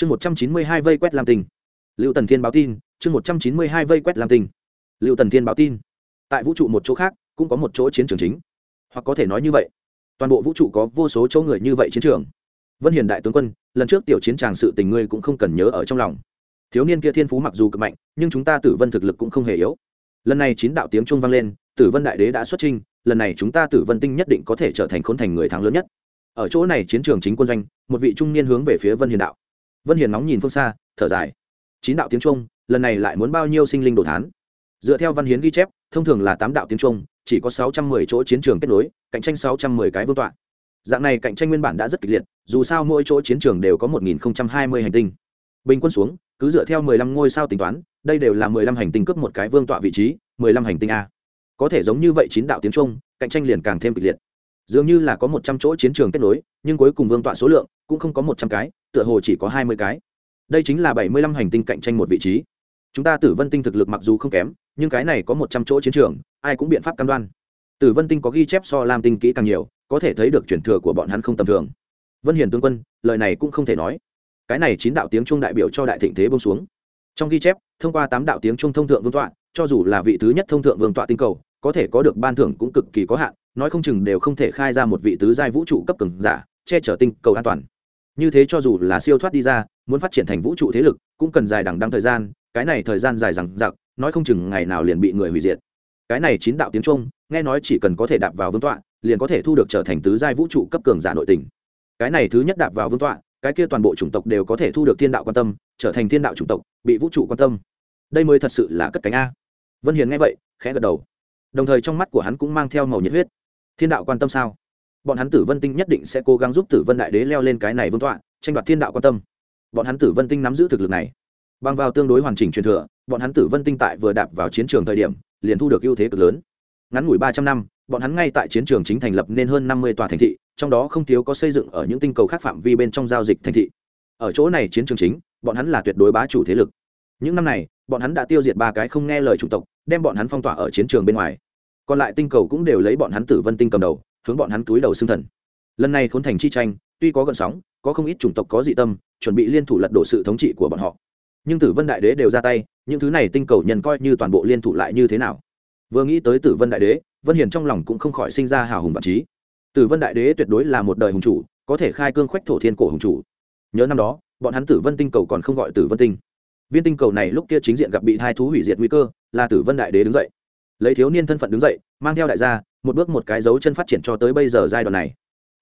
chương một trăm chín mươi hai vây quét làm tình, lưu tần thiên báo tin chương một trăm chín mươi hai vây quét làm tình, lưu tần thiên báo tin. Tại vũ trụ một chỗ khác cũng có một chỗ chiến trường chính. Hoặc có thể nói như vậy toàn bộ vũ trụ có vô số chỗ người như vậy chiến trường. Vân hiền đại tướng quân lần trước tiểu chiến tràng sự tình ngươi cũng không cần nhớ ở trong lòng. Thiếu niên kia thiên phú mặc dù cực mạnh nhưng chúng ta tử vân thực lực cũng không hề yếu. Lần này chín đạo tiếng trung vang lên tử vân đại đế đã xuất trinh lần này chúng ta tử vân tinh nhất định có thể trở thành khốn thành người thắng lớn nhất. Ở chỗ này chiến trường chính quân doanh một vị trung niên hướng về phía vân hiền đạo vân hiền nóng nhìn phương xa, thở dài. Chín đạo tiếng trung lần này lại muốn bao nhiêu sinh linh đồ thán? Dựa theo văn hiến ghi chép, thông thường là tám đạo tiếng trung chỉ có sáu trăm mười chỗ chiến trường kết nối, cạnh tranh sáu trăm mười cái vương tọa. Dạng này cạnh tranh nguyên bản đã rất kịch liệt, dù sao mỗi chỗ chiến trường đều có một nghìn hai mươi hành tinh. Bình quân xuống, cứ dựa theo mười lăm ngôi sao tính toán, đây đều là mười lăm hành tinh cướp một cái vương tọa vị trí, mười lăm hành tinh a. Có thể giống như vậy chín đạo tiếng trung cạnh tranh liền càng thêm kịch liệt. Dường như là có một trăm chỗ chiến trường kết nối nhưng cuối cùng vương tọa số lượng cũng không có một trăm cái, tựa hồ chỉ có hai mươi cái. Đây chính là bảy mươi lăm hành tinh cạnh tranh một vị trí. Chúng ta tử vân tinh thực lực mặc dù không kém, nhưng cái này có một trăm chỗ chiến trường, ai cũng biện pháp cam đoan. Tử vân tinh có ghi chép so lam tinh kỹ càng nhiều, có thể thấy được chuyển thừa của bọn hắn không tầm thường. Vân hiền tướng quân, lời này cũng không thể nói. Cái này chín đạo tiếng trung đại biểu cho đại thịnh thế bông xuống. Trong ghi chép, thông qua tám đạo tiếng trung thông thượng vương tọa, cho dù là vị thứ nhất thông thượng vương tọa tinh cầu, có thể có được ban thưởng cũng cực kỳ có hạn, nói không chừng đều không thể khai ra một vị tứ giai vũ trụ cấp cường giả che chở tinh cầu an toàn. Như thế cho dù là siêu thoát đi ra, muốn phát triển thành vũ trụ thế lực, cũng cần dài đằng đăng thời gian, cái này thời gian dài rằng giặc nói không chừng ngày nào liền bị người hủy diệt. Cái này chín đạo tiếng trung nghe nói chỉ cần có thể đạp vào vương tọa, liền có thể thu được trở thành tứ giai vũ trụ cấp cường giả nội tình. Cái này thứ nhất đạp vào vương tọa, cái kia toàn bộ chủng tộc đều có thể thu được thiên đạo quan tâm, trở thành thiên đạo chủng tộc, bị vũ trụ quan tâm. Đây mới thật sự là cất cánh a. Vân hiền nghe vậy, khẽ gật đầu. Đồng thời trong mắt của hắn cũng mang theo màu nhiệt huyết. Thiên đạo quan tâm sao? Bọn hắn tử vân tinh nhất định sẽ cố gắng giúp tử vân đại đế leo lên cái này vương tọa, tranh đoạt thiên đạo quan tâm. Bọn hắn tử vân tinh nắm giữ thực lực này. Bằng vào tương đối hoàn chỉnh truyền thừa, bọn hắn tử vân tinh tại vừa đạp vào chiến trường thời điểm, liền thu được ưu thế cực lớn. Ngắn ngủi ba trăm năm, bọn hắn ngay tại chiến trường chính thành lập nên hơn năm mươi tòa thành thị, trong đó không thiếu có xây dựng ở những tinh cầu khác phạm vi bên trong giao dịch thành thị. Ở chỗ này chiến trường chính, bọn hắn là tuyệt đối bá chủ thế lực. Những năm này, bọn hắn đã tiêu diệt ba cái không nghe lời chủng tộc, đem bọn hắn phong tỏa ở chiến trường bên ngoài. Còn lại tinh cầu cũng đều lấy bọn hắn tử vân tinh cầm đầu hướng bọn hắn túi đầu xương thần. Lần này khốn thành chi tranh, tuy có gần sóng, có không ít chủng tộc có dị tâm, chuẩn bị liên thủ lật đổ sự thống trị của bọn họ. Nhưng tử vân đại đế đều ra tay, những thứ này tinh cầu nhân coi như toàn bộ liên thủ lại như thế nào? Vừa nghĩ tới tử vân đại đế, vân hiền trong lòng cũng không khỏi sinh ra hào hùng vạn trí. Tử vân đại đế tuyệt đối là một đời hùng chủ, có thể khai cương khoách thổ thiên cổ hùng chủ. Nhớ năm đó, bọn hắn tử vân tinh cầu còn không gọi tử vân tinh. Viên tinh cầu này lúc kia chính diện gặp bị hai thú hủy diệt nguy cơ, là tử vân đại đế đứng dậy. Lấy thiếu niên thân phận đứng dậy, mang theo đại gia một bước một cái dấu chân phát triển cho tới bây giờ giai đoạn này.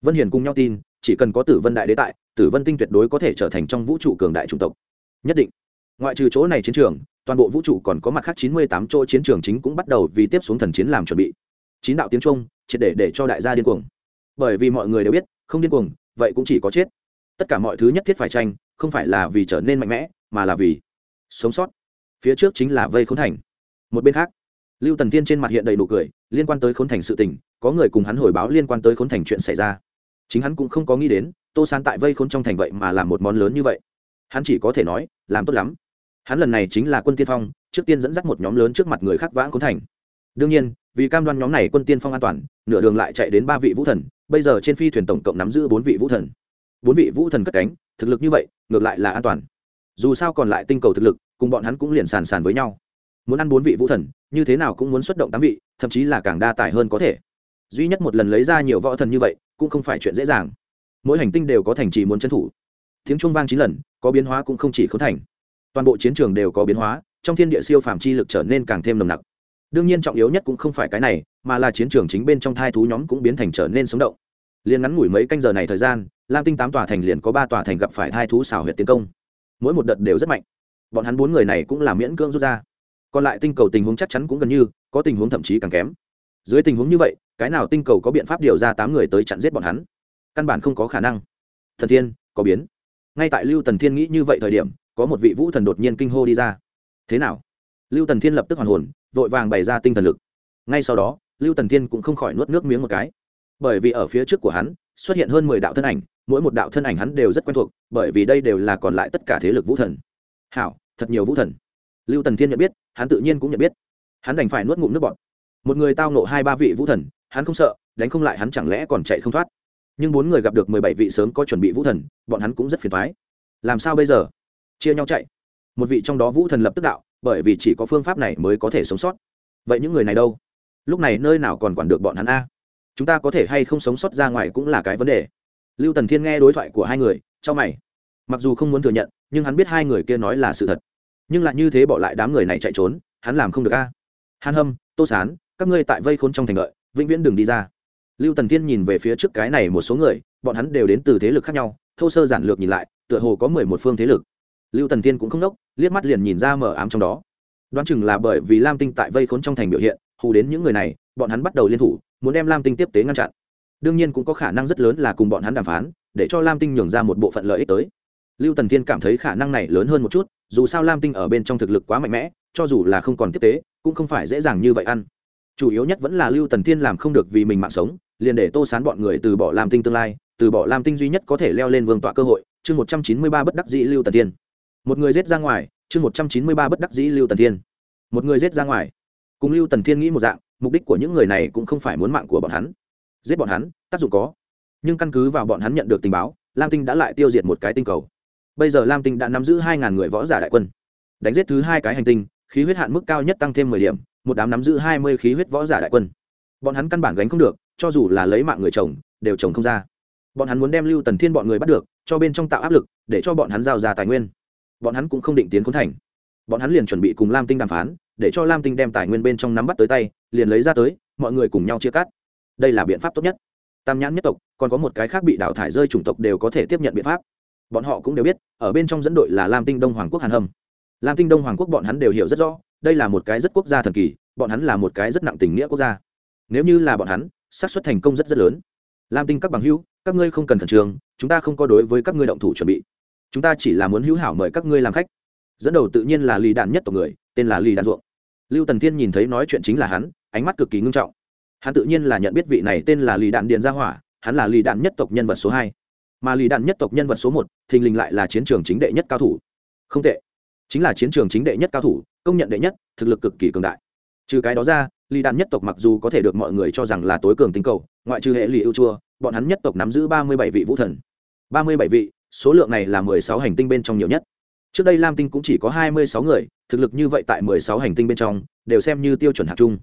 Vân hiền cùng nhau tin, chỉ cần có tử vân đại đế tại, tử vân tinh tuyệt đối có thể trở thành trong vũ trụ cường đại trung tộc. Nhất định. Ngoại trừ chỗ này chiến trường, toàn bộ vũ trụ còn có mặt khác chín mươi tám chỗ chiến trường chính cũng bắt đầu vì tiếp xuống thần chiến làm chuẩn bị. Chín đạo tiếng trung triệt để để cho đại gia điên cuồng. Bởi vì mọi người đều biết, không điên cuồng, vậy cũng chỉ có chết. Tất cả mọi thứ nhất thiết phải tranh, không phải là vì trở nên mạnh mẽ, mà là vì sống sót. Phía trước chính là vây khốn thành. Một bên khác lưu tần Thiên trên mặt hiện đầy nụ cười, liên quan tới khốn thành sự tình, có người cùng hắn hồi báo liên quan tới khốn thành chuyện xảy ra. Chính hắn cũng không có nghĩ đến, tô san tại vây khốn trong thành vậy mà làm một món lớn như vậy. Hắn chỉ có thể nói, làm tốt lắm. Hắn lần này chính là quân tiên phong, trước tiên dẫn dắt một nhóm lớn trước mặt người khác vãng khốn thành. Đương nhiên, vì cam đoan nhóm này quân tiên phong an toàn, nửa đường lại chạy đến ba vị vũ thần, bây giờ trên phi thuyền tổng cộng nắm giữ bốn vị vũ thần. Bốn vị vũ thần cất cánh, thực lực như vậy, ngược lại là an toàn. Dù sao còn lại tinh cầu thực lực, cùng bọn hắn cũng liền sàn sàn với nhau muốn ăn bốn vị vũ thần, như thế nào cũng muốn xuất động tám vị, thậm chí là càng đa tài hơn có thể. Duy nhất một lần lấy ra nhiều võ thần như vậy, cũng không phải chuyện dễ dàng. Mỗi hành tinh đều có thành trì muốn trấn thủ. Tiếng trung vang chín lần, có biến hóa cũng không chỉ khấu thành. Toàn bộ chiến trường đều có biến hóa, trong thiên địa siêu phàm chi lực trở nên càng thêm nồng nặc. Đương nhiên trọng yếu nhất cũng không phải cái này, mà là chiến trường chính bên trong thai thú nhóm cũng biến thành trở nên sống động. Liền ngắn ngủi mấy canh giờ này thời gian, lam tinh tám tòa thành liền có ba tòa thành gặp phải thai thú xảo huyệt tiến công. Mỗi một đợt đều rất mạnh. Bọn hắn bốn người này cũng là miễn cưỡng rút ra còn lại tinh cầu tình huống chắc chắn cũng gần như, có tình huống thậm chí càng kém. Dưới tình huống như vậy, cái nào tinh cầu có biện pháp điều ra tám người tới chặn giết bọn hắn? Căn bản không có khả năng. Thần thiên, có biến. Ngay tại lưu tần thiên nghĩ như vậy thời điểm, có một vị vũ thần đột nhiên kinh hô đi ra. Thế nào? Lưu tần thiên lập tức hoàn hồn, vội vàng bày ra tinh thần lực. Ngay sau đó, lưu tần thiên cũng không khỏi nuốt nước miếng một cái. Bởi vì ở phía trước của hắn, xuất hiện hơn mười đạo thân ảnh, mỗi một đạo thân ảnh hắn đều rất quen thuộc, bởi vì đây đều là còn lại tất cả thế lực vũ thần. Hảo, thật nhiều vũ thần. Lưu tần thiên nhận biết hắn tự nhiên cũng nhận biết. Hắn đành phải nuốt ngụm nước bọt. Một người tao nộ hai ba vị vũ thần, hắn không sợ, đánh không lại hắn chẳng lẽ còn chạy không thoát. Nhưng bốn người gặp được mười bảy vị sớm có chuẩn bị vũ thần, bọn hắn cũng rất phiền thoái làm sao bây giờ? Chia nhau chạy. Một vị trong đó vũ thần lập tức đạo, bởi vì chỉ có phương pháp này mới có thể sống sót. Vậy những người này đâu? Lúc này nơi nào còn quản được bọn hắn a? Chúng ta có thể hay không sống sót ra ngoài cũng là cái vấn đề. Lưu tần thiên nghe đối thoại của hai người, cho mày. Mặc dù không muốn thừa nhận, nhưng hắn biết hai người kia nói là sự thật nhưng lại như thế bỏ lại đám người này chạy trốn, hắn làm không được a. Hàn hâm, tô sán, các ngươi tại vây khốn trong thành lợi vĩnh viễn đừng đi ra. Lưu tần thiên nhìn về phía trước cái này một số người, bọn hắn đều đến từ thế lực khác nhau, thô sơ giản lược nhìn lại, tựa hồ có mười một phương thế lực. Lưu tần thiên cũng không đốc liếc mắt liền nhìn ra mờ ám trong đó. Đoán chừng là bởi vì lam tinh tại vây khốn trong thành biểu hiện, hù đến những người này, bọn hắn bắt đầu liên thủ, muốn đem lam tinh tiếp tế ngăn chặn. Đương nhiên cũng có khả năng rất lớn là cùng bọn hắn đàm phán, để cho lam tinh nhường ra một bộ phận lợi ích tới. Lưu tần thiên cảm thấy khả năng này lớn hơn một chút dù sao lam tinh ở bên trong thực lực quá mạnh mẽ, cho dù là không còn tiếp tế, cũng không phải dễ dàng như vậy ăn. Chủ yếu nhất vẫn là lưu tần thiên làm không được vì mình mạng sống, liền để tô sán bọn người từ bỏ lam tinh tương lai, từ bỏ lam tinh duy nhất có thể leo lên vương tọa cơ hội, chương một trăm chín mươi ba bất đắc dĩ lưu tần thiên. Một người giết ra ngoài, chương một trăm chín mươi ba bất đắc dĩ lưu tần thiên. Một người giết ra ngoài. Cùng lưu tần thiên nghĩ một dạng, mục đích của những người này cũng không phải muốn mạng của bọn hắn. Giết bọn hắn, tác dụng có. Nhưng căn cứ vào bọn hắn nhận được tình báo, lam tinh đã lại tiêu diệt một cái tinh cầu bây giờ lam tinh đã nắm giữ hai ngàn người võ giả đại quân. Đánh giết thứ hai cái hành tinh, khí huyết hạn mức cao nhất tăng thêm mười điểm, một đám nắm giữ hai mươi khí huyết võ giả đại quân. Bọn hắn căn bản gánh không được, cho dù là lấy mạng người chồng, đều chồng không ra. Bọn hắn muốn đem lưu tần thiên bọn người bắt được, cho bên trong tạo áp lực, để cho bọn hắn giao ra tài nguyên. Bọn hắn cũng không định tiến khốn thành. Bọn hắn liền chuẩn bị cùng lam tinh đàm phán, để cho lam tinh đem tài nguyên bên trong nắm bắt tới tay, liền lấy ra tới, mọi người cùng nhau chia cắt. Đây là biện pháp tốt nhất. Tam nhãn nhất tộc, còn có một cái khác bị đào thải rơi chủng tộc đều có thể tiếp nhận biện pháp bọn họ cũng đều biết, ở bên trong dẫn đội là lam tinh đông hoàng quốc hàn hâm. Lam tinh đông hoàng quốc bọn hắn đều hiểu rất rõ, đây là một cái rất quốc gia thần kỳ, bọn hắn là một cái rất nặng tình nghĩa quốc gia. Nếu như là bọn hắn, xác suất thành công rất rất lớn. Lam tinh các bằng hữu, các ngươi không cần khẩn trương, chúng ta không có đối với các ngươi động thủ chuẩn bị. Chúng ta chỉ là muốn hữu hảo mời các ngươi làm khách. Dẫn đầu tự nhiên là lì đạn nhất tộc người, tên là lì đạn ruộng. Lưu tần thiên nhìn thấy nói chuyện chính là hắn, ánh mắt cực kỳ ngưng trọng. Hắn tự nhiên là nhận biết vị này tên là lì đạn điện gia hỏa, hắn là lì đạn nhất tộc nhân vật số hai mà lì đạn nhất tộc nhân vật số một, thình lình lại là chiến trường chính đệ nhất cao thủ. Không tệ. Chính là chiến trường chính đệ nhất cao thủ, công nhận đệ nhất, thực lực cực kỳ cường đại. Trừ cái đó ra, lì đạn nhất tộc mặc dù có thể được mọi người cho rằng là tối cường tinh cầu, ngoại trừ hệ lì ưu chua, bọn hắn nhất tộc nắm giữ ba mươi bảy vị vũ thần. ba mươi bảy vị, số lượng này là mười sáu hành tinh bên trong nhiều nhất. Trước đây lam tinh cũng chỉ có hai mươi sáu người, thực lực như vậy tại mười sáu hành tinh bên trong, đều xem như tiêu chuẩn hạt chung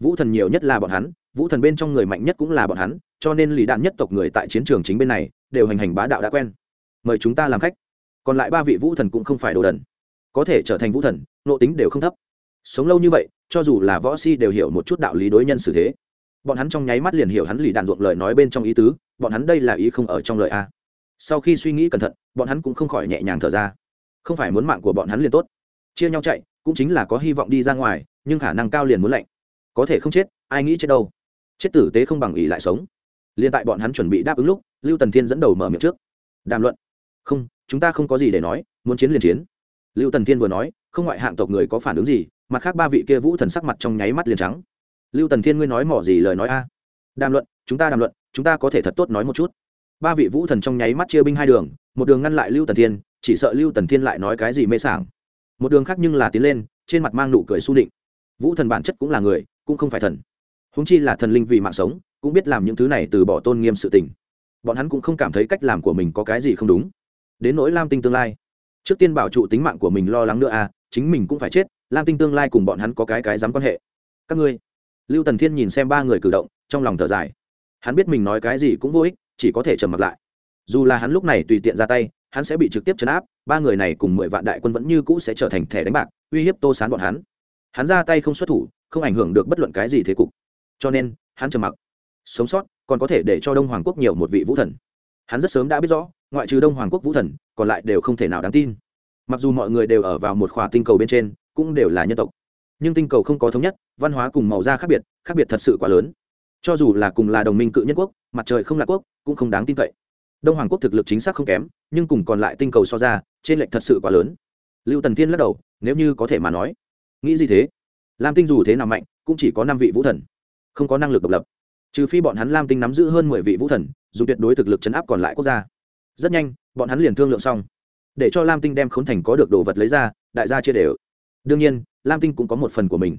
vũ thần nhiều nhất là bọn hắn, vũ thần bên trong người mạnh nhất cũng là bọn hắn, cho nên lì đạn nhất tộc người tại chiến trường chính bên này đều hành hành bá đạo đã quen. Mời chúng ta làm khách. Còn lại ba vị vũ thần cũng không phải đồ đần. Có thể trở thành vũ thần nộ tính đều không thấp. Sống lâu như vậy, cho dù là võ si đều hiểu một chút đạo lý đối nhân xử thế. Bọn hắn trong nháy mắt liền hiểu hắn lì đạn ruộng lời nói bên trong ý tứ, bọn hắn đây là ý không ở trong lời a. Sau khi suy nghĩ cẩn thận, bọn hắn cũng không khỏi nhẹ nhàng thở ra. Không phải muốn mạng của bọn hắn liền tốt. Chia nhau chạy, cũng chính là có hy vọng đi ra ngoài, nhưng khả năng cao liền muốn lạnh. Có thể không chết, ai nghĩ chết đâu. Chết tử tế không bằng ý lại sống. Liền tại bọn hắn chuẩn bị đáp ứng lúc lưu tần thiên dẫn đầu mở miệng trước. Đàm luận. Không, chúng ta không có gì để nói, muốn chiến liền chiến. Lưu tần thiên vừa nói, không ngoại hạng tộc người có phản ứng gì, mặt khác ba vị kia vũ thần sắc mặt trong nháy mắt liền trắng. Lưu tần thiên ngươi nói mỏ gì lời nói a? Đàm luận, chúng ta đàm luận, chúng ta có thể thật tốt nói một chút. Ba vị vũ thần trong nháy mắt chia binh hai đường, một đường ngăn lại lưu tần thiên, chỉ sợ lưu tần thiên lại nói cái gì mê sảng. Một đường khác nhưng là tiến lên, trên mặt mang nụ cười su định vũ thần bản chất cũng là người, cũng không phải thần. Húng chi là thần linh vì mạng sống, cũng biết làm những thứ này từ bỏ tôn nghiêm sự tình bọn hắn cũng không cảm thấy cách làm của mình có cái gì không đúng. Đến nỗi lam tinh tương lai. Trước tiên bảo trụ tính mạng của mình lo lắng nữa à chính mình cũng phải chết, lam tinh tương lai cùng bọn hắn có cái cái dám quan hệ. Các ngươi. Lưu tần thiên nhìn xem ba người cử động, trong lòng thở dài. Hắn biết mình nói cái gì cũng vô ích, chỉ có thể trầm mặc lại. Dù là hắn lúc này tùy tiện ra tay, hắn sẽ bị trực tiếp chấn áp, ba người này cùng mười vạn đại quân vẫn như cũ sẽ trở thành thẻ đánh bạc, uy hiếp tô sán bọn hắn. Hắn ra tay không xuất thủ, không ảnh hưởng được bất luận cái gì thế cục. Cho nên, hắn trầm mặc sống sót, còn có thể để cho đông hoàng quốc nhiều một vị vũ thần. Hắn rất sớm đã biết rõ, ngoại trừ đông hoàng quốc vũ thần, còn lại đều không thể nào đáng tin. Mặc dù mọi người đều ở vào một khỏa tinh cầu bên trên, cũng đều là nhân tộc. Nhưng tinh cầu không có thống nhất, văn hóa cùng màu da khác biệt khác biệt thật sự quá lớn. Cho dù là cùng là đồng minh cự nhân quốc, mặt trời không là quốc, cũng không đáng tin cậy. Đông hoàng quốc thực lực chính xác không kém, nhưng cùng còn lại tinh cầu so ra, trên lệnh thật sự quá lớn. Lưu tần thiên lắc đầu, nếu như có thể mà nói. Nghĩ gì thế? Lam tinh dù thế nào mạnh, cũng chỉ có năm vị vũ thần. Không có năng lực độc lập trừ phi bọn hắn lam tinh nắm giữ hơn mười vị vũ thần dù tuyệt đối thực lực chấn áp còn lại quốc gia. Rất nhanh, bọn hắn liền thương lượng xong. Để cho lam tinh đem khốn thành có được đồ vật lấy ra, đại gia chia đều. Đương nhiên, lam tinh cũng có một phần của mình.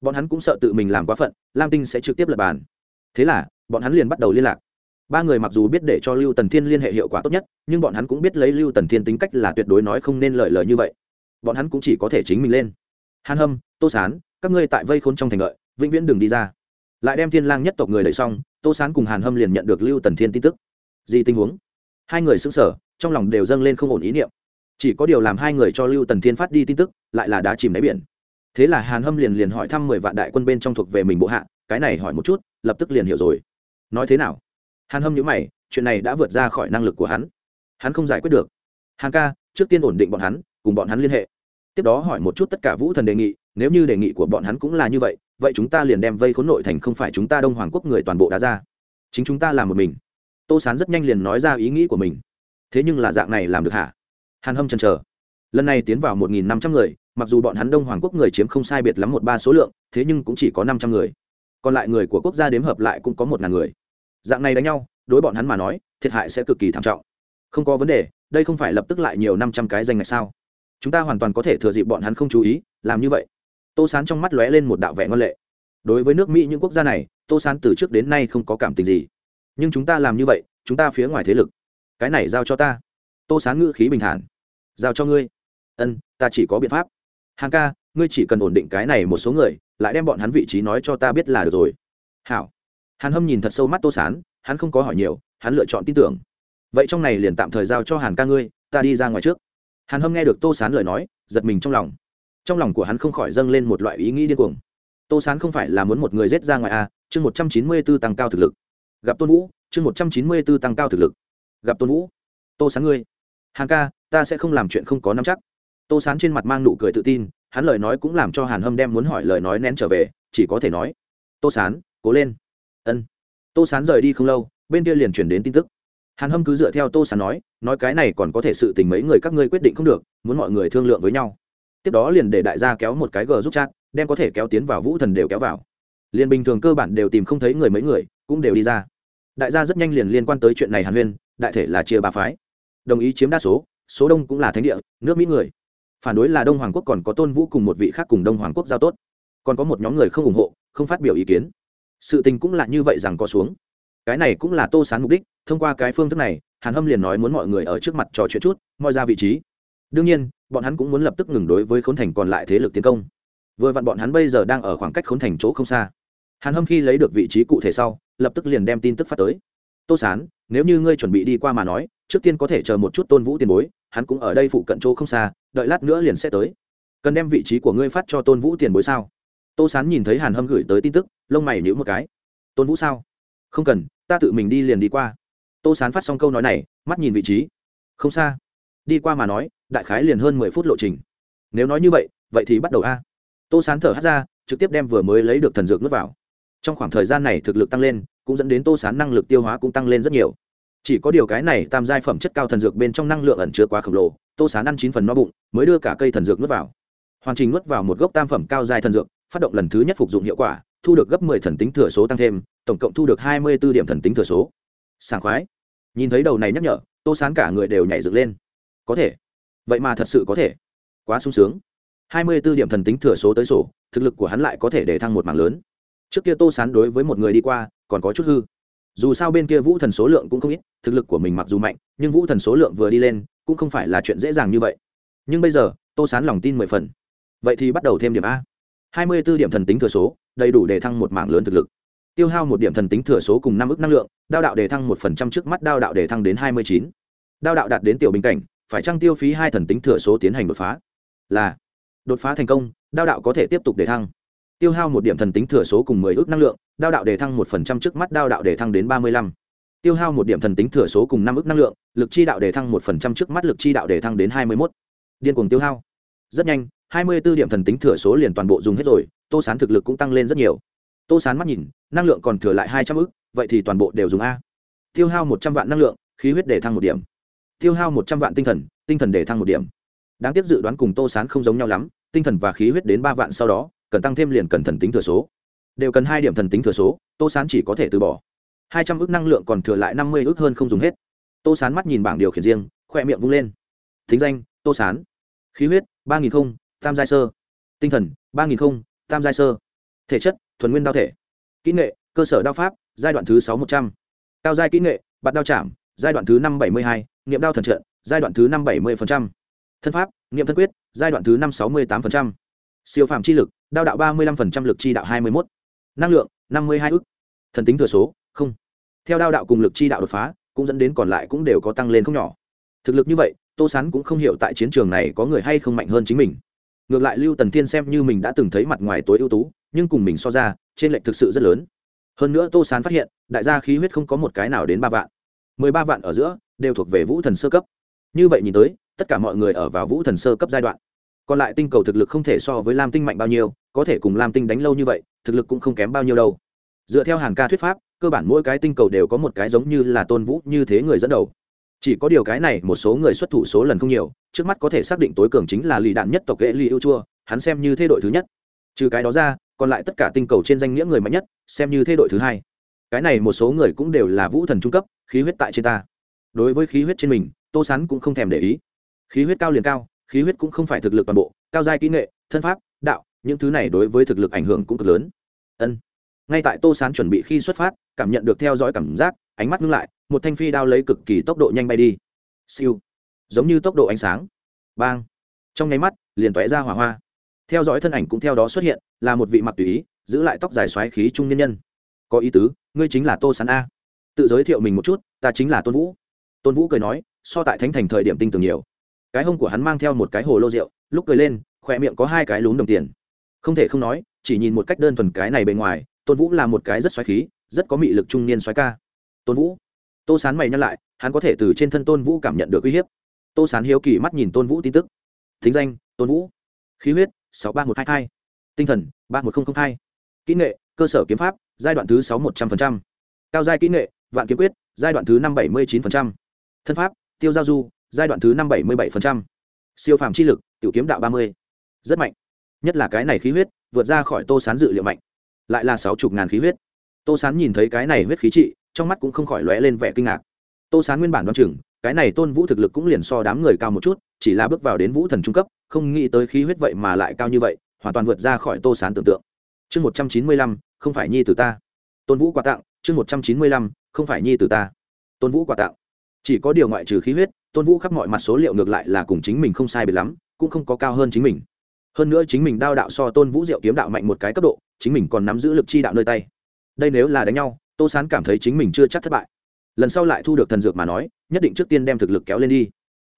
Bọn hắn cũng sợ tự mình làm quá phận, lam tinh sẽ trực tiếp lập bàn. Thế là, bọn hắn liền bắt đầu liên lạc. Ba người mặc dù biết để cho lưu tần thiên liên hệ hiệu quả tốt nhất, nhưng bọn hắn cũng biết lấy lưu tần thiên tính cách là tuyệt đối nói không nên lợi lời như vậy. Bọn hắn cũng chỉ có thể chính mình lên. Hàn hâm, tô sán, các ngươi tại vây khốn trong thành lợi vĩnh viễn đừng đi ra lại đem thiên lang nhất tộc người đẩy xong, tô sán cùng hàn hâm liền nhận được lưu tần thiên tin tức. Gì tình huống? Hai người xứng sở trong lòng đều dâng lên không ổn ý niệm. Chỉ có điều làm hai người cho lưu tần thiên phát đi tin tức, lại là đá chìm đáy biển. Thế là hàn hâm liền liền hỏi thăm mười vạn đại quân bên trong thuộc về mình bộ hạ, cái này hỏi một chút, lập tức liền hiểu rồi. Nói thế nào? Hàn hâm nhớ mày, chuyện này đã vượt ra khỏi năng lực của hắn. Hắn không giải quyết được. Hàn ca, trước tiên ổn định bọn hắn, cùng bọn hắn liên hệ tiếp đó hỏi một chút tất cả vũ thần đề nghị, nếu như đề nghị của bọn hắn cũng là như vậy vậy chúng ta liền đem vây khốn nội thành không phải chúng ta đông hoàng quốc người toàn bộ đã ra. Chính chúng ta làm một mình. Tô sán rất nhanh liền nói ra ý nghĩ của mình. Thế nhưng là dạng này làm được hả? Hàn hâm chần chờ. Lần này tiến vào một nghìn năm trăm người, mặc dù bọn hắn đông hoàng quốc người chiếm không sai biệt lắm một ba số lượng, thế nhưng cũng chỉ có năm trăm người. Còn lại người của quốc gia đếm hợp lại cũng có một ngàn người. Dạng này đánh nhau, đối bọn hắn mà nói, thiệt hại sẽ cực kỳ thảm trọng. Không có vấn đề, đây không phải lập tức lại nhiều năm trăm cái danh ngạch sao? Chúng ta hoàn toàn có thể thừa dịp bọn hắn không chú ý, làm như vậy. Tô sán trong mắt lóe lên một đạo vẻ ngân lệ. Đối với nước mỹ những quốc gia này, tô sán từ trước đến nay không có cảm tình gì. Nhưng chúng ta làm như vậy, chúng ta phía ngoài thế lực. Cái này giao cho ta. Tô sán ngữ khí bình thản. Giao cho ngươi. Ân, ta chỉ có biện pháp. Hàng ca, ngươi chỉ cần ổn định cái này một số người, lại đem bọn hắn vị trí nói cho ta biết là được rồi. Hảo. Hàn hâm nhìn thật sâu mắt tô sán, hắn không có hỏi nhiều, hắn lựa chọn tin tưởng. Vậy trong này liền tạm thời giao cho hàn ca ngươi, ta đi ra ngoài trước hàn hâm nghe được tô sán lời nói, giật mình trong lòng. Trong lòng của hắn không khỏi dâng lên một loại ý nghĩ điên cuồng. Tô sán không phải là muốn một người rết ra ngoài à chương một trăm chín mươi b ố tăng cao thực lực. Gặp tôn vũ, chương một trăm chín mươi b ố tăng cao thực lực. Gặp tôn vũ. Tô sán ngươi. Hàn ca, ta sẽ không làm chuyện không có nắm chắc. Tô sán trên mặt mang nụ cười tự tin, hắn lời nói cũng làm cho hàn hâm đem muốn hỏi lời nói nén trở về, chỉ có thể nói. Tô sán, cố lên. Ân. Tô sán rời đi không lâu, bên kia liền chuyển đến tin tức hàn hâm cứ dựa theo tô sán nói nói cái này còn có thể sự tình mấy người các ngươi quyết định không được, muốn mọi người thương lượng với nhau. Tiếp đó liền để đại gia kéo một cái g giúp chat, đem có thể kéo tiến vào vũ thần đều kéo vào. Liền bình thường cơ bản đều tìm không thấy người mấy người, cũng đều đi ra. Đại gia rất nhanh liền liên quan tới chuyện này hàn huyên, đại thể là chia ba phái. Đồng ý chiếm đa số số đông cũng là thánh địa, nước mỹ người. Phản đối là đông hoàng quốc còn có tôn vũ cùng một vị khác cùng đông hoàng quốc giao tốt. Còn có một nhóm người không ủng hộ, không phát biểu ý kiến. Sự tình cũng là như vậy rằng có xuống cái này cũng là tô sán mục đích, thông qua cái phương thức này, hàn hâm liền nói muốn mọi người ở trước mặt trò chuyện chút, moi ra vị trí. Đương nhiên, bọn hắn cũng muốn lập tức ngừng đối với khốn thành còn lại thế lực tiến công. Vừa vặn bọn hắn bây giờ đang ở khoảng cách khốn thành chỗ không xa. Hàn hâm khi lấy được vị trí cụ thể sau, lập tức liền đem tin tức phát tới. Tô sán, nếu như ngươi chuẩn bị đi qua mà nói, trước tiên có thể chờ một chút tôn vũ tiền bối, hắn cũng ở đây phụ cận chỗ không xa, đợi lát nữa liền sẽ tới. Cần đem vị trí của ngươi phát cho tôn vũ tiền bối sao? Tô sán nhìn thấy hàn hâm gửi tới tin tức, lông mày nhữ một cái. Tôn vũ sao? Không cần, ta tự mình đi liền đi qua. Tô sán phát xong câu nói này, mắt nhìn vị trí. Không xa. Đi qua mà nói, đại khái liền hơn mười phút lộ trình. Nếu nói như vậy vậy thì bắt đầu a. Tô sán thở hát ra, trực tiếp đem vừa mới lấy được thần dược nuốt vào. Trong khoảng thời gian này thực lực tăng lên, cũng dẫn đến tô sán năng lực tiêu hóa cũng tăng lên rất nhiều. Chỉ có điều cái này tam giai phẩm chất cao thần dược bên trong năng lượng ẩn chứa quá khổng lồ, tô sán ăn chín phần no bụng, mới đưa cả cây thần dược nuốt vào. Hoàn trình nuốt vào một gốc tam phẩm cao giai thần dược, phát động lần thứ nhất phục dụng hiệu quả thu được gấp mười thần tính thừa số tăng thêm, tổng cộng thu được hai mươi b ố điểm thần tính thừa số. Sảng khoái. Nhìn thấy đầu này nhắc nhở, tô sán cả người đều nhảy dựng lên. Có thể. Vậy mà thật sự có thể. Quá sung sướng. Hai mươi b ố điểm thần tính thừa số tới sổ, thực lực của hắn lại có thể để thăng một mảng lớn. Trước kia tô sán đối với một người đi qua, còn có chút hư. Dù sao bên kia vũ thần số lượng cũng không ít, thực lực của mình mặc dù mạnh, nhưng vũ thần số lượng vừa đi lên, cũng không phải là chuyện dễ dàng như vậy. Nhưng bây giờ, tô sán lòng tin mười phần. Vậy thì bắt đầu thêm điểm a hai mươi b ố điểm thần tính thừa số, đầy đủ để thăng một mảng lớn thực lực. Tiêu hao một điểm thần tính thừa số cùng năm ức năng lượng, đao đạo để thăng một phần trăm trước mắt đao đạo để thăng đến hai mươi chín. Đao đạo đạt đến tiểu bình cảnh, phải trang tiêu phí hai thần tính thừa số tiến hành đột phá? Là. Đột phá thành công, đao đạo có thể tiếp tục để thăng. Tiêu hao một điểm thần tính thừa số cùng mười ước năng lượng, đao đạo để thăng một phần trăm trước mắt đao đạo để thăng đến ba mươi lăm. Tiêu hao một điểm thần tính thừa số cùng năm ước năng lượng, lực chi đạo để thăng một phần trăm trước mắt lực chi đạo để thăng đến hai mươi mốt. Điên cuồng tiêu hao. Rất nhanh hai mươi b ố điểm thần tính thừa số liền toàn bộ dùng hết rồi, tô sán thực lực cũng tăng lên rất nhiều. Tô sán mắt nhìn, năng lượng còn thừa lại hai trăm ước vậy thì toàn bộ đều dùng a. Tiêu hao một trăm vạn năng lượng, khí huyết để thăng một điểm. Tiêu hao một trăm vạn tinh thần tinh thần để thăng một điểm. Đáng tiếc dự đoán cùng tô sán không giống nhau lắm, tinh thần và khí huyết đến ba vạn sau đó, cần tăng thêm liền cần thần tính thừa số. Đều cần hai điểm thần tính thừa số, tô sán chỉ có thể từ bỏ. hai trăm ước năng lượng còn thừa lại năm mươi ước hơn không dùng hết. Tô sán mắt nhìn bảng điều khiển riêng, khoe miệng vung lên. Thính danh, tô sán. Khí huyết, ba nghìn không tam giai sơ. Tinh thần, ba nghìn không, tam giai sơ. Thể chất, thuần nguyên đao thể. Kỹ nghệ, cơ sở đao pháp, giai đoạn thứ sáu một trăm. Cao giai kỹ nghệ, bạt đao chạm, giai đoạn thứ năm bảy mươi hai, niệm đao thần trận, giai đoạn thứ năm bảy mươi thân pháp, niệm thân quyết, giai đoạn thứ năm sáu mươi tám siêu phạm chi lực, đao đạo ba mươi năm lực chi đạo hai mươi một năng lượng, năm mươi hai ức. Thần tính thừa số, không. Theo đao đạo cùng lực chi đạo đột phá, cũng dẫn đến còn lại cũng đều có tăng lên không nhỏ. Thực lực như vậy, tô sán cũng không hiểu tại chiến trường này có người hay không mạnh hơn chính mình ngược lại lưu tần thiên xem như mình đã từng thấy mặt ngoài tối ưu tú, nhưng cùng mình so ra, trên lệnh thực sự rất lớn. Hơn nữa tô sán phát hiện, đại gia khí huyết không có một cái nào đến ba vạn. Mười ba vạn ở giữa, đều thuộc về vũ thần sơ cấp. Như vậy nhìn tới, tất cả mọi người ở vào vũ thần sơ cấp giai đoạn. Còn lại tinh cầu thực lực không thể so với lam tinh mạnh bao nhiêu, có thể cùng lam tinh đánh lâu như vậy, thực lực cũng không kém bao nhiêu đâu. Dựa theo hàng ca thuyết pháp, cơ bản mỗi cái tinh cầu đều có một cái giống như là tôn vũ như thế người dẫn đầu chỉ có điều cái này, một số người xuất thủ số lần không nhiều, trước mắt có thể xác định tối cường chính là lì đạn nhất tộc ghệ lì ưu chua, hắn xem như thế đội thứ nhất. Trừ cái đó ra, còn lại tất cả tinh cầu trên danh nghĩa người mạnh nhất, xem như thế đội thứ hai. Cái này một số người cũng đều là vũ thần trung cấp, khí huyết tại trên ta. Đối với khí huyết trên mình, tô sán cũng không thèm để ý. Khí huyết cao liền cao, khí huyết cũng không phải thực lực toàn bộ, cao giai kỹ nghệ, thân pháp, đạo, những thứ này đối với thực lực ảnh hưởng cũng cực lớn. Ân. Ngay tại tô sán chuẩn bị khi xuất phát, cảm nhận được theo dõi cảm giác, ánh mắt ngưng lại một thanh phi đao lấy cực kỳ tốc độ nhanh bay đi. Siêu. Giống như tốc độ ánh sáng. Bang. Trong nháy mắt, liền tóe ra hỏa hoa. Theo dõi thân ảnh cũng theo đó xuất hiện, là một vị mặc tùy ý, giữ lại tóc dài xoáy khí trung nhân nhân. Có ý tứ, ngươi chính là tô sán a. Tự giới thiệu mình một chút, ta chính là tôn vũ. Tôn vũ cười nói, so tại thánh thành thời điểm tinh tường nhiều. Cái hông của hắn mang theo một cái hồ lô rượu, lúc cười lên, khỏe miệng có hai cái lún đồng tiền. Không thể không nói, chỉ nhìn một cách đơn thuần cái này bề ngoài, tôn vũ là một cái rất xoáy khí, rất có mị lực trung niên xoáy ca. Tôn vũ tô sán mày nhắc lại, hắn có thể từ trên thân tôn vũ cảm nhận được uy hiếp. Tô sán hiếu kỳ mắt nhìn tôn vũ tin tức. Thính danh, tôn vũ. Khí huyết, sáu ba một hai hai. Tinh thần, ba một nghìn hai. Kỹ nghệ, cơ sở kiếm pháp, giai đoạn thứ sáu một trăm linh cao giai kỹ nghệ, vạn kiếm quyết, giai đoạn thứ năm bảy mươi chín thân pháp, tiêu giao du, giai đoạn thứ năm bảy mươi bảy siêu phàm chi lực, tiểu kiếm đạo ba mươi. Rất mạnh. Nhất là cái này khí huyết, vượt ra khỏi tô sán dự liệu mạnh. Lại là sáu chục ngàn khí huyết. Tô sán nhìn thấy cái này huyết khí trị trong mắt cũng không khỏi lóe lên vẻ kinh ngạc. Tô sán nguyên bản đoán chừng, cái này tôn vũ thực lực cũng liền so đám người cao một chút, chỉ là bước vào đến vũ thần trung cấp, không nghĩ tới khí huyết vậy mà lại cao như vậy, hoàn toàn vượt ra khỏi tô sán tưởng tượng. Chương một trăm chín mươi lăm, không phải nhi từ ta. Tôn vũ quà tặng, chương một trăm chín mươi lăm, không phải nhi từ ta. Tôn vũ quà tặng. Chỉ có điều ngoại trừ khí huyết, tôn vũ khắp mọi mặt số liệu ngược lại là cùng chính mình không sai biệt lắm, cũng không có cao hơn chính mình. Hơn nữa chính mình đao đạo so tôn vũ diệu kiếm đạo mạnh một cái cấp độ, chính mình còn nắm giữ lực chi đạo nơi tay. Đây nếu là đánh nhau tô sán cảm thấy chính mình chưa chắc thất bại. Lần sau lại thu được thần dược mà nói, nhất định trước tiên đem thực lực kéo lên đi.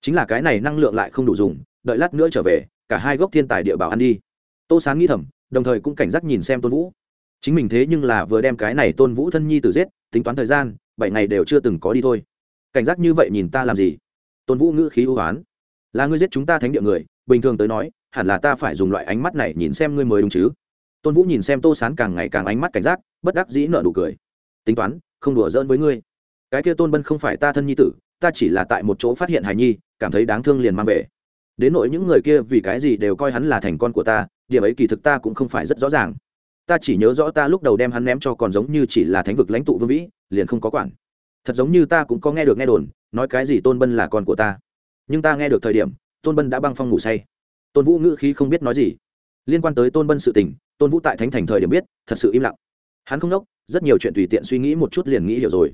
Chính là cái này năng lượng lại không đủ dùng, đợi lát nữa trở về, cả hai gốc thiên tài địa bảo ăn đi. Tô sán nghĩ thầm, đồng thời cũng cảnh giác nhìn xem tôn vũ. Chính mình thế nhưng là vừa đem cái này tôn vũ thân nhi từ giết, tính toán thời gian, bảy ngày đều chưa từng có đi thôi. Cảnh giác như vậy nhìn ta làm gì? Tôn vũ ngữ khí ưu hoán là ngươi giết chúng ta thánh địa người, bình thường tới nói, hẳn là ta phải dùng loại ánh mắt này nhìn xem ngươi mới đúng chứ. Tôn vũ nhìn xem tô sán càng ngày càng ánh mắt cảnh giác, bất đắc dĩ nợ nụ cười tính toán, không đùa giỡn với ngươi. Cái kia tôn bân không phải ta thân nhi tử, ta chỉ là tại một chỗ phát hiện hài nhi, cảm thấy đáng thương liền mang về. Đến nỗi những người kia vì cái gì đều coi hắn là thành con của ta, điểm ấy kỳ thực ta cũng không phải rất rõ ràng. Ta chỉ nhớ rõ ta lúc đầu đem hắn ném cho còn giống như chỉ là thánh vực lãnh tụ vương vĩ, liền không có quản. Thật giống như ta cũng có nghe được nghe đồn, nói cái gì tôn bân là con của ta. Nhưng ta nghe được thời điểm, tôn bân đã băng phong ngủ say. Tôn vũ ngữ khí không biết nói gì. Liên quan tới tôn bân sự tình, tôn vũ tại thánh thành thời điểm biết, thật sự im lặng. Hắn không đốc rất nhiều chuyện tùy tiện suy nghĩ một chút liền nghĩ hiểu rồi.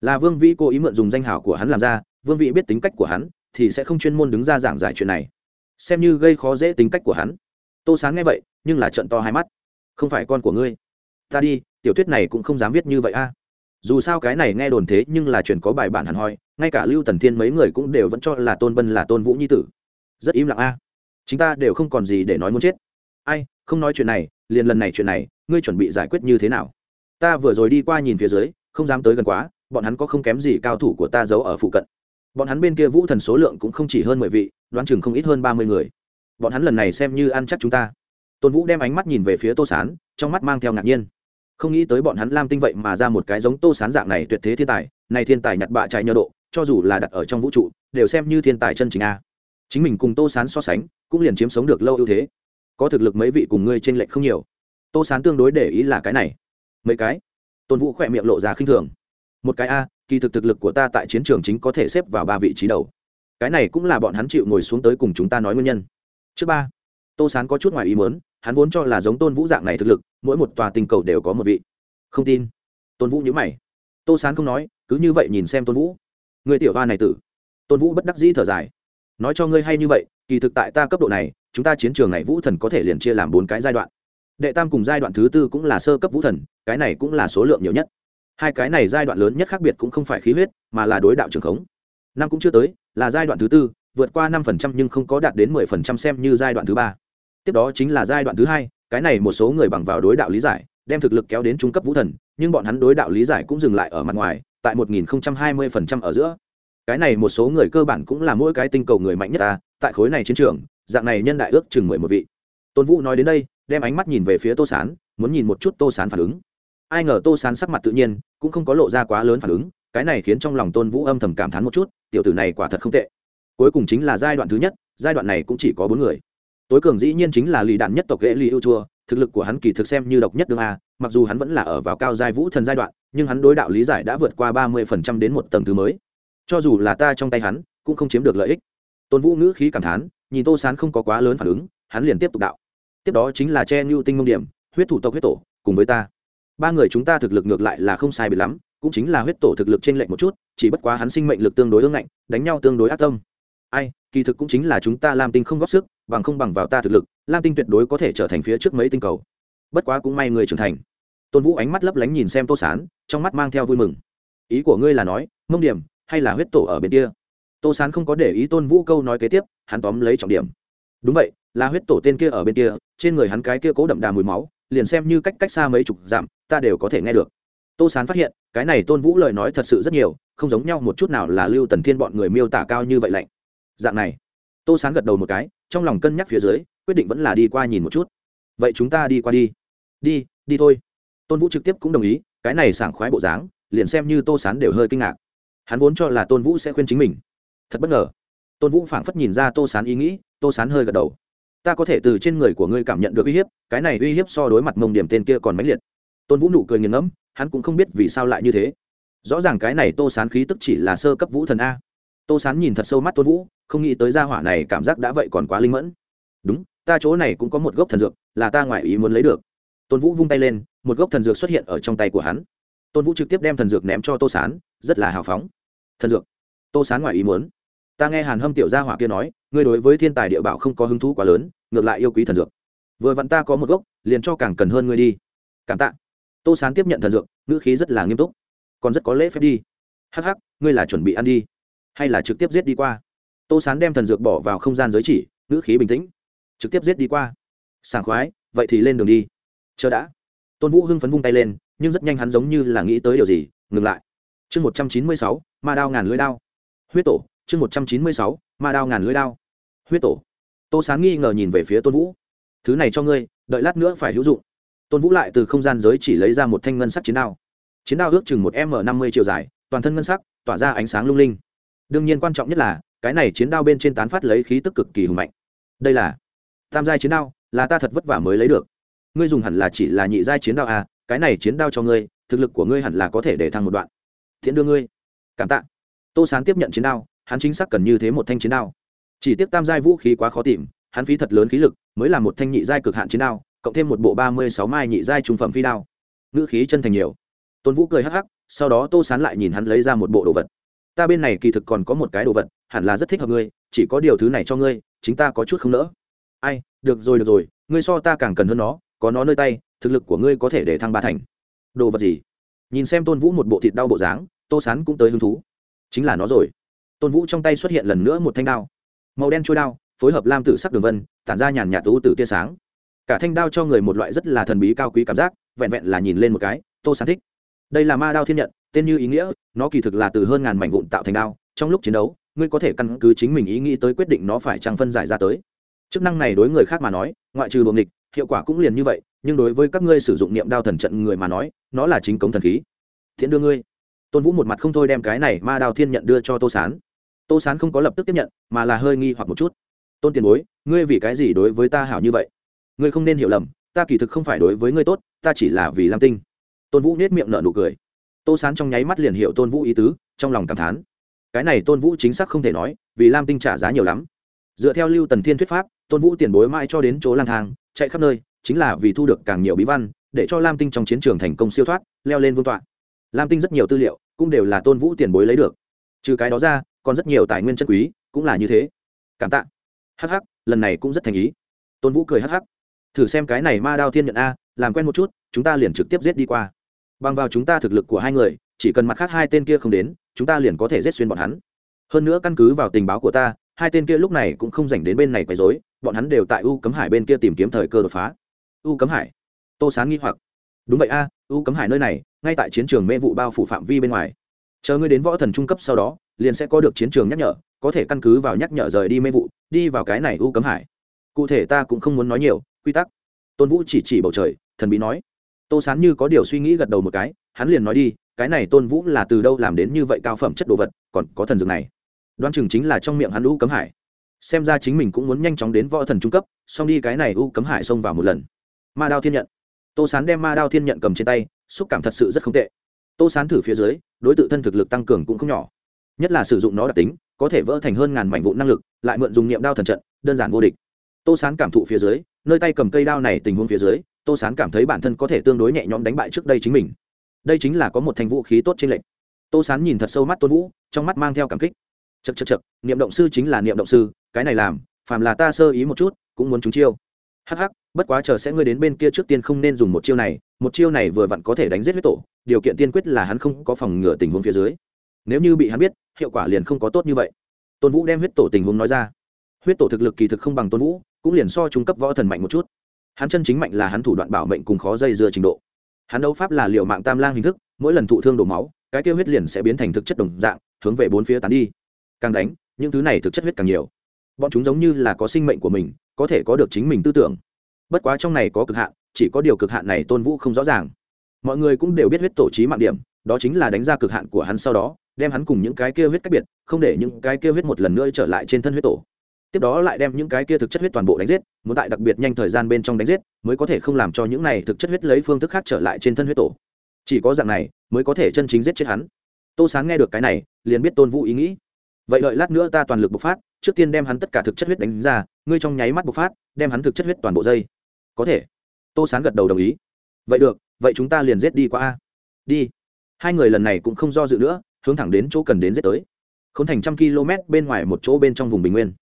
Là vương vĩ cố ý mượn dùng danh hảo của hắn làm ra, vương vĩ biết tính cách của hắn, thì sẽ không chuyên môn đứng ra giảng giải chuyện này. Xem như gây khó dễ tính cách của hắn. Tô sáng nghe vậy, nhưng là trận to hai mắt. Không phải con của ngươi. Ta đi, tiểu thuyết này cũng không dám viết như vậy a. À. Dù sao cái này nghe đồn thế nhưng là chuyện có bài bản hẳn hoi, ngay cả lưu tần thiên mấy người cũng đều vẫn cho là tôn bân là tôn vũ nhi tử. Rất im lặng a. À. Chúng ta đều không còn gì để nói muốn chết. Ai, không nói chuyện này, liền lần này chuyện này, ngươi chuẩn bị giải quyết như thế nào? Ta vừa rồi đi qua nhìn phía dưới, không dám tới gần quá, bọn hắn có không kém gì cao thủ của ta giấu ở phụ cận. Bọn hắn bên kia vũ thần số lượng cũng không chỉ hơn mười vị, đoán chừng không ít hơn ba mươi người. Bọn hắn lần này xem như ăn chắc chúng ta. Tôn vũ đem ánh mắt nhìn về phía tô s á n trong mắt mang theo ngạc nhiên. Không nghĩ tới bọn hắn lam tinh vậy mà ra một cái giống tô sán dạng này tuyệt thế thiên tài, này thiên tài nhặt bạ chạy nhờ độ, cho dù là đặt ở trong vũ trụ, đều xem như thiên tài chân chính a. Chính mình cùng tô sán so sánh, cũng liền chiếm sống được lâu ưu thế. Có thực lực mấy vị cùng ngươi t r ê n lệch không nhiều. Tô sán tương đối để ý là cái này mấy cái. Tôn vũ khỏe miệng lộ ra khinh thường. Một cái a, kỳ thực thực lực của ta tại chiến trường chính có thể xếp vào ba vị trí đầu. Cái này cũng là bọn hắn chịu ngồi xuống tới cùng chúng ta nói nguyên nhân. Trước ba, tô sán có chút ngoài ý mớn hắn vốn cho là giống tôn vũ dạng này thực lực, mỗi một tòa tình cầu đều có một vị. Không tin. Tôn vũ nhữ mày. Tô sán không nói, cứ như vậy nhìn xem tôn vũ. Người tiểu hoa này tử. Tôn vũ bất đắc dĩ thở dài. Nói cho ngươi hay như vậy, kỳ thực tại ta cấp độ này, chúng ta chiến trường này vũ thần có thể liền chia làm bốn cái giai đoạn đệ tam cùng giai đoạn thứ tư cũng là sơ cấp vũ thần, cái này cũng là số lượng nhiều nhất. Hai cái này giai đoạn lớn nhất khác biệt cũng không phải khí huyết, mà là đối đạo trường khống. Năm cũng chưa tới, là giai đoạn thứ tư, vượt qua năm phần trăm nhưng không có đạt đến mười phần trăm xem như giai đoạn thứ ba. Tiếp đó chính là giai đoạn thứ hai, cái này một số người bằng vào đối đạo lý giải, đem thực lực kéo đến trung cấp vũ thần, nhưng bọn hắn đối đạo lý giải cũng dừng lại ở mặt ngoài, tại một nghìn hai mươi phần trăm ở giữa. Cái này một số người cơ bản cũng là mỗi cái tinh cầu người mạnh nhất ta, tại khối này chiến trường, dạng này nhân đại ước chừng mười một vị. Tôn vũ nói đến đây đem ánh mắt nhìn về phía tô sán, muốn nhìn một chút tô sán phản ứng. Ai ngờ tô sán sắc mặt tự nhiên, cũng không có lộ ra quá lớn phản ứng, cái này khiến trong lòng tôn vũ âm thầm cảm thán một chút, tiểu tử này quả thật không tệ. Cuối cùng chính là giai đoạn thứ nhất, giai đoạn này cũng chỉ có bốn người. Tối cường dĩ nhiên chính là lì đạn nhất tộc ghệ lì ưu chua, thực lực của hắn kỳ thực xem như độc nhất đương a, mặc dù hắn vẫn là ở vào cao giai vũ thần giai đoạn, nhưng hắn đối đạo lý giải đã vượt qua ba mươi phần trăm đến một tầng thứ mới. Cho dù là ta trong tay hắn, cũng không chiếm được lợi ích. Tôn vũ ngữ khí cảm thán, nhìn tô sán không có quá lớn phản ứng, hắn liền tiếp tục đạo tiếp đó chính là che ngưu tinh mông điểm, huyết thủ tộc huyết tổ, cùng với ta. Ba người chúng ta thực lực ngược lại là không sai biệt lắm, cũng chính là huyết tổ thực lực trên lệnh một chút, chỉ bất quá hắn sinh mệnh lực tương đối ương ngạnh, đánh nhau tương đối ác tâm. Ai, kỳ thực cũng chính là chúng ta lam tinh không góp sức, bằng không bằng vào ta thực lực, lam tinh tuyệt đối có thể trở thành phía trước mấy tinh cầu. Bất quá cũng may người trưởng thành. Tôn vũ ánh mắt lấp lánh nhìn xem tô sán, trong mắt mang theo vui mừng. Ý của ngươi là nói, mông điểm, hay là huyết tổ ở bên kia? Tô sán không có để ý tôn vũ câu nói kế tiếp, hắn tóm lấy trọng điểm đúng vậy, là huyết tổ tên kia ở bên kia, trên người hắn cái kia cố đậm đà mùi máu, liền xem như cách cách xa mấy chục dặm, ta đều có thể nghe được. Tô sán phát hiện, cái này tôn vũ lời nói thật sự rất nhiều, không giống nhau một chút nào là lưu tần thiên bọn người miêu tả cao như vậy lạnh. Dạng này, tô sán gật đầu một cái, trong lòng cân nhắc phía dưới, quyết định vẫn là đi qua nhìn một chút. Vậy chúng ta đi qua đi. Đi đi thôi. Tôn vũ trực tiếp cũng đồng ý, cái này sảng khoái bộ dáng, liền xem như tô sán đều hơi kinh ngạc. Hắn vốn cho là tôn vũ sẽ khuyên chính mình. Thật bất ngờ tôn vũ phảng phất nhìn ra tô sán ý nghĩ, tô sán hơi gật đầu. Ta có thể từ trên người của ngươi cảm nhận được uy hiếp, cái này uy hiếp so đối mặt mông điểm tên kia còn mãnh liệt. Tôn vũ nụ cười nghiền ngẫm, hắn cũng không biết vì sao lại như thế. Rõ ràng cái này tô sán khí tức chỉ là sơ cấp vũ thần a. Tô sán nhìn thật sâu mắt tôn vũ, không nghĩ tới gia hỏa này cảm giác đã vậy còn quá linh mẫn. Đúng, ta chỗ này cũng có một gốc thần dược, là ta ngoại ý muốn lấy được. Tôn vũ vung tay lên, một gốc thần dược xuất hiện ở trong tay của hắn. Tôn vũ trực tiếp đem thần dược ném cho tô sán, rất là hào phóng. Thần dược. Tô sán ngoại ý muốn ta nghe hàn hâm tiểu gia hỏa kia nói, ngươi đối với thiên tài địa bảo không có hứng thú quá lớn, ngược lại yêu quý thần dược. Vừa vặn ta có một gốc, liền cho càng cần hơn ngươi đi. Cảm tạ. Tô sán tiếp nhận thần dược, ngữ khí rất là nghiêm túc. Còn rất có lễ phép đi. Hắc hắc, ngươi là chuẩn bị ăn đi, hay là trực tiếp giết đi qua? Tô sán đem thần dược bỏ vào không gian giới chỉ, ngữ khí bình tĩnh. Trực tiếp giết đi qua. Sảng khoái, vậy thì lên đường đi. Chờ đã. Tôn vũ hưng phấn vung tay lên, nhưng rất nhanh hắn giống như là nghĩ tới điều gì, ngừng lại. Chương một trăm chín mươi sáu, ma đao ngàn lưỡi đao. Huyết tổ chương một trăm chín mươi sáu, ma đao ngàn lưỡi đao. Huyết tổ. Tô sán nghi ngờ nhìn về phía tôn vũ. Thứ này cho ngươi, đợi lát nữa phải hữu dụng. Tôn vũ lại từ không gian giới chỉ lấy ra một thanh ngân sắc chiến đao. Chiến đao ước chừng một m năm mươi chiều dài, toàn thân ngân sắc, tỏa ra ánh sáng lung linh. Đương nhiên quan trọng nhất là, cái này chiến đao bên trên tán phát lấy khí tức cực kỳ hùng mạnh. Đây là tam giai chiến đao, là ta thật vất vả mới lấy được. Ngươi dùng hẳn là chỉ là nhị giai chiến đao à cái này chiến đao cho ngươi, thực lực của ngươi hẳn là có thể để thăng một đoạn. Thiện đưa ngươi. Cảm tạ. Tô sán tiếp nhận chiến đao hắn chính xác cần như thế một thanh chiến đao. Chỉ tiếc tam giai vũ khí quá khó tìm, hắn phí thật lớn khí lực, mới là một thanh nhị giai cực hạn chiến đao, cộng thêm một bộ ba mươi sáu mai nhị giai trung phẩm phi đao. Ngữ khí chân thành nhiều. Tôn vũ cười hắc hắc, sau đó tô sán lại nhìn hắn lấy ra một bộ đồ vật. Ta bên này kỳ thực còn có một cái đồ vật, hẳn là rất thích hợp ngươi, chỉ có điều thứ này cho ngươi, chính ta có chút không nỡ. Ai, được rồi được rồi, ngươi so ta càng cần hơn nó, có nó nơi tay, thực lực của ngươi có thể để thăng ba thành. Đồ vật gì? Nhìn xem tôn vũ một bộ thịt đau bộ dáng, tô sán cũng tới hứng thú. Chính là nó rồi tôn vũ trong tay xuất hiện lần nữa một thanh đao màu đen trôi đao phối hợp lam tử sắc đường vân tản ra nhàn nhạt tú tử tia sáng cả thanh đao cho người một loại rất là thần bí cao quý cảm giác vẹn vẹn là nhìn lên một cái tô sán thích đây là ma đao thiên nhận tên như ý nghĩa nó kỳ thực là từ hơn ngàn mảnh vụn tạo thành đao trong lúc chiến đấu ngươi có thể căn cứ chính mình ý nghĩ tới quyết định nó phải trăng phân giải ra tới chức năng này đối người khác mà nói ngoại trừ buồng địch hiệu quả cũng liền như vậy nhưng đối với các ngươi sử dụng niệm đao thần trận người mà nói nó là chính cống thần khí thiện đưa ngươi tôn vũ một mặt không thôi đem cái này ma đao thiên nhận đưa cho tô sán tô sán không có lập tức tiếp nhận, mà là hơi nghi hoặc một chút. Tôn tiền bối, ngươi vì cái gì đối với ta hảo như vậy? Ngươi không nên hiểu lầm, ta kỳ thực không phải đối với ngươi tốt, ta chỉ là vì lam tinh. Tôn vũ nết miệng nở nụ cười. Tô sán trong nháy mắt liền hiểu tôn vũ ý tứ, trong lòng cảm thán. Cái này tôn vũ chính xác không thể nói, vì lam tinh trả giá nhiều lắm. Dựa theo lưu tần thiên thuyết pháp, tôn vũ tiền bối mãi cho đến chỗ lang thang, chạy khắp nơi, chính là vì thu được càng nhiều bí văn, để cho lam tinh trong chiến trường thành công siêu thoát, leo lên vương tọa. Lam tinh rất nhiều tư liệu cũng đều là tôn vũ tiền bối lấy được. Trừ cái đó ra còn rất nhiều tài nguyên chân quý cũng là như thế. Cảm tạ. Hắc hắc, lần này cũng rất thành ý. Tôn vũ cười hắc hắc. Thử xem cái này ma đao thiên nhận a, làm quen một chút, chúng ta liền trực tiếp giết đi qua. Bằng vào chúng ta thực lực của hai người, chỉ cần mặt khác hai tên kia không đến, chúng ta liền có thể giết xuyên bọn hắn. Hơn nữa căn cứ vào tình báo của ta, hai tên kia lúc này cũng không dành đến bên này quấy rối, bọn hắn đều tại u cấm hải bên kia tìm kiếm thời cơ đột phá. U cấm hải. Tô sán nghi hoặc. Đúng vậy a, u cấm hải nơi này, ngay tại chiến trường mê vụ bao phủ phạm vi bên ngoài. Chờ ngươi đến võ thần trung cấp sau đó liền sẽ có được chiến trường nhắc nhở, có thể căn cứ vào nhắc nhở rời đi mê vụ, đi vào cái này u cấm hải. Cụ thể ta cũng không muốn nói nhiều, quy tắc. Tôn vũ chỉ chỉ bầu trời, thần bí nói. Tô sán như có điều suy nghĩ gật đầu một cái, hắn liền nói đi, cái này tôn vũ là từ đâu làm đến như vậy cao phẩm chất đồ vật, còn có thần dược này. Đoán chừng chính là trong miệng hắn u cấm hải. Xem ra chính mình cũng muốn nhanh chóng đến võ thần trung cấp, xong đi cái này u cấm hải xông vào một lần. Ma đao thiên nhận. Tô sán đem ma đao thiên nhận cầm trên tay, xúc cảm thật sự rất không tệ. Tô sán thử phía dưới, đối tượng thân thực lực tăng cường cũng không nhỏ nhất là sử dụng nó đặc tính, có thể vỡ thành hơn ngàn mảnh vụ năng lực, lại mượn dùng niệm đao thần trận, đơn giản vô địch. Tô sán cảm thụ phía dưới, nơi tay cầm cây đao này tình huống phía dưới, tô sán cảm thấy bản thân có thể tương đối nhẹ nhõm đánh bại trước đây chính mình. Đây chính là có một thành vũ khí tốt trên lệnh tô sán nhìn thật sâu mắt tôn vũ, trong mắt mang theo cảm kích. Chật chật chật niệm động sư chính là niệm động sư, cái này làm, phàm là ta sơ ý một chút, cũng muốn chúng chiêu. Hắc hắc, bất quá chờ sẽ ngươi đến bên kia trước tiên không nên dùng một chiêu này, một chiêu này vừa vặn có thể đánh giết huyết tổ, điều kiện tiên quyết là hắn không có phòng ngừa tình huống phía dưới nếu như bị hắn biết, hiệu quả liền không có tốt như vậy. Tôn vũ đem huyết tổ tình huống nói ra. Huyết tổ thực lực kỳ thực không bằng tôn vũ, cũng liền so trung cấp võ thần mạnh một chút. Hắn chân chính mạnh là hắn thủ đoạn bảo mệnh cùng khó dây dưa trình độ. Hắn đấu pháp là liệu mạng tam lang hình thức, mỗi lần thụ thương đổ máu, cái kêu huyết liền sẽ biến thành thực chất đồng dạng, hướng về bốn phía tán đi. Càng đánh, những thứ này thực chất huyết càng nhiều. Bọn chúng giống như là có sinh mệnh của mình, có thể có được chính mình tư tưởng. Bất quá trong này có cực hạn, chỉ có điều cực hạn này tôn vũ không rõ ràng. Mọi người cũng đều biết huyết tổ trí mạng điểm, đó chính là đánh ra cực hạn của hắn sau đó đem hắn cùng những cái kia huyết cách biệt, không để những cái kia huyết một lần nữa trở lại trên thân huyết tổ. Tiếp đó lại đem những cái kia thực chất huyết toàn bộ đánh giết, muốn tại đặc biệt nhanh thời gian bên trong đánh giết, mới có thể không làm cho những này thực chất huyết lấy phương thức khác trở lại trên thân huyết tổ. Chỉ có dạng này, mới có thể chân chính giết chết hắn. Tô sáng nghe được cái này, liền biết tôn vũ ý nghĩ. Vậy đợi lát nữa ta toàn lực bộc phát, trước tiên đem hắn tất cả thực chất huyết đánh ra, ngươi trong nháy mắt bộc phát, đem hắn thực chất huyết toàn bộ dây. Có thể. Tô sáng gật đầu đồng ý. Vậy được, vậy chúng ta liền giết đi qua a. Đi. Hai người lần này cũng không do dự nữa hướng thẳng đến chỗ cần đến giết tới. K h ô n thành trăm km bên ngoài một chỗ bên trong vùng bình nguyên.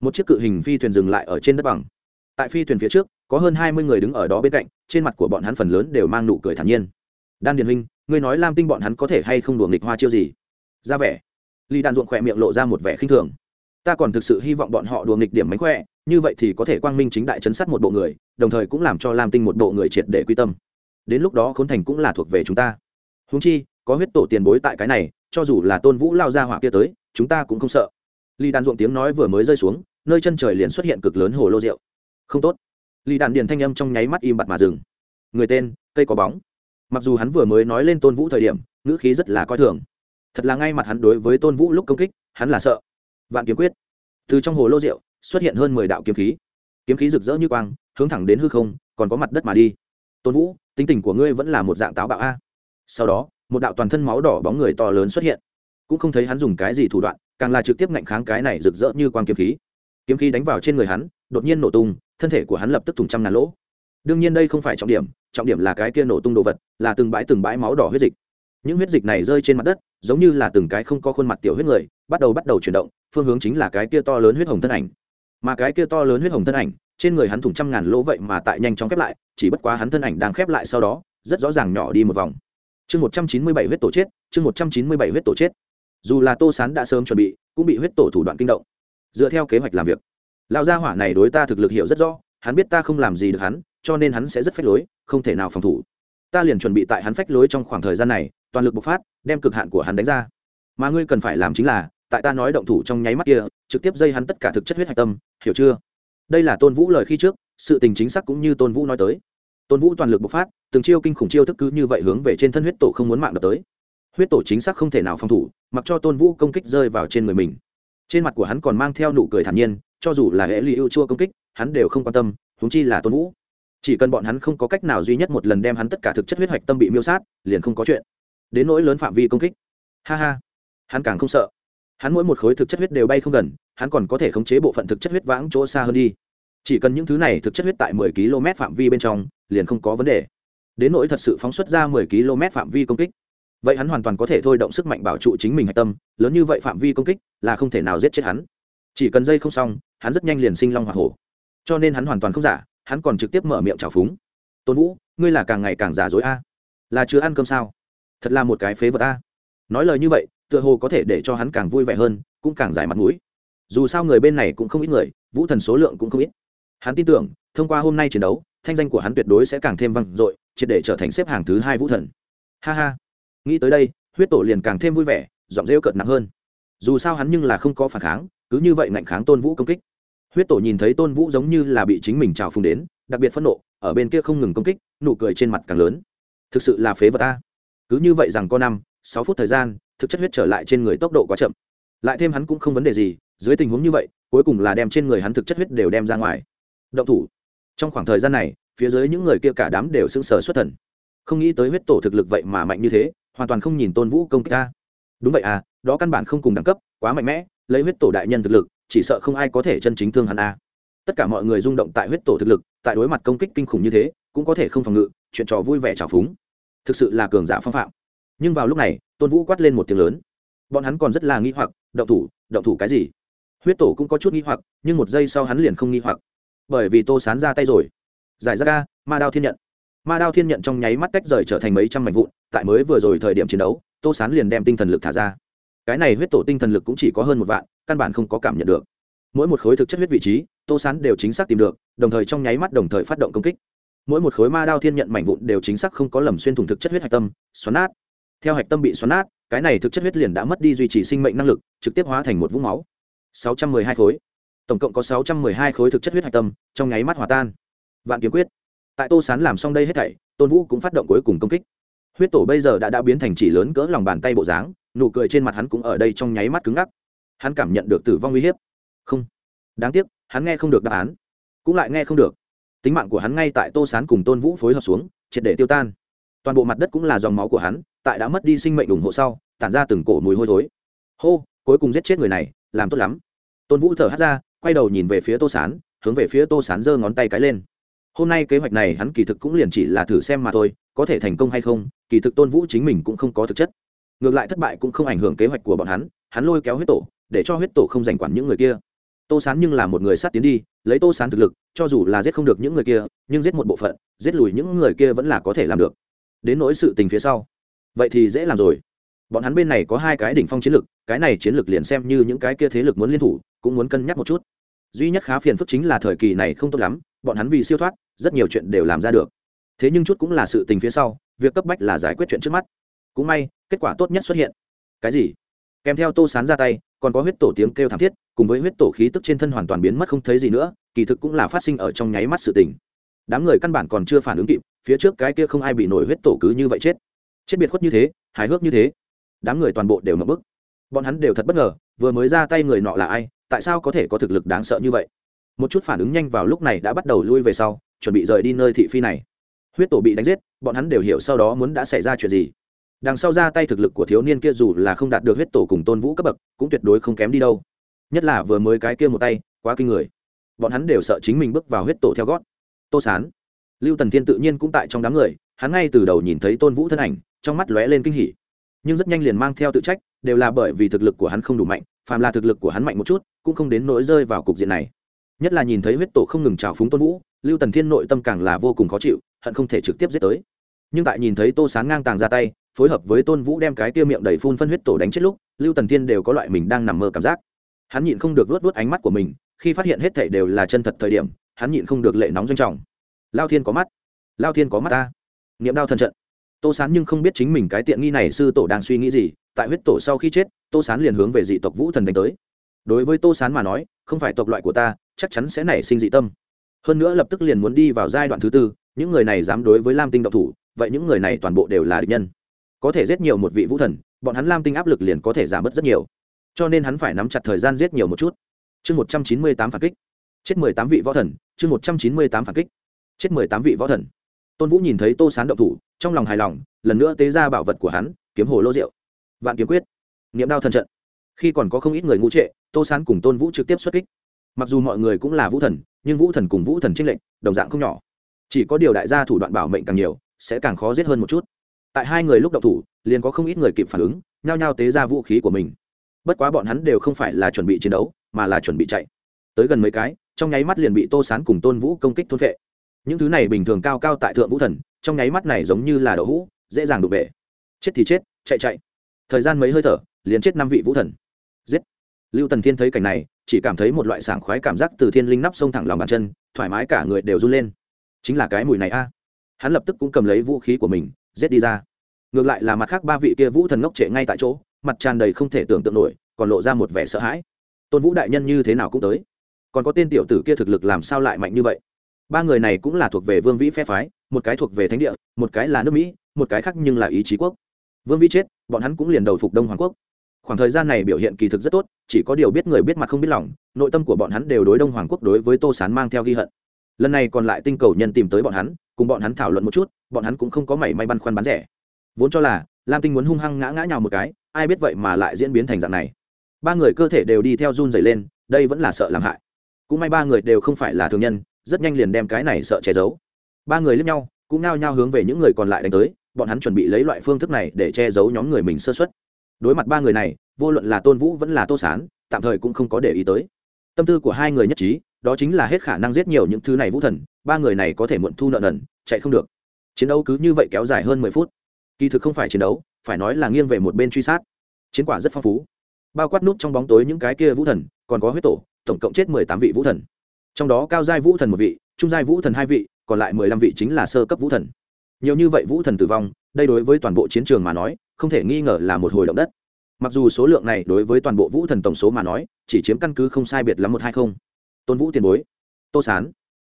Một chiếc cự hình phi thuyền dừng lại ở trên đất bằng. Tại phi thuyền phía trước, có hơn hai mươi người đứng ở đó bên cạnh, trên mặt của bọn hắn phần lớn đều mang nụ cười thản nhiên. Đan điền huynh, ngươi nói lam tinh bọn hắn có thể hay không đùa nghịch hoa chiêu gì? Ra vẻ. Ly đạn ruộng khỏe miệng lộ ra một vẻ khinh thường. Ta còn thực sự hy vọng bọn họ đùa nghịch điểm mánh khỏe, như vậy thì có thể quang minh chính đại chấn sát một bộ người, đồng thời cũng làm cho lam tinh một bộ người triệt để quy tâm. Đến lúc đó khốn thành cũng là thuộc về chúng ta. Húng chi, có huyết tổ tiền bối tại cái này cho dù là tôn vũ lao ra hỏa kia tới, chúng ta cũng không sợ. Ly đàn ruộng tiếng nói vừa mới rơi xuống, nơi chân trời liền xuất hiện cực lớn hồ lô rượu. Không tốt. Ly đàn điền thanh âm trong nháy mắt im bặt mà dừng. Người tên, cây có bóng. Mặc dù hắn vừa mới nói lên tôn vũ thời điểm, ngữ khí rất là coi thường. Thật là ngay mặt hắn đối với tôn vũ lúc công kích, hắn là sợ. Vạn kiếm quyết. Từ trong hồ lô rượu, xuất hiện hơn mười đạo kiếm khí. Kiếm khí rực rỡ như quang, hướng thẳng đến hư không, còn có mặt đất mà đi. Tôn vũ, tính tình của ngươi vẫn là một dạng táo bạo a. Sau đó một đạo toàn thân máu đỏ bóng người to lớn xuất hiện. Cũng không thấy hắn dùng cái gì thủ đoạn, càng là trực tiếp ngạnh kháng cái này rực rỡ như quang kiếm khí. Kiếm khí đánh vào trên người hắn, đột nhiên nổ tung, thân thể của hắn lập tức thùng trăm ngàn lỗ. Đương nhiên đây không phải trọng điểm trọng điểm là cái kia nổ tung đồ vật, là từng bãi từng bãi máu đỏ huyết dịch. Những huyết dịch này rơi trên mặt đất, giống như là từng cái không có khuôn mặt tiểu huyết người, bắt đầu bắt đầu chuyển động, phương hướng chính là cái kia to lớn huyết hồng thân ảnh. Mà cái kia to lớn huyết hồng thân ảnh, trên người hắn thủng trăm ngàn lỗ vậy mà tại nhanh chóng khép lại, chỉ bất quá hắn thân ảnh đang khép lại sau đó, rất rõ ràng nhỏ đi một vòng chương một trăm chín mươi bảy huyết tổ chết, chương một trăm chín mươi bảy huyết tổ chết. Dù là tô sán đã sớm chuẩn bị, cũng bị huyết tổ thủ đoạn kinh động. Dựa theo kế hoạch làm việc. Lão gia hỏa này đối ta thực lực hiểu rất rõ, hắn biết ta không làm gì được hắn, cho nên hắn sẽ rất phách lối, không thể nào phòng thủ. Ta liền chuẩn bị tại hắn phách lối trong khoảng thời gian này, toàn lực bộc phát, đem cực hạn của hắn đánh ra. Mà ngươi cần phải làm chính là, tại ta nói động thủ trong nháy mắt kia, trực tiếp dây hắn tất cả thực chất huyết hạch tâm, hiểu chưa? Đây là tôn vũ lời khi trước, sự tình chính xác cũng như tôn vũ nói tới tôn vũ toàn lực bộc phát, từng chiêu kinh khủng chiêu thức cứ như vậy hướng về trên thân huyết tổ không muốn mạng đập tới. Huyết tổ chính xác không thể nào phòng thủ, mặc cho tôn vũ công kích rơi vào trên người mình. Trên mặt của hắn còn mang theo nụ cười thản nhiên, cho dù là hệ lụy ưu chua công kích, hắn đều không quan tâm húng chi là tôn vũ. Chỉ cần bọn hắn không có cách nào duy nhất một lần đem hắn tất cả thực chất huyết hoạch tâm bị miêu sát, liền không có chuyện. Đến nỗi lớn phạm vi công kích. Ha ha. Hắn càng không sợ. Hắn mỗi một khối thực chất huyết đều bay không gần, hắn còn có thể khống chế bộ phận thực chất huyết vãng chỗ xa hơn đi. Chỉ cần những thứ này thực chất huyết tại mười km phạm vi bên trong liền không có vấn đề. Đến nỗi thật sự phóng xuất ra mười km phạm vi công kích, vậy hắn hoàn toàn có thể thôi động sức mạnh bảo trụ chính mình hạch tâm, lớn như vậy phạm vi công kích là không thể nào giết chết hắn. Chỉ cần dây không xong, hắn rất nhanh liền sinh long h o a hổ. Cho nên hắn hoàn toàn không giả, hắn còn trực tiếp mở miệng trào phúng. Tôn vũ, ngươi là càng ngày càng giả dối a. Là chưa ăn cơm sao? Thật là một cái phế vật a. Nói lời như vậy, tựa hồ có thể để cho hắn càng vui vẻ hơn, cũng càng giải mặt mũi. Dù sao người bên này cũng không ít người, vũ thần số lượng cũng không ít hắn tin tưởng, thông qua hôm nay chiến đấu, thanh danh của hắn tuyệt đối sẽ càng thêm vang dội, triệt để trở thành xếp hàng thứ hai vũ thần. Ha ha. Nghĩ tới đây, huyết tổ liền càng thêm vui vẻ, giọng rêu cợt nặng hơn. Dù sao hắn nhưng là không có phản kháng, cứ như vậy ngạnh kháng tôn vũ công kích. Huyết tổ nhìn thấy tôn vũ giống như là bị chính mình trào phùng đến, đặc biệt phẫn nộ, ở bên kia không ngừng công kích, nụ cười trên mặt càng lớn. Thực sự là phế vật ta. Cứ như vậy rằng có năm, sáu phút thời gian, thực chất huyết trở lại trên người tốc độ quá chậm. Lại thêm hắn cũng không vấn đề gì, dưới tình huống như vậy, cuối cùng là đem trên người hắn thực chất huyết đều đem ra ngoài động thủ. Trong khoảng thời gian này, phía dưới những người kia cả đám đều sững sờ xuất thần. Không nghĩ tới huyết tổ thực lực vậy mà mạnh như thế, hoàn toàn không nhìn tôn vũ công kích ta. Đúng vậy à đó căn bản không cùng đẳng cấp, quá mạnh mẽ, lấy huyết tổ đại nhân thực lực, chỉ sợ không ai có thể chân chính thương hắn a. Tất cả mọi người rung động tại huyết tổ thực lực, tại đối mặt công kích kinh khủng như thế, cũng có thể không phòng ngự, chuyện trò vui vẻ trào phúng. Thực sự là cường giả phong phạm. Nhưng vào lúc này, tôn vũ quát lên một tiếng lớn. Bọn hắn còn rất là nghi hoặc, động thủ động thủ cái gì? Huyết tổ cũng có chút nghi hoặc, nhưng một giây sau hắn liền không nghi hoặc bởi vì tô sán ra tay rồi. Giải ra ga ma đao thiên nhận. Ma đao thiên nhận trong nháy mắt tách rời trở thành mấy trăm mảnh vụn, tại mới vừa rồi thời điểm chiến đấu, tô sán liền đem tinh thần lực thả ra. Cái này huyết tổ tinh thần lực cũng chỉ có hơn một vạn, căn bản không có cảm nhận được. Mỗi một khối thực chất huyết vị trí, tô sán đều chính xác tìm được, đồng thời trong nháy mắt đồng thời phát động công kích. Mỗi một khối ma đao thiên nhận mảnh vụn đều chính xác không có lầm xuyên thủng thực chất huyết hạch tâm, xoắn nát. Theo hạch tâm bị xoắn nát, cái này thực chất huyết liền đã mất đi duy trì sinh mệnh năng lực, trực tiếp hóa thành một vũng máu. Sáu trăm mười hai khối tổng cộng có sáu trăm mười hai khối thực chất huyết hạch tâm, trong nháy mắt hòa tan. Vạn kiếm quyết. Tại tô sán làm xong đây hết thảy, tôn vũ cũng phát động cuối cùng công kích. Huyết tổ bây giờ đã đã biến thành chỉ lớn cỡ lòng bàn tay bộ dáng, nụ cười trên mặt hắn cũng ở đây trong nháy mắt cứng ngắc. Hắn cảm nhận được tử vong uy hiếp. Không. Đáng tiếc, hắn nghe không được đáp án. Cũng lại nghe không được. Tính mạng của hắn ngay tại tô sán cùng tôn vũ phối hợp xuống, triệt để tiêu tan. Toàn bộ mặt đất cũng là dòng máu của hắn, tại đã mất đi sinh mệnh ủng hộ sau, tản ra từng cổ mùi hôi thối. Hô, cuối cùng giết chết người này, làm tốt lắm. Tôn vũ thở hắt ra quay đầu nhìn về phía tô sán, hướng về phía tô sán giơ ngón tay cái lên. Hôm nay kế hoạch này hắn kỳ thực cũng liền chỉ là thử xem mà thôi, có thể thành công hay không, kỳ thực tôn vũ chính mình cũng không có thực chất. Ngược lại thất bại cũng không ảnh hưởng kế hoạch của bọn hắn hắn lôi kéo huyết tổ, để cho huyết tổ không giành quản những người kia. Tô sán nhưng là một người sát tiến đi, lấy tô sán thực lực, cho dù là giết không được những người kia, nhưng giết một bộ phận, giết lùi những người kia vẫn là có thể làm được. Đến nỗi sự tình phía sau. Vậy thì dễ làm rồi bọn hắn bên này có hai cái đỉnh phong chiến lực, cái này chiến lược liền xem như những cái kia thế lực muốn liên thủ, cũng muốn cân nhắc một chút. Duy nhất khá phiền phức chính là thời kỳ này không tốt lắm, bọn hắn vì siêu thoát, rất nhiều chuyện đều làm ra được. Thế nhưng chút cũng là sự tình phía sau, việc cấp bách là giải quyết chuyện trước mắt. Cũng may, kết quả tốt nhất xuất hiện. Cái gì? Kèm theo tô sán ra tay, còn có huyết tổ tiếng kêu thảm thiết, cùng với huyết tổ khí tức trên thân hoàn toàn biến mất không thấy gì nữa, kỳ thực cũng là phát sinh ở trong nháy mắt sự tình. Đám người căn bản còn chưa phản ứng kịp, phía trước cái kia không ai bị nổi huyết tổ cứ như vậy chết. Chết biệt khuất như thế, hài hước như thế đám người toàn bộ đều mở bức. Bọn hắn đều thật bất ngờ, vừa mới ra tay người nọ là ai, tại sao có thể có thực lực đáng sợ như vậy? Một chút phản ứng nhanh vào lúc này đã bắt đầu lui về sau, chuẩn bị rời đi nơi thị phi này. Huyết tổ bị đánh giết, bọn hắn đều hiểu sau đó muốn đã xảy ra chuyện gì. Đằng sau ra tay thực lực của thiếu niên kia dù là không đạt được huyết tổ cùng tôn vũ cấp bậc, cũng tuyệt đối không kém đi đâu. Nhất là vừa mới cái kia một tay, quá kinh người. Bọn hắn đều sợ chính mình bước vào huyết tổ theo gót. Tô sán. Lưu tần thiên tự nhiên cũng tại trong đám người, hắn ngay từ đầu nhìn thấy tôn vũ thân ảnh, trong mắt lóe lên kinh hỉ nhưng rất nhanh liền mang theo tự trách, đều là bởi vì thực lực của hắn không đủ mạnh, phàm là thực lực của hắn mạnh một chút, cũng không đến nỗi rơi vào cục diện này. Nhất là nhìn thấy huyết tổ không ngừng trào phúng tôn vũ, lưu tần thiên nội tâm càng là vô cùng khó chịu, hận không thể trực tiếp giết tới. Nhưng tại nhìn thấy tô sán ngang tàng ra tay, phối hợp với tôn vũ đem cái tiêu miệng đầy phun phân huyết tổ đánh chết lúc, lưu tần thiên đều có loại mình đang nằm mơ cảm giác. Hắn nhịn không được luốt luốt ánh mắt của mình, khi phát hiện hết thảy đều là chân thật thời điểm, hắn nhịn không được lệ nóng doanh trọng. Lao thiên có mắt. Lao thiên có mắt ta. Niệm đao thần trận tô sán nhưng không biết chính mình cái tiện nghi này sư tổ đang suy nghĩ gì, tại huyết tổ sau khi chết, tô sán liền hướng về dị tộc vũ thần đánh tới. Đối với tô sán mà nói, không phải tộc loại của ta, chắc chắn sẽ nảy sinh dị tâm. Hơn nữa lập tức liền muốn đi vào giai đoạn thứ tư, những người này dám đối với lam tinh độc thủ, vậy những người này toàn bộ đều là địch nhân. Có thể giết nhiều một vị vũ thần, bọn hắn lam tinh áp lực liền có thể giảm bớt rất nhiều. Cho nên hắn phải nắm chặt thời gian giết nhiều một chút. Chương một trăm chín mươi tám phản kích. Chết mười tám vị võ thần, chương một trăm chín mươi tám phản kích. Chết mười tám vị võ thần tôn vũ nhìn thấy tô sán động thủ, trong lòng hài lòng, lần nữa tế ra bảo vật của hắn, kiếm hồ lô rượu. Vạn kiếm quyết, niệm đao thần trận. Khi còn có không ít người ngũ trệ, tô sán cùng tôn vũ trực tiếp xuất kích. Mặc dù mọi người cũng là vũ thần, nhưng vũ thần cùng vũ thần trích lệnh đồng dạng không nhỏ. Chỉ có điều đại gia thủ đoạn bảo mệnh càng nhiều, sẽ càng khó giết hơn một chút. Tại hai người lúc đậu thủ, liền có không ít người kịp phản ứng, nhao nhao tế ra vũ khí của mình. Bất quá bọn hắn đều không phải là chuẩn bị chiến đấu, mà là chuẩn bị chạy. Tới gần mấy cái, trong nháy mắt liền bị tô sán cùng tôn vũ công kích thôn vệ những thứ này bình thường cao cao tại thượng vũ thần, trong nháy mắt này giống như là đậu hũ, dễ dàng đụng bể. Chết thì chết, chạy chạy. Thời gian mấy hơi thở, liền chết năm vị vũ thần. Giết. Lưu tần thiên thấy cảnh này, chỉ cảm thấy một loại sảng khoái cảm giác từ thiên linh nắp sông thẳng lòng bàn chân, thoải mái cả người đều run lên. Chính là cái mùi này a. Hắn lập tức cũng cầm lấy vũ khí của mình, giết đi ra. Ngược lại là mặt khác ba vị kia vũ thần ngốc trệ ngay tại chỗ, mặt tràn đầy không thể tưởng tượng nổi, còn lộ ra một vẻ sợ hãi. Tôn vũ đại nhân như thế nào cũng tới. Còn có tên tiểu tử kia thực lực làm sao lại mạnh như vậy? Ba người này cũng là thuộc về vương vĩ phe phái, một cái thuộc về thánh địa, một cái là nước mỹ, một cái khác nhưng là ý chí quốc. Vương vĩ chết, bọn hắn cũng liền đầu phục đông hoàng quốc. Khoảng thời gian này biểu hiện kỳ thực rất tốt, chỉ có điều biết người biết mặt không biết lòng, nội tâm của bọn hắn đều đối đông hoàng quốc đối với tô sán mang theo ghi hận. Lần này còn lại tinh cầu nhân tìm tới bọn hắn, cùng bọn hắn thảo luận một chút, bọn hắn cũng không có mảy may băn khoăn bán rẻ. Vốn cho là, lam tinh muốn hung hăng ngã ngã nhào một cái, ai biết vậy mà lại diễn biến thành dạng này. Ba người cơ thể đều đi theo run dày lên, đây vẫn là sợ làm hại. Cũng may ba người đều không phải là thường nhân rất nhanh liền đem cái này sợ che giấu. Ba người lướt nhau, cũng nao nhao hướng về những người còn lại đánh tới, bọn hắn chuẩn bị lấy loại phương thức này để che giấu nhóm người mình sơ xuất đối mặt ba người này, vô luận là tôn vũ vẫn là tô sán, tạm thời cũng không có để ý tới. Tâm tư của hai người nhất trí, đó chính là hết khả năng giết nhiều những thứ này vũ thần, ba người này có thể muộn thu nợ nần, chạy không được. Chiến đấu cứ như vậy kéo dài hơn mười phút. Kỳ thực không phải chiến đấu, phải nói là nghiêng về một bên truy sát. Chiến quả rất phong phú. Bao quát nút trong bóng tối những cái kia vũ thần, còn có huyết tổ, tổng cộng chết mười tám vị vũ thần trong đó cao giai vũ thần một vị, trung giai vũ thần hai vị, còn lại mười lăm vị chính là sơ cấp vũ thần. Nhiều như vậy vũ thần tử vong, đây đối với toàn bộ chiến trường mà nói, không thể nghi ngờ là một hồi động đất. Mặc dù số lượng này đối với toàn bộ vũ thần tổng số mà nói, chỉ chiếm căn cứ không sai biệt lắm một hai không. Tôn vũ tiền bối, tô sán.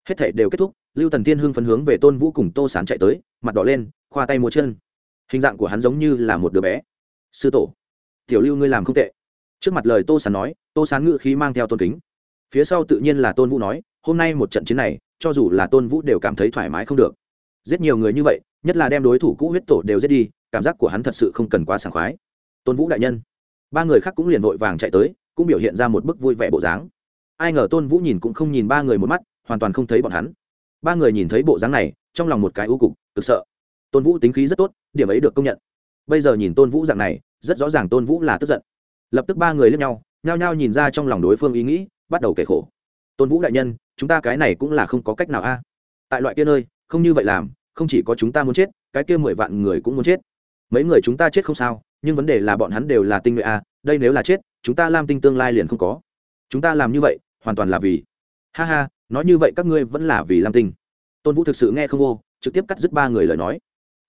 Hết thể đều kết thúc, lưu thần tiên hưng phấn hướng về tôn vũ cùng tô sán chạy tới, mặt đỏ lên, khoa tay múa chân. Hình dạng của hắn giống như là một đứa bé. Sư tổ, tiểu lưu ngươi làm không tệ. Trước mặt lời tô sán nói, tô sán ngự khí mang theo tôn kính phía sau tự nhiên là tôn vũ nói, hôm nay một trận chiến này, cho dù là tôn vũ đều cảm thấy thoải mái không được. Giết nhiều người như vậy, nhất là đem đối thủ cũ huyết tổ đều giết đi, cảm giác của hắn thật sự không cần quá sảng khoái. Tôn vũ đại nhân. Ba người khác cũng liền vội vàng chạy tới, cũng biểu hiện ra một bức vui vẻ bộ dáng. Ai ngờ tôn vũ nhìn cũng không nhìn ba người một mắt, hoàn toàn không thấy bọn hắn. Ba người nhìn thấy bộ dáng này, trong lòng một cái ưu cục, cực sợ. Tôn vũ tính khí rất tốt, điểm ấy được công nhận. Bây giờ nhìn tôn vũ dạng này, rất rõ ràng tôn vũ là tức giận. Lập tức ba người lướt nhau, nhao nhao nhìn ra trong lòng đối phương ý nghĩ bắt đầu kể khổ. Tôn vũ đại nhân, chúng ta cái này cũng là không có cách nào a. Tại loại kia nơi, không như vậy làm, không chỉ có chúng ta muốn chết, cái kia mười vạn người cũng muốn chết. Mấy người chúng ta chết không sao, nhưng vấn đề là bọn hắn đều là tinh nhuệ a, đây nếu là chết, chúng ta lam tinh tương lai liền không có. Chúng ta làm như vậy, hoàn toàn là vì. Ha ha, nói như vậy các ngươi vẫn là vì lam tinh. Tôn vũ thực sự nghe không vô trực tiếp cắt dứt ba người lời nói.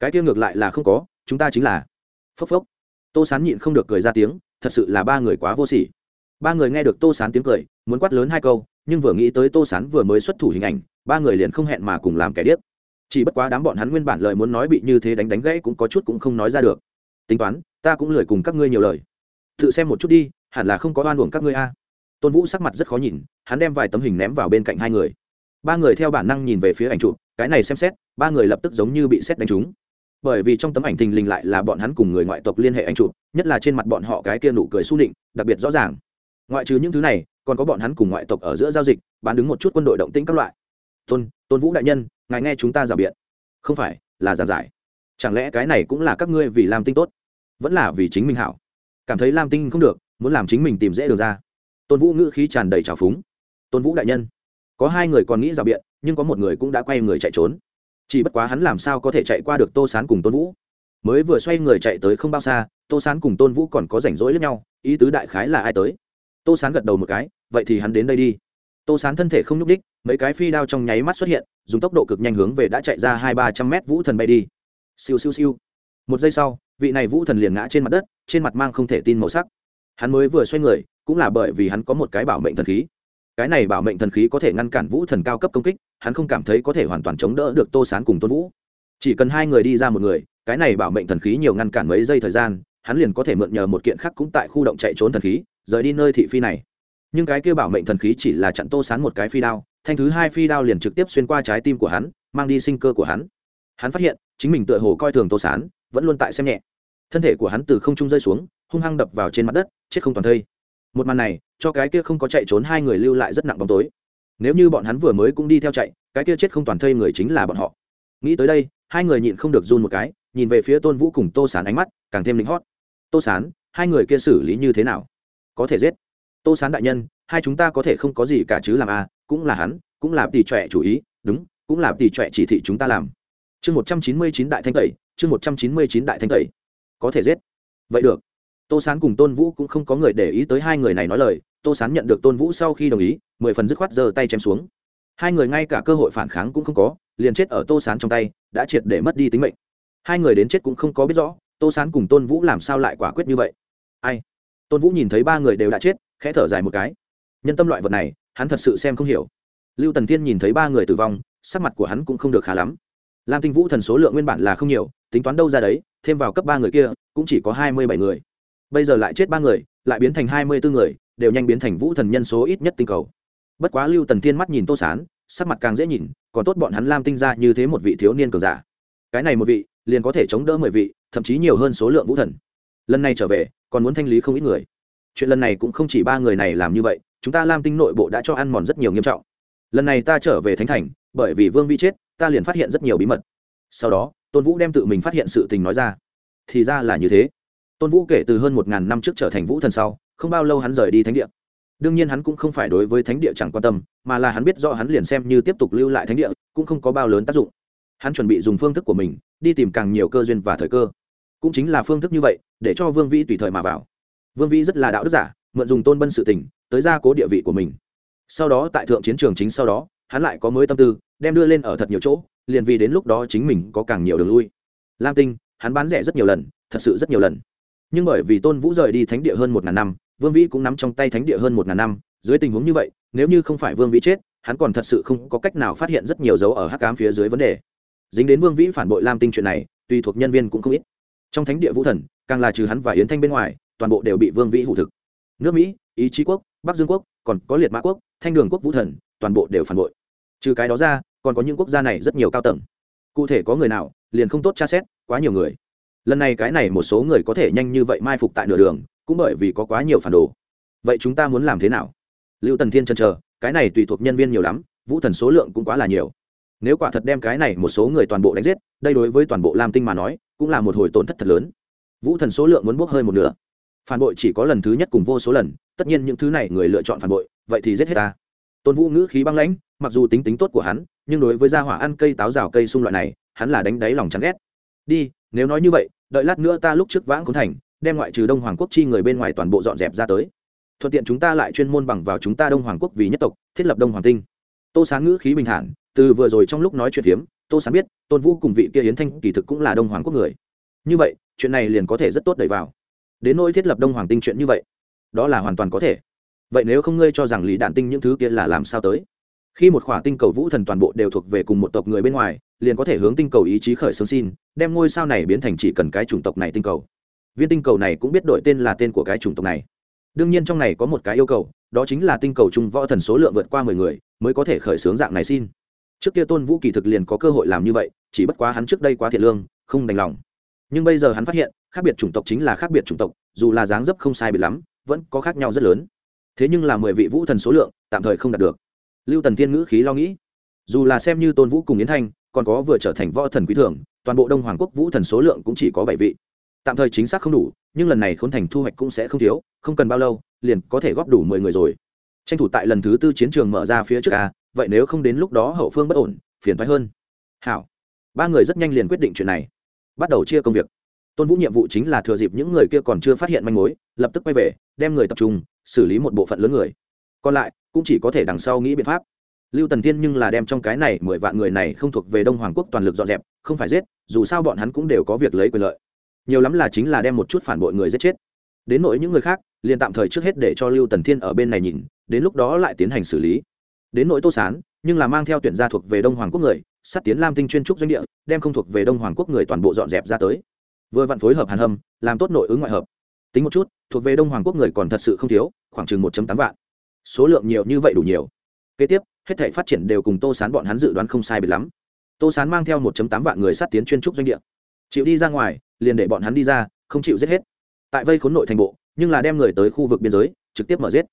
Cái kia ngược lại là không có, chúng ta chính là. Phốc phốc. Tô sán nhịn không được cười ra tiếng, thật sự là ba người quá vô sỉ ba người nghe được tô sán tiếng cười, muốn quát lớn hai câu, nhưng vừa nghĩ tới tô sán vừa mới xuất thủ hình ảnh, ba người liền không hẹn mà cùng làm kẻ điếc. Chỉ bất quá đám bọn hắn nguyên bản lời muốn nói bị như thế đánh đánh gãy cũng có chút cũng không nói ra được. Tính toán, ta cũng lười cùng các ngươi nhiều lời. Tự xem một chút đi, hẳn là không có oan uổng các ngươi a. Tôn vũ sắc mặt rất khó nhìn, hắn đem vài tấm hình ném vào bên cạnh hai người. Ba người theo bản năng nhìn về phía ảnh chụp, cái này xem xét, ba người lập tức giống như bị xét đánh trúng. Bởi vì trong tấm ảnh thình lình lại là bọn hắn cùng người ngoại tộc liên hệ ảnh chụp, nhất là trên mặt bọn họ cái kia nụ cười s u nịnh, đặc biệt rõ ràng ngoại trừ những thứ này, còn có bọn hắn cùng ngoại tộc ở giữa giao dịch, bán đứng một chút quân đội động tĩnh các loại. Tôn tôn vũ đại nhân, ngài nghe chúng ta giả biện. Không phải, là giả giải. Chẳng lẽ cái này cũng là các ngươi vì làm tinh tốt? Vẫn là vì chính mình hảo. Cảm thấy làm tinh không được, muốn làm chính mình tìm dễ được ra. Tôn vũ ngữ khí tràn đầy trào phúng. Tôn vũ đại nhân, có hai người còn nghĩ rào biện, nhưng có một người cũng đã quay người chạy trốn. Chỉ bất quá hắn làm sao có thể chạy qua được tô sán cùng tôn vũ? Mới vừa xoay người chạy tới không bao xa, tô sán cùng tôn vũ còn có rảnh rỗi lẫn nhau, ý tứ đại khái là ai tới? Tô sán gật đầu một cái, vậy thì hắn đến đây đi. Tô sán thân thể không nhúc đích mấy cái phi đao trong nháy mắt xuất hiện, dùng tốc độ cực nhanh hướng về đã chạy ra hai ba trăm mét vũ thần bay đi. Siêu siêu siêu. Một giây sau, vị này vũ thần liền ngã trên mặt đất, trên mặt mang không thể tin màu sắc. Hắn mới vừa xoay người, cũng là bởi vì hắn có một cái bảo mệnh thần khí. Cái này bảo mệnh thần khí có thể ngăn cản vũ thần cao cấp công kích, hắn không cảm thấy có thể hoàn toàn chống đỡ được tô sán cùng tôn vũ. Chỉ cần hai người đi ra một người, cái này bảo mệnh thần khí nhiều ngăn cản mấy giây thời gian, hắn liền có thể mượn nhờ một kiện khác cũng tại khu động chạy trốn thần khí rời đi nơi thị phi này. Nhưng cái kia bảo mệnh thần khí chỉ là chặn tô sán một cái phi đao, thanh thứ hai phi đao liền trực tiếp xuyên qua trái tim của hắn, mang đi sinh cơ của hắn. Hắn phát hiện, chính mình tựa hồ coi thường tô sán, vẫn luôn tại xem nhẹ. Thân thể của hắn từ không trung rơi xuống, hung hăng đập vào trên mặt đất, chết không toàn thây. Một màn này, cho cái kia không có chạy trốn hai người lưu lại rất nặng bóng tối. Nếu như bọn hắn vừa mới cũng đi theo chạy, cái kia chết không toàn thây người chính là bọn họ. Nghĩ tới đây, hai người nhịn không được run một cái, nhìn về phía tôn vũ cùng tô sán ánh mắt càng thêm lính hót. Tô sán, hai người kia xử lý như thế nào? Có thể giết. Tô sán đại nhân, hai chúng ta có thể không có gì cả chứ làm a cũng là hắn, cũng là tỷ trọe chủ ý, đúng, cũng là tỷ trọe chỉ thị chúng ta làm. Chương một trăm chín mươi chín đại thanh tẩy, chương một trăm chín mươi chín đại thanh tẩy. Có thể giết. Vậy được. Tô sán cùng tôn vũ cũng không có người để ý tới hai người này nói lời, tô sán nhận được tôn vũ sau khi đồng ý, mười phần dứt khoát giơ tay chém xuống. Hai người ngay cả cơ hội phản kháng cũng không có, liền chết ở tô sán trong tay, đã triệt để mất đi tính mệnh. Hai người đến chết cũng không có biết rõ, tô sán cùng tôn vũ làm sao lại quả quyết như vậy? Ai? Tôn vũ nhìn thấy ba người đều đã chết, khẽ thở dài một cái. Nhân tâm loại vật này, hắn thật sự xem không hiểu. Lưu tần thiên nhìn thấy ba người tử vong, sắc mặt của hắn cũng không được khá lắm. Lam tinh vũ thần số lượng nguyên bản là không nhiều, tính toán đâu ra đấy, thêm vào cấp ba người kia, cũng chỉ có hai mươi bảy người. Bây giờ lại chết ba người, lại biến thành hai mươi bốn người, đều nhanh biến thành vũ thần nhân số ít nhất tinh cầu. Bất quá lưu tần thiên mắt nhìn tô sán, sắc mặt càng dễ nhìn, còn tốt bọn hắn lam tinh ra như thế một vị thiếu niên cường giả. Cái này một vị, liền có thể chống đỡ mười vị, thậm chí nhiều hơn số lượng vũ thần. Lần này trở về còn muốn thanh lý không ít người. Chuyện lần này cũng không chỉ ba người này làm như vậy, chúng ta lam tinh nội bộ đã cho ăn mòn rất nhiều nghiêm trọng. Lần này ta trở về thánh thành, bởi vì vương vi chết, ta liền phát hiện rất nhiều bí mật. Sau đó, tôn vũ đem tự mình phát hiện sự tình nói ra. Thì ra là như thế. Tôn vũ kể từ hơn một ngàn năm trước trở thành vũ thần sau, không bao lâu hắn rời đi thánh địa. Đương nhiên hắn cũng không phải đối với thánh địa chẳng quan tâm, mà là hắn biết rõ hắn liền xem như tiếp tục lưu lại thánh địa, cũng không có bao lớn tác dụng. Hắn chuẩn bị dùng phương thức của mình, đi tìm càng nhiều cơ duyên và thời cơ cũng chính là phương thức như vậy, để cho vương vĩ tùy thời mà vào. Vương vĩ rất là đạo đức giả, mượn dùng tôn bân sự tình, tới gia cố địa vị của mình. Sau đó tại thượng chiến trường chính sau đó, hắn lại có mới tâm tư, đem đưa lên ở thật nhiều chỗ, liền vì đến lúc đó chính mình có càng nhiều đường lui. Lam tinh, hắn bán rẻ rất nhiều lần, thật sự rất nhiều lần. Nhưng bởi vì tôn vũ rời đi thánh địa hơn một ngàn năm, vương vĩ cũng nắm trong tay thánh địa hơn một ngàn năm, dưới tình huống như vậy, nếu như không phải vương vĩ chết, hắn còn thật sự không có cách nào phát hiện rất nhiều dấu ở hắc cám phía dưới vấn đề. Dính đến vương vĩ phản bội lam tinh chuyện này, tùy thuộc nhân viên cũng không ít trong thánh địa vũ thần, càng là trừ hắn và yến thanh bên ngoài, toàn bộ đều bị vương vĩ hủ thực. Nước mỹ, ý chí quốc, bắc dương quốc, còn có liệt mã quốc, thanh đường quốc vũ thần, toàn bộ đều phản bội. Trừ cái đó ra, còn có những quốc gia này rất nhiều cao tầng. Cụ thể có người nào, liền không tốt tra xét, quá nhiều người. Lần này cái này một số người có thể nhanh như vậy mai phục tại nửa đường, cũng bởi vì có quá nhiều phản đồ. Vậy chúng ta muốn làm thế nào? Lưu tần thiên chân chờ, cái này tùy thuộc nhân viên nhiều lắm, vũ thần số lượng cũng quá là nhiều. Nếu quả thật đem cái này một số người toàn bộ đánh giết, đây đối với toàn bộ lam tinh mà nói cũng là một hồi tổn thất thật lớn. Vũ thần số lượng muốn bốc hơi một nửa. Phản bội chỉ có lần thứ nhất cùng vô số lần, tất nhiên những thứ này người lựa chọn phản bội, vậy thì giết hết ta. Tôn vũ ngữ khí băng lãnh, mặc dù tính tính tốt của hắn, nhưng đối với gia hỏa ăn cây táo rào cây sung loại này, hắn là đánh đáy lòng chán ghét. Đi, nếu nói như vậy, đợi lát nữa ta lúc trước vãng khốn thành, đem ngoại trừ đông hoàng quốc chi người bên ngoài toàn bộ dọn dẹp ra tới. Thuận tiện chúng ta lại chuyên môn bằng vào chúng ta đông hoàng quốc vì nhất tộc, thiết lập đông hoàng tinh. Tô sáng ngữ khí bình thản từ vừa rồi trong lúc nói chuyện phiếm, tô sáng biết, tôn vũ cùng vị kia yến thanh kỳ thực cũng là đông hoàng quốc người. Như vậy, chuyện này liền có thể rất tốt đẩy vào. Đến nỗi thiết lập đông hoàng tinh chuyện như vậy, đó là hoàn toàn có thể. Vậy nếu không ngươi cho rằng lý đạn tinh những thứ kia là làm sao tới? Khi một khỏa tinh cầu vũ thần toàn bộ đều thuộc về cùng một tộc người bên ngoài, liền có thể hướng tinh cầu ý chí khởi xướng xin, đem ngôi sao này biến thành chỉ cần cái chủng tộc này tinh cầu. Viên tinh cầu này cũng biết đổi tên là tên của cái chủng tộc này. Đương nhiên trong này có một cái yêu cầu, đó chính là tinh cầu trung võ thần số lượng vượt qua mười người, mới có thể khởi xướng dạng này xin trước kia tôn vũ kỳ thực liền có cơ hội làm như vậy chỉ bất quá hắn trước đây quá thiện lương không đành lòng nhưng bây giờ hắn phát hiện khác biệt chủng tộc chính là khác biệt chủng tộc dù là dáng dấp không sai biệt lắm vẫn có khác nhau rất lớn thế nhưng là mười vị vũ thần số lượng tạm thời không đạt được lưu tần thiên ngữ khí lo nghĩ dù là xem như tôn vũ cùng yến thanh còn có vừa trở thành võ thần quý thường toàn bộ đông hoàng quốc vũ thần số lượng cũng chỉ có bảy vị tạm thời chính xác không đủ nhưng lần này khốn thành thu hoạch cũng sẽ không thiếu không cần bao lâu liền có thể góp đủ mười người rồi tranh thủ tại lần thứ tư chiến trường mở ra phía trước a vậy nếu không đến lúc đó hậu phương bất ổn, phiền thoái hơn. Hảo. Ba người rất nhanh liền quyết định chuyện này. Bắt đầu chia công việc. Tôn vũ nhiệm vụ chính là thừa dịp những người kia còn chưa phát hiện manh mối, lập tức quay về, đem người tập trung, xử lý một bộ phận lớn người. Còn lại, cũng chỉ có thể đằng sau nghĩ biện pháp. Lưu tần thiên nhưng là đem trong cái này mười vạn người này không thuộc về đông hoàng quốc toàn lực dọn dẹp, không phải giết, dù sao bọn hắn cũng đều có việc lấy quyền lợi. Nhiều lắm là chính là đem một chút phản bội người giết chết. Đến nỗi những người khác, liền tạm thời trước hết để cho lưu tần thiên ở bên này nhìn, đến lúc đó lại tiến hành xử lý đến nỗi tô sán, nhưng là mang theo tuyển gia thuộc về đông hoàng quốc người, sát tiến lam tinh chuyên trúc doanh địa, đem không thuộc về đông hoàng quốc người toàn bộ dọn dẹp ra tới. Vừa vặn phối hợp hàn hâm, làm tốt nội ứng ngoại hợp. Tính một chút, thuộc về đông hoàng quốc người còn thật sự không thiếu, khoảng chừng một tám vạn. Số lượng nhiều như vậy đủ nhiều. Kế tiếp, hết thể phát triển đều cùng tô sán bọn hắn dự đoán không sai biệt lắm. Tô sán mang theo một tám vạn người sát tiến chuyên trúc doanh địa. Chịu đi ra ngoài, liền để bọn hắn đi ra, không chịu giết hết. Tại vây khốn nội thành bộ, nhưng là đem người tới khu vực biên giới, trực tiếp mở giết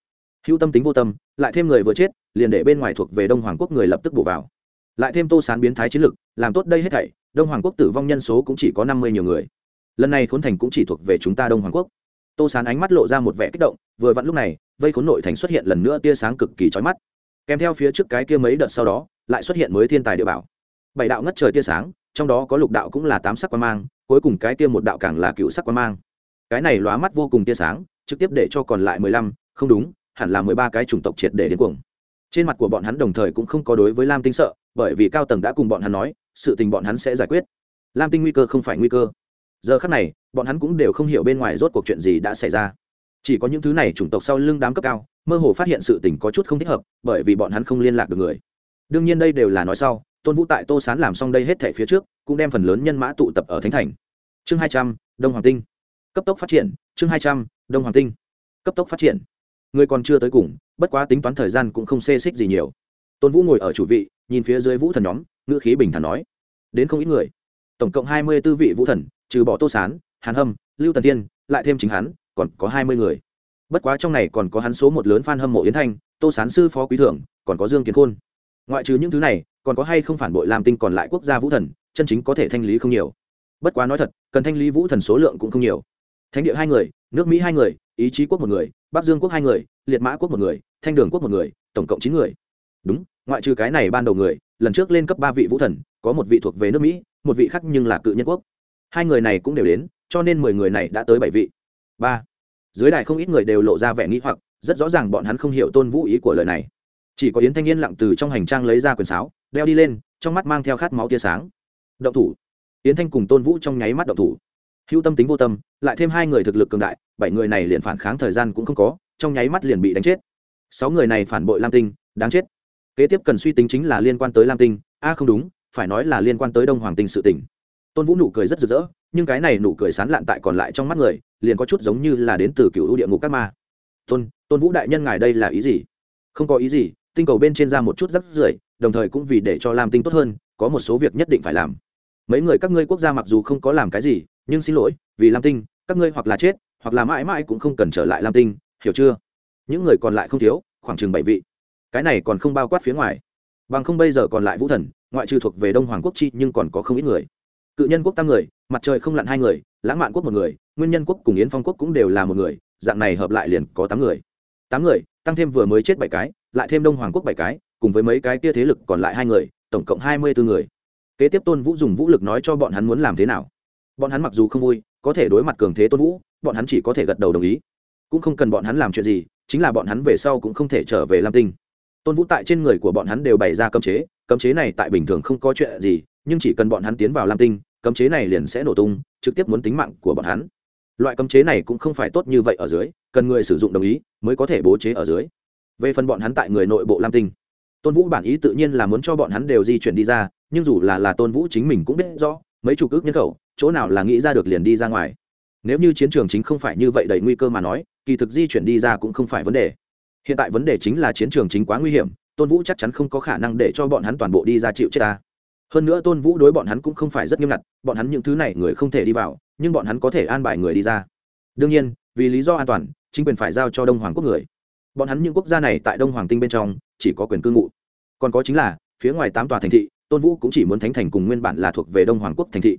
hữu tâm tính vô tâm, lại thêm người vừa chết, liền để bên ngoài thuộc về đông hoàng quốc người lập tức bổ vào. Lại thêm tô sán biến thái chiến lực, làm tốt đây hết thảy, đông hoàng quốc tử vong nhân số cũng chỉ có năm mươi nhiều người. Lần này khốn thành cũng chỉ thuộc về chúng ta đông hoàng quốc. Tô sán ánh mắt lộ ra một vẻ kích động, vừa vặn lúc này, vây khốn nội thành xuất hiện lần nữa tia sáng cực kỳ trói mắt. Kèm theo phía trước cái kia mấy đợt sau đó, lại xuất hiện mới thiên tài địa bảo. Bảy đạo ngất trời tia sáng, trong đó có lục đạo cũng là tám sắc quan mang, cuối cùng cái kia một đạo càng là cựu sắc quan mang. Cái này lóa mắt vô cùng tia sáng, trực tiếp để cho còn lại mười lăm, không đúng hẳn là mười ba cái chủng tộc triệt để đến cuồng. Trên mặt của bọn hắn đồng thời cũng không có đối với lam tinh sợ, bởi vì cao tầng đã cùng bọn hắn nói, sự tình bọn hắn sẽ giải quyết. Lam tinh nguy cơ không phải nguy cơ. Giờ khắc này, bọn hắn cũng đều không hiểu bên ngoài rốt cuộc chuyện gì đã xảy ra. Chỉ có những thứ này chủng tộc sau lưng đám cấp cao, mơ hồ phát hiện sự tình có chút không thích hợp, bởi vì bọn hắn không liên lạc được người. Đương nhiên đây đều là nói sau, tôn vũ tại tô sán làm xong đây hết thể phía trước, cũng đem phần lớn nhân mã tụ tập ở thánh thành. Chương hai trăm, đông hoàng tinh. Cấp tốc phát triển, chương hai trăm, đông hoàng tinh. Cấp tốc phát triển người còn chưa tới cùng, bất quá tính toán thời gian cũng không xê xích gì nhiều. Tôn vũ ngồi ở chủ vị, nhìn phía dưới vũ thần nhóm, ngữ khí bình thản nói, đến không ít người. Tổng cộng hai mươi b ố vị vũ thần, trừ bỏ tô sán, hàn hâm, lưu tần tiên lại thêm chính hắn, còn có hai mươi người. Bất quá trong này còn có hắn số một lớn f a n hâm mộ yến thanh, tô sán sư phó quý thưởng, còn có dương kiến khôn. Ngoại trừ những thứ này, còn có hay không phản bội làm tinh còn lại quốc gia vũ thần, chân chính có thể thanh lý không nhiều. Bất quá nói thật, cần thanh lý vũ thần số lượng cũng không nhiều. Thánh địa hai người, nước mỹ hai người, ý chí quốc một người bắc dương quốc hai người, liệt mã quốc một người, thanh đường quốc một người, tổng cộng chín người. Đúng, ngoại trừ cái này ban đầu người, lần trước lên cấp ba vị vũ thần, có một vị thuộc về nước mỹ, một vị khác nhưng là cự nhân quốc. Hai người này cũng đều đến, cho nên mười người này đã tới bảy vị. Ba. Dưới đài không ít người đều lộ ra vẻ nghĩ hoặc, rất rõ ràng bọn hắn không hiểu tôn vũ ý của lời này. Chỉ có yến thanh niên lặng từ trong hành trang lấy ra quyền sáo, đeo đi lên, trong mắt mang theo khát máu tia sáng. Động thủ. Yến thanh cùng tôn vũ trong nháy mắt động thủ hữu tâm tính vô tâm, lại thêm hai người thực lực cường đại, bảy người này liền phản kháng thời gian cũng không có, trong nháy mắt liền bị đánh chết. Sáu người này phản bội lam tinh, đáng chết. Kế tiếp cần suy tính chính là liên quan tới lam tinh. A, không đúng, phải nói là liên quan tới đông hoàng tinh sự tỉnh tôn vũ nụ cười rất rực rỡ, nhưng cái này nụ cười sán lạn tại còn lại trong mắt người, liền có chút giống như là đến từ cựu địa ngục các ma. Tôn tôn vũ đại nhân ngài đây là ý gì? Không có ý gì, tinh cầu bên trên ra một chút rắc rưởi, đồng thời cũng vì để cho lam tinh tốt hơn, có một số việc nhất định phải làm. Mấy người các ngươi quốc gia mặc dù không có làm cái gì nhưng xin lỗi, vì lam tinh, các ngươi hoặc là chết, hoặc là mãi mãi cũng không cần trở lại lam tinh, hiểu chưa? Những người còn lại không thiếu, khoảng chừng bảy vị. Cái này còn không bao quát phía ngoài. Bằng không bây giờ còn lại vũ thần, ngoại trừ thuộc về đông hoàng quốc chi, nhưng còn có không ít người. Cự nhân quốc tam người, mặt trời không lặn hai người, lãng mạn quốc một người, nguyên nhân quốc cùng yến phong quốc cũng đều là một người, dạng này hợp lại liền có tám người. Tám người, tăng thêm vừa mới chết bảy cái, lại thêm đông hoàng quốc bảy cái, cùng với mấy cái kia thế lực còn lại hai người, tổng cộng hai mươi bốn người. Kế tiếp tôn vũ dùng vũ lực nói cho bọn hắn muốn làm thế nào bọn hắn mặc dù không vui, có thể đối mặt cường thế tôn vũ, bọn hắn chỉ có thể gật đầu đồng ý. Cũng không cần bọn hắn làm chuyện gì, chính là bọn hắn về sau cũng không thể trở về lam tinh. Tôn vũ tại trên người của bọn hắn đều bày ra cấm chế cấm chế này tại bình thường không có chuyện gì, nhưng chỉ cần bọn hắn tiến vào lam tinh, cấm chế này liền sẽ nổ tung, trực tiếp muốn tính mạng của bọn hắn. Loại cấm chế này cũng không phải tốt như vậy ở dưới, cần người sử dụng đồng ý mới có thể bố chế ở dưới. Về phần bọn hắn tại người nội bộ lam tinh, tôn vũ bản ý tự nhiên là muốn cho bọn hắn đều di chuyển đi ra, nhưng dù là là tôn vũ chính mình cũng biết rõ, mấy chục ước nhân khẩu chỗ nào là nghĩ ra được liền đi ra ngoài. Nếu như chiến trường chính không phải như vậy đầy nguy cơ mà nói, kỳ thực di chuyển đi ra cũng không phải vấn đề. Hiện tại vấn đề chính là chiến trường chính quá nguy hiểm, tôn vũ chắc chắn không có khả năng để cho bọn hắn toàn bộ đi ra chịu chết ta. Hơn nữa tôn vũ đối bọn hắn cũng không phải rất nghiêm ngặt, bọn hắn những thứ này người không thể đi vào, nhưng bọn hắn có thể an bài người đi ra. Đương nhiên, vì lý do an toàn, chính quyền phải giao cho đông hoàng quốc người. Bọn hắn những quốc gia này tại đông hoàng tinh bên trong, chỉ có quyền cư ngụ. Còn có chính là, phía ngoài tám tòa thành thị, tôn vũ cũng chỉ muốn thánh thành cùng nguyên bản là thuộc về đông hoàng quốc thành thị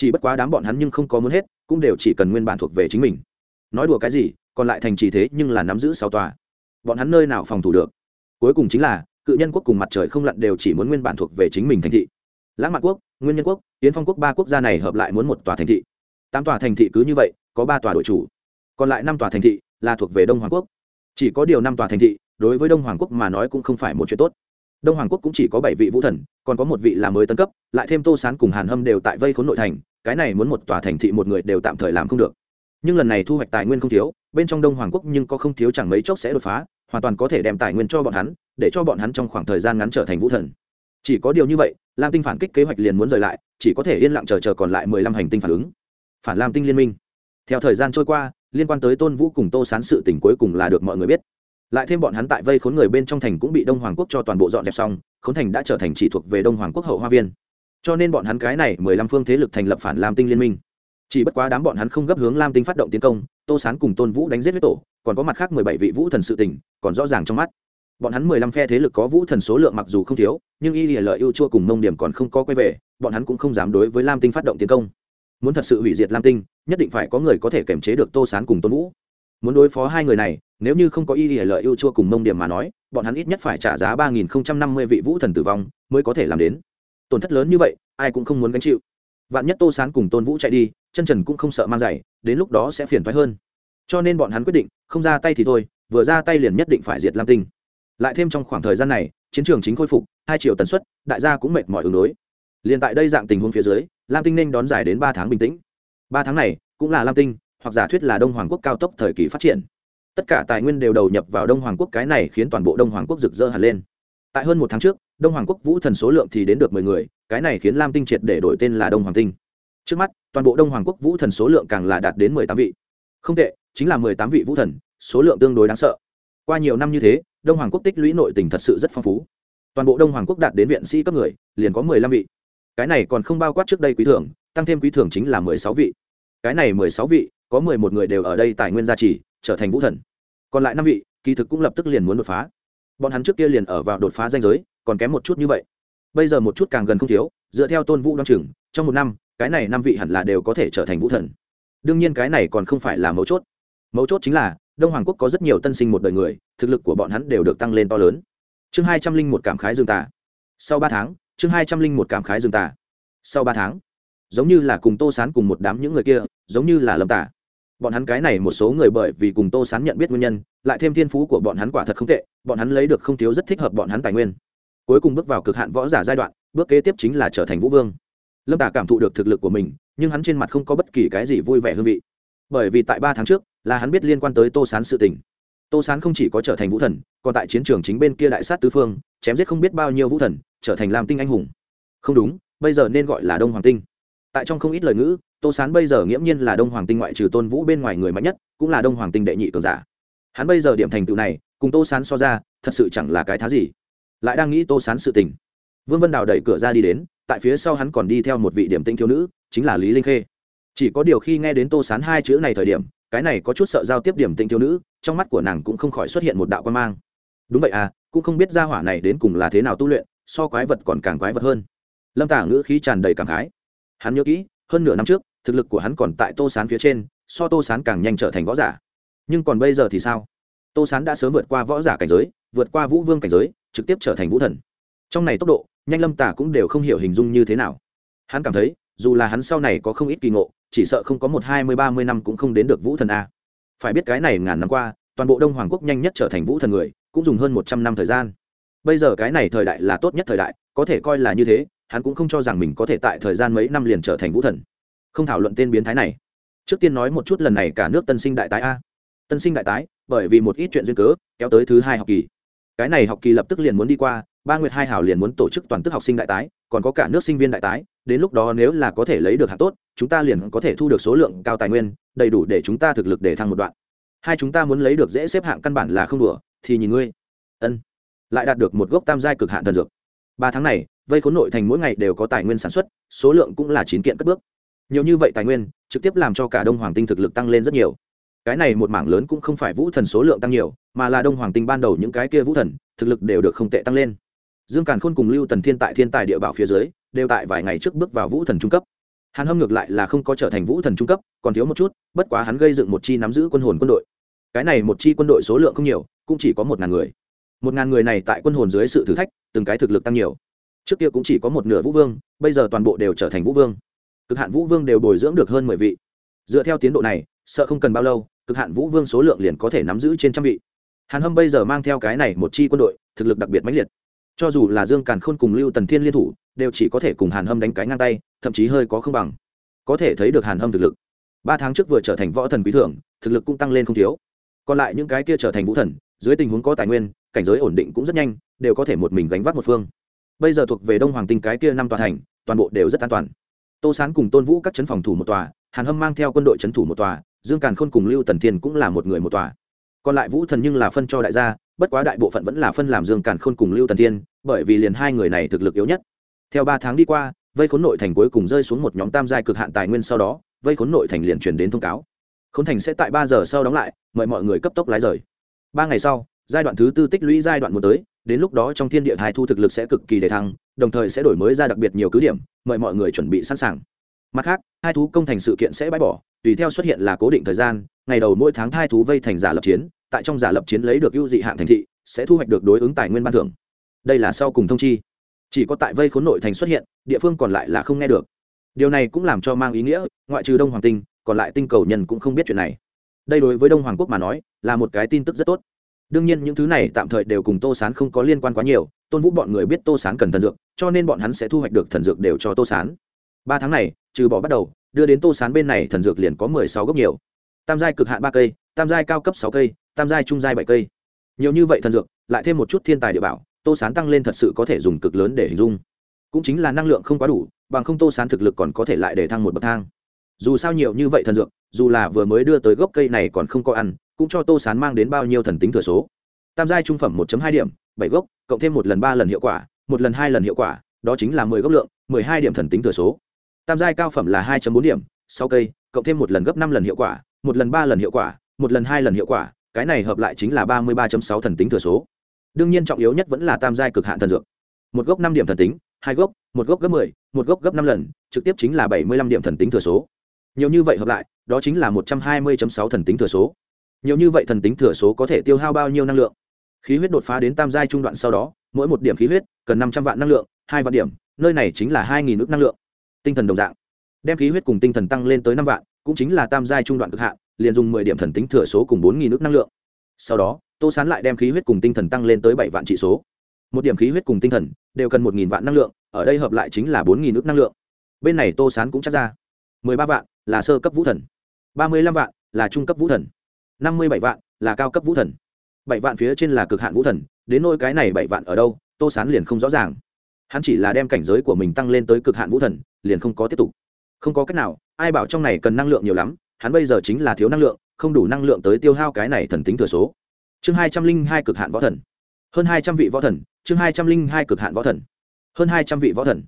chỉ bất quá đám bọn hắn nhưng không có muốn hết, cũng đều chỉ cần nguyên bản thuộc về chính mình. Nói đùa cái gì, còn lại thành trì thế nhưng là nắm giữ sáu tòa. Bọn hắn nơi nào phòng thủ được? Cuối cùng chính là, cự nhân quốc cùng mặt trời không lặn đều chỉ muốn nguyên bản thuộc về chính mình thành thị. Lãng mạn quốc, nguyên nhân quốc tiến phong quốc ba quốc gia này hợp lại muốn một tòa thành thị. Tám tòa thành thị cứ như vậy, có ba tòa đội chủ. Còn lại năm tòa thành thị là thuộc về đông hoàng quốc. Chỉ có điều năm tòa thành thị, đối với đông hoàng quốc mà nói cũng không phải một chuyện tốt. Đông hoàng quốc cũng chỉ có bảy vị vũ thần, còn có một vị là mới tân cấp, lại thêm tô sán cùng hàn hâm đều tại vây khốn nội thành cái này muốn một tòa thành thị một người đều tạm thời làm không được. Nhưng lần này thu hoạch tài nguyên không thiếu, bên trong đông hoàng quốc nhưng có không thiếu chẳng mấy chốc sẽ đột phá, hoàn toàn có thể đem tài nguyên cho bọn hắn, để cho bọn hắn trong khoảng thời gian ngắn trở thành vũ thần. Chỉ có điều như vậy, lam tinh phản kích kế hoạch liền muốn rời lại, chỉ có thể yên lặng chờ chờ còn lại mười lăm hành tinh phản ứng. Phản lam tinh liên minh. Theo thời gian trôi qua, liên quan tới tôn vũ cùng tô sán sự tỉnh cuối cùng là được mọi người biết. Lại thêm bọn hắn tại vây khốn người bên trong thành cũng bị đông hoàng quốc cho toàn bộ dọn dẹp xong, khốn thành đã trở thành chỉ thuộc về đông hoàng quốc hậu hoa viên cho nên bọn hắn cái này mười lăm phương thế lực thành lập phản lam tinh liên minh. Chỉ bất quá đám bọn hắn không gấp hướng lam tinh phát động tiến công, tô sán cùng tôn vũ đánh giết huyết tổ, còn có mặt khác mười bảy vị vũ thần sự tỉnh còn rõ ràng trong mắt. Bọn hắn mười lăm phe thế lực có vũ thần số lượng mặc dù không thiếu, nhưng y lìa lợi ưu chua cùng mông điểm còn không có quay về, bọn hắn cũng không dám đối với lam tinh phát động tiến công. Muốn thật sự hủy diệt lam tinh, nhất định phải có người có thể kiềm chế được tô sán cùng tôn vũ. Muốn đối phó hai người này, nếu như không có y lìa lợi ưu chua cùng mông điểm mà nói, bọn hắn ít nhất phải trả giá ba nghìn không trăm năm mươi vị vũ thần tử vong mới có thể làm đến tổn thất lớn như vậy, ai cũng không muốn gánh chịu. Vạn nhất tô sán cùng tôn vũ chạy đi, chân trần cũng không sợ mang giày, đến lúc đó sẽ phiền thoái hơn. Cho nên bọn hắn quyết định, không ra tay thì thôi, vừa ra tay liền nhất định phải diệt lam tinh. Lại thêm trong khoảng thời gian này, chiến trường chính khôi phục, hai triệu tần suất, đại gia cũng mệt mỏi ứng đối. Liền tại đây dạng tình huống phía dưới, lam tinh nên đón giải đến ba tháng bình tĩnh. Ba tháng này, cũng là lam tinh, hoặc giả thuyết là đông hoàng quốc cao tốc thời kỳ phát triển. Tất cả tài nguyên đều đầu nhập vào đông hoàng quốc, cái này khiến toàn bộ đông hoàng quốc rực rỡ hẳn lên tại hơn một tháng trước, đông hoàng quốc vũ thần số lượng thì đến được mười người, cái này khiến lam tinh triệt để đổi tên là đông hoàng tinh. Trước mắt, toàn bộ đông hoàng quốc vũ thần số lượng càng là đạt đến mười tám vị. Không tệ, chính là mười tám vị vũ thần, số lượng tương đối đáng sợ. Qua nhiều năm như thế, đông hoàng quốc tích lũy nội tình thật sự rất phong phú. Toàn bộ đông hoàng quốc đạt đến viện sĩ cấp người, liền có mười lăm vị. Cái này còn không bao quát trước đây quý thưởng, tăng thêm quý thưởng chính là mười sáu vị. Cái này mười sáu vị, có mười một người đều ở đây tài nguyên gia trì, trở thành vũ thần. Còn lại năm vị, kỳ thực cũng lập tức liền muốn đột phá bọn hắn trước kia liền ở vào đột phá danh giới, còn kém một chút như vậy. Bây giờ một chút càng gần không thiếu, dựa theo tôn vũ đ o chừng, trong một năm, cái này năm vị hẳn là đều có thể trở thành vũ thần. Đương nhiên cái này còn không phải là mấu chốt. Mấu chốt chính là, đông hoàng quốc có rất nhiều tân sinh một đời người, thực lực của bọn hắn đều được tăng lên to lớn. Chương hai trăm linh một cảm khái dương tả sau ba tháng, chương hai trăm linh một cảm khái dương tả sau ba tháng, giống như là cùng tô sán cùng một đám những người kia, giống như là lâm tả bọn hắn cái này một số người bởi vì cùng tô sán nhận biết nguyên nhân, lại thêm thiên phú của bọn hắn quả thật không tệ, bọn hắn lấy được không thiếu rất thích hợp bọn hắn tài nguyên. Cuối cùng bước vào cực hạn võ giả giai đoạn, bước kế tiếp chính là trở thành vũ vương. Lâm tả cảm thụ được thực lực của mình, nhưng hắn trên mặt không có bất kỳ cái gì vui vẻ hương vị. Bởi vì tại ba tháng trước, là hắn biết liên quan tới tô sán sự tình. Tô sán không chỉ có trở thành vũ thần, còn tại chiến trường chính bên kia đại sát tứ phương, chém giết không biết bao nhiêu vũ thần, trở thành làm tinh anh hùng. Không đúng, bây giờ nên gọi là đông hoàng tinh. Tại trong không ít lời ngữ tô sán bây giờ nghiễm nhiên là đông hoàng tinh ngoại trừ tôn vũ bên ngoài người mạnh nhất, cũng là đông hoàng tinh đệ nhị cường giả. Hắn bây giờ điểm thành tựu này, cùng tô sán so ra, thật sự chẳng là cái thá gì. Lại đang nghĩ tô sán sự tình. Vương vân đào đẩy cửa ra đi đến, tại phía sau hắn còn đi theo một vị điểm tinh thiếu nữ, chính là lý linh khê. Chỉ có điều khi nghe đến tô sán hai chữ này thời điểm, cái này có chút sợ giao tiếp điểm tinh thiếu nữ, trong mắt của nàng cũng không khỏi xuất hiện một đạo quan mang. Đúng vậy à cũng không biết gia hỏa này đến cùng là thế nào tu luyện, so quái vật còn càng quái vật hơn. Lâm tả ngữ khí tràn đầy cảm khái. Hắn nhớ kỹ, hơn nửa năm trước thực lực của hắn còn tại tô sán phía trên, so tô sán càng nhanh trở thành võ giả. Nhưng còn bây giờ thì sao? Tô sán đã sớm vượt qua võ giả cảnh giới, vượt qua vũ vương cảnh giới, trực tiếp trở thành vũ thần. Trong này tốc độ, nhanh lâm tả cũng đều không hiểu hình dung như thế nào. Hắn cảm thấy, dù là hắn sau này có không ít kỳ ngộ, chỉ sợ không có một hai mươi, ba mươi năm cũng không đến được vũ thần a. Phải biết cái này ngàn năm qua, toàn bộ đông hoàng quốc nhanh nhất trở thành vũ thần người, cũng dùng hơn một trăm năm thời gian. Bây giờ cái này thời đại là tốt nhất thời đại, có thể coi là như thế, hắn cũng không cho rằng mình có thể tại thời gian mấy năm liền trở thành vũ thần không thảo luận tên biến thái này. Trước tiên nói một chút lần này cả nước tân sinh đại tái a. Tân sinh đại tái, bởi vì một ít chuyện duyên cớ, kéo tới thứ hai học kỳ. Cái này học kỳ lập tức liền muốn đi qua, ba nguyệt hai hảo liền muốn tổ chức toàn tức học sinh đại tái, còn có cả nước sinh viên đại tái, đến lúc đó nếu là có thể lấy được hạng tốt, chúng ta liền có thể thu được số lượng cao tài nguyên, đầy đủ để chúng ta thực lực để thăng một đoạn. Hai chúng ta muốn lấy được dễ xếp hạng căn bản là không đùa, thì nhìn ngươi. Ân. Lại đạt được một gốc tam giai cực hạn thần dược. Ba tháng này, vây khốn nội thành mỗi ngày đều có tài nguyên sản xuất, số lượng cũng là chín kiện cất bước nhiều như vậy tài nguyên, trực tiếp làm cho cả đông hoàng tinh thực lực tăng lên rất nhiều. Cái này một mảng lớn cũng không phải vũ thần số lượng tăng nhiều, mà là đông hoàng tinh ban đầu những cái kia vũ thần, thực lực đều được không tệ tăng lên. Dương càn khôn cùng lưu tần thiên tại thiên tài địa bảo phía dưới, đều tại vài ngày trước bước vào vũ thần trung cấp. Hàn hâm ngược lại là không có trở thành vũ thần trung cấp, còn thiếu một chút, bất quá hắn gây dựng một chi nắm giữ quân hồn quân đội. Cái này một chi quân đội số lượng không nhiều, cũng chỉ có một ngàn người. Một ngàn người này tại quân hồn dưới sự thử thách, từng cái thực lực tăng nhiều. Trước kia cũng chỉ có một nửa vũ vương, bây giờ toàn bộ đều trở thành vũ vương cực hạn vũ vương đều bồi dưỡng được hơn mười vị. Dựa theo tiến độ này, sợ không cần bao lâu, cực hạn vũ vương số lượng liền có thể nắm giữ trên trăm vị. Hàn hâm bây giờ mang theo cái này một chi quân đội, thực lực đặc biệt mãnh liệt. Cho dù là dương càn khôn cùng lưu tần thiên liên thủ, đều chỉ có thể cùng hàn hâm đánh cái ngang tay, thậm chí hơi có không bằng. Có thể thấy được hàn hâm thực lực. Ba tháng trước vừa trở thành võ thần quý thưởng thực lực cũng tăng lên không thiếu. Còn lại những cái kia trở thành vũ thần, dưới tình huống có tài nguyên, cảnh giới ổn định cũng rất nhanh, đều có thể một mình gánh vác một phương. Bây giờ thuộc về đông hoàng tinh cái kia năm tòa thành, toàn bộ đều rất an toàn tô sán cùng tôn vũ các chấn phòng thủ một tòa, hàn hâm mang theo quân đội chấn thủ một tòa, dương càn khôn cùng lưu tần thiên cũng là một người một tòa. Còn lại vũ thần nhưng là phân cho đại gia, bất quá đại bộ phận vẫn là phân làm dương càn khôn cùng lưu tần thiên, bởi vì liền hai người này thực lực yếu nhất. Theo ba tháng đi qua, vây khốn nội thành cuối cùng rơi xuống một nhóm tam giai cực hạn tài nguyên sau đó, vây khốn nội thành liền truyền đến thông cáo. Khốn thành sẽ tại ba giờ sau đóng lại, mời mọi người cấp tốc lái rời. Ba ngày sau, giai đoạn thứ tư tích lũy giai đoạn một tới, đến lúc đó trong thiên địa hai thu thực lực sẽ cực kỳ đề thăng đồng thời sẽ đổi mới ra đặc biệt nhiều cứ điểm, mời mọi người chuẩn bị sẵn sàng. Mặt khác, hai thú công thành sự kiện sẽ bãi bỏ, tùy theo xuất hiện là cố định thời gian, ngày đầu mỗi tháng hai thú vây thành giả lập chiến, tại trong giả lập chiến lấy được ưu dị hạng thành thị, sẽ thu hoạch được đối ứng tài nguyên ban thưởng. Đây là sau cùng thông chi. Chỉ có tại vây khốn nội thành xuất hiện, địa phương còn lại là không nghe được. Điều này cũng làm cho mang ý nghĩa, ngoại trừ đông hoàng tinh, còn lại tinh cầu nhân cũng không biết chuyện này. Đây đối với đông hoàng quốc mà nói, là một cái tin tức rất tốt đương nhiên những thứ này tạm thời đều cùng tô sán không có liên quan quá nhiều, tôn vũ bọn người biết tô sán cần thần dược, cho nên bọn hắn sẽ thu hoạch được thần dược đều cho tô sán. Ba tháng này, trừ bỏ bắt đầu, đưa đến tô sán bên này thần dược liền có mười sáu gốc nhiều. Tam giai cực hạn ba cây, tam giai cao cấp sáu cây, tam giai trung giai bảy cây. Nhiều như vậy thần dược, lại thêm một chút thiên tài địa bảo, tô sán tăng lên thật sự có thể dùng cực lớn để hình dung. Cũng chính là năng lượng không quá đủ, bằng không tô sán thực lực còn có thể lại để thăng một bậc thang. Dù sao nhiều như vậy thần dược, dù là vừa mới đưa tới gốc cây này còn không có ăn cũng cho tô sán mang đến bao nhiêu thần tính thừa số. Tam giai trung phẩm một hai điểm, bảy gốc, cộng thêm một lần ba lần hiệu quả, một lần hai lần hiệu quả, đó chính là mười gốc lượng, mười hai điểm thần tính thừa số. Tam giai cao phẩm là hai bốn điểm, sáu cây, cộng thêm một lần gấp năm lần hiệu quả, một lần ba lần hiệu quả, một lần hai lần hiệu quả, cái này hợp lại chính là ba mươi ba sáu thần tính thừa số. Đương nhiên trọng yếu nhất vẫn là tam giai cực hạn thần dược. Một gốc năm điểm thần tính, hai gốc, một gốc gấp mười, một gốc gấp năm lần, trực tiếp chính là bảy mươi lăm điểm thần tính thừa số. Nhiều như vậy hợp lại, đó chính là một trăm hai mươi sáu thần tính thừa số nhiều như vậy thần tính thừa số có thể tiêu hao bao nhiêu năng lượng? Khí huyết đột phá đến tam giai trung đoạn sau đó, mỗi một điểm khí huyết cần năm trăm vạn năng lượng, hai vạn điểm, nơi này chính là hai nghìn ước năng lượng. Tinh thần đồng dạng. Đem khí huyết cùng tinh thần tăng lên tới năm vạn, cũng chính là tam giai trung đoạn cực hạn, liền dùng mười điểm thần tính thừa số cùng bốn nghìn ước năng lượng. Sau đó, tô sán lại đem khí huyết cùng tinh thần tăng lên tới bảy vạn trị số. Một điểm khí huyết cùng tinh thần đều cần một nghìn vạn năng lượng, ở đây hợp lại chính là bốn nghìn ước năng lượng. Bên này tô sán cũng chắc ra. mười ba vạn là sơ cấp vũ thần. ba mươi lăm vạn là trung cấp vũ thần năm mươi bảy vạn, là cao cấp vũ thần. Bảy vạn phía trên là cực hạn vũ thần, đến nôi cái này bảy vạn ở đâu, tô sán liền không rõ ràng. Hắn chỉ là đem cảnh giới của mình tăng lên tới cực hạn vũ thần, liền không có tiếp tục. Không có cách nào, ai bảo trong này cần năng lượng nhiều lắm, hắn bây giờ chính là thiếu năng lượng, không đủ năng lượng tới tiêu hao cái này thần tính thừa số. Chương hai trăm linh hai cực hạn võ thần. Hơn hai trăm vị võ thần, chương hai trăm linh hai cực hạn võ thần. Hơn hai trăm vị võ thần.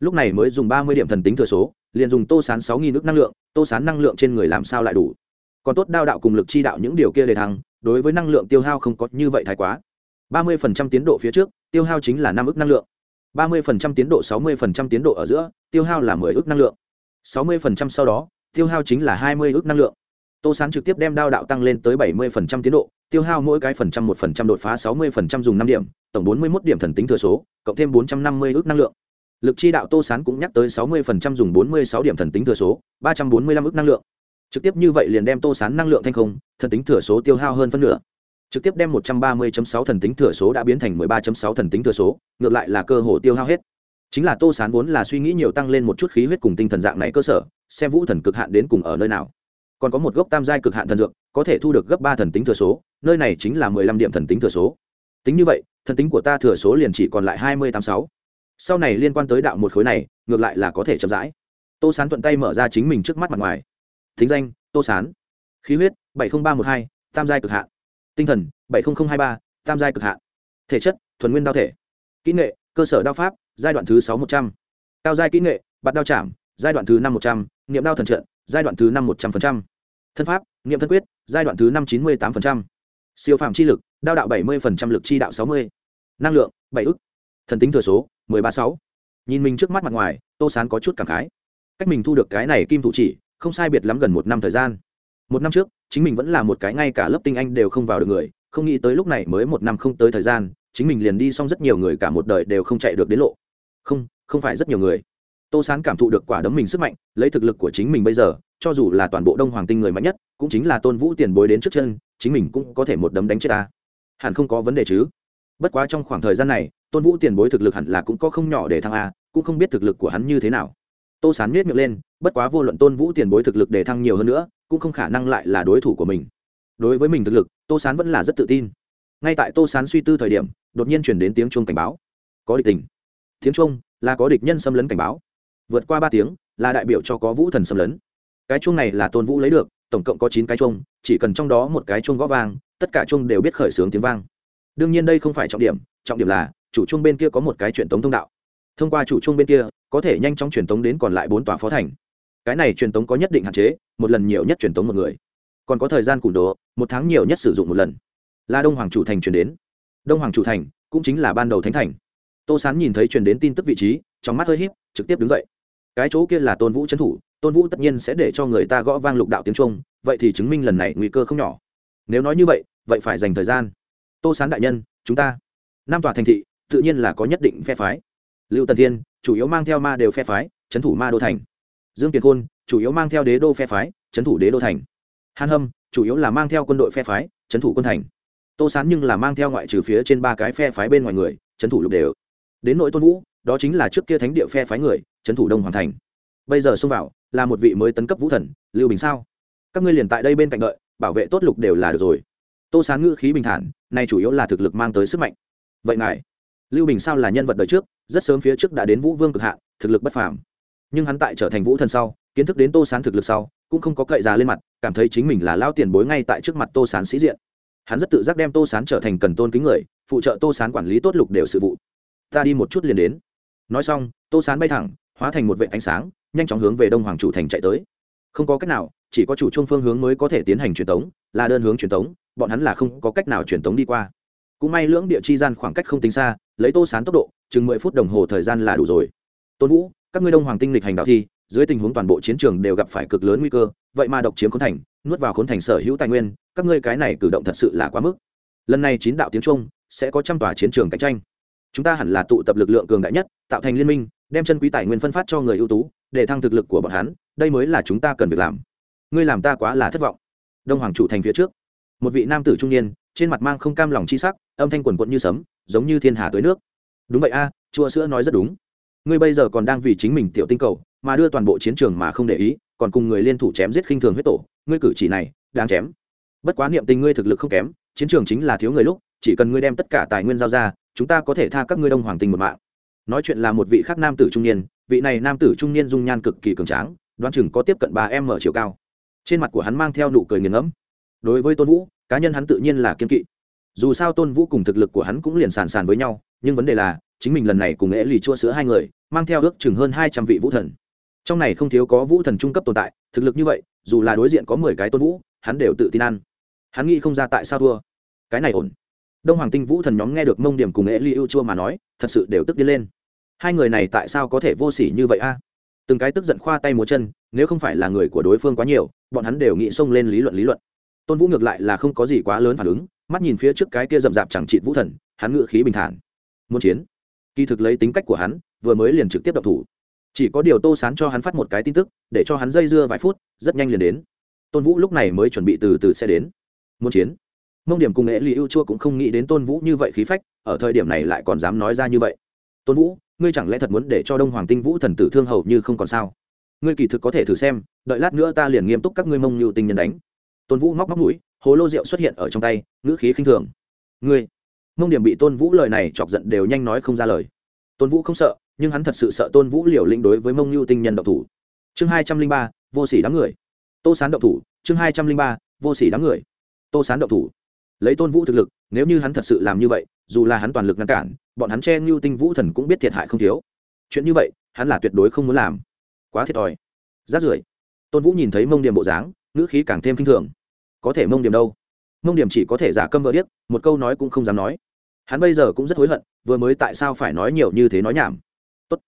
Lúc này mới dùng ba mươi điểm thần tính thừa số, liền dùng tô sán sáu nghìn nước năng lượng, tô sán năng lượng trên người làm sao lại đủ? Còn tốt đao đạo cùng lực chi đạo những điều kia để thăng, đối với năng lượng tiêu hao không có như vậy thái quá. ba mươi phần trăm tiến độ phía trước, tiêu hao chính là năm ước năng lượng. ba mươi phần trăm tiến độ, sáu mươi phần trăm tiến độ ở giữa, tiêu hao là mười ước năng lượng. sáu mươi phần trăm sau đó, tiêu hao chính là hai mươi ước năng lượng. Tô sán trực tiếp đem đao đạo tăng lên tới bảy mươi phần trăm tiến độ, tiêu hao mỗi cái phần trăm một phần trăm đột phá sáu mươi phần trăm dùng năm điểm, tổng bốn mươi mốt điểm thần tính thừa số, cộng thêm bốn trăm năm mươi ước năng lượng. Lực chi đạo tô sán cũng nhắc tới sáu mươi phần trăm dùng bốn mươi sáu điểm thần tính thừa số, ba trăm bốn mươi lăm ước năng lượng trực tiếp như vậy liền đem tô sán năng lượng thanh không, thần tính thừa số tiêu hao hơn phân nửa. Trực tiếp đem một trăm ba mươi sáu thần tính thừa số đã biến thành mười ba sáu thần tính thừa số, ngược lại là cơ hồ tiêu hao hết. Chính là tô sán vốn là suy nghĩ nhiều tăng lên một chút khí huyết cùng tinh thần dạng này cơ sở, xem vũ thần cực hạn đến cùng ở nơi nào. Còn có một gốc tam giai cực hạn thần dược, có thể thu được gấp ba thần tính thừa số, nơi này chính là mười lăm điểm thần tính thừa số. Tính như vậy, thần tính của ta thừa số liền chỉ còn lại hai mươi tám sáu. Sau này liên quan tới đạo một khối này, ngược lại là có thể chậm rãi. Tô sán thuận tay mở ra chính mình trước mắt mặt ngoài thính danh tô sán. Khí huyết bảy nghìn ba m ộ t hai tam giai cực hạ, tinh thần bảy nghìn hai ba tam giai cực hạ, thể chất thuần nguyên đao thể. Kỹ nghệ cơ sở đao pháp giai đoạn thứ sáu một trăm. Cao giai kỹ nghệ bạt đao chạm giai đoạn thứ năm một trăm. N i ệ m đao thần trận giai đoạn thứ năm một trăm linh thân pháp n i ệ m thân quyết giai đoạn thứ năm chín mươi tám siêu phạm chi lực đao đạo bảy mươi lực chi đạo sáu mươi. Năng lượng bảy ức. Thần tính thừa số mười ba sáu. Nhìn mình trước mắt mặt ngoài tô sán có chút cảm khái. Cách mình thu được cái này kim thủ chỉ không sai biệt lắm gần một năm thời gian. Một năm trước, chính mình vẫn là một cái ngay cả lớp tinh anh đều không vào được người, không nghĩ tới lúc này mới một năm không tới thời gian, chính mình liền đi xong rất nhiều người cả một đời đều không chạy được đến lộ. Không không phải rất nhiều người. Tô sán cảm thụ được quả đấm mình sức mạnh, lấy thực lực của chính mình bây giờ, cho dù là toàn bộ đông hoàng tinh người mạnh nhất, cũng chính là tôn vũ tiền bối đến trước chân, chính mình cũng có thể một đấm đánh chết ta. Hẳn không có vấn đề chứ. Bất quá trong khoảng thời gian này, tôn vũ tiền bối thực lực hẳn là cũng có không nhỏ để thăng a, cũng không biết thực lực của hắn như thế nào. Tô sán miết miệng lên bất quá vô luận tôn vũ tiền bối thực lực để thăng nhiều hơn nữa, cũng không khả năng lại là đối thủ của mình. Đối với mình thực lực, tô sán vẫn là rất tự tin. Ngay tại tô sán suy tư thời điểm, đột nhiên chuyển đến tiếng chuông cảnh báo. Có địch tình. Tiếng chuông là có địch nhân xâm lấn cảnh báo. Vượt qua ba tiếng, là đại biểu cho có vũ thần xâm lấn. Cái chuông này là tôn vũ lấy được, tổng cộng có chín cái chuông, chỉ cần trong đó một cái chuông gõ vang, tất cả chuông đều biết khởi xướng tiếng vang. Đương nhiên đây không phải trọng điểm trọng điểm là, chủ chuông bên kia có một cái truyền tống thông đạo. Thông qua chủ chuông bên kia, có thể nhanh chóng truyền tống đến còn lại bốn tòa phó thành cái này truyền tống có nhất định hạn chế, một lần nhiều nhất truyền tống một người. Còn có thời gian củng đồ một tháng nhiều nhất sử dụng một lần. Là đông hoàng chủ thành truyền đến. Đông hoàng chủ thành cũng chính là ban đầu thánh thành. Tô sán nhìn thấy truyền đến tin tức vị trí, trong mắt hơi h í p trực tiếp đứng dậy. Cái chỗ kia là tôn vũ trấn thủ, tôn vũ tất nhiên sẽ để cho người ta gõ vang lục đạo tiếng trung, vậy thì chứng minh lần này nguy cơ không nhỏ. Nếu nói như vậy vậy phải dành thời gian. Tô sán đại nhân, chúng ta. Nam tòa thành thị, tự nhiên là có nhất định phe phái. Lưu tần thiên, chủ yếu mang theo ma đều phe phái, trấn thủ ma đô thành dương kiệt khôn, chủ yếu mang theo đế đô phe phái trấn thủ đế đô thành. Hàn hâm, chủ yếu là mang theo quân đội phe phái trấn thủ quân thành. Tô sán nhưng là mang theo ngoại trừ phía trên ba cái phe phái bên ngoài người trấn thủ lục đều. Đến nội tôn vũ, đó chính là trước kia thánh địa phe phái người trấn thủ đông hoàng thành. Bây giờ xông vào, là một vị mới tấn cấp vũ thần, lưu bình sao? Các ngươi liền tại đây bên cạnh đợi, bảo vệ tốt lục đều là được rồi. Tô sán ngữ khí bình thản, nay chủ yếu là thực lực mang tới sức mạnh. Vậy ngài, lưu bình sao là nhân vật đời trước, rất sớm phía trước đã đến vũ vương cực hạn, thực lực bất phàm nhưng hắn tại trở thành vũ thần sau, kiến thức đến tô sán thực lực sau, cũng không có cậy già lên mặt, cảm thấy chính mình là lao tiền bối ngay tại trước mặt tô sán sĩ diện. Hắn rất tự giác đem tô sán trở thành cần tôn kính người, phụ trợ tô sán quản lý tốt lục đều sự vụ. Ta đi một chút liền đến. Nói xong, tô sán bay thẳng, hóa thành một vệ ánh sáng, nhanh chóng hướng về đông hoàng chủ thành chạy tới. Không có cách nào, chỉ có chủ trung phương hướng mới có thể tiến hành truyền tống, là đơn hướng truyền tống, bọn hắn là không có cách nào truyền tống đi qua. Cũng may lưỡng địa chi gian khoảng cách không tính xa, lấy tô sán tốc độ, chừng mười phút đồng hồ thời gian là đủ rồi. Tôn vũ các ngươi đông hoàng tinh lịch hành đạo thi, dưới tình huống toàn bộ chiến trường đều gặp phải cực lớn nguy cơ, vậy mà độc chiếm khốn thành, nuốt vào khốn thành sở hữu tài nguyên, các ngươi cái này cử động thật sự là quá mức. Lần này chín đạo tiếng trung sẽ có trăm tòa chiến trường cạnh tranh. Chúng ta hẳn là tụ tập lực lượng cường đại nhất, tạo thành liên minh, đem chân quý tài nguyên phân phát cho người ưu tú, để thăng thực lực của bọn hắn, đây mới là chúng ta cần việc làm. Ngươi làm ta quá là thất vọng. Đông hoàng chủ thành phía trước. Một vị nam tử trung niên, trên mặt mang không cam lòng chi sắc, âm thanh quần quận như sấm, giống như thiên hà tới nước. Đúng vậy a, chua sữa nói rất đúng ngươi bây giờ còn đang vì chính mình tiểu tinh cầu, mà đưa toàn bộ chiến trường mà không để ý, còn cùng người liên thủ chém giết khinh thường huyết tổ, ngươi cử chỉ này đang chém. Bất quá niệm tình ngươi thực lực không kém, chiến trường chính là thiếu người lúc, chỉ cần ngươi đem tất cả tài nguyên giao ra, chúng ta có thể tha các ngươi đông hoàng tình một mạng. Nói chuyện là một vị khác nam tử trung niên, vị này nam tử trung niên dung nhan cực kỳ cường tráng, đoán chừng có tiếp cận ba mở chiều cao. Trên mặt của hắn mang theo nụ cười nghiền ngẫm. Đối với tôn vũ, cá nhân hắn tự nhiên là kiên kỵ. Dù sao tôn vũ cùng thực lực của hắn cũng liền sàn sàn với nhau, nhưng vấn đề là chính mình lần này cùng ế lì chua sữa hai người, mang theo ước chừng hơn hai trăm vị vũ thần. Trong này không thiếu có vũ thần trung cấp tồn tại, thực lực như vậy, dù là đối diện có mười cái tôn vũ, hắn đều tự tin ăn. Hắn nghĩ không ra tại sao thua. Cái này ổn. Đông hoàng tinh vũ thần nhóm nghe được mông điểm cùng ế ly ưu chua mà nói, thật sự đều tức đi lên. Hai người này tại sao có thể vô s ỉ như vậy a? Từng cái tức giận khoa tay múa chân, nếu không phải là người của đối phương quá nhiều, bọn hắn đều nghĩ xông lên lý luận lý luận. Tôn vũ ngược lại là không có gì quá lớn phản ứng, mắt nhìn phía trước cái kia rậm rạp chẳng trị vũ thần, hắn ngự khí bình thản. Muốn chiến kỳ thực lấy tính cách của hắn, vừa mới liền trực tiếp đập thủ. Chỉ có điều tô sán cho hắn phát một cái tin tức, để cho hắn dây dưa vài phút, rất nhanh liền đến. Tôn vũ lúc này mới chuẩn bị từ từ sẽ đến. Muốn chiến. Mông điểm cùng nghệ lý ưu chua cũng không nghĩ đến tôn vũ như vậy khí phách, ở thời điểm này lại còn dám nói ra như vậy. Tôn vũ, ngươi chẳng lẽ thật muốn để cho đông hoàng tinh vũ thần tử thương hầu như không còn sao? Ngươi kỳ thực có thể thử xem, đợi lát nữa ta liền nghiêm túc các ngươi mông như tinh nhân đánh. Tôn vũ móc móc mũi hồ lô rượu xuất hiện ở trong tay, ngữ khí khinh thường. Ngươi mông điểm bị tôn vũ lời này chọc giận đều nhanh nói không ra lời. Tôn vũ không sợ, nhưng hắn thật sự sợ tôn vũ liều lĩnh đối với mông như tinh nhân độc thủ. Chương hai trăm linh ba, vô s ỉ đám người. Tô sán độc thủ, chương hai trăm linh ba, vô s ỉ đám người. Tô sán độc thủ. Lấy tôn vũ thực lực, nếu như hắn thật sự làm như vậy, dù là hắn toàn lực ngăn cản, bọn hắn che ngưu tinh vũ thần cũng biết thiệt hại không thiếu. Chuyện như vậy, hắn là tuyệt đối không muốn làm. Quá thiệt thòi. Rát rưởi. Tôn vũ nhìn thấy mông điểm bộ dáng, ngữ khí càng thêm k i n h thường. Có thể mông điểm đâu? Mông điểm chỉ có thể giả câm vỡ điếc, một câu nói cũng không dám nói. Hắn bây giờ cũng rất hối hận, vừa mới tại sao phải nói nhiều như thế nói nhảm. Tốt.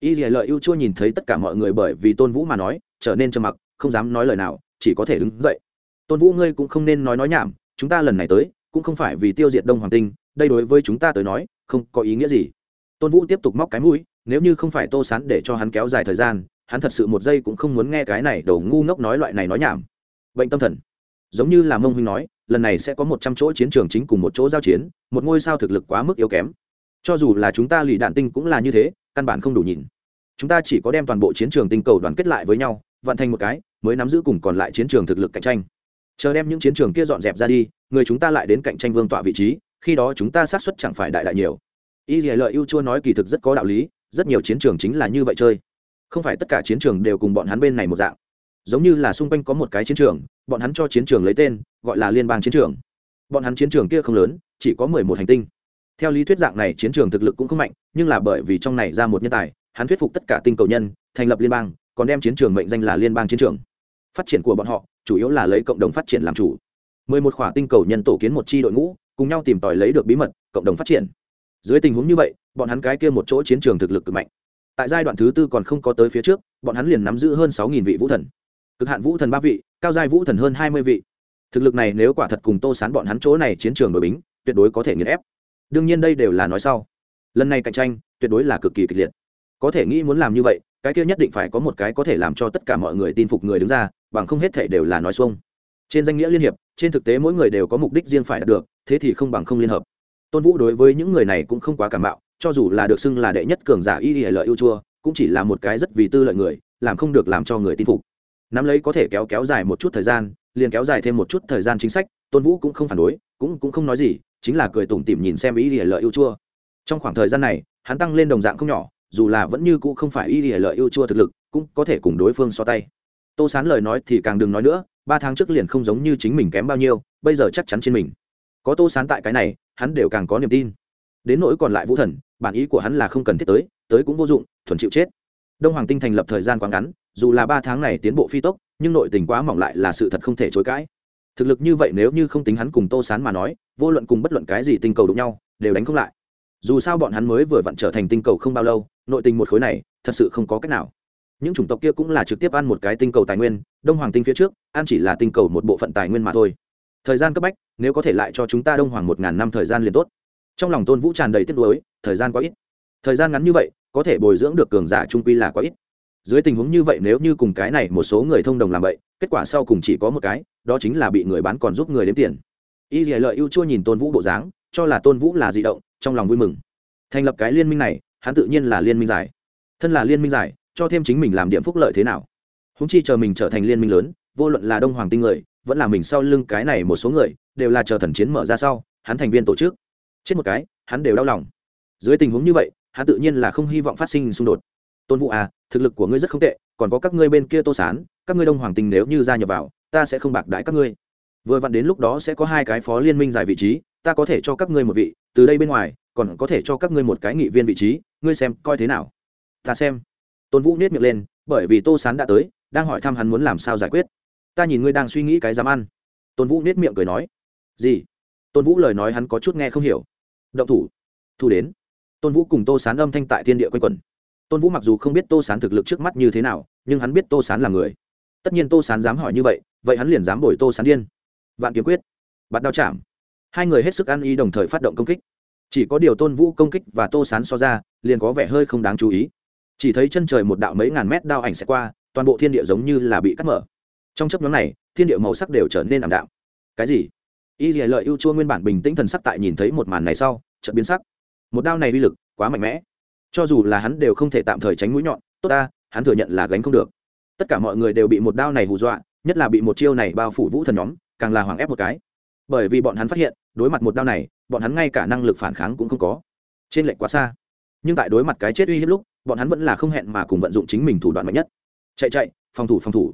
Y dì lợi ưu chua nhìn thấy tất cả mọi người bởi vì tôn vũ mà nói, trở nên trầm mặc, không dám nói lời nào, chỉ có thể đứng dậy. Tôn vũ ngươi cũng không nên nói nói nhảm, chúng ta lần này tới, cũng không phải vì tiêu diệt đông hoàng tinh, đây đối với chúng ta tới nói, không có ý nghĩa gì. Tôn vũ tiếp tục móc cái mũi, nếu như không phải tô sán để cho hắn kéo dài thời gian, hắn thật sự một giây cũng không muốn nghe cái này đầu ngu ngốc nói loại này nói nhảm. Bệnh tâm thần giống như là mông huynh nói, lần này sẽ có một trăm chỗ chiến trường chính cùng một chỗ giao chiến, một ngôi sao thực lực quá mức yếu kém. Cho dù là chúng ta lì đạn tinh cũng là như thế, căn bản không đủ nhìn. Chúng ta chỉ có đem toàn bộ chiến trường tinh cầu đoàn kết lại với nhau, vận thành một cái, mới nắm giữ cùng còn lại chiến trường thực lực cạnh tranh. Chờ đem những chiến trường kia dọn dẹp ra đi, người chúng ta lại đến cạnh tranh vương tọa vị trí, khi đó chúng ta sát xuất chẳng phải đại đại nhiều. Y dì lợi ưu chua nói kỳ thực rất có đạo lý, rất nhiều chiến trường chính là như vậy chơi. Không phải tất cả chiến trường đều cùng bọn hắn bên này một dạng giống như là xung quanh có một cái chiến trường, bọn hắn cho chiến trường lấy tên, gọi là liên bang chiến trường. Bọn hắn chiến trường kia không lớn, chỉ có mười một hành tinh. Theo lý thuyết dạng này chiến trường thực lực cũng không mạnh, nhưng là bởi vì trong này ra một nhân tài, hắn thuyết phục tất cả tinh cầu nhân, thành lập liên bang, còn đem chiến trường mệnh danh là liên bang chiến trường. Phát triển của bọn họ, chủ yếu là lấy cộng đồng phát triển làm chủ. Mười một khỏa tinh cầu nhân tổ kiến một chi đội ngũ, cùng nhau tìm tòi lấy được bí mật, cộng đồng phát triển. Dưới tình huống như vậy, bọn hắn cái kia một chỗ chiến trường thực lực cực mạnh. Tại giai đoạn thứ tư còn không có tới phía trước, bọn hắn liền nắm giữ hơn sáu nghìn vị vũ thần cực hạn vũ thần ba vị, cao giai vũ thần hơn hai mươi vị. Thực lực này nếu quả thật cùng tô sán bọn hắn chỗ này chiến trường đội bính, tuyệt đối có thể nghiền ép. Đương nhiên đây đều là nói sau. Lần này cạnh tranh, tuyệt đối là cực kỳ kịch liệt. Có thể nghĩ muốn làm như vậy, cái kia nhất định phải có một cái có thể làm cho tất cả mọi người tin phục người đứng ra, bằng không hết thể đều là nói xuông. Trên danh nghĩa liên hiệp, trên thực tế mỗi người đều có mục đích riêng phải đạt được, thế thì không bằng không liên hợp. Tôn vũ đối với những người này cũng không quá cảm bạo cho dù là được xưng là đệ nhất cường giả y y lợi yêu chua, cũng chỉ là một cái rất vì tư lợi người, làm không được làm cho người tin phục nắm lấy có thể kéo kéo dài một chút thời gian, liền kéo dài thêm một chút thời gian chính sách, tôn vũ cũng không phản đối, cũng cũng không nói gì, chính là cười tủm tỉm nhìn xem y lìa lợi yêu chua. Trong khoảng thời gian này, hắn tăng lên đồng dạng không nhỏ, dù là vẫn như cũ không phải y lìa lợi yêu chua thực lực, cũng có thể cùng đối phương so tay. Tô sán lời nói thì càng đừng nói nữa, ba tháng trước liền không giống như chính mình kém bao nhiêu, bây giờ chắc chắn trên mình. Có tô sán tại cái này, hắn đều càng có niềm tin. Đến nỗi còn lại vũ thần, bản ý của hắn là không cần thiết tới tới cũng vô dụng, thuần chịu chết. Đông hoàng tinh thành lập thời gian quá ngắn dù là ba tháng này tiến bộ phi tốc, nhưng nội tình quá mỏng lại là sự thật không thể chối cãi. Thực lực như vậy nếu như không tính hắn cùng tô sán mà nói, vô luận cùng bất luận cái gì tinh cầu đụng nhau, đều đánh không lại. Dù sao bọn hắn mới vừa vặn trở thành tinh cầu không bao lâu, nội tình một khối này, thật sự không có cách nào. Những chủng tộc kia cũng là trực tiếp ăn một cái tinh cầu tài nguyên, đông hoàng tinh phía trước, ăn chỉ là tinh cầu một bộ phận tài nguyên mà thôi. Thời gian cấp bách, nếu có thể lại cho chúng ta đông hoàng một ngàn năm thời gian liền tốt. Trong lòng tôn vũ tràn đầy tiếc nuối, thời gian quá ít. Thời gian ngắn như vậy, có thể bồi dưỡng được cường giả trung quy là quá ít dưới tình huống như vậy nếu như cùng cái này một số người thông đồng làm vậy, kết quả sau cùng chỉ có một cái, đó chính là bị người bán còn giúp người đếm tiền. Y dì lợi ưu chua nhìn tôn vũ bộ dáng, cho là tôn vũ là di động, trong lòng vui mừng. Thành lập cái liên minh này, hắn tự nhiên là liên minh giải. Thân là liên minh giải, cho thêm chính mình làm điểm phúc lợi thế nào? Húng chi chờ mình trở thành liên minh lớn, vô luận là đông hoàng tinh người, vẫn là mình sau lưng cái này một số người, đều là chờ thần chiến mở ra sau, hắn thành viên tổ chức. Chết một cái, hắn đều đau lòng. Dưới tình huống như vậy, hắn tự nhiên là không hy vọng phát sinh xung đột tôn vũ à thực lực của ngươi rất không tệ, còn có các ngươi bên kia tô sán, các ngươi đông hoàng tinh nếu như gia nhập vào, ta sẽ không bạc đãi các ngươi. Vừa vặn đến lúc đó sẽ có hai cái phó liên minh giải vị trí, ta có thể cho các ngươi một vị, từ đây bên ngoài, còn có thể cho các ngươi một cái nghị viên vị trí, ngươi xem, coi thế nào? Ta xem. Tôn vũ nết miệng lên, bởi vì tô sán đã tới, đang hỏi thăm hắn muốn làm sao giải quyết. Ta nhìn ngươi đang suy nghĩ cái dám ăn. Tôn vũ nết miệng cười nói. Gì? Tôn vũ lời nói hắn có chút nghe không hiểu. Động thủ. Thu đến. Tôn vũ cùng tô sán âm thanh tại thiên địa quanh quẩn tôn vũ mặc dù không biết tô sán thực lực trước mắt như thế nào, nhưng hắn biết tô sán là người. Tất nhiên tô sán dám hỏi như vậy vậy hắn liền dám bồi tô sán điên. Vạn kiếm quyết. Bắt đao chạm. Hai người hết sức ăn ý đồng thời phát động công kích. Chỉ có điều tôn vũ công kích và tô sán so ra, liền có vẻ hơi không đáng chú ý. Chỉ thấy chân trời một đạo mấy ngàn mét đao ảnh sẽ qua, toàn bộ thiên địa giống như là bị cắt mở. Trong chấp nhóm này, thiên địa màu sắc đều trở nên ảm đạm. Cái gì? Y dì lợi ưu chua nguyên bản bình tĩnh thần sắc tại nhìn thấy một màn này sau, chợt biến sắc. Một đao này uy lực quá mạnh mẽ cho dù là hắn đều không thể tạm thời tránh mũi nhọn, tốt ta, hắn thừa nhận là gánh không được. Tất cả mọi người đều bị một đao này hù dọa, nhất là bị một chiêu này bao phủ vũ thần nhóm, càng là hoàng ép một cái. Bởi vì bọn hắn phát hiện, đối mặt một đao này, bọn hắn ngay cả năng lực phản kháng cũng không có. Trên lệnh quá xa. Nhưng tại đối mặt cái chết uy hiếp lúc, bọn hắn vẫn là không hẹn mà cùng vận dụng chính mình thủ đoạn mạnh nhất. Chạy chạy, phòng thủ phòng thủ.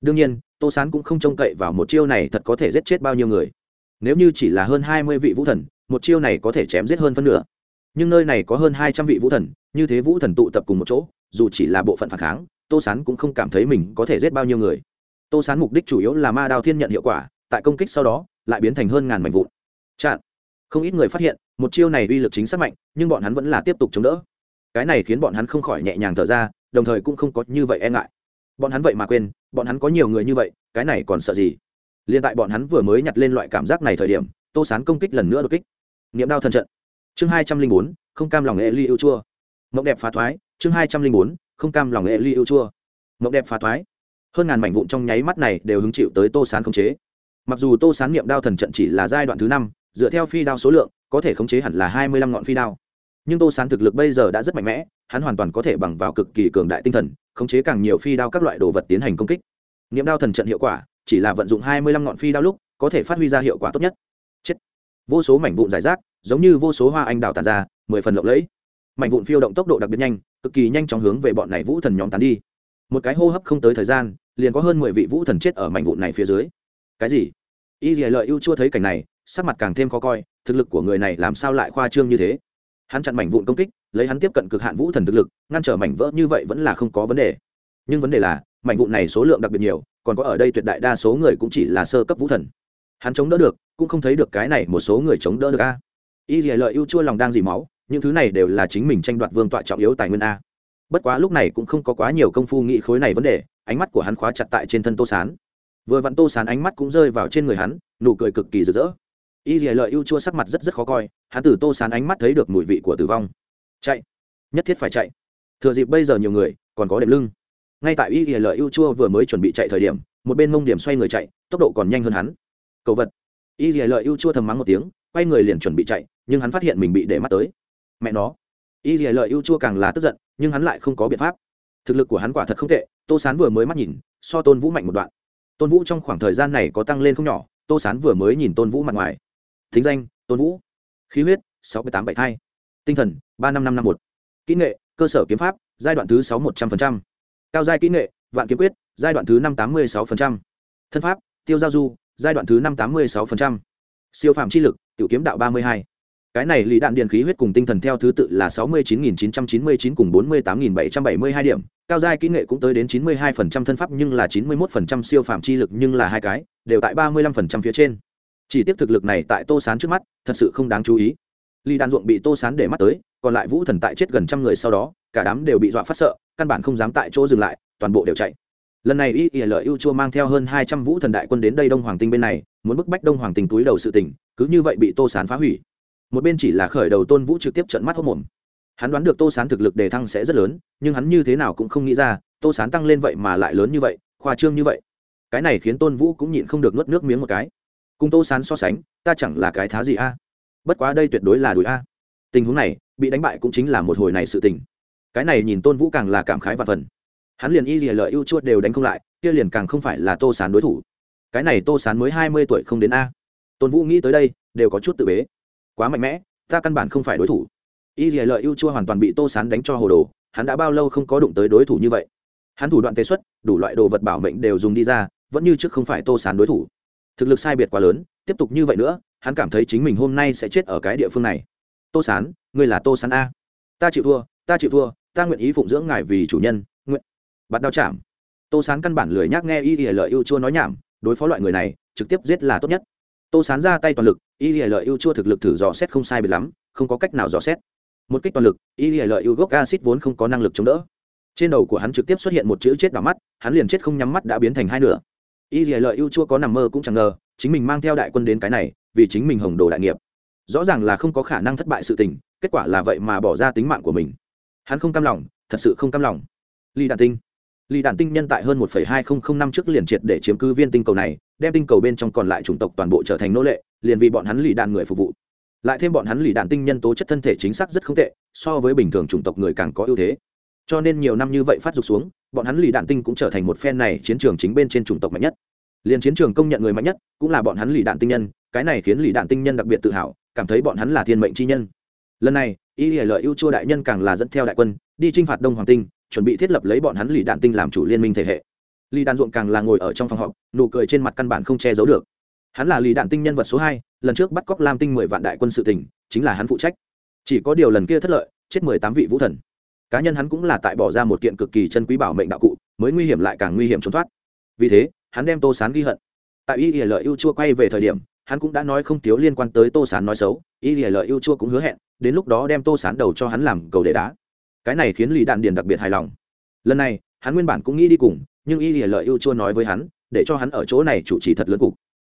Đương nhiên, tô sán cũng không trông cậy vào một chiêu này thật có thể giết chết bao nhiêu người. Nếu như chỉ là hơn hai mươi vị vũ thần, một chiêu này có thể chém giết hơn phân nửa nhưng nơi này có hơn hai trăm vị vũ thần, như thế vũ thần tụ tập cùng một chỗ, dù chỉ là bộ phận phản kháng, tô sán cũng không cảm thấy mình có thể giết bao nhiêu người. Tô sán mục đích chủ yếu là ma đao thiên nhận hiệu quả, tại công kích sau đó, lại biến thành hơn ngàn mảnh vụn. Chặn. Không ít người phát hiện, một chiêu này uy lực chính xác mạnh, nhưng bọn hắn vẫn là tiếp tục chống đỡ. Cái này khiến bọn hắn không khỏi nhẹ nhàng thở ra, đồng thời cũng không có như vậy e ngại. Bọn hắn vậy mà quên, bọn hắn có nhiều người như vậy, cái này còn sợ gì? Liên tại bọn hắn vừa mới nhặt lên loại cảm giác này thời điểm, tô sán công kích lần nữa đột kích. Niệm đao thần trận chương hai trăm linh bốn, không cam lòng nghệ ly yêu chua. Mộng đẹp phá thoái, chương hai trăm linh bốn, không cam lòng nghệ ly yêu chua. Mộng đẹp phá thoái. Hơn ngàn mảnh vụn trong nháy mắt này đều hứng chịu tới tô sán khống chế. Mặc dù tô sán niệm đao thần trận chỉ là giai đoạn thứ năm, dựa theo phi đao số lượng, có thể khống chế hẳn là hai mươi lăm ngọn phi đao. Nhưng tô sán thực lực bây giờ đã rất mạnh mẽ, hắn hoàn toàn có thể bằng vào cực kỳ cường đại tinh thần, khống chế càng nhiều phi đao các loại đồ vật tiến hành công kích. Niệm đao thần trận hiệu quả, chỉ là vận dụng hai mươi lăm ngọn phi đao lúc, có thể phát huy ra hiệu quả tốt nhất. Chết. Vô số mảnh vụn giải rác giống như vô số hoa anh đào tàn ra, mười phần lộng lẫy. Mảnh vụn phiêu động tốc độ đặc biệt nhanh, cực kỳ nhanh chóng hướng về bọn này vũ thần nhóm tán đi. Một cái hô hấp không tới thời gian, liền có hơn mười vị vũ thần chết ở mảnh vụn này phía dưới. Cái gì? Y dì lợi ưu chưa thấy cảnh này, sắc mặt càng thêm khó coi, thực lực của người này làm sao lại khoa trương như thế? Hắn chặn mảnh vụn công kích, lấy hắn tiếp cận cực hạn vũ thần thực lực, ngăn trở mảnh vỡ như vậy vẫn là không có vấn đề. Nhưng vấn đề là, mảnh vụn này số lượng đặc biệt nhiều, còn có ở đây tuyệt đại đa số người cũng chỉ là sơ cấp vũ thần. Hắn chống đỡ được, cũng không thấy được cái này một số người chống đỡ được a y dìa lợi ưu chua lòng đang dì máu, những thứ này đều là chính mình tranh đoạt vương tọa trọng yếu tài nguyên a. Bất quá lúc này cũng không có quá nhiều công phu nghĩ khối này vấn đề, ánh mắt của hắn khóa chặt tại trên thân tô sán. Vừa vặn tô sán ánh mắt cũng rơi vào trên người hắn, nụ cười cực kỳ rực rỡ. Y dìa lợi ưu chua sắc mặt rất rất khó coi, hắn từ tô sán ánh mắt thấy được mùi vị của tử vong. Chạy! Nhất thiết phải chạy. Thừa dịp bây giờ nhiều người, còn có đệm lưng. Ngay tại y dìa lợi ưu chua vừa mới chuẩn bị chạy thời điểm, một bên mông điểm xoay người chạy, tốc độ còn nhanh hơn hắn. Cầu vật! Y dìa lợi ưu chua thầm mắng một tiếng quay người liền chuẩn bị chạy, nhưng hắn phát hiện mình bị để mắt tới. Mẹ nó. Y dì lợi ưu chua càng là tức giận, nhưng hắn lại không có biện pháp. Thực lực của hắn quả thật không tệ, tô sán vừa mới mắt nhìn, so tôn vũ mạnh một đoạn. Tôn vũ trong khoảng thời gian này có tăng lên không nhỏ, tô sán vừa mới nhìn tôn vũ mặt ngoài. Thính danh, tôn vũ. Khí huyết, sáu mươi tám bảy hai. Tinh thần, ba năm năm năm một. Kỹ nghệ, cơ sở kiếm pháp, giai đoạn thứ sáu một trăm linh cao giai kỹ nghệ, vạn kiếm quyết, giai đoạn thứ năm tám mươi sáu thân pháp, tiêu giao du, giai đoạn thứ năm tám mươi sáu siêu phạm chi lực, tiểu kiếm đạo ba mươi hai. Cái này lý đạn điện khí huyết cùng tinh thần theo thứ tự là sáu mươi chín nghìn chín trăm chín mươi chín cùng bốn mươi tám nghìn bảy trăm bảy mươi hai điểm. Cao giai kỹ nghệ cũng tới đến chín mươi hai phần trăm thân pháp nhưng là chín mươi một phần trăm siêu phạm chi lực nhưng là hai cái, đều tại ba mươi lăm phần trăm phía trên. Chỉ tiếp thực lực này tại tô sán trước mắt, thật sự không đáng chú ý. Lý đạn ruộng bị tô sán để mắt tới, còn lại vũ thần tại chết gần trăm người sau đó, cả đám đều bị dọa phát sợ, căn bản không dám tại chỗ dừng lại, toàn bộ đều chạy. Lần này y ỉa lợi ưu chua mang theo hơn hai trăm vũ thần đại quân đến đây đông hoàng tinh bên này muốn bức bách đông hoàng Tình túi đầu sự tình, cứ như vậy bị tô sán phá hủy. Một bên chỉ là khởi đầu tôn vũ trực tiếp trận mắt hốc mồm. Hắn đoán được tô sán thực lực đề thăng sẽ rất lớn, nhưng hắn như thế nào cũng không nghĩ ra, tô sán tăng lên vậy mà lại lớn như vậy, khoa trương như vậy. Cái này khiến tôn vũ cũng nhịn không được nuốt nước miếng một cái. Cùng tô sán so sánh, ta chẳng là cái thá gì a. Bất quá đây tuyệt đối là đùi a. Tình huống này, bị đánh bại cũng chính là một hồi này sự tình. Cái này nhìn tôn vũ càng là cảm khái và phần. Hắn liền y lìa lợi ưu chuột đều đánh không lại, kia liền càng không phải là tô sán đối thủ cái này tô sán mới hai mươi tuổi không đến a. Tôn vũ nghĩ tới đây, đều có chút tự bế. Quá mạnh mẽ, ta căn bản không phải đối thủ. Y dìa lợi ưu chua hoàn toàn bị tô sán đánh cho hồ đồ, hắn đã bao lâu không có đụng tới đối thủ như vậy. Hắn thủ đoạn tế xuất, đủ loại đồ vật bảo mệnh đều dùng đi ra, vẫn như trước không phải tô sán đối thủ. Thực lực sai biệt quá lớn, tiếp tục như vậy nữa, hắn cảm thấy chính mình hôm nay sẽ chết ở cái địa phương này. Tô sán, ngươi là tô sán a. Ta chịu thua, ta chịu thua, ta nguyện ý phụng dưỡng ngài vì chủ nhân, nguyện bắt đao chạm. Tô sán căn bản lười nhác nghe y dìa lợi ưu chua nói nhảm đối phó loại người này, trực tiếp giết là tốt nhất. Tô sán ra tay toàn lực, y lìa lợi ưu chua thực lực thử dò xét không sai bị lắm, không có cách nào dò xét. Một kích toàn lực, y lìa lợi ưu gốc acid vốn không có năng lực chống đỡ. Trên đầu của hắn trực tiếp xuất hiện một chữ chết đỏ mắt, hắn liền chết không nhắm mắt đã biến thành hai nửa. Y lìa lợi ưu chua có nằm mơ cũng chẳng ngờ, chính mình mang theo đại quân đến cái này, vì chính mình hồng đồ đại nghiệp. Rõ ràng là không có khả năng thất bại sự tình, kết quả là vậy mà bỏ ra tính mạng của mình. Hắn không cam lòng, thật sự không cam lòng. Ly đạn tinh. Lì đạn tinh nhân tại hơn một hai nghìn năm trước liền triệt để chiếm cứ viên tinh cầu này, đem tinh cầu bên trong còn lại chủng tộc toàn bộ trở thành nô lệ, liền vì bọn hắn lì đạn người phục vụ. Lại thêm bọn hắn lì đạn tinh nhân tố chất thân thể chính xác rất không tệ, so với bình thường chủng tộc người càng có ưu thế. Cho nên nhiều năm như vậy phát dục xuống, bọn hắn lì đạn tinh cũng trở thành một phen này chiến trường chính bên trên chủng tộc mạnh nhất. Liền chiến trường công nhận người mạnh nhất, cũng là bọn hắn lì đạn tinh nhân, cái này khiến lì đạn tinh nhân đặc biệt tự hào, cảm thấy bọn hắn là thiên mệnh chi nhân. Lần này, y lợi ưu chua đại nhân càng là dẫn theo đại quân, đi t r i n h phạt đông hoàng tinh chuẩn bị thiết lập lấy bọn hắn lì đạn tinh làm chủ liên minh thể hệ. Lì đạn ruộng càng là ngồi ở trong phòng họp, nụ cười trên mặt căn bản không che giấu được. Hắn là lì đạn tinh nhân vật số hai, lần trước bắt cóc lam tinh mười vạn đại quân sự tỉnh chính là hắn phụ trách. Chỉ có điều lần kia thất lợi, chết mười tám vị vũ thần. Cá nhân hắn cũng là tại bỏ ra một kiện cực kỳ chân quý bảo mệnh đạo cụ, mới nguy hiểm lại càng nguy hiểm trốn thoát. Vì thế, hắn đem tô sán ghi hận. Tại y lợi ưu chua quay về thời điểm, hắn cũng đã nói không thiếu liên quan tới tô sán nói xấu. Y lợi ưu chua cũng hứa hẹn, đến lúc đó đem tô sán đầu cho hắn làm cầu để đá cái này khiến lý đạn điền đặc biệt hài lòng. Lần này, hắn nguyên bản cũng nghĩ đi cùng, nhưng y lợi ưu chua nói với hắn, để cho hắn ở chỗ này chủ trì thật lớn cục.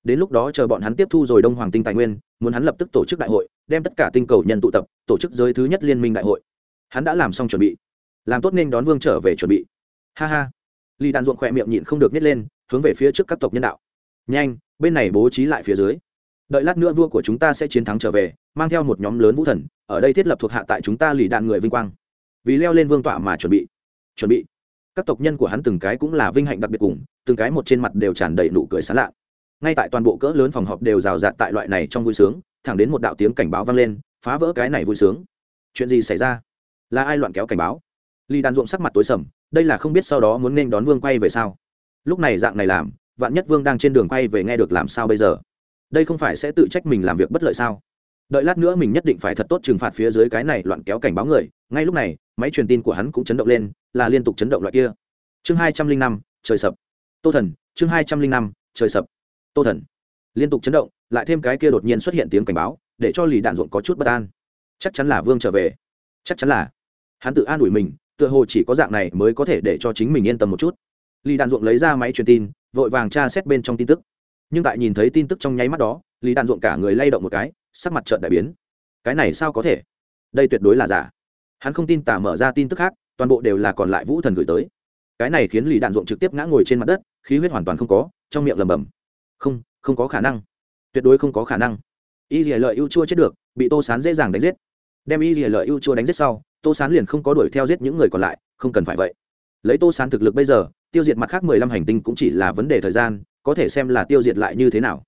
Đến lúc đó chờ bọn hắn tiếp thu rồi đông hoàng tinh tài nguyên, muốn hắn lập tức tổ chức đại hội, đem tất cả tinh cầu nhân tụ tập, tổ chức giới thứ nhất liên minh đại hội. Hắn đã làm xong chuẩn bị. Làm tốt nên đón vương trở về chuẩn bị. Ha ha. Lì đàn ruộng khỏe miệng nhịn không được nhét lên, hướng về phía trước các tộc nhân đạo. Nhanh, bên này bố trí lại phía dưới. Đợi lát nữa vua của chúng ta sẽ chiến thắng trở về, mang theo một nhóm lớn vũ thần, ở đây thiết lập thuộc hạ tại chúng ta lì đạn người vinh quang vì leo lên vương tọa mà chuẩn bị. Chuẩn bị. Các tộc nhân của hắn từng cái cũng là vinh hạnh đặc biệt cùng, từng cái một trên mặt đều tràn đầy nụ cười sán lạ. Ngay tại toàn bộ cỡ lớn phòng họp đều rào rạt tại loại này trong vui sướng, thẳng đến một đạo tiếng cảnh báo vang lên, phá vỡ cái này vui sướng. Chuyện gì xảy ra? Là ai loạn kéo cảnh báo? Ly đàn ruộng sắc mặt tối sầm, đây là không biết sau đó muốn nên đón vương quay về sao? Lúc này dạng này làm, vạn nhất vương đang trên đường quay về nghe được làm sao bây giờ? Đây không phải sẽ tự trách mình làm việc bất lợi sao? Đợi lát nữa mình nhất định phải thật tốt trừng phạt phía dưới cái này loạn kéo cảnh báo người. Ngay lúc này, máy truyền tin của hắn cũng chấn động lên, là liên tục chấn động loại kia. Chương hai trăm linh năm, trời sập. Tô thần, chương hai trăm linh năm, trời sập. Tô thần. Liên tục chấn động, lại thêm cái kia đột nhiên xuất hiện tiếng cảnh báo, để cho lì đạn ruộng có chút bất an. Chắc chắn là vương trở về. Chắc chắn là. Hắn tự an ủi mình, tựa hồ chỉ có dạng này mới có thể để cho chính mình yên tâm một chút. Lì đạn ruộng lấy ra máy truyền tin, vội vàng tra xét bên trong tin tức. Nhưng tại nhìn thấy tin tức trong nháy mắt đó lý đạn ruộng cả người lay động một cái sắc mặt trợn đại biến. Cái này sao có thể? Đây tuyệt đối là giả. Hắn không tin tả mở ra tin tức khác, toàn bộ đều là còn lại vũ thần gửi tới. Cái này khiến lì đạn ruộng trực tiếp ngã ngồi trên mặt đất, khí huyết hoàn toàn không có, trong miệng lầm bầm không không có khả năng. Tuyệt đối không có khả năng. Y dìa lợi ưu chua chết được, bị tô sán dễ dàng đánh giết. Đem y dìa lợi ưu chua đánh giết sau, tô sán liền không có đuổi theo giết những người còn lại, không cần phải vậy. Lấy tô sán thực lực bây giờ, tiêu diệt mặt khác mười lăm hành tinh cũng chỉ là vấn đề thời gian, có thể xem là tiêu diệt lại như thế nào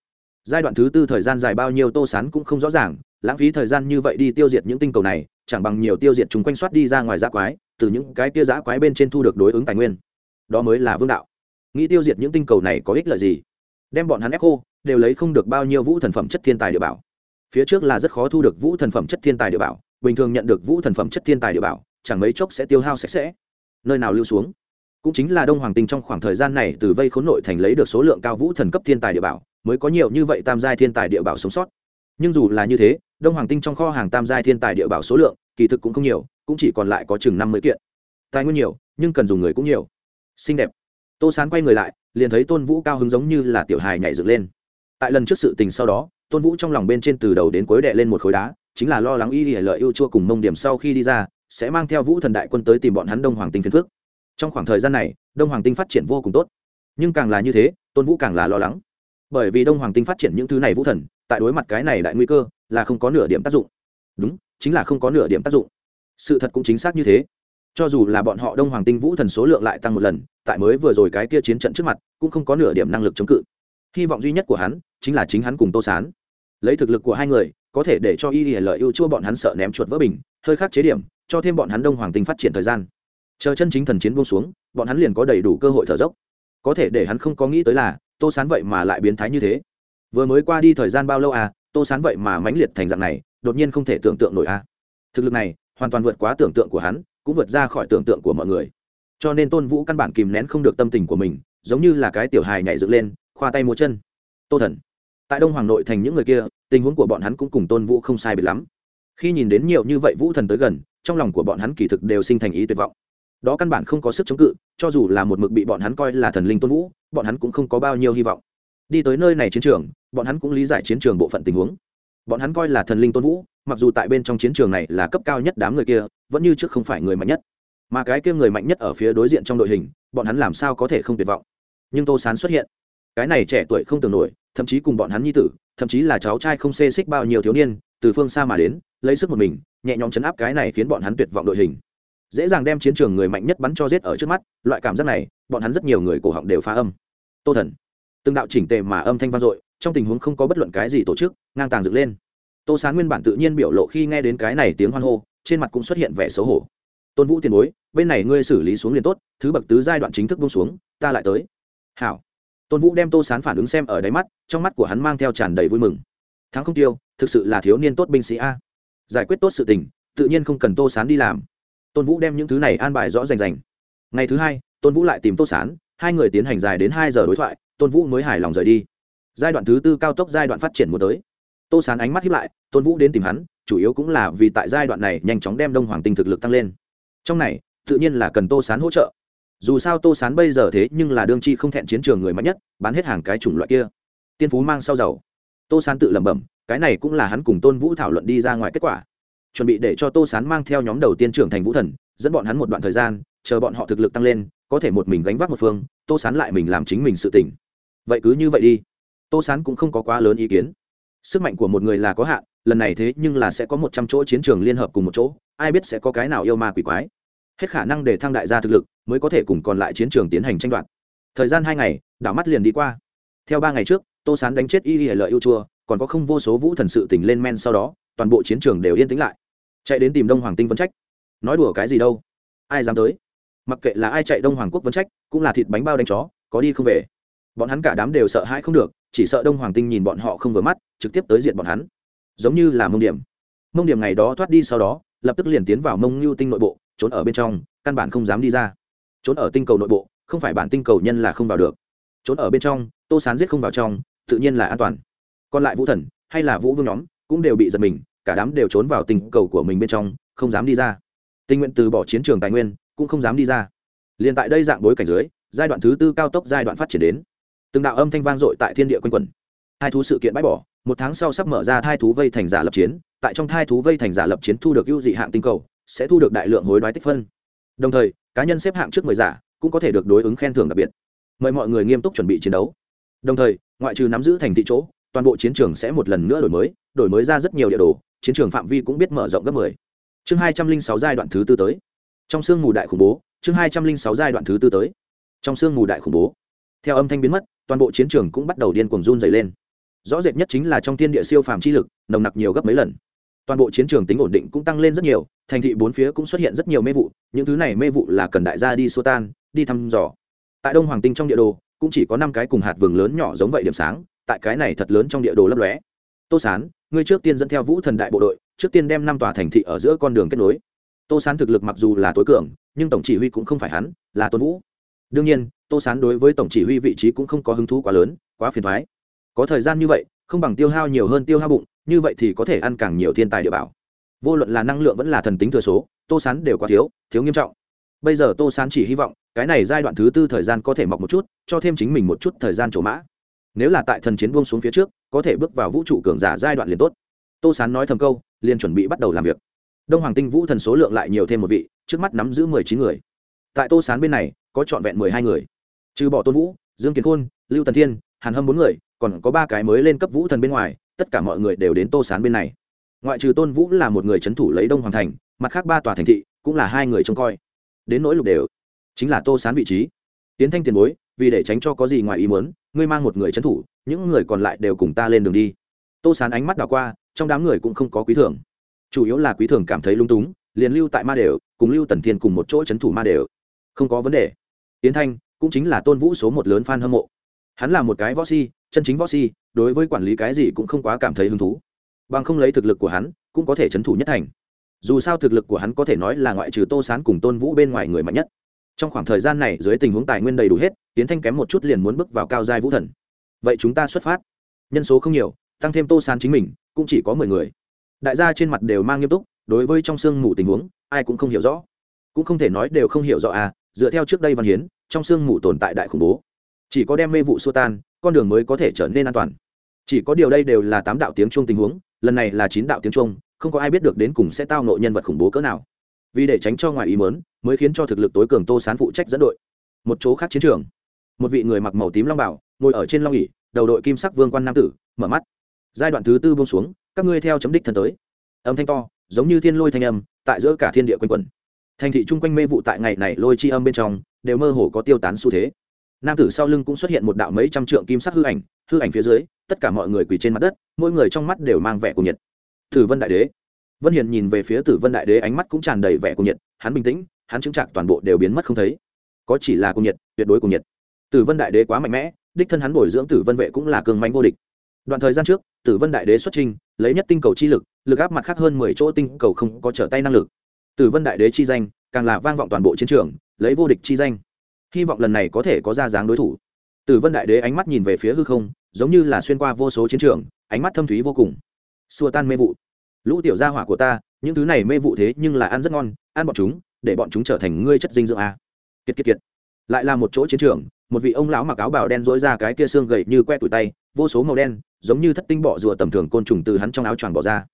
giai đoạn thứ tư thời gian dài bao nhiêu tô sán cũng không rõ ràng, lãng phí thời gian như vậy đi tiêu diệt những tinh cầu này, chẳng bằng nhiều tiêu diệt chúng quanh soát đi ra ngoài giã quái, từ những cái kia giã quái bên trên thu được đối ứng tài nguyên. Đó mới là vương đạo. Nghĩ tiêu diệt những tinh cầu này có ích lợi gì? Đem bọn hắn ép khô đều lấy không được bao nhiêu vũ thần phẩm chất thiên tài địa bảo. Phía trước là rất khó thu được vũ thần phẩm chất thiên tài địa bảo, bình thường nhận được vũ thần phẩm chất thiên tài địa bảo, chẳng mấy chốc sẽ tiêu hao sạch sẽ. Nơi nào lưu xuống? Cũng chính là đông hoàng tinh trong khoảng thời gian này từ vây khốn nội thành lấy được số lượng cao vũ thần cấp thiên tài địa bảo mới có nhiều như vậy tam giai thiên tài địa bảo sống sót. Nhưng dù là như thế, đông hoàng tinh trong kho hàng tam giai thiên tài địa bảo số lượng, kỳ thực cũng không nhiều, cũng chỉ còn lại có chừng năm mươi kiện. Tài nguyên nhiều, nhưng cần dùng người cũng nhiều. Xinh đẹp. Tô sán quay người lại, liền thấy tôn vũ cao hứng giống như là tiểu hài nhảy dựng lên. Tại lần trước sự tình sau đó, tôn vũ trong lòng bên trên từ đầu đến cuối đệ lên một khối đá, chính là lo lắng y lìa lợi ưu chua cùng mông điểm sau khi đi ra, sẽ mang theo vũ thần đại quân tới tìm bọn hắn đông hoàng tinh phiền phước trong khoảng thời gian này, đông hoàng tinh phát triển vô cùng tốt. Nhưng càng là như thế, tôn vũ càng là lo lắng bởi vì đông hoàng tinh phát triển những thứ này vũ thần, tại đối mặt cái này đại nguy cơ là không có nửa điểm tác dụng. Đúng, chính là không có nửa điểm tác dụng. Sự thật cũng chính xác như thế. Cho dù là bọn họ đông hoàng tinh vũ thần số lượng lại tăng một lần, tại mới vừa rồi cái kia chiến trận trước mặt, cũng không có nửa điểm năng lực chống cự. Hy vọng duy nhất của hắn, chính là chính hắn cùng tô s á n lấy thực lực của hai người, có thể để cho y lợi ưu chua bọn hắn sợ ném chuột vỡ bình, hơi khác chế điểm, cho thêm bọn hắn đông hoàng tinh phát triển thời gian. Chờ chân chính thần chiến buông xuống, bọn hắn liền có đầy đủ cơ hội thở dốc. Có thể để hắn không có nghĩ tới là tô sán vậy mà lại biến thái như thế? Vừa mới qua đi thời gian bao lâu à? Tô sán vậy mà mãnh liệt thành dạng này, đột nhiên không thể tưởng tượng nổi à? Thực lực này, hoàn toàn vượt quá tưởng tượng của hắn, cũng vượt ra khỏi tưởng tượng của mọi người. Cho nên tôn vũ căn bản kìm nén không được tâm tình của mình, giống như là cái tiểu hài nhảy dựng lên, khoa tay múa chân. Tô thần, tại đông hoàng nội thành những người kia, tình huống của bọn hắn cũng cùng tôn vũ không sai biệt lắm. Khi nhìn đến nhiều như vậy vũ thần tới gần, trong lòng của bọn hắn kỳ thực đều sinh thành ý tuyệt vọng đó căn bản không có sức chống cự, cho dù là một mực bị bọn hắn coi là thần linh tôn vũ, bọn hắn cũng không có bao nhiêu hy vọng. Đi tới nơi này chiến trường, bọn hắn cũng lý giải chiến trường bộ phận tình huống. Bọn hắn coi là thần linh tôn vũ, mặc dù tại bên trong chiến trường này là cấp cao nhất đám người kia, vẫn như trước không phải người mạnh nhất. Mà cái kia người mạnh nhất ở phía đối diện trong đội hình, bọn hắn làm sao có thể không tuyệt vọng? Nhưng tô sán xuất hiện. Cái này trẻ tuổi không tưởng nổi, thậm chí cùng bọn hắn nhi tử, thậm chí là cháu trai không xê xích bao nhiêu thiếu niên, từ phương xa mà đến, lấy sức một mình, nhẹ nhõm chấn áp cái này khiến bọn hắn tuyệt vọng đội hình dễ dàng đem chiến trường người mạnh nhất bắn cho giết ở trước mắt, loại cảm giác này, bọn hắn rất nhiều người cổ họng đều phá âm. Tô thần. Từng đạo chỉnh tề mà âm thanh vang dội, trong tình huống không có bất luận cái gì tổ chức, ngang tàng dựng lên. Tô sán nguyên bản tự nhiên biểu lộ khi nghe đến cái này tiếng hoan hô, trên mặt cũng xuất hiện vẻ xấu hổ. Tôn vũ tiền bối, bên này ngươi xử lý xuống liền tốt, thứ bậc tứ giai đoạn chính thức bông xuống, ta lại tới. Hảo. Tôn vũ đem tô sán phản ứng xem ở đáy mắt, trong mắt của hắn mang theo tràn đầy vui mừng. Thắng không tiêu, thực sự là thiếu niên tốt binh sĩ a. Giải quyết tốt sự tình, tự nhiên không cần tô sán đi làm tôn vũ đem những thứ này an bài rõ rành rành. Ngày thứ hai, tôn vũ lại tìm tô sán, hai người tiến hành dài đến hai giờ đối thoại, tôn vũ mới hài lòng rời đi. Giai đoạn thứ tư cao tốc giai đoạn phát triển muốn tới. Tô sán ánh mắt hiếp lại, tôn vũ đến tìm hắn, chủ yếu cũng là vì tại giai đoạn này nhanh chóng đem đông hoàng tinh thực lực tăng lên. Trong này, tự nhiên là cần tô sán hỗ trợ. Dù sao tô sán bây giờ thế nhưng là đương chi không thẹn chiến trường người mạnh nhất, bán hết hàng cái chủng loại kia. Tiên phú mang sau giàu. Tô sán tự lẩm bẩm, cái này cũng là hắn cùng tôn vũ thảo luận đi ra ngoài kết quả chuẩn bị để cho tô sán mang theo nhóm đầu tiên trưởng thành vũ thần, dẫn bọn hắn một đoạn thời gian, chờ bọn họ thực lực tăng lên, có thể một mình gánh vác một phương, tô sán lại mình làm chính mình sự tỉnh vậy cứ như vậy đi. Tô sán cũng không có quá lớn ý kiến. Sức mạnh của một người là có hạn, lần này thế nhưng là sẽ có một trăm chỗ chiến trường liên hợp cùng một chỗ, ai biết sẽ có cái nào yêu ma quỷ quái. Hết khả năng để thăng đại gia thực lực, mới có thể cùng còn lại chiến trường tiến hành tranh đoạt. Thời gian hai ngày, đảo mắt liền đi qua. Theo ba ngày trước, tô sán đánh chết y y lợi yêu chua, còn có không vô số vũ thần sự tỉnh lên men sau đó, toàn bộ chiến trường đều yên tĩnh lại chạy đến tìm đông hoàng tinh vấn trách. Nói đùa cái gì đâu? Ai dám tới? Mặc kệ là ai chạy đông hoàng quốc vấn trách, cũng là thịt bánh bao đánh chó, có đi không về. Bọn hắn cả đám đều sợ hãi không được, chỉ sợ đông hoàng tinh nhìn bọn họ không vừa mắt, trực tiếp tới diện bọn hắn. Giống như là mông điểm. Mông điểm ngày đó thoát đi sau đó, lập tức liền tiến vào mông lưu tinh nội bộ, trốn ở bên trong, căn bản không dám đi ra. Trốn ở tinh cầu nội bộ, không phải bản tinh cầu nhân là không vào được. Trốn ở bên trong, tô sán giết không vào trong, tự nhiên là an toàn. Còn lại vũ thần, hay là vũ vương nhóm, cũng đều bị giật mình cả đám đều trốn vào tình cầu của mình bên trong, không dám đi ra. Tình nguyện từ bỏ chiến trường tài nguyên, cũng không dám đi ra. Liền tại đây dạng bối cảnh dưới, giai đoạn thứ tư cao tốc giai đoạn phát triển đến. Từng đạo âm thanh vang dội tại thiên địa quanh quẩn. Hai thú sự kiện bãi bỏ, một tháng sau sắp mở ra thai thú vây thành giả lập chiến, tại trong thai thú vây thành giả lập chiến thu được ưu dị hạng tinh cầu, sẽ thu được đại lượng hối đoái tích phân. Đồng thời, cá nhân xếp hạng trước mười giả cũng có thể được đối ứng khen thưởng đặc biệt. Mời mọi người nghiêm túc chuẩn bị chiến đấu. Đồng thời, ngoại trừ nắm giữ thành thị chỗ, toàn bộ chiến trường sẽ một lần nữa đổi mới đổi mới ra rất nhiều địa đồ chiến trường phạm vi cũng biết mở rộng gấp mười. Chương hai trăm linh sáu giai đoạn thứ tư tới. Trong sương mù đại khủng bố, chương hai trăm linh sáu giai đoạn thứ tư tới. Trong sương mù đại khủng bố, theo âm thanh biến mất, toàn bộ chiến trường cũng bắt đầu điên cuồng run dày lên. Rõ rệt nhất chính là trong thiên địa siêu phàm chi lực, nồng nặc nhiều gấp mấy lần. Toàn bộ chiến trường tính ổn định cũng tăng lên rất nhiều, thành thị bốn phía cũng xuất hiện rất nhiều mê vụ, những thứ này mê vụ là cần đại gia đi xua tan, đi thăm dò. Tại đông hoàng tinh trong địa đồ, cũng chỉ có năm cái cùng hạt vừng lớn nhỏ giống vậy điểm sáng, tại cái này thật lớn trong địa đồ lấp lóe. Tô sán ngươi trước tiên dẫn theo vũ thần đại bộ đội, trước tiên đem năm tòa thành thị ở giữa con đường kết nối. Tô sán thực lực mặc dù là tối cường, nhưng tổng chỉ huy cũng không phải hắn, là tôn vũ. Đương nhiên, tô sán đối với tổng chỉ huy vị trí cũng không có hứng thú quá lớn, quá phiền thoái có thời gian như vậy, không bằng tiêu hao nhiều hơn tiêu hao bụng, như vậy thì có thể ăn càng nhiều thiên tài địa bảo. Vô luận là năng lượng vẫn là thần tính thừa số, tô sán đều quá thiếu thiếu nghiêm trọng. Bây giờ tô sán chỉ hy vọng, cái này giai đoạn thứ tư thời gian có thể mọc một chút, cho thêm chính mình một chút thời gian trổ mã nếu là tại thần chiến buông xuống phía trước, có thể bước vào vũ trụ cường giả giai đoạn liền tốt. Tô sán nói thầm câu, liền chuẩn bị bắt đầu làm việc. Đông hoàng tinh vũ thần số lượng lại nhiều thêm một vị, trước mắt nắm giữ mười chín người. Tại tô sán bên này, có trọn vẹn mười hai người. Trừ bỏ tôn vũ, dương kiến khôn, lưu tần thiên, hàn hâm bốn người, còn có ba cái mới lên cấp vũ thần bên ngoài, tất cả mọi người đều đến tô sán bên này. Ngoại trừ tôn vũ là một người c h ấ n thủ lấy đông hoàng thành, mặt khác ba tòa thành thị cũng là hai người trông coi. Đến nỗi lục đều, chính là tô sán vị trí. Tiến thanh tiền bối vì để tránh cho có gì ngoài ý muốn, ngươi mang một người trấn thủ, những người còn lại đều cùng ta lên đường đi. Tô sán ánh mắt đảo qua, trong đám người cũng không có quý thường. Chủ yếu là quý thường cảm thấy lung túng, liền lưu tại ma đều, cùng lưu tần thiên cùng một chỗ trấn thủ ma đều. Không có vấn đề. Tiến thanh cũng chính là tôn vũ số một lớn f a n hâm mộ. Hắn là một cái võ si, chân chính võ si, đối với quản lý cái gì cũng không quá cảm thấy hứng thú. Bằng không lấy thực lực của hắn, cũng có thể trấn thủ nhất thành. Dù sao thực lực của hắn có thể nói là ngoại trừ tô sán cùng tôn vũ bên ngoài người mạnh nhất trong khoảng thời gian này, dưới tình huống tài nguyên đầy đủ hết tiến thanh kém một chút liền muốn bước vào cao giai vũ thần. Vậy chúng ta xuất phát. Nhân số không nhiều, tăng thêm tô sán chính mình, cũng chỉ có mười người. Đại gia trên mặt đều mang nghiêm túc, đối với trong sương mù tình huống, ai cũng không hiểu rõ. Cũng không thể nói đều không hiểu rõ à dựa theo trước đây văn hiến, trong sương mù tồn tại đại khủng bố. Chỉ có đem mê vụ xua tan, con đường mới có thể trở nên an toàn. Chỉ có điều đây đều là tám đạo tiếng chuông tình huống, lần này là chín đạo tiếng chuông, không có ai biết được đến cùng sẽ tao nộ nhân vật khủng bố cỡ nào vì để tránh cho ngoài ý mớn mới khiến cho thực lực tối cường tô sán phụ trách dẫn đội. Một chỗ khác chiến trường, một vị người mặc màu tím long bảo, ngồi ở trên long ỉ đầu đội kim sắc vương quan nam tử, mở mắt. Giai đoạn thứ tư bông xuống, các ngươi theo chấm đích thần tới. Âm thanh to, giống như thiên lôi thanh âm, tại giữa cả thiên địa quanh quẩn. Thành thị chung quanh mê vụ tại ngày này lôi chi âm bên trong, đều mơ hồ có tiêu tán xu thế. Nam tử sau lưng cũng xuất hiện một đạo mấy trăm trượng kim sắc hư ảnh hư ảnh phía dưới, tất cả mọi người quỳ trên mặt đất, mỗi người trong mắt đều mang vẻ của nhiệt. Thử vân đại đế vân hiền nhìn về phía tử vân đại đế, ánh mắt cũng tràn đầy vẻ cuồng nhiệt. Hắn bình tĩnh, hắn chứng trạc toàn bộ đều biến mất không thấy. Có chỉ là cuồng nhiệt, tuyệt đối cuồng nhiệt. Tử vân đại đế quá mạnh mẽ, đích thân hắn bồi dưỡng tử vân vệ cũng là cường mạnh vô địch. Đoạn thời gian trước, tử vân đại đế xuất trình lấy nhất tinh cầu chi lực lực áp mặt khác hơn mười chỗ tinh cầu không có trở tay năng lực. Tử vân đại đế chi danh, càng là vang vọng toàn bộ chiến trường, lấy vô địch chi danh. Hy vọng lần này có thể có ra dáng đối thủ. Tử vân đại đế ánh mắt nhìn về phía hư không, giống như là xuyên qua vô số chiến trường, ánh mắt thâm thúy vô cùng. Xua tan mê vụ lũ tiểu gia hỏa của ta, những thứ này mê vụ thế nhưng là ăn rất ngon, ăn bọn chúng, để bọn chúng trở thành ngươi chất dinh dưỡng a. Kiệt kiệt kiệt. Lại là một chỗ chiến trường, một vị ông lão mặc áo bào đen dỗi ra cái kia xương gầy như que tủi tay, vô số màu đen, giống như thất tinh bọ rùa tầm thường côn trùng từ hắn trong áo choàng bỏ ra.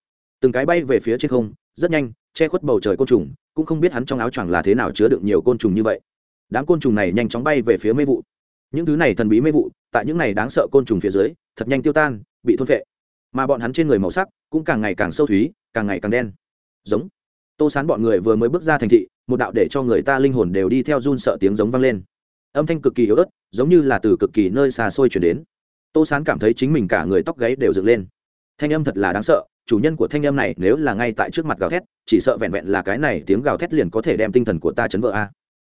Từng cái bay về phía trên không, rất nhanh, che khuất bầu trời côn trùng, cũng không biết hắn trong áo choàng là thế nào chứa được nhiều côn trùng như vậy. Đám côn trùng này nhanh chóng bay về phía mê vụ. Những thứ này thần bí mê vụ, tại những này đáng sợ côn trùng phía dưới, thật nhanh tiêu tan, bị thôn vệ mà bọn hắn trên người màu sắc cũng càng ngày càng sâu thúy, càng ngày càng đen. Giống. Tô sán bọn người vừa mới bước ra thành thị, một đạo để cho người ta linh hồn đều đi theo run sợ tiếng giống vang lên. Âm thanh cực kỳ yếu ớt, giống như là từ cực kỳ nơi xa xôi chuyển đến. Tô sán cảm thấy chính mình cả người tóc gáy đều dựng lên. Thanh âm thật là đáng sợ, chủ nhân của thanh âm này nếu là ngay tại trước mặt gào thét, chỉ sợ vẹn vẹn là cái này tiếng gào thét liền có thể đem tinh thần của ta chấn vỡ a.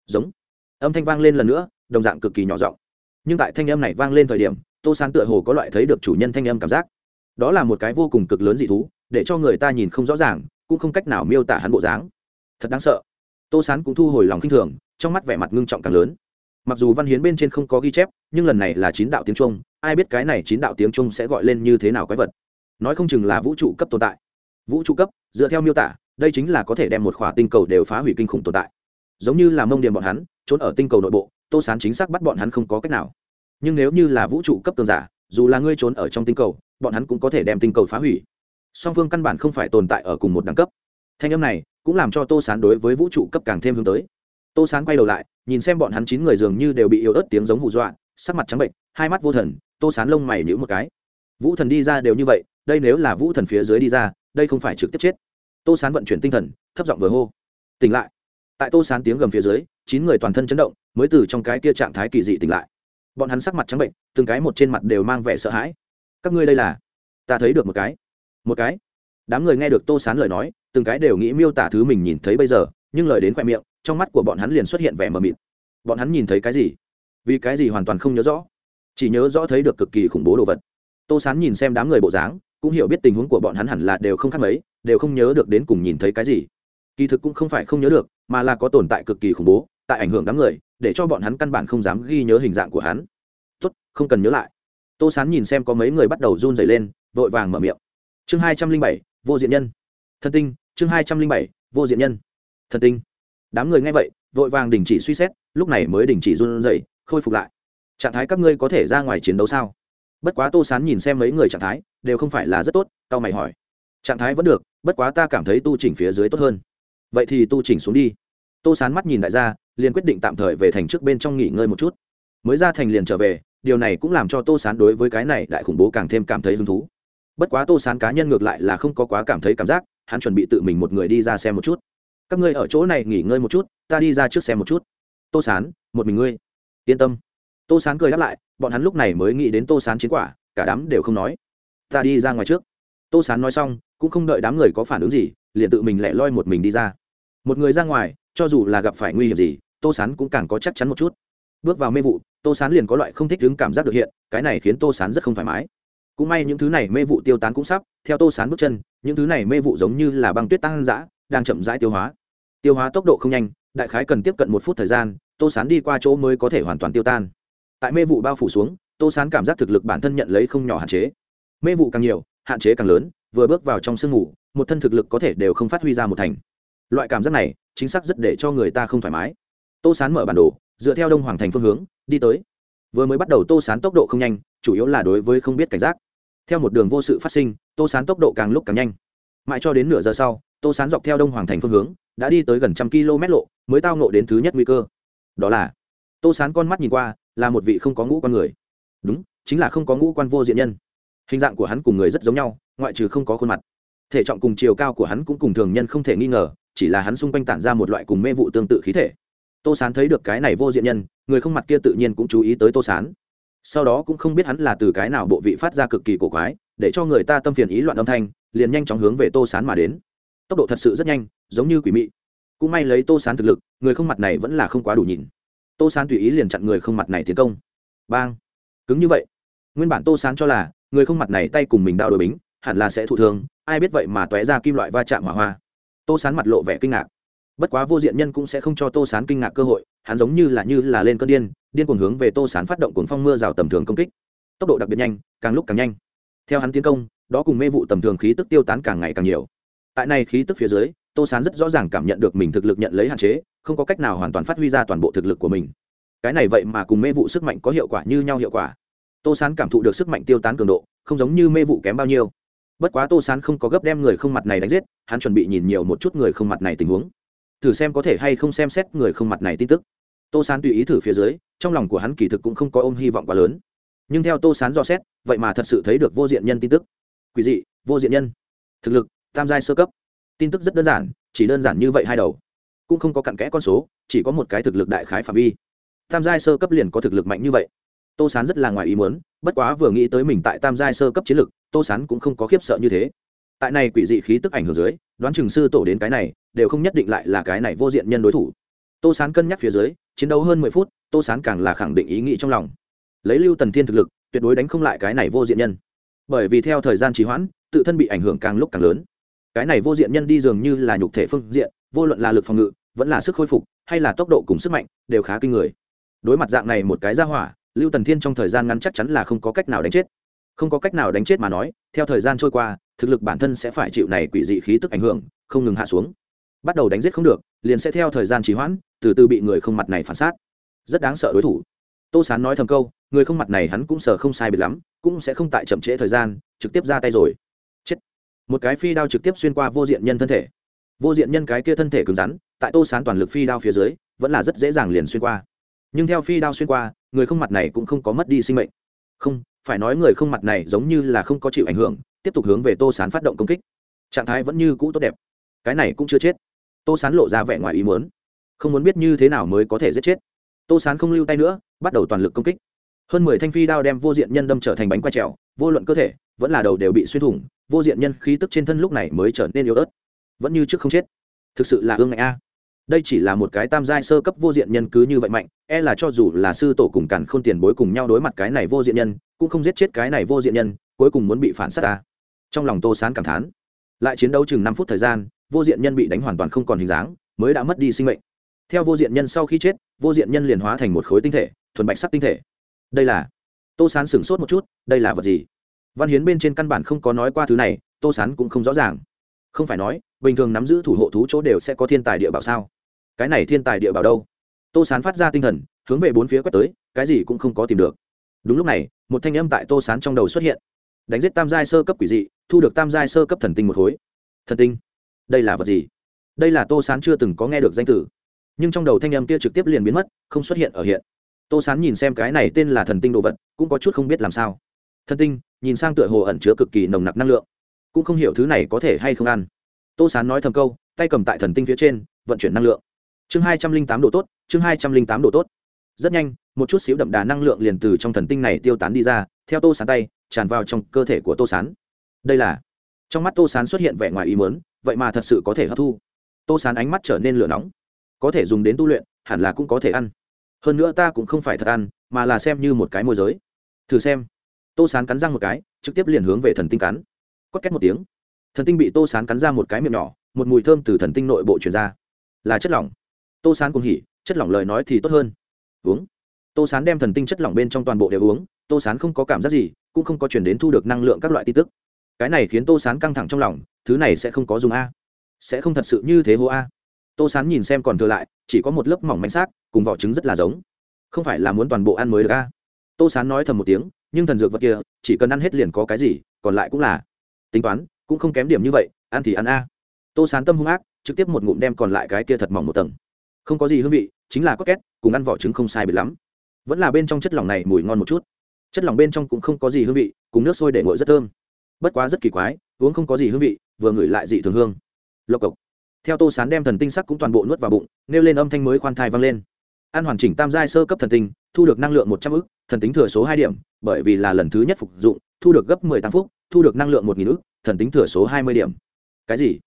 Giống. Âm thanh vang lên lần nữa, đồng dạng cực kỳ nhỏ giọng. Nhưng tại thanh âm này vang lên thời điểm, tô sán tựa hồ có loại thấy được chủ nhân thanh âm cảm giác đó là một cái vô cùng cực lớn dị thú, để cho người ta nhìn không rõ ràng, cũng không cách nào miêu tả hắn bộ dáng. Thật đáng sợ. Tô sán cũng thu hồi lòng k i n h thường, trong mắt vẻ mặt ngưng trọng càng lớn. Mặc dù văn hiến bên trên không có ghi chép, nhưng lần này là chín đạo tiếng trung, ai biết cái này chín đạo tiếng trung sẽ gọi lên như thế nào quái vật. Nói không chừng là vũ trụ cấp tồn tại. Vũ trụ cấp, dựa theo miêu tả, đây chính là có thể đem một khỏa tinh cầu đều phá hủy kinh khủng tồn tại. Giống như là mông điểm bọn hắn, trốn ở tinh cầu nội bộ, tô sán chính xác bắt bọn hắn không có cách nào. Nhưng nếu như là vũ trụ cấp tường giả dù là ngươi trốn ở trong tinh cầu, bọn hắn cũng có thể đem tinh cầu phá hủy. Song phương căn bản không phải tồn tại ở cùng một đẳng cấp. Thanh âm này cũng làm cho tô sán đối với vũ trụ cấp càng thêm hướng tới. Tô sán quay đầu lại, nhìn xem bọn hắn chín người dường như đều bị yếu ớt tiếng giống hù dọa, sắc mặt trắng bệnh hai mắt vô thần, tô sán lông mày nhữ một cái. Vũ thần đi ra đều như vậy, đây nếu là vũ thần phía dưới đi ra, đây không phải trực tiếp chết. Tô sán vận chuyển tinh thần, thấp giọng vừa hô. Tỉnh lại. Tại tô sán tiếng gầm phía dưới, chín người toàn thân chấn động, mới từ trong cái kia trạng thái kỳ dị tỉnh lại bọn hắn sắc mặt trắng bệnh, từng cái một trên mặt đều mang vẻ sợ hãi. Các ngươi đây là? Ta thấy được một cái. Một cái? Đám người nghe được tô sán lời nói, từng cái đều nghĩ miêu tả thứ mình nhìn thấy bây giờ, nhưng lời đến khoe miệng, trong mắt của bọn hắn liền xuất hiện vẻ mờ mịt. Bọn hắn nhìn thấy cái gì? Vì cái gì hoàn toàn không nhớ rõ? Chỉ nhớ rõ thấy được cực kỳ khủng bố đồ vật. Tô sán nhìn xem đám người bộ dáng, cũng hiểu biết tình huống của bọn hắn hẳn là đều không khác mấy, đều không nhớ được đến cùng nhìn thấy cái gì. Kỳ thực cũng không phải không nhớ được, mà là có tồn tại cực kỳ khủng bố, tại ảnh hưởng đám người để cho bọn hắn căn bản không dám ghi nhớ hình dạng của hắn. Tốt, không cần nhớ lại. Tô sán nhìn xem có mấy người bắt đầu run dày lên, vội vàng mở miệng. Chương hai trăm linh bảy, vô diện nhân. Thân tinh, chương hai trăm linh bảy, vô diện nhân. Thân tinh. Đám người nghe vậy, vội vàng đình chỉ suy xét, lúc này mới đình chỉ run dày khôi phục lại. Trạng thái các ngươi có thể ra ngoài chiến đấu sao? Bất quá tô sán nhìn xem mấy người trạng thái, đều không phải là rất tốt tao mày hỏi. Trạng thái vẫn được, bất quá ta cảm thấy tu chỉnh phía dưới tốt hơn. Vậy thì tu chỉnh xuống đi. Tô sán mắt nhìn đại gia liền quyết định tạm thời về thành trước bên trong nghỉ ngơi một chút. Mới ra thành liền trở về, điều này cũng làm cho tô sán đối với cái này đại khủng bố càng thêm cảm thấy hứng thú. Bất quá tô sán cá nhân ngược lại là không có quá cảm thấy cảm giác, hắn chuẩn bị tự mình một người đi ra xem một chút. Các ngươi ở chỗ này nghỉ ngơi một chút, ta đi ra trước xem một chút. Tô sán, một mình ngươi. Yên tâm. Tô sán cười đáp lại, bọn hắn lúc này mới nghĩ đến tô sán chiến quả, cả đám đều không nói. Ta đi ra ngoài trước. Tô sán nói xong, cũng không đợi đám người có phản ứng gì, liền tự mình lẻ loi một mình đi ra. Một người ra ngoài, cho dù là gặp phải nguy hiểm gì tô sán cũng càng có chắc chắn một chút. Bước vào mê vụ, tô sán liền có loại không thích đứng cảm giác được hiện, cái này khiến tô sán rất không thoải mái. Cũng may những thứ này mê vụ tiêu tán cũng sắp, theo tô sán bước chân, những thứ này mê vụ giống như là băng tuyết tăng giã đang chậm rãi tiêu hóa. Tiêu hóa tốc độ không nhanh, đại khái cần tiếp cận một phút thời gian, tô sán đi qua chỗ mới có thể hoàn toàn tiêu tan. Tại mê vụ bao phủ xuống, tô sán cảm giác thực lực bản thân nhận lấy không nhỏ hạn chế. Mê vụ càng nhiều, hạn chế càng lớn, vừa bước vào trong sương mù một thân thực lực có thể đều không phát huy ra một thành. Loại cảm giác này, chính xác rất để cho người ta không thoải mái tô sán mở bản đồ, dựa theo đông hoàng thành phương hướng, đi tới. Vừa mới bắt đầu tô sán tốc độ không nhanh, chủ yếu là đối với không biết cảnh giác. Theo một đường vô sự phát sinh, tô sán tốc độ càng lúc càng nhanh. Mãi cho đến nửa giờ sau, tô sán dọc theo đông hoàng thành phương hướng, đã đi tới gần trăm km lộ, mới tao nộ đến thứ nhất nguy cơ. Đó là, tô sán con mắt nhìn qua, là một vị không có ngũ con người. Đúng, chính là không có ngũ quan vô diện nhân. Hình dạng của hắn cùng người rất giống nhau, ngoại trừ không có khuôn mặt. Thể trọng cùng chiều cao của hắn cũng cùng thường nhân không thể nghi ngờ, chỉ là hắn xung quanh tản ra một loại cùng mê vụ tương tự khí thể tô sán thấy được cái này vô diện nhân, người không mặt kia tự nhiên cũng chú ý tới tô sán. Sau đó cũng không biết hắn là từ cái nào bộ vị phát ra cực kỳ cổ quái, để cho người ta tâm phiền ý loạn âm thanh, liền nhanh chóng hướng về tô sán mà đến. Tốc độ thật sự rất nhanh, giống như quỷ mị. Cũng may lấy tô sán thực lực, người không mặt này vẫn là không quá đủ nhìn. Tô sán tùy ý liền chặn người không mặt này tiến công. Bang! Cứng như vậy. Nguyên bản tô sán cho là, người không mặt này tay cùng mình đao đổi bính, hẳn là sẽ thụ thương, ai biết vậy mà tóe ra kim loại va chạm hỏa hoa. Tô sán mặt lộ vẻ kinh ngạc bất quá vô diện nhân cũng sẽ không cho tô sán kinh ngạc cơ hội, hắn giống như là như là lên cơn điên điên cuồng hướng về tô sán phát động cuồng phong mưa rào tầm thường công kích. Tốc độ đặc biệt nhanh, càng lúc càng nhanh. Theo hắn tiến công, đó cùng mê vụ tầm thường khí tức tiêu tán càng ngày càng nhiều. Tại này khí tức phía dưới, tô sán rất rõ ràng cảm nhận được mình thực lực nhận lấy hạn chế, không có cách nào hoàn toàn phát huy ra toàn bộ thực lực của mình. Cái này vậy mà cùng mê vụ sức mạnh có hiệu quả như nhau hiệu quả. Tô sán cảm thụ được sức mạnh tiêu tán cường độ, không giống như mê vụ kém bao nhiêu. Bất quá tô sán không có gấp đem người không mặt này đánh giết, hắn chuẩn bị nhìn nhiều một chút người không mặt này tình huống thử xem có thể hay không xem xét người không mặt này tin tức. Tô sán tùy ý thử phía dưới, trong lòng của hắn kỳ thực cũng không có ôm hy vọng quá lớn. Nhưng theo tô sán dò xét, vậy mà thật sự thấy được vô diện nhân tin tức. Quỷ dị, vô diện nhân. Thực lực, tam giai sơ cấp. Tin tức rất đơn giản, chỉ đơn giản như vậy hai đầu. Cũng không có cặn kẽ con số, chỉ có một cái thực lực đại khái phạm vi. Tam giai sơ cấp liền có thực lực mạnh như vậy. Tô sán rất là ngoài ý muốn, bất quá vừa nghĩ tới mình tại tam giai sơ cấp chiến lực, tô sán cũng không có khiếp sợ như thế. Tại này quỷ dị khí tức ảnh hưởng dưới đoán chừng sư tổ đến cái này, đều không nhất định lại là cái này vô diện nhân đối thủ. Tô sán cân nhắc phía dưới, chiến đấu hơn mười phút, tô sán càng là khẳng định ý nghĩ trong lòng. Lấy lưu tần thiên thực lực, tuyệt đối đánh không lại cái này vô diện nhân. Bởi vì theo thời gian trì hoãn, tự thân bị ảnh hưởng càng lúc càng lớn. Cái này vô diện nhân đi dường như là nhục thể phương diện, vô luận là lực phòng ngự, vẫn là sức khôi phục, hay là tốc độ cùng sức mạnh, đều khá kinh người. Đối mặt dạng này một cái ra hỏa, lưu tần thiên trong thời gian ngắn chắc chắn là không có cách nào đánh chết không có cách nào đánh chết mà nói, theo thời gian trôi qua, thực lực bản thân sẽ phải chịu này quỷ dị khí tức ảnh hưởng, không ngừng hạ xuống. Bắt đầu đánh giết không được, liền sẽ theo thời gian trì hoãn, từ từ bị người không mặt này phản sát rất đáng sợ đối thủ. Tô sán nói thầm câu, người không mặt này hắn cũng sợ không sai biệt lắm, cũng sẽ không tại chậm trễ thời gian, trực tiếp ra tay rồi. Chết. Một cái phi đao trực tiếp xuyên qua vô diện nhân thân thể. Vô diện nhân cái kia thân thể cứng rắn, tại tô sán toàn lực phi đao phía dưới, vẫn là rất dễ dàng liền xuyên qua. Nhưng theo phi đao xuyên qua, người không mặt này cũng không có mất đi sinh mệnh. Không phải nói người không mặt này giống như là không có chịu ảnh hưởng, tiếp tục hướng về tô sán phát động công kích. Trạng thái vẫn như cũ tốt đẹp. Cái này cũng chưa chết. Tô sán lộ ra vẻ ngoài ý muốn. Không muốn biết như thế nào mới có thể giết chết. Tô sán không lưu tay nữa, bắt đầu toàn lực công kích. Hơn mười thanh phi đao đem vô diện nhân đâm trở thành bánh quay trèo, vô luận cơ thể, vẫn là đầu đều bị xuyên thủng, vô diện nhân khí tức trên thân lúc này mới trở nên yếu ớt. Vẫn như trước không chết. Thực sự là ương ngạnh a đây chỉ là một cái tam giai sơ cấp vô diện nhân cứ như vậy mạnh e là cho dù là sư tổ cùng cản k h ô n tiền bối cùng nhau đối mặt cái này vô diện nhân, cũng không giết chết cái này vô diện nhân, cuối cùng muốn bị phản s á t ta. Trong lòng tô sán cảm thán. Lại chiến đấu chừng năm phút thời gian, vô diện nhân bị đánh hoàn toàn không còn hình dáng, mới đã mất đi sinh mệnh. Theo vô diện nhân sau khi chết, vô diện nhân liền hóa thành một khối tinh thể, thuần bạch sắc tinh thể. Đây là tô sán sửng sốt một chút, đây là vật gì? Văn hiến bên trên căn bản không có nói qua thứ này, tô sán cũng không rõ ràng. Không phải nói, bình thường nắm giữ thủ hộ thú chỗ đều sẽ có thiên tài địa bảo sao? Cái này thiên tài địa bảo đâu? Tô sán phát ra tinh thần, hướng về bốn phía quét tới, cái gì cũng không có tìm được. Đúng lúc này, một thanh âm tại tô sán trong đầu xuất hiện. Đánh giết tam giai sơ cấp quỷ dị, thu được tam giai sơ cấp thần tinh một khối. Thần tinh? Đây là vật gì? Đây là tô sán chưa từng có nghe được danh tử nhưng trong đầu thanh âm kia trực tiếp liền biến mất, không xuất hiện ở hiện. Tô sán nhìn xem cái này tên là thần tinh đồ vật, cũng có chút không biết làm sao. Thần tinh, nhìn sang tựa hồ ẩn chứa cực kỳ nồng nặc năng lượng. Cũng không hiểu thứ này có thể hay không ăn. Tô sán nói thầm câu, tay cầm tại thần tinh phía trên, vận chuyển năng lượng chương hai trăm linh tám độ tốt, chương hai trăm linh tám độ tốt. Rất nhanh, một chút xíu đậm đà năng lượng liền từ trong thần tinh này tiêu tán đi ra, theo tô sán tay, tràn vào trong cơ thể của tô sán. Đây là, trong mắt tô sán xuất hiện vẻ ngoài ý mớn vậy mà thật sự có thể hấp thu. Tô sán ánh mắt trở nên lửa nóng. Có thể dùng đến tu luyện, hẳn là cũng có thể ăn. Hơn nữa ta cũng không phải thật ăn, mà là xem như một cái môi giới. Thử xem. Tô sán cắn răng một cái, trực tiếp liền hướng về thần tinh cắn. Cót két một tiếng. Thần tinh bị tô sán cắn ra một cái miệng nhỏ, một mùi thơm từ thần tinh nội bộ truyền ra. Là chất lỏng tô sán cùng hỉ, chất lỏng lời nói thì tốt hơn. Uống. Tô sán đem thần tinh chất lỏng bên trong toàn bộ đều uống, tô sán không có cảm giác gì, cũng không có chuyển đến thu được năng lượng các loại tin tức. Cái này khiến tô sán căng thẳng trong lòng, thứ này sẽ không có dùng a. Sẽ không thật sự như thế hô a. Tô sán nhìn xem còn thừa lại, chỉ có một lớp mỏng manh xác, cùng vỏ trứng rất là giống. Không phải là muốn toàn bộ ăn mới được a. Tô sán nói thầm một tiếng, nhưng thần dược vật kia, chỉ cần ăn hết liền có cái gì, còn lại cũng là. Tính toán, cũng không kém điểm như vậy, ăn thì ăn a. Tô sán tâm hung ác, trực tiếp một ngụm đem còn lại cái kia thật mỏng một tầng không có gì hương vị, chính là có két, cùng ăn vỏ trứng không sai bị lắm. Vẫn là bên trong chất lỏng này mùi ngon một chút. Chất lỏng bên trong cũng không có gì hương vị, cùng nước sôi để nguội rất thơm. Bất quá rất kỳ quái, uống không có gì hương vị, vừa ngửi lại dị thường hương. Lộc cộc. Theo tô sán đem thần tinh sắc cũng toàn bộ nuốt vào bụng, nêu lên âm thanh mới khoan thai vang lên. Ăn hoàn chỉnh tam giai sơ cấp thần tinh, thu được năng lượng một trăm ức, thần tính thừa số hai điểm, bởi vì là lần thứ nhất phục dụng, thu được gấp mười tám phút, thu được năng lượng một nghìn ức, thần tính thừa số hai mươi điểm. Cái gì?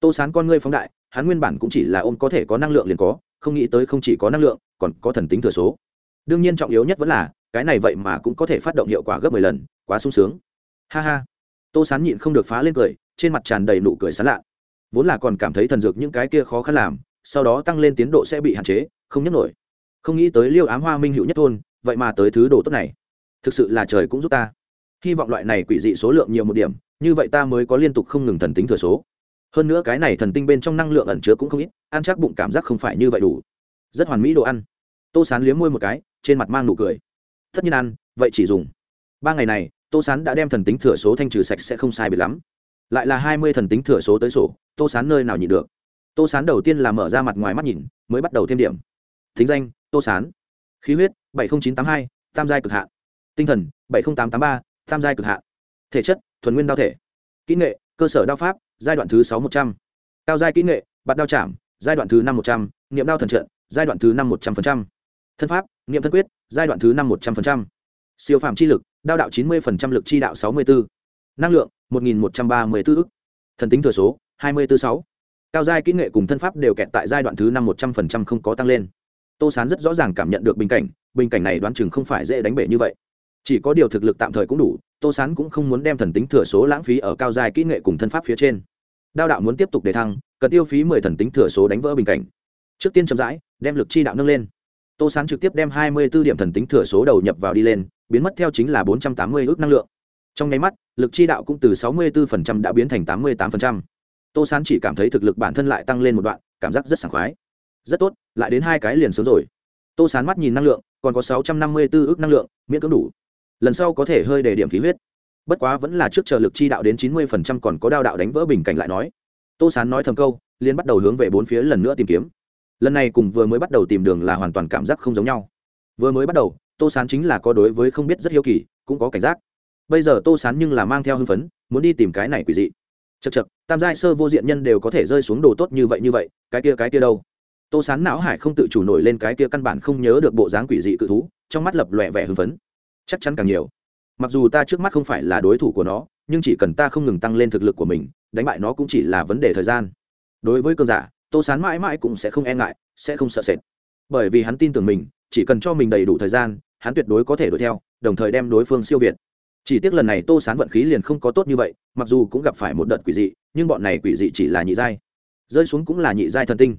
Tô sán con ngươi phóng đại, hắn nguyên bản cũng chỉ là ôm có thể có năng lượng liền có không nghĩ tới không chỉ có năng lượng, còn có thần tính thừa số. Đương nhiên trọng yếu nhất vẫn là, cái này vậy mà cũng có thể phát động hiệu quả gấp mười lần, quá sung sướng. Ha ha. Tô sán nhịn không được phá lên cười, trên mặt tràn đầy nụ cười sán lạ. Vốn là còn cảm thấy thần dược những cái kia khó khăn làm, sau đó tăng lên tiến độ sẽ bị hạn chế, không nhấc nổi. Không nghĩ tới liêu ám hoa minh hữu nhất thôn, vậy mà tới thứ đồ tốt này. Thực sự là trời cũng giúp ta. Hy vọng loại này quỷ dị số lượng nhiều một điểm, như vậy ta mới có liên tục không ngừng thần tính thừa số hơn nữa cái này thần tinh bên trong năng lượng ẩn chứa cũng không ít, ăn chắc bụng cảm giác không phải như vậy đủ. Rất hoàn mỹ đồ ăn. Tô sán liếm môi một cái, trên mặt mang nụ cười. Tất nhiên ăn, vậy chỉ dùng. Ba ngày này, tô sán đã đem thần tính thừa số thanh trừ sạch sẽ không sai biệt lắm. Lại là hai mươi thần tính thừa số tới sổ, tô sán nơi nào nhịn được. Tô sán đầu tiên là mở ra mặt ngoài mắt nhìn, mới bắt đầu thêm điểm. Thính danh, tô sán. Khí huyết, bảy mươi chín t á m hai, tam giai cực hạ. Tinh thần, bảy nghìn tám t á m ba, tam giai cực hạ. Thể chất, thuần nguyên đao thể. Kỹ nghệ, cơ sở đao pháp giai đoạn thứ sáu một trăm. Cao giai kỹ nghệ, bạt đao chạm, giai đoạn thứ năm một trăm. N đao thần trận, giai đoạn thứ năm một trăm linh thân pháp n thân quyết, giai đoạn thứ năm một trăm linh siêu phạm chi lực, đao đạo chín mươi lực chi đạo sáu mươi bốn năng lượng, một nghìn một trăm ba mươi bốn ức. Thần tính thừa số, hai mươi bốn sáu. Cao giai kỹ nghệ cùng thân pháp đều kẹt tại giai đoạn thứ năm một trăm linh không có tăng lên. Tô sán rất rõ ràng cảm nhận được bình cảnh bình cảnh này đoán chừng không phải dễ đánh bể như vậy chỉ có điều thực lực tạm thời cũng đủ, tô sán cũng không muốn đem thần tính thừa số lãng phí ở cao dài kỹ nghệ cùng thân pháp phía trên. Đao đạo muốn tiếp tục đề thăng, cần tiêu phí mười thần tính thừa số đánh vỡ bình cảnh. Trước tiên chậm rãi, đem lực chi đạo nâng lên. Tô sán trực tiếp đem hai mươi b ố điểm thần tính thừa số đầu nhập vào đi lên, biến mất theo chính là bốn trăm tám mươi ước năng lượng. Trong nháy mắt, lực chi đạo cũng từ sáu mươi bốn đã biến thành tám mươi tám tô sán chỉ cảm thấy thực lực bản thân lại tăng lên một đoạn, cảm giác rất sảng khoái. Rất tốt, lại đến hai cái liền sớm rồi. Tô sán mắt nhìn năng lượng, còn có sáu trăm năm mươi 654 ước năng lượng, miễn cưỡng đủ lần sau có thể hơi để điểm khí huyết. Bất quá vẫn là trước chờ lực chi đạo đến chín mươi phần trăm còn có đao đạo đánh vỡ bình cảnh lại nói. Tô sán nói thầm câu liên bắt đầu hướng về bốn phía lần nữa tìm kiếm. Lần này cùng vừa mới bắt đầu tìm đường là hoàn toàn cảm giác không giống nhau. Vừa mới bắt đầu, tô sán chính là có đối với không biết rất hiếu kỳ, cũng có cảnh giác. Bây giờ tô sán nhưng là mang theo hưng phấn, muốn đi tìm cái này quỷ dị. Chật chật tam giai sơ vô diện nhân đều có thể rơi xuống đồ tốt như vậy như vậy, cái kia cái kia đâu? Tô sán não hải không tự chủ nổi lên cái kia căn bản không nhớ được bộ dáng quỷ dị cự thú, trong mắt lập lòe vẻ hưng phấn chắc chắn càng nhiều. Mặc dù ta trước mắt không phải là đối thủ của nó, nhưng chỉ cần ta không ngừng tăng lên thực lực của mình, đánh bại nó cũng chỉ là vấn đề thời gian. Đối với cơn giả, tô sán mãi mãi cũng sẽ không e ngại, sẽ không sợ sệt. Bởi vì hắn tin tưởng mình, chỉ cần cho mình đầy đủ thời gian, hắn tuyệt đối có thể đuổi theo, đồng thời đem đối phương siêu việt. Chỉ tiếc lần này tô sán vận khí liền không có tốt như vậy, mặc dù cũng gặp phải một đợt quỷ dị, nhưng bọn này quỷ dị chỉ là nhị giai. Rơi xuống cũng là nhị giai thần tinh.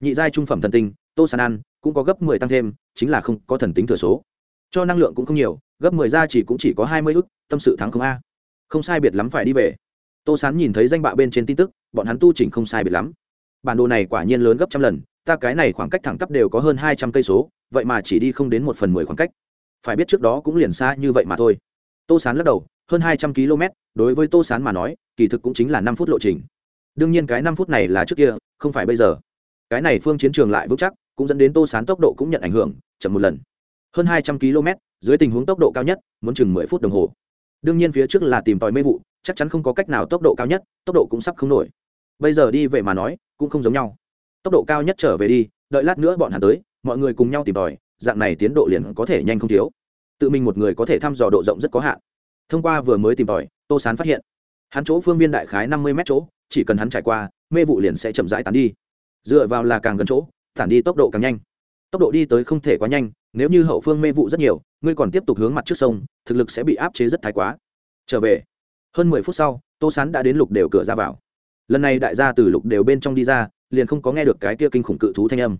Nhị giai trung phẩm thần tinh, tô sán ăn, cũng có gấp mười tăng thêm, chính là không có thần tính thừa số cho năng lượng cũng không nhiều, gấp mười ra chỉ cũng chỉ có hai mươi ức, tâm sự thắng không a. Không sai biệt lắm phải đi về. Tô sán nhìn thấy danh bạ bên trên tin tức, bọn hắn tu chỉnh không sai biệt lắm. Bản đồ này quả nhiên lớn gấp trăm lần, ta cái này khoảng cách thẳng tắp đều có hơn hai trăm cây số, vậy mà chỉ đi không đến một phần mười khoảng cách. Phải biết trước đó cũng liền xa như vậy mà thôi. Tô sán lắc đầu, hơn hai trăm km, đối với tô sán mà nói, kỳ thực cũng chính là năm phút lộ trình. Đương nhiên cái năm phút này là trước kia, không phải bây giờ. Cái này phương chiến trường lại vững chắc, cũng dẫn đến tô sán tốc độ cũng nhận ảnh hưởng, chậm một lần hơn hai trăm km, dưới tình huống tốc độ cao nhất, muốn chừng mười phút đồng hồ. Đương nhiên phía trước là tìm tòi mê vụ, chắc chắn không có cách nào tốc độ cao nhất, tốc độ cũng sắp không nổi. Bây giờ đi về mà nói, cũng không giống nhau. Tốc độ cao nhất trở về đi, đợi lát nữa bọn hắn tới, mọi người cùng nhau tìm tòi, dạng này tiến độ liền có thể nhanh không thiếu. Tự mình một người có thể thăm dò độ rộng rất có hạn. Thông qua vừa mới tìm tòi, tô sán phát hiện, hắn chỗ phương viên đại khái năm mươi mét chỗ, chỉ cần hắn trải qua, mê vụ liền sẽ chậm rãi tán đi. Dựa vào là càng gần chỗ, tản đi tốc độ càng nhanh tốc độ đi tới không thể quá nhanh, nếu như hậu phương mê vụ rất nhiều, ngươi còn tiếp tục hướng mặt trước sông, thực lực sẽ bị áp chế rất thái quá. Trở về. Hơn mười phút sau, tô sán đã đến lục đều cửa ra vào. Lần này đại gia từ lục đều bên trong đi ra, liền không có nghe được cái kia kinh khủng cự thú thanh âm.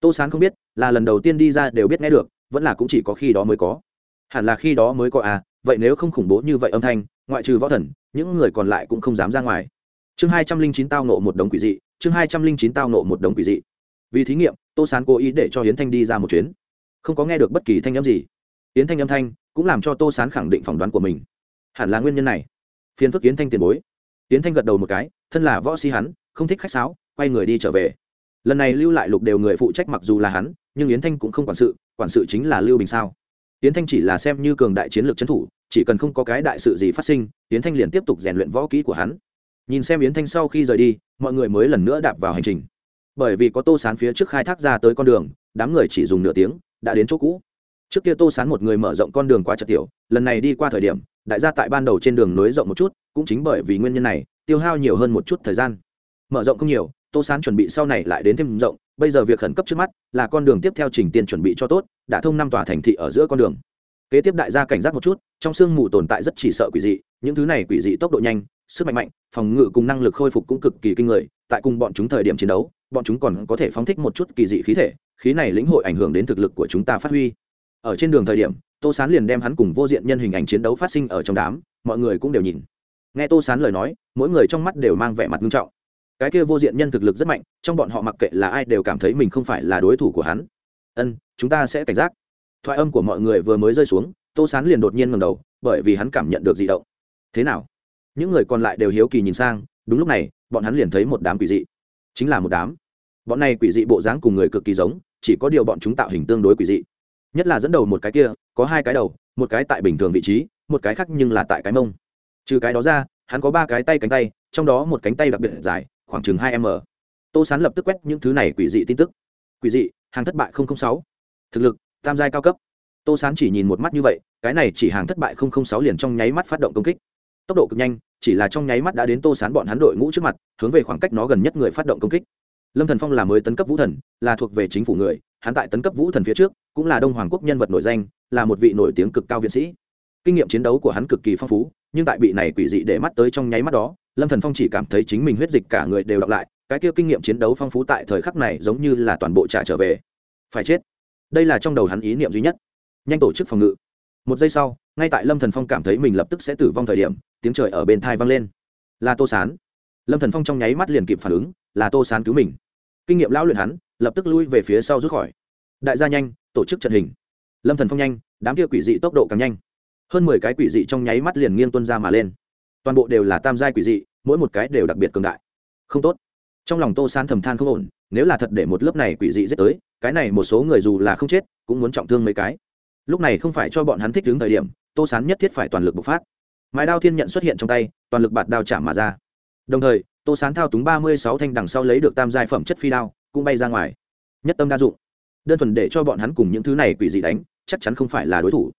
Tô sán không biết, là lần đầu tiên đi ra đều biết nghe được, vẫn là cũng chỉ có khi đó mới có. Hẳn là khi đó mới có à vậy nếu không khủng bố như vậy âm thanh, ngoại trừ võ thần, những người còn lại cũng không dám ra ngoài. Chương hai trăm linh chín tao nộ một đống quỷ dị, chương hai trăm linh chín tao nộ một đống quỷ dị vì thí nghiệm, tô sán cố ý để cho hiến thanh đi ra một chuyến. Không có nghe được bất kỳ thanh âm gì. Hiến thanh âm thanh cũng làm cho tô sán khẳng định phỏng đoán của mình. Hẳn là nguyên nhân này. Phiền phức hiến thanh tiền bối. Hiến thanh gật đầu một cái, thân là võ sĩ hắn, không thích khách sáo, quay người đi trở về. Lần này lưu lại lục đều người phụ trách mặc dù là hắn, nhưng yến thanh cũng không quản sự quản sự chính là lưu bình sao? Yến thanh chỉ là xem như cường đại chiến lược trấn thủ, chỉ cần không có cái đại sự gì phát sinh, yến thanh liền tiếp tục rèn luyện võ kỹ của hắn. Nhìn xem yến thanh sau khi rời đi, mọi người mới lần nữa đạp vào hành trình bởi vì có tô sán phía trước khai thác ra tới con đường, đám người chỉ dùng nửa tiếng, đã đến chỗ cũ. Trước kia tô sán một người mở rộng con đường qua chợ tiểu, lần này đi qua thời điểm, đại gia tại ban đầu trên đường nối rộng một chút, cũng chính bởi vì nguyên nhân này, tiêu hao nhiều hơn một chút thời gian. Mở rộng không nhiều, tô sán chuẩn bị sau này lại đến thêm rộng, bây giờ việc khẩn cấp trước mắt, là con đường tiếp theo trình tiền chuẩn bị cho tốt, đã thông năm tòa thành thị ở giữa con đường. Kế tiếp đại gia cảnh giác một chút, trong sương mù tồn tại rất chỉ sợ quỷ dị, những thứ này quỷ dị tốc độ nhanh, sức mạnh mạnh, phòng ngự cùng năng lực khôi phục cũng cực kỳ kinh người, tại cùng bọn chúng thời điểm chiến đấu bọn chúng còn có thể phóng thích một chút kỳ dị khí thể, khí này lĩnh hội ảnh hưởng đến thực lực của chúng ta phát huy. Ở trên đường thời điểm, tô sán liền đem hắn cùng vô diện nhân hình ảnh chiến đấu phát sinh ở trong đám, mọi người cũng đều nhìn. Nghe tô sán lời nói, mỗi người trong mắt đều mang vẻ mặt nghiêm trọng. Cái kia vô diện nhân thực lực rất mạnh, trong bọn họ mặc kệ là ai đều cảm thấy mình không phải là đối thủ của hắn. Ân, chúng ta sẽ cảnh giác. Thoại âm của mọi người vừa mới rơi xuống, tô sán liền đột nhiên ngầm đầu, bởi vì hắn cảm nhận được dị động. Thế nào? Những người còn lại đều hiếu kỳ nhìn sang, đúng lúc này, bọn hắn liền thấy một đám quỷ dị. Chính là một đám bọn này quỷ dị bộ dáng cùng người cực kỳ giống, chỉ có điều bọn chúng tạo hình tương đối quỷ dị. Nhất là dẫn đầu một cái kia, có hai cái đầu, một cái tại bình thường vị trí, một cái khác nhưng là tại cái mông. Trừ cái đó ra, hắn có ba cái tay cánh tay, trong đó một cánh tay đặc biệt dài, khoảng chừng hai m. Tô sán lập tức quét những thứ này quỷ dị tin tức. Quỷ dị, hàng thất bại sáu. Thực lực, tam giai cao cấp. Tô sán chỉ nhìn một mắt như vậy, cái này chỉ hàng thất bại sáu liền trong nháy mắt phát động công kích. Tốc độ cực nhanh, chỉ là trong nháy mắt đã đến tô sán bọn hắn đội ngũ trước mặt, hướng về khoảng cách nó gần nhất người phát động công kích lâm thần phong là mới tấn cấp vũ thần, là thuộc về chính phủ người, hắn tại tấn cấp vũ thần phía trước, cũng là đông hoàng quốc nhân vật nổi danh, là một vị nổi tiếng cực cao viện sĩ. Kinh nghiệm chiến đấu của hắn cực kỳ phong phú, nhưng tại bị này quỷ dị để mắt tới trong nháy mắt đó, lâm thần phong chỉ cảm thấy chính mình huyết dịch cả người đều đọc lại, cái kia kinh nghiệm chiến đấu phong phú tại thời khắc này giống như là toàn bộ trả trở về. Phải chết. Đây là trong đầu hắn ý niệm duy nhất. Nhanh tổ chức phòng ngự. Một giây sau, ngay tại lâm thần phong cảm thấy mình lập tức sẽ tử vong thời điểm, tiếng trời ở bên thai vang lên. Là tô sán lâm thần phong trong nháy mắt liền kịp phản ứng là tô sán cứu mình kinh nghiệm lão luyện hắn lập tức lui về phía sau rút khỏi đại gia nhanh tổ chức trận hình lâm thần phong nhanh đám kia quỷ dị tốc độ càng nhanh hơn mười cái quỷ dị trong nháy mắt liền nghiêng tuân ra mà lên toàn bộ đều là tam giai quỷ dị mỗi một cái đều đặc biệt cường đại không tốt trong lòng tô san thầm than không ổn nếu là thật để một lớp này quỷ dị giết tới cái này một số người dù là không chết cũng muốn trọng thương mấy cái lúc này không phải cho bọn hắn thích đứng thời điểm tô sán nhất thiết phải toàn lực bộc phát mái đao thiên nhận xuất hiện trong tay toàn lực bạt đao chạm mà ra đồng thời, tô sán thao túng ba mươi sáu thanh đằng sau lấy được tam giai phẩm chất phi đao, cũng bay ra ngoài. Nhất tâm đa dụng. Đơn thuần để cho bọn hắn cùng những thứ này quỷ dị đánh, chắc chắn không phải là đối thủ.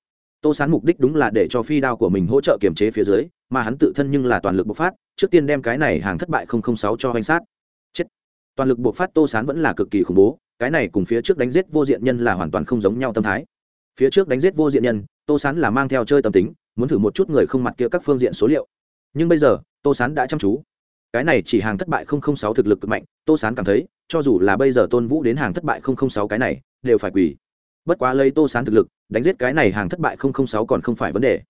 Tô sán mục đích đúng là để cho phi đao của mình hỗ trợ kiềm chế phía dưới, mà hắn tự thân nhưng là toàn lực bộc phát, trước tiên đem cái này hàng thất bại sáu cho danh sát. Chết. Toàn lực bộc phát tô sán vẫn là cực kỳ khủng bố, cái này cùng phía trước đánh giết vô diện nhân là hoàn toàn không giống nhau tâm thái. Phía trước đánh giết vô diện nhân, tô sán là mang theo chơi tâm tính, muốn thử một chút người không mặt kia các phương diện số liệu. Nhưng bây giờ, tô sán đã chăm chú cái này chỉ hàng thất bại sáu thực lực cực mạnh, tô sán cảm thấy, cho dù là bây giờ tôn vũ đến hàng thất bại sáu cái này, đều phải quỳ. Bất quá lấy tô sán thực lực, đánh giết cái này hàng thất bại sáu còn không phải vấn đề.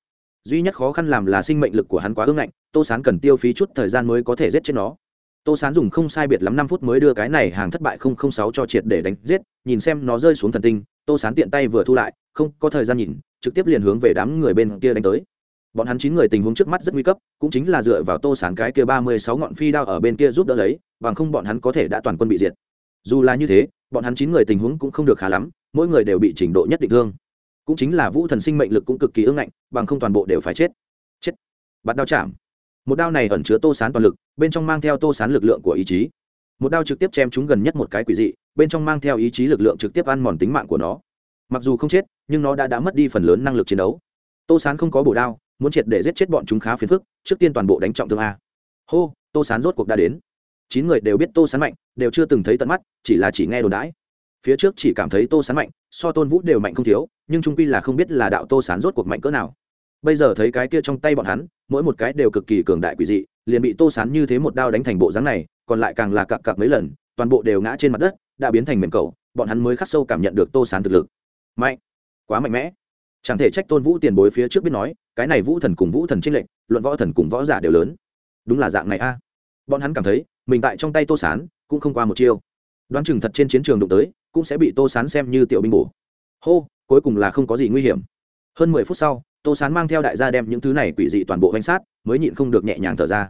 Duy nhất khó khăn làm là sinh mệnh lực của hắn quá ưng ngạnh, tô sán cần tiêu phí chút thời gian mới có thể giết chết nó. Tô sán dùng không sai biệt lắm năm phút mới đưa cái này hàng thất bại sáu cho triệt để đánh giết, nhìn xem nó rơi xuống thần tinh, tô sán tiện tay vừa thu lại, không có thời gian nhìn, trực tiếp liền hướng về đám người bên kia đánh tới bọn hắn chín người tình huống trước mắt rất nguy cấp, cũng chính là dựa vào tô sán cái kia ba mươi sáu ngọn phi đao ở bên kia giúp đỡ lấy, bằng không bọn hắn có thể đã toàn quân bị diệt. Dù là như thế, bọn hắn chín người tình huống cũng không được khá lắm, mỗi người đều bị trình độ nhất định thương. Cũng chính là vũ thần sinh mệnh lực cũng cực kỳ ưng ngạnh, bằng không toàn bộ đều phải chết. Chết. Bắt đao chạm. Một đao này ẩn chứa tô sán toàn lực, bên trong mang theo tô sán lực lượng của ý chí. Một đao trực tiếp chém chúng gần nhất một cái quỷ dị, bên trong mang theo ý chí lực lượng trực tiếp ăn mòn tính mạng của nó. Mặc dù không chết, nhưng nó đã đã mất đi phần lớn năng lực chiến đấu. Tô sán không có bổ đao muốn triệt để giết chết bọn chúng khá phiền phức, trước tiên toàn bộ đánh trọng thương a. Hô, tô sán rốt cuộc đã đến. Chín người đều biết tô sán mạnh, đều chưa từng thấy tận mắt, chỉ là chỉ nghe đồn đãi. Phía trước chỉ cảm thấy tô sán mạnh, so tôn vũ đều mạnh không thiếu, nhưng trung pi là không biết là đạo tô sán rốt cuộc mạnh cỡ nào. Bây giờ thấy cái kia trong tay bọn hắn, mỗi một cái đều cực kỳ cường đại quỷ dị, liền bị tô sán như thế một đao đánh thành bộ dáng này, còn lại càng là cặp cặp mấy lần, toàn bộ đều ngã trên mặt đất, đã biến thành mềm cầu bọn hắn mới khắc sâu cảm nhận được tô sán thực lực. Mạnh, quá mạnh mẽ chẳng thể trách tôn vũ tiền bối phía trước biết nói, cái này vũ thần cùng vũ thần trinh lệnh luận võ thần cùng võ giả đều lớn. Đúng là dạng này a. Bọn hắn cảm thấy, mình tại trong tay tô sán cũng không qua một chiêu. Đoán chừng thật trên chiến trường đụng tới, cũng sẽ bị tô sán xem như tiểu binh bổ. Hô, cuối cùng là không có gì nguy hiểm. Hơn mười phút sau, tô sán mang theo đại gia đem những thứ này quỷ dị toàn bộ danh sát, mới nhịn không được nhẹ nhàng thở ra.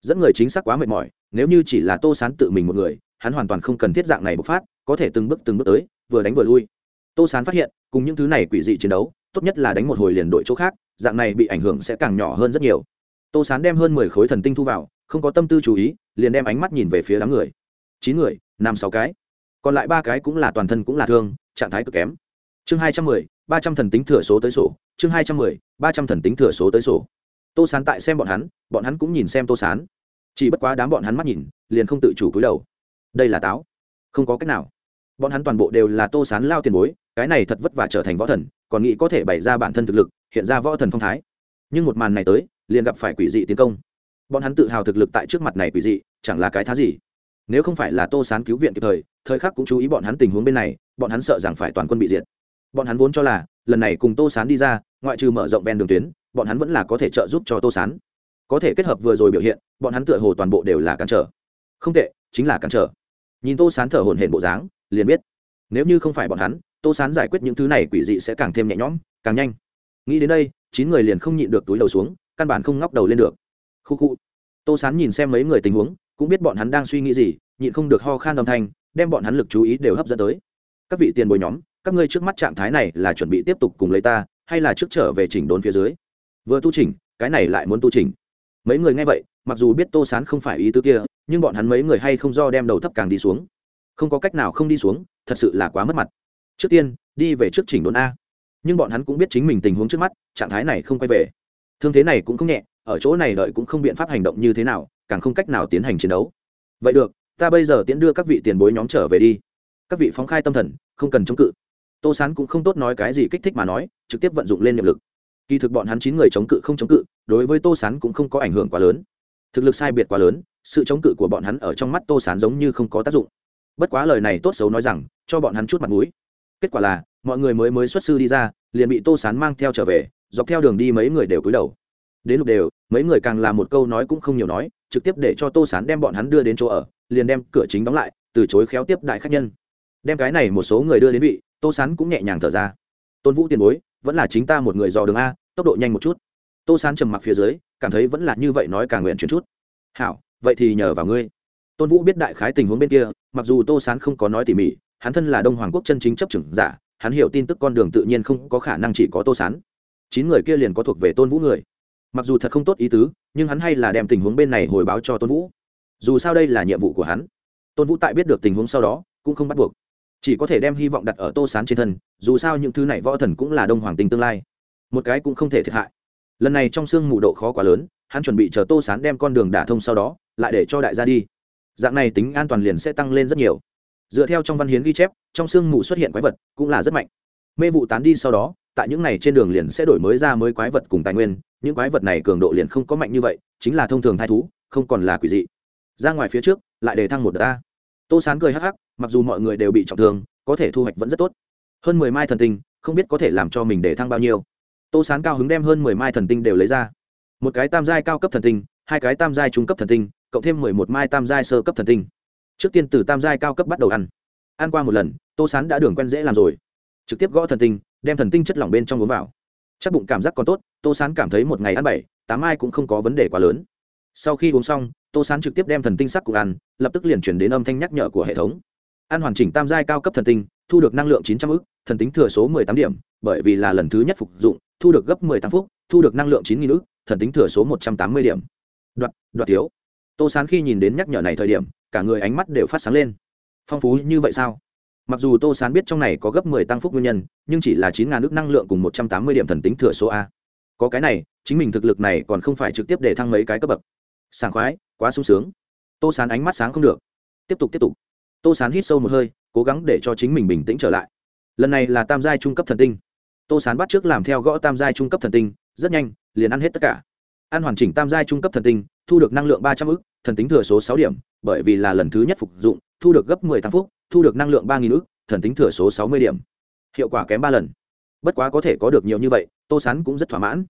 Dẫn người chính xác quá mệt mỏi, nếu như chỉ là tô sán tự mình một người, hắn hoàn toàn không cần thiết dạng này bộc phát, có thể từng bước từng bước tới, vừa đánh vừa lui. Tô sán phát hiện, cùng những thứ này quỷ dị chiến đấu tốt nhất là đánh một hồi liền đội chỗ khác, dạng này bị ảnh hưởng sẽ càng nhỏ hơn rất nhiều. Tô sán đem hơn mười khối thần tinh thu vào, không có tâm tư chú ý, liền đem ánh mắt nhìn về phía đám người. Chín người, năm sáu cái. Còn lại ba cái cũng là toàn thân cũng là thương, trạng thái cực kém. Chương hai trăm mười, ba trăm thần tính thừa số tới sổ. Chương hai trăm mười, ba trăm thần tính thừa số tới sổ. Tô sán tại xem bọn hắn bọn hắn cũng nhìn xem tô sán. Chỉ bất quá đám bọn hắn mắt nhìn, liền không tự chủ cúi đầu. Đây là táo. Không có cách nào. Bọn hắn toàn bộ đều là tô sán lao tiền bối, cái này thật vất vả trở thành võ thần còn nghĩ có thể bày ra bản thân thực lực, hiện ra võ thần phong thái. Nhưng một màn này tới, liền gặp phải quỷ dị tiến công. Bọn hắn tự hào thực lực tại trước mặt này quỷ dị, chẳng là cái thá gì. Nếu không phải là tô sán cứu viện kịp thời thời khắc cũng chú ý bọn hắn tình huống bên này, bọn hắn sợ rằng phải toàn quân bị diệt. Bọn hắn vốn cho là, lần này cùng tô sán đi ra, ngoại trừ mở rộng ven đường tuyến, bọn hắn vẫn là có thể trợ giúp cho tô sán. Có thể kết hợp vừa rồi biểu hiện, bọn hắn tựa hồ toàn bộ đều là cản trở. Không tệ, chính là cản trở. Nhìn tô sán thở hổn hển bộ dáng, liền biết, nếu như không phải bọn hắn tô sán giải quyết những thứ này quỷ dị sẽ càng thêm nhẹ nhõm, càng nhanh. Nghĩ đến đây, chín người liền không nhịn được túi đầu xuống, căn bản không ngóc đầu lên được. Khu khu. Tô sán nhìn xem mấy người tình huống, cũng biết bọn hắn đang suy nghĩ gì, nhịn không được ho khan âm thanh, đem bọn hắn lực chú ý đều hấp dẫn tới. Các vị tiền bồi nhóm, các ngươi trước mắt trạng thái này là chuẩn bị tiếp tục cùng lấy ta, hay là trước trở về chỉnh đốn phía dưới? Vừa tu chỉnh, cái này lại muốn tu chỉnh. Mấy người nghe vậy, mặc dù biết tô sán không phải ý tứ kia, nhưng bọn hắn mấy người hay không do đem đầu thấp càng đi xuống. Không có cách nào không đi xuống, thật sự là quá mất mặt trước tiên, đi về trước chỉnh đốn a. Nhưng bọn hắn cũng biết chính mình tình huống trước mắt, trạng thái này không quay về. Thương thế này cũng không nhẹ, ở chỗ này đợi cũng không biện pháp hành động như thế nào, càng không cách nào tiến hành chiến đấu. Vậy được, ta bây giờ tiễn đưa các vị tiền bối nhóm trở về đi. Các vị phóng khai tâm thần, không cần chống cự. Tô sán cũng không tốt nói cái gì kích thích mà nói, trực tiếp vận dụng lên niệm lực. Kỳ thực bọn hắn chín người chống cự không chống cự, đối với tô sán cũng không có ảnh hưởng quá lớn. Thực lực sai biệt quá lớn, sự chống cự của bọn hắn ở trong mắt tô sán giống như không có tác dụng. Bất quá lời này tốt xấu nói rằng, cho bọn hắn chút mặt mũi kết quả là, mọi người mới mới xuất sư đi ra, liền bị tô sán mang theo trở về, dọc theo đường đi mấy người đều cúi đầu. Đến lúc đều, mấy người càng là một câu nói cũng không nhiều nói, trực tiếp để cho tô sán đem bọn hắn đưa đến chỗ ở, liền đem cửa chính đóng lại, từ chối khéo tiếp đại khách nhân. Đem cái này một số người đưa đến vị, tô sán cũng nhẹ nhàng thở ra. Tôn vũ tiền bối, vẫn là chính ta một người dò đường a, tốc độ nhanh một chút. Tô sán trầm mặc phía dưới, cảm thấy vẫn là như vậy nói càng nguyện chuyển chút. Hảo, vậy thì nhờ vào ngươi. Tôn vũ biết đại khái tình huống bên kia, mặc dù tô sán không có nói tỉ mỉ hắn thân là đông hoàng quốc chân chính chấp trưởng giả, hắn hiểu tin tức con đường tự nhiên không có khả năng chỉ có tô sán. Chín người kia liền có thuộc về tôn vũ người. Mặc dù thật không tốt ý tứ, nhưng hắn hay là đem tình huống bên này hồi báo cho tôn vũ. Dù sao đây là nhiệm vụ của hắn. Tôn vũ tại biết được tình huống sau đó, cũng không bắt buộc. Chỉ có thể đem hy vọng đặt ở tô sán trên thân, dù sao những thứ này võ thần cũng là đông hoàng tinh tương lai. Một cái cũng không thể thiệt hại. Lần này trong sương mù độ khó quá lớn, hắn chuẩn bị chờ tô sán đem con đường đả thông sau đó, lại để cho đại gia đi. Dạng này tính an toàn liền sẽ tăng lên rất nhiều dựa theo trong văn hiến ghi chép, trong sương mù xuất hiện quái vật cũng là rất mạnh. Mê vụ tán đi sau đó, tại những này trên đường liền sẽ đổi mới ra mới quái vật cùng tài nguyên, những quái vật này cường độ liền không có mạnh như vậy, chính là thông thường thai thú, không còn là quỷ dị. Ra ngoài phía trước, lại để thăng một đợt ta tô sán cười hắc hắc, mặc dù mọi người đều bị trọng thương, có thể thu hoạch vẫn rất tốt. Hơn mười mai thần tinh, không biết có thể làm cho mình để thăng bao nhiêu. Tô sán cao hứng đem hơn mười mai thần tinh đều lấy ra. Một cái tam giai cao cấp thần tinh, hai cái tam giai trung cấp thần tinh, cộng thêm mười một mai tam giai sơ cấp thần tinh trước tiên từ tam giai cao cấp bắt đầu ăn. Ăn qua một lần, tô sán đã đường quen dễ làm rồi. Trực tiếp gõ thần tinh, đem thần tinh chất lỏng bên trong uống vào. Chắc bụng cảm giác còn tốt, tô sán cảm thấy một ngày ăn bảy, tám ai cũng không có vấn đề quá lớn. Sau khi uống xong, tô sán trực tiếp đem thần tinh sắc cùng ăn, lập tức liền chuyển đến âm thanh nhắc nhở của hệ thống. Ăn hoàn chỉnh tam giai cao cấp thần tinh, thu được năng lượng chín trăm ư c thần tính thừa số mười tám điểm, bởi vì là lần thứ nhất phục dụng, thu được gấp mười tám phút, thu được năng lượng chín nghìn ức, thần tính thừa số một trăm tám mươi điểm. Đoạt đoạt thiếu tô sán khi nhìn đến nhắc nhở này thời điểm cả người ánh mắt đều phát sáng lên phong phú như vậy sao mặc dù tô sán biết trong này có gấp mười tăng phúc nguyên nhân nhưng chỉ là chín ngàn nước năng lượng cùng một trăm tám mươi điểm thần tính thừa số a có cái này chính mình thực lực này còn không phải trực tiếp để thăng mấy cái cấp bậc sảng khoái quá sung sướng tô sán ánh mắt sáng không được tiếp tục tiếp tục tô sán hít sâu một hơi cố gắng để cho chính mình bình tĩnh trở lại lần này là tam giai trung cấp thần tinh tô sán bắt trước làm theo gõ tam giai trung cấp thần tinh rất nhanh liền ăn hết tất cả ăn hoàn chỉnh tam giai trung cấp thần tinh thu được năng lượng ba trăm thần tính thừa số sáu điểm bởi vì là lần thứ nhất phục dụng thu được gấp mười tăng phúc thu được năng lượng ba nghìn ức, thần tính thừa số sáu mươi điểm. Hiệu quả kém ba lần. Bất quá có thể có được nhiều như vậy tô sán cũng rất thỏa mãn.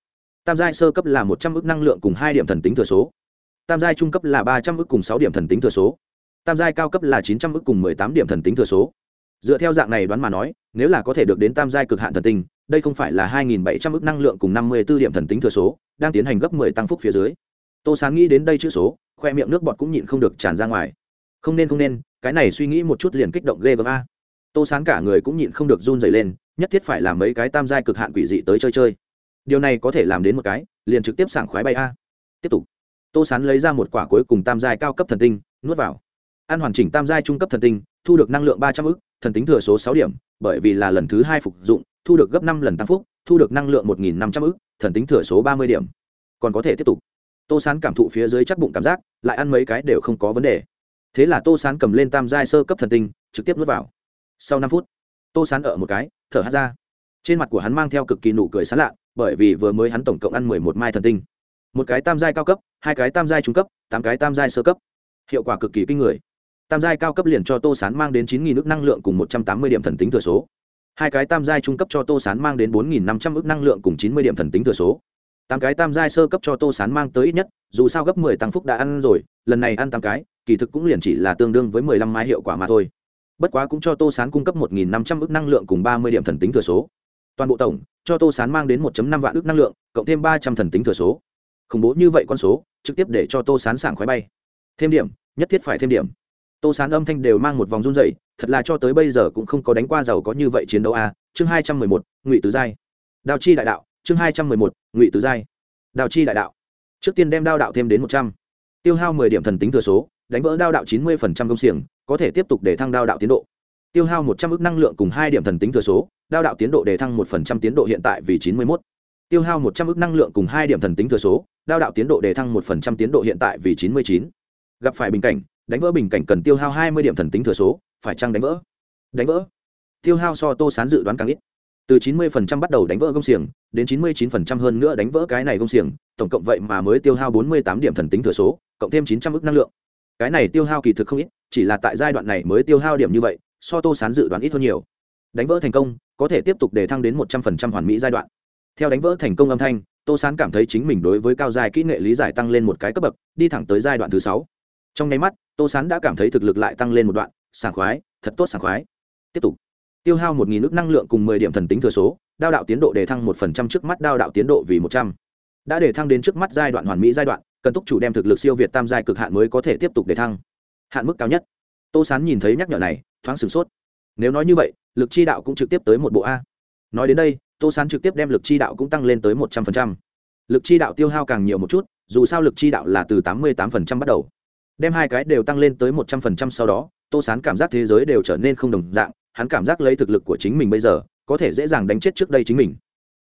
Tam giai sơ cấp là một trăm năng lượng cùng hai điểm thần tính thừa số. Tam giai trung cấp là ba trăm cùng sáu điểm thần tính thừa số. Tam giai cao cấp là chín trăm cùng mười tám điểm thần tính thừa số. Dựa theo dạng này đoán mà nói nếu là có thể được đến tam giai cực hạn thần tinh đây không phải là hai nghìn bảy trăm năng lượng cùng năm mươi b ố điểm thần tính thừa số đang tiến hành gấp mười tăng phúc phía dưới tô sán nghĩ đến đây chữ số, khoe miệng nước bọt cũng nhịn không được tràn ra ngoài. Không nên không nên, cái này suy nghĩ một chút liền kích động ghê gớm a. Tô sán cả người cũng nhịn không được run dày lên, nhất thiết phải làm mấy cái tam giai cực hạn quỷ dị tới chơi chơi. Điều này có thể làm đến một cái, liền trực tiếp sảng khoái bay a. Tiếp tục. Tô sán lấy ra một quả cuối cùng tam giai cao cấp thần tinh, nuốt vào. Ăn hoàn chỉnh tam giai trung cấp thần tinh, thu được năng lượng ba trăm ư c thần tính thừa số sáu điểm, bởi vì là lần thứ hai phục dụng, thu được gấp năm lần tăng phúc, thu được năng lượng một nghìn năm trăm ư c thần tính thừa số ba mươi điểm. Còn có thể tiếp tục tô sán cảm thụ phía dưới chắc bụng cảm giác, lại ăn mấy cái đều không có vấn đề. Thế là tô sán cầm lên tam giai sơ cấp thần tinh, trực tiếp nuốt vào. Sau năm phút, tô sán ở một cái, thở hát ra. Trên mặt của hắn mang theo cực kỳ nụ cười sán lạ, bởi vì vừa mới hắn tổng cộng ăn mười một mai thần tinh. Một cái tam giai cao cấp, hai cái tam giai trung cấp, tám cái tam giai sơ cấp. Hiệu quả cực kỳ kinh người. Tam giai cao cấp liền cho tô sán mang đến chín nghìn ước năng lượng cùng một trăm tám mươi điểm thần tính thừa số. Hai cái tam giai trung cấp cho tô sán mang đến bốn nghìn năm trăm ước năng lượng cùng chín mươi điểm thần tính thừa số tám cái tam giai sơ cấp cho tô sán mang tới ít nhất, dù sao gấp mười tăng phúc đã ăn rồi, lần này ăn tám cái, kỳ thực cũng liền chỉ là tương đương với mười lăm mai hiệu quả mà thôi. Bất quá cũng cho tô sán cung cấp một nghìn năm trăm ước năng lượng cùng ba mươi điểm thần tính thừa số. Toàn bộ tổng, cho tô sán mang đến một năm vạn ước năng lượng, cộng thêm ba trăm thần tính thừa số. Khủng bố như vậy con số, trực tiếp để cho tô sán sảng khoái bay. Thêm điểm, nhất thiết phải thêm điểm. Tô sán âm thanh đều mang một vòng run dày thật là cho tới bây giờ cũng không có đánh qua giàu có như vậy chiến đấu a. Chương hai trăm mười một, ngụy tứ giai. Đào chi đại đạo chương hai trăm mười một, ngụy tứ giai. Đào chi đại đạo. Trước tiên đem đao đạo thêm đến một trăm. Tiêu hao mười điểm thần tính thừa số, đánh vỡ đao đạo chín mươi phần trăm công xiềng, có thể tiếp tục để thăng đao đạo tiến độ. Tiêu hao một trăm ước năng lượng cùng hai điểm thần tính thừa số, đao đạo tiến độ để thăng một phần trăm tiến độ hiện tại vì chín mươi mốt. Tiêu hao một trăm ước năng lượng cùng hai điểm thần tính thừa số, đao đạo tiến độ để thăng một phần trăm tiến độ hiện tại vì chín mươi chín. Gặp phải bình cảnh, đánh vỡ bình cảnh cần tiêu hao hai mươi điểm thần tính thừa số, phải chăng đánh vỡ? Đánh vỡ. Tiêu hao so tô sán dự đoán càng ít từ 90% bắt đầu đánh vỡ gông xiềng, đến 99% hơn nữa đánh vỡ cái này gông xiềng, tổng cộng vậy mà mới tiêu hao 48 điểm thần tính thừa số, cộng thêm 900 ức năng lượng. Cái này tiêu hao kỳ thực không ít, chỉ là tại giai đoạn này mới tiêu hao điểm như vậy, so tô sán dự đoán ít hơn nhiều. Đánh vỡ thành công, có thể tiếp tục để thăng đến 100% hoàn mỹ giai đoạn. Theo đánh vỡ thành công âm thanh, tô sán cảm thấy chính mình đối với cao giai kỹ nghệ lý giải tăng lên một cái cấp bậc, đi thẳng tới giai đoạn thứ sáu. Trong nháy mắt, tô sán đã cảm thấy thực lực lại tăng lên một đoạn, sảng khoái, thật tốt sảng khoái. Tiếp tục tiêu hao một nghìn nước năng lượng cùng mười điểm thần tính thừa số, đao đạo tiến độ đề thăng một phần trăm trước mắt đao đạo tiến độ vì một trăm. Đã đề thăng đến trước mắt giai đoạn hoàn mỹ giai đoạn, cần túc chủ đem thực lực siêu việt tam giai cực hạn mới có thể tiếp tục đề thăng. Hạn mức cao nhất. Tô sán nhìn thấy nhắc nhở này, thoáng sửng sốt. Nếu nói như vậy, lực chi đạo cũng trực tiếp tới một bộ a. Nói đến đây, tô sán trực tiếp đem lực chi đạo cũng tăng lên tới một trăm phần trăm. Lực chi đạo tiêu hao càng nhiều một chút, dù sao lực chi đạo là từ tám mươi tám phần trăm bắt đầu. Đem hai cái đều tăng lên tới một trăm phần trăm sau đó, tô sán cảm giác thế giới đều trở nên không đồng dạng hắn cảm giác lấy thực lực của chính mình bây giờ, có thể dễ dàng đánh chết trước đây chính mình.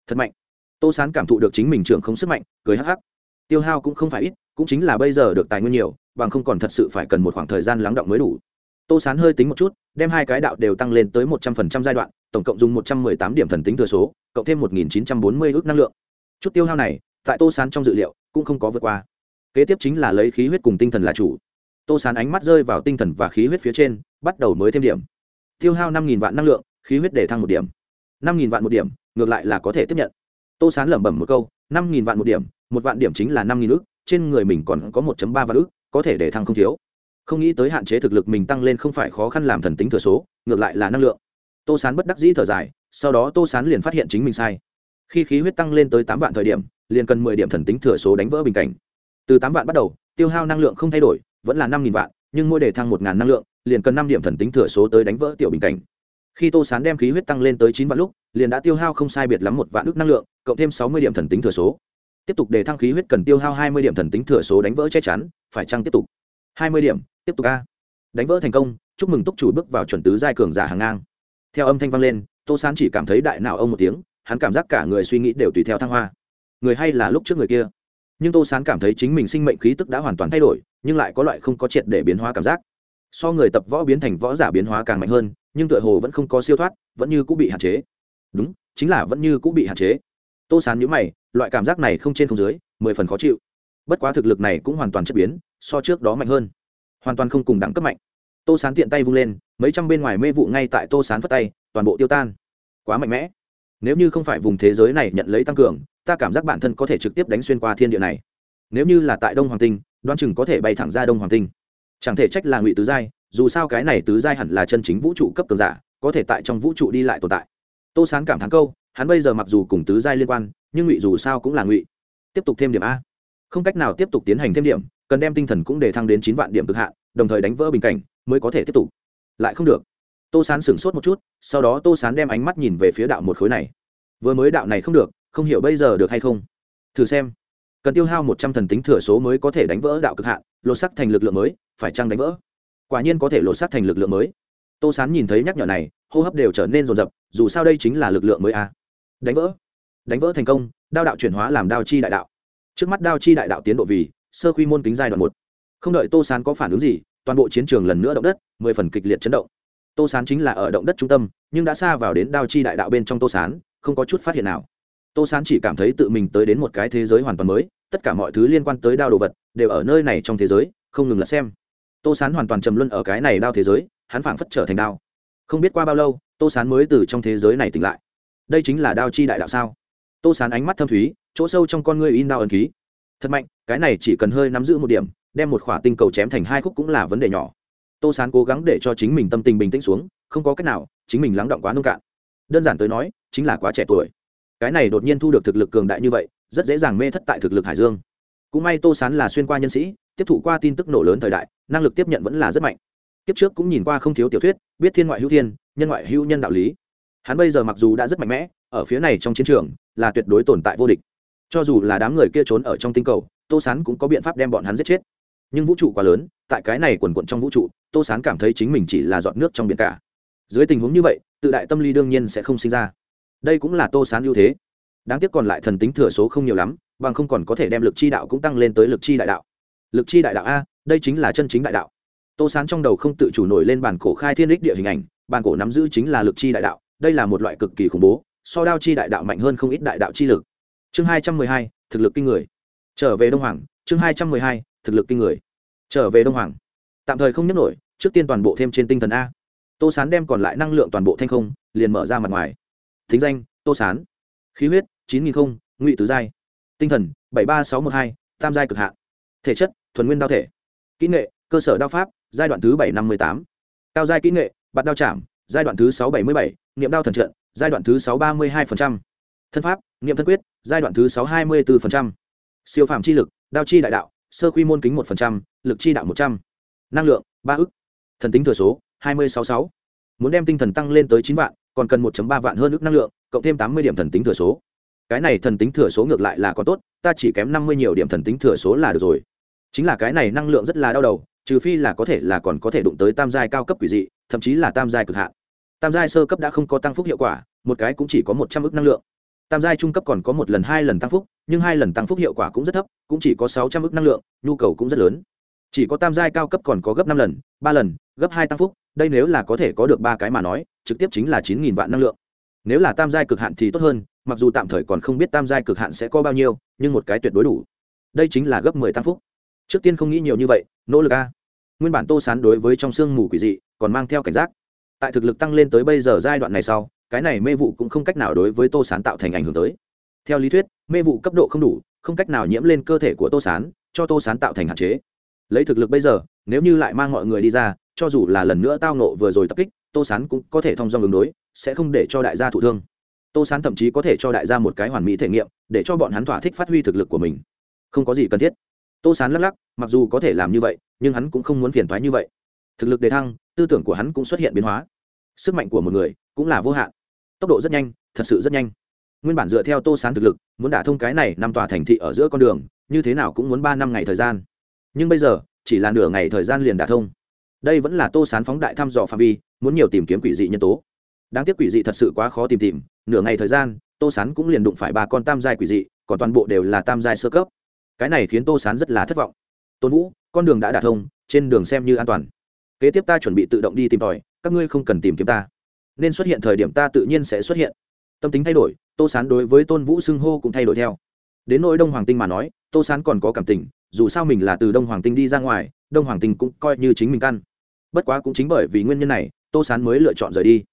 Thật mạnh. Tô sán cảm thụ được chính mình trưởng không sức mạnh, cười hắc hắc. Tiêu hao cũng không phải ít, cũng chính là bây giờ được tài nguyên nhiều, bằng không còn thật sự phải cần một khoảng thời gian lắng động mới đủ. Tô sán hơi tính một chút, đem hai cái đạo đều tăng lên tới một trăm phần trăm giai đoạn, tổng cộng dùng một trăm mười tám điểm thần tính thừa số, cộng thêm một nghìn chín trăm bốn mươi ước năng lượng. Chút tiêu hao này, tại tô sán trong dự liệu, cũng không có vượt qua. Kế tiếp chính là lấy khí huyết cùng tinh thần là chủ. Tô sán ánh mắt rơi vào tinh thần và khí huyết phía trên, bắt đầu mới thêm điểm tiêu hao năm vạn năng lượng, khí huyết để thăng một điểm. năm vạn một điểm, ngược lại là có thể tiếp nhận. Tô sán lẩm bẩm một câu, năm vạn một điểm, một vạn điểm chính là năm ước trên người mình còn có một ba vạn ước có thể để thăng không thiếu. Không nghĩ tới hạn chế thực lực mình tăng lên không phải khó khăn làm thần tính thừa số, ngược lại là năng lượng. Tô sán bất đắc dĩ thở dài, sau đó tô sán liền phát hiện chính mình sai. Khi khí huyết tăng lên tới tám vạn thời điểm, liền cần mười điểm thần tính thừa số đánh vỡ bình cảnh. Từ tám vạn bắt đầu, tiêu hao năng lượng không thay đổi, vẫn là năm vạn, nhưng mỗi đề thăng một năng lượng liền cần năm điểm thần tính thừa số tới đánh vỡ tiểu bình cảnh. Khi tô sán đem khí huyết tăng lên tới chín vạn lúc, liền đã tiêu hao không sai biệt lắm một vạn ước năng lượng, cộng thêm sáu mươi điểm thần tính thừa số. Tiếp tục để thăng khí huyết cần tiêu hao hai mươi điểm thần tính thừa số đánh vỡ che chắn, phải chăng tiếp tục? Hai mươi điểm, tiếp tục a. Đánh vỡ thành công, chúc mừng túc chủ bước vào chuẩn tứ giai cường giả hàng ngang. Theo âm thanh vang lên, tô sán chỉ cảm thấy đại não ông một tiếng, hắn cảm giác cả người suy nghĩ đều tùy theo thăng hoa. Người hay là lúc trước người kia? Nhưng tô sán cảm thấy chính mình sinh mệnh khí tức đã hoàn toàn thay đổi, nhưng lại có loại không có triệt để biến hóa cảm giác so người tập võ biến thành võ giả biến hóa càng mạnh hơn, nhưng tựa hồ vẫn không có siêu thoát, vẫn như cũng bị hạn chế. Đúng, chính là vẫn như cũng bị hạn chế. Tô sán nhữ mày, loại cảm giác này không trên không dưới, mười phần khó chịu. Bất quá thực lực này cũng hoàn toàn chất biến, so trước đó mạnh hơn. Hoàn toàn không cùng đẳng cấp mạnh. Tô sán tiện tay vung lên, mấy trăm bên ngoài mê vụ ngay tại tô sán phất tay, toàn bộ tiêu tan. Quá mạnh mẽ. Nếu như không phải vùng thế giới này nhận lấy tăng cường, ta cảm giác bản thân có thể trực tiếp đánh xuyên qua thiên địa này. Nếu như là tại đông hoàng tinh đoan chừng có thể bay thẳng ra đông hoàng tinh chẳng thể trách là ngụy tứ giai, dù sao cái này tứ giai hẳn là chân chính vũ trụ cấp cường giả, có thể tại trong vũ trụ đi lại tồn tại. Tô sán cảm thán câu, hắn bây giờ mặc dù cùng tứ giai liên quan, nhưng ngụy dù sao cũng là ngụy. Tiếp tục thêm điểm a. Không cách nào tiếp tục tiến hành thêm điểm, cần đem tinh thần cũng để thăng đến chín vạn điểm cực hạn, đồng thời đánh vỡ bình cảnh, mới có thể tiếp tục. Lại không được. Tô sán sửng sốt một chút, sau đó tô sán đem ánh mắt nhìn về phía đạo một khối này. Vừa mới đạo này không được, không hiểu bây giờ được hay không. Thử xem cần tiêu hao một trăm thần tính thừa số mới có thể đánh vỡ đạo cực hạn, lột sắc thành lực lượng mới, phải chăng đánh vỡ? Quả nhiên có thể lột sắc thành lực lượng mới. Tô sán nhìn thấy nhắc nhở này, hô hấp đều trở nên rồn rập dù sao đây chính là lực lượng mới a. Đánh vỡ. Đánh vỡ thành công, đao đạo chuyển hóa làm đao chi đại đạo. Trước mắt đao chi đại đạo tiến độ vì sơ quy môn kính giai đoạn một. Không đợi tô sán có phản ứng gì, toàn bộ chiến trường lần nữa động đất, mười phần kịch liệt chấn động. Tô sán chính là ở động đất trung tâm, nhưng đã xa vào đến đao chi đại đạo bên trong tô sán, không có chút phát hiện nào tô sán chỉ cảm thấy tự mình tới đến một cái thế giới hoàn toàn mới, tất cả mọi thứ liên quan tới đao đồ vật đều ở nơi này trong thế giới, không ngừng lật xem. Tô sán hoàn toàn trầm luân ở cái này đao thế giới, hắn phảng phất trở thành đao. Không biết qua bao lâu, tô sán mới từ trong thế giới này tỉnh lại. Đây chính là đao chi đại đạo sao? Tô sán ánh mắt thâm thúy, chỗ sâu trong con ngươi in đao ẩn ký. Thật mạnh, cái này chỉ cần hơi nắm giữ một điểm, đem một khỏa tinh cầu chém thành hai khúc cũng là vấn đề nhỏ. Tô sán cố gắng để cho chính mình tâm tình bình tĩnh xuống, không có cách nào, chính mình lắng động quá nông cạn. Đơn giản tới nói, chính là quá trẻ tuổi cái này đột nhiên thu được thực lực cường đại như vậy, rất dễ dàng mê thất tại thực lực hải dương. Cũng may tô sán là xuyên qua nhân sĩ, tiếp thụ qua tin tức nổ lớn thời đại, năng lực tiếp nhận vẫn là rất mạnh. Kiếp trước cũng nhìn qua không thiếu tiểu thuyết, biết thiên ngoại hữu thiên, nhân ngoại hữu nhân đạo lý. Hắn bây giờ mặc dù đã rất mạnh mẽ, ở phía này trong chiến trường, là tuyệt đối tồn tại vô địch. Cho dù là đám người kia trốn ở trong tinh cầu, tô sán cũng có biện pháp đem bọn hắn giết chết. Nhưng vũ trụ quá lớn, tại cái này quần quận trong vũ trụ, tô sán cảm thấy chính mình chỉ là giọt nước trong biển cả. Dưới tình huống như vậy, tự đại tâm lý đương nhiên sẽ không sinh ra đây cũng là tô sán ưu thế. Đáng tiếc còn lại thần tính thừa số không nhiều lắm, bằng không còn có thể đem lực chi đạo cũng tăng lên tới lực chi đại đạo. Lực chi đại đạo a, đây chính là chân chính đại đạo. Tô sán trong đầu không tự chủ nổi lên bản cổ khai thiên đích địa hình ảnh, bản cổ nắm giữ chính là lực chi đại đạo, đây là một loại cực kỳ khủng bố, so đao chi đại đạo mạnh hơn không ít đại đạo chi lực. Chương hai trăm mười hai, thực lực kinh người. Trở về đông hoàng, chương hai trăm mười hai, thực lực kinh người. Trở về đông hoàng. Tạm thời không nhấc nổi, trước tiên toàn bộ thêm trên tinh thần a. Tô sán đem còn lại năng lượng toàn bộ thanh không, liền mở ra mặt ngoài thính danh, tô sán. Khí huyết, chín nghìn không, ngụy tứ giai. Tinh thần, bảy ba sáu một hai, tam giai cực hạn. Thể chất, thuần nguyên đao thể. Kỹ nghệ, cơ sở đao pháp, giai đoạn thứ bảy năm mươi tám. Cao giai kỹ nghệ, bạt đao chạm, giai đoạn thứ sáu bảy mươi bảy. Niệm đao thần trận, giai đoạn thứ sáu ba mươi hai thân pháp, niệm thân quyết, giai đoạn thứ sáu hai mươi bốn siêu phạm chi lực, đao chi đại đạo, sơ quy môn kính một lực chi đạo một trăm. Năng lượng, ba ức. Thần tính thừa số, hai mươi sáu sáu. Muốn đem tinh thần tăng lên tới chín vạn còn cần một ba vạn hơn ức năng lượng, cộng thêm tám mươi điểm thần tính thừa số. Cái này thần tính thừa số ngược lại là có tốt, ta chỉ kém năm mươi nhiều điểm thần tính thừa số là được rồi. Chính là cái này năng lượng rất là đau đầu, trừ phi là có thể là còn có thể đụng tới tam giai cao cấp quỷ dị, thậm chí là tam giai cực hạn. Tam giai sơ cấp đã không có tăng phúc hiệu quả, một cái cũng chỉ có một trăm ức năng lượng. Tam giai trung cấp còn có một lần hai lần tăng phúc, nhưng hai lần tăng phúc hiệu quả cũng rất thấp, cũng chỉ có sáu trăm ức năng lượng, nhu cầu cũng rất lớn. Chỉ có tam giai cao cấp còn có gấp năm lần, ba lần, gấp hai tăng phúc đây nếu là có thể có được ba cái mà nói, trực tiếp chính là chín nghìn vạn năng lượng. Nếu là tam giai cực hạn thì tốt hơn, mặc dù tạm thời còn không biết tam giai cực hạn sẽ có bao nhiêu, nhưng một cái tuyệt đối đủ. Đây chính là gấp mười tăng phúc. Trước tiên không nghĩ nhiều như vậy, nỗ lực a. Nguyên bản tô sán đối với trong sương mù quỷ dị, còn mang theo cảnh giác. Tại thực lực tăng lên tới bây giờ giai đoạn này sau, cái này mê vụ cũng không cách nào đối với tô sán tạo thành ảnh hưởng tới. Theo lý thuyết, mê vụ cấp độ không đủ, không cách nào nhiễm lên cơ thể của tô sán, cho tô sán tạo thành hạn chế lấy thực lực bây giờ, nếu như lại mang mọi người đi ra, cho dù là lần nữa tao nộ vừa rồi tập kích, tô sán cũng có thể thông dong ngừng đối, sẽ không để cho đại gia thụ thương. Tô sán thậm chí có thể cho đại gia một cái hoàn mỹ thể nghiệm, để cho bọn hắn thỏa thích phát huy thực lực của mình. Không có gì cần thiết. Tô sán lắc lắc, mặc dù có thể làm như vậy, nhưng hắn cũng không muốn phiền thoái như vậy. Thực lực đề thăng, tư tưởng của hắn cũng xuất hiện biến hóa. Sức mạnh của một người cũng là vô hạn. Tốc độ rất nhanh, thật sự rất nhanh. Nguyên bản dựa theo tô sán thực lực, muốn đả thông cái này năm tòa thành thị ở giữa con đường, như thế nào cũng muốn ba năm ngày thời gian nhưng bây giờ, chỉ là nửa ngày thời gian liền đả thông. Đây vẫn là tô sán phóng đại thăm dò phạm vi, muốn nhiều tìm kiếm quỷ dị nhân tố. Đáng tiếc quỷ dị thật sự quá khó tìm tìm, nửa ngày thời gian, tô sán cũng liền đụng phải ba con tam giai quỷ dị, còn toàn bộ đều là tam giai sơ cấp. Cái này khiến tô sán rất là thất vọng. Tôn vũ, con đường đã đả thông, trên đường xem như an toàn. Kế tiếp ta chuẩn bị tự động đi tìm tòi, các ngươi không cần tìm kiếm ta. Nên xuất hiện thời điểm ta tự nhiên sẽ xuất hiện. Tâm tính thay đổi, tô sán đối với tôn vũ xưng hô cũng thay đổi theo. Đến nỗi đông hoàng tinh mà nói, tô sán còn có cảm tình dù sao mình là từ đông hoàng tinh đi ra ngoài, đông hoàng tinh cũng coi như chính mình căn. Bất quá cũng chính bởi vì nguyên nhân này, tô sán mới lựa chọn rời đi.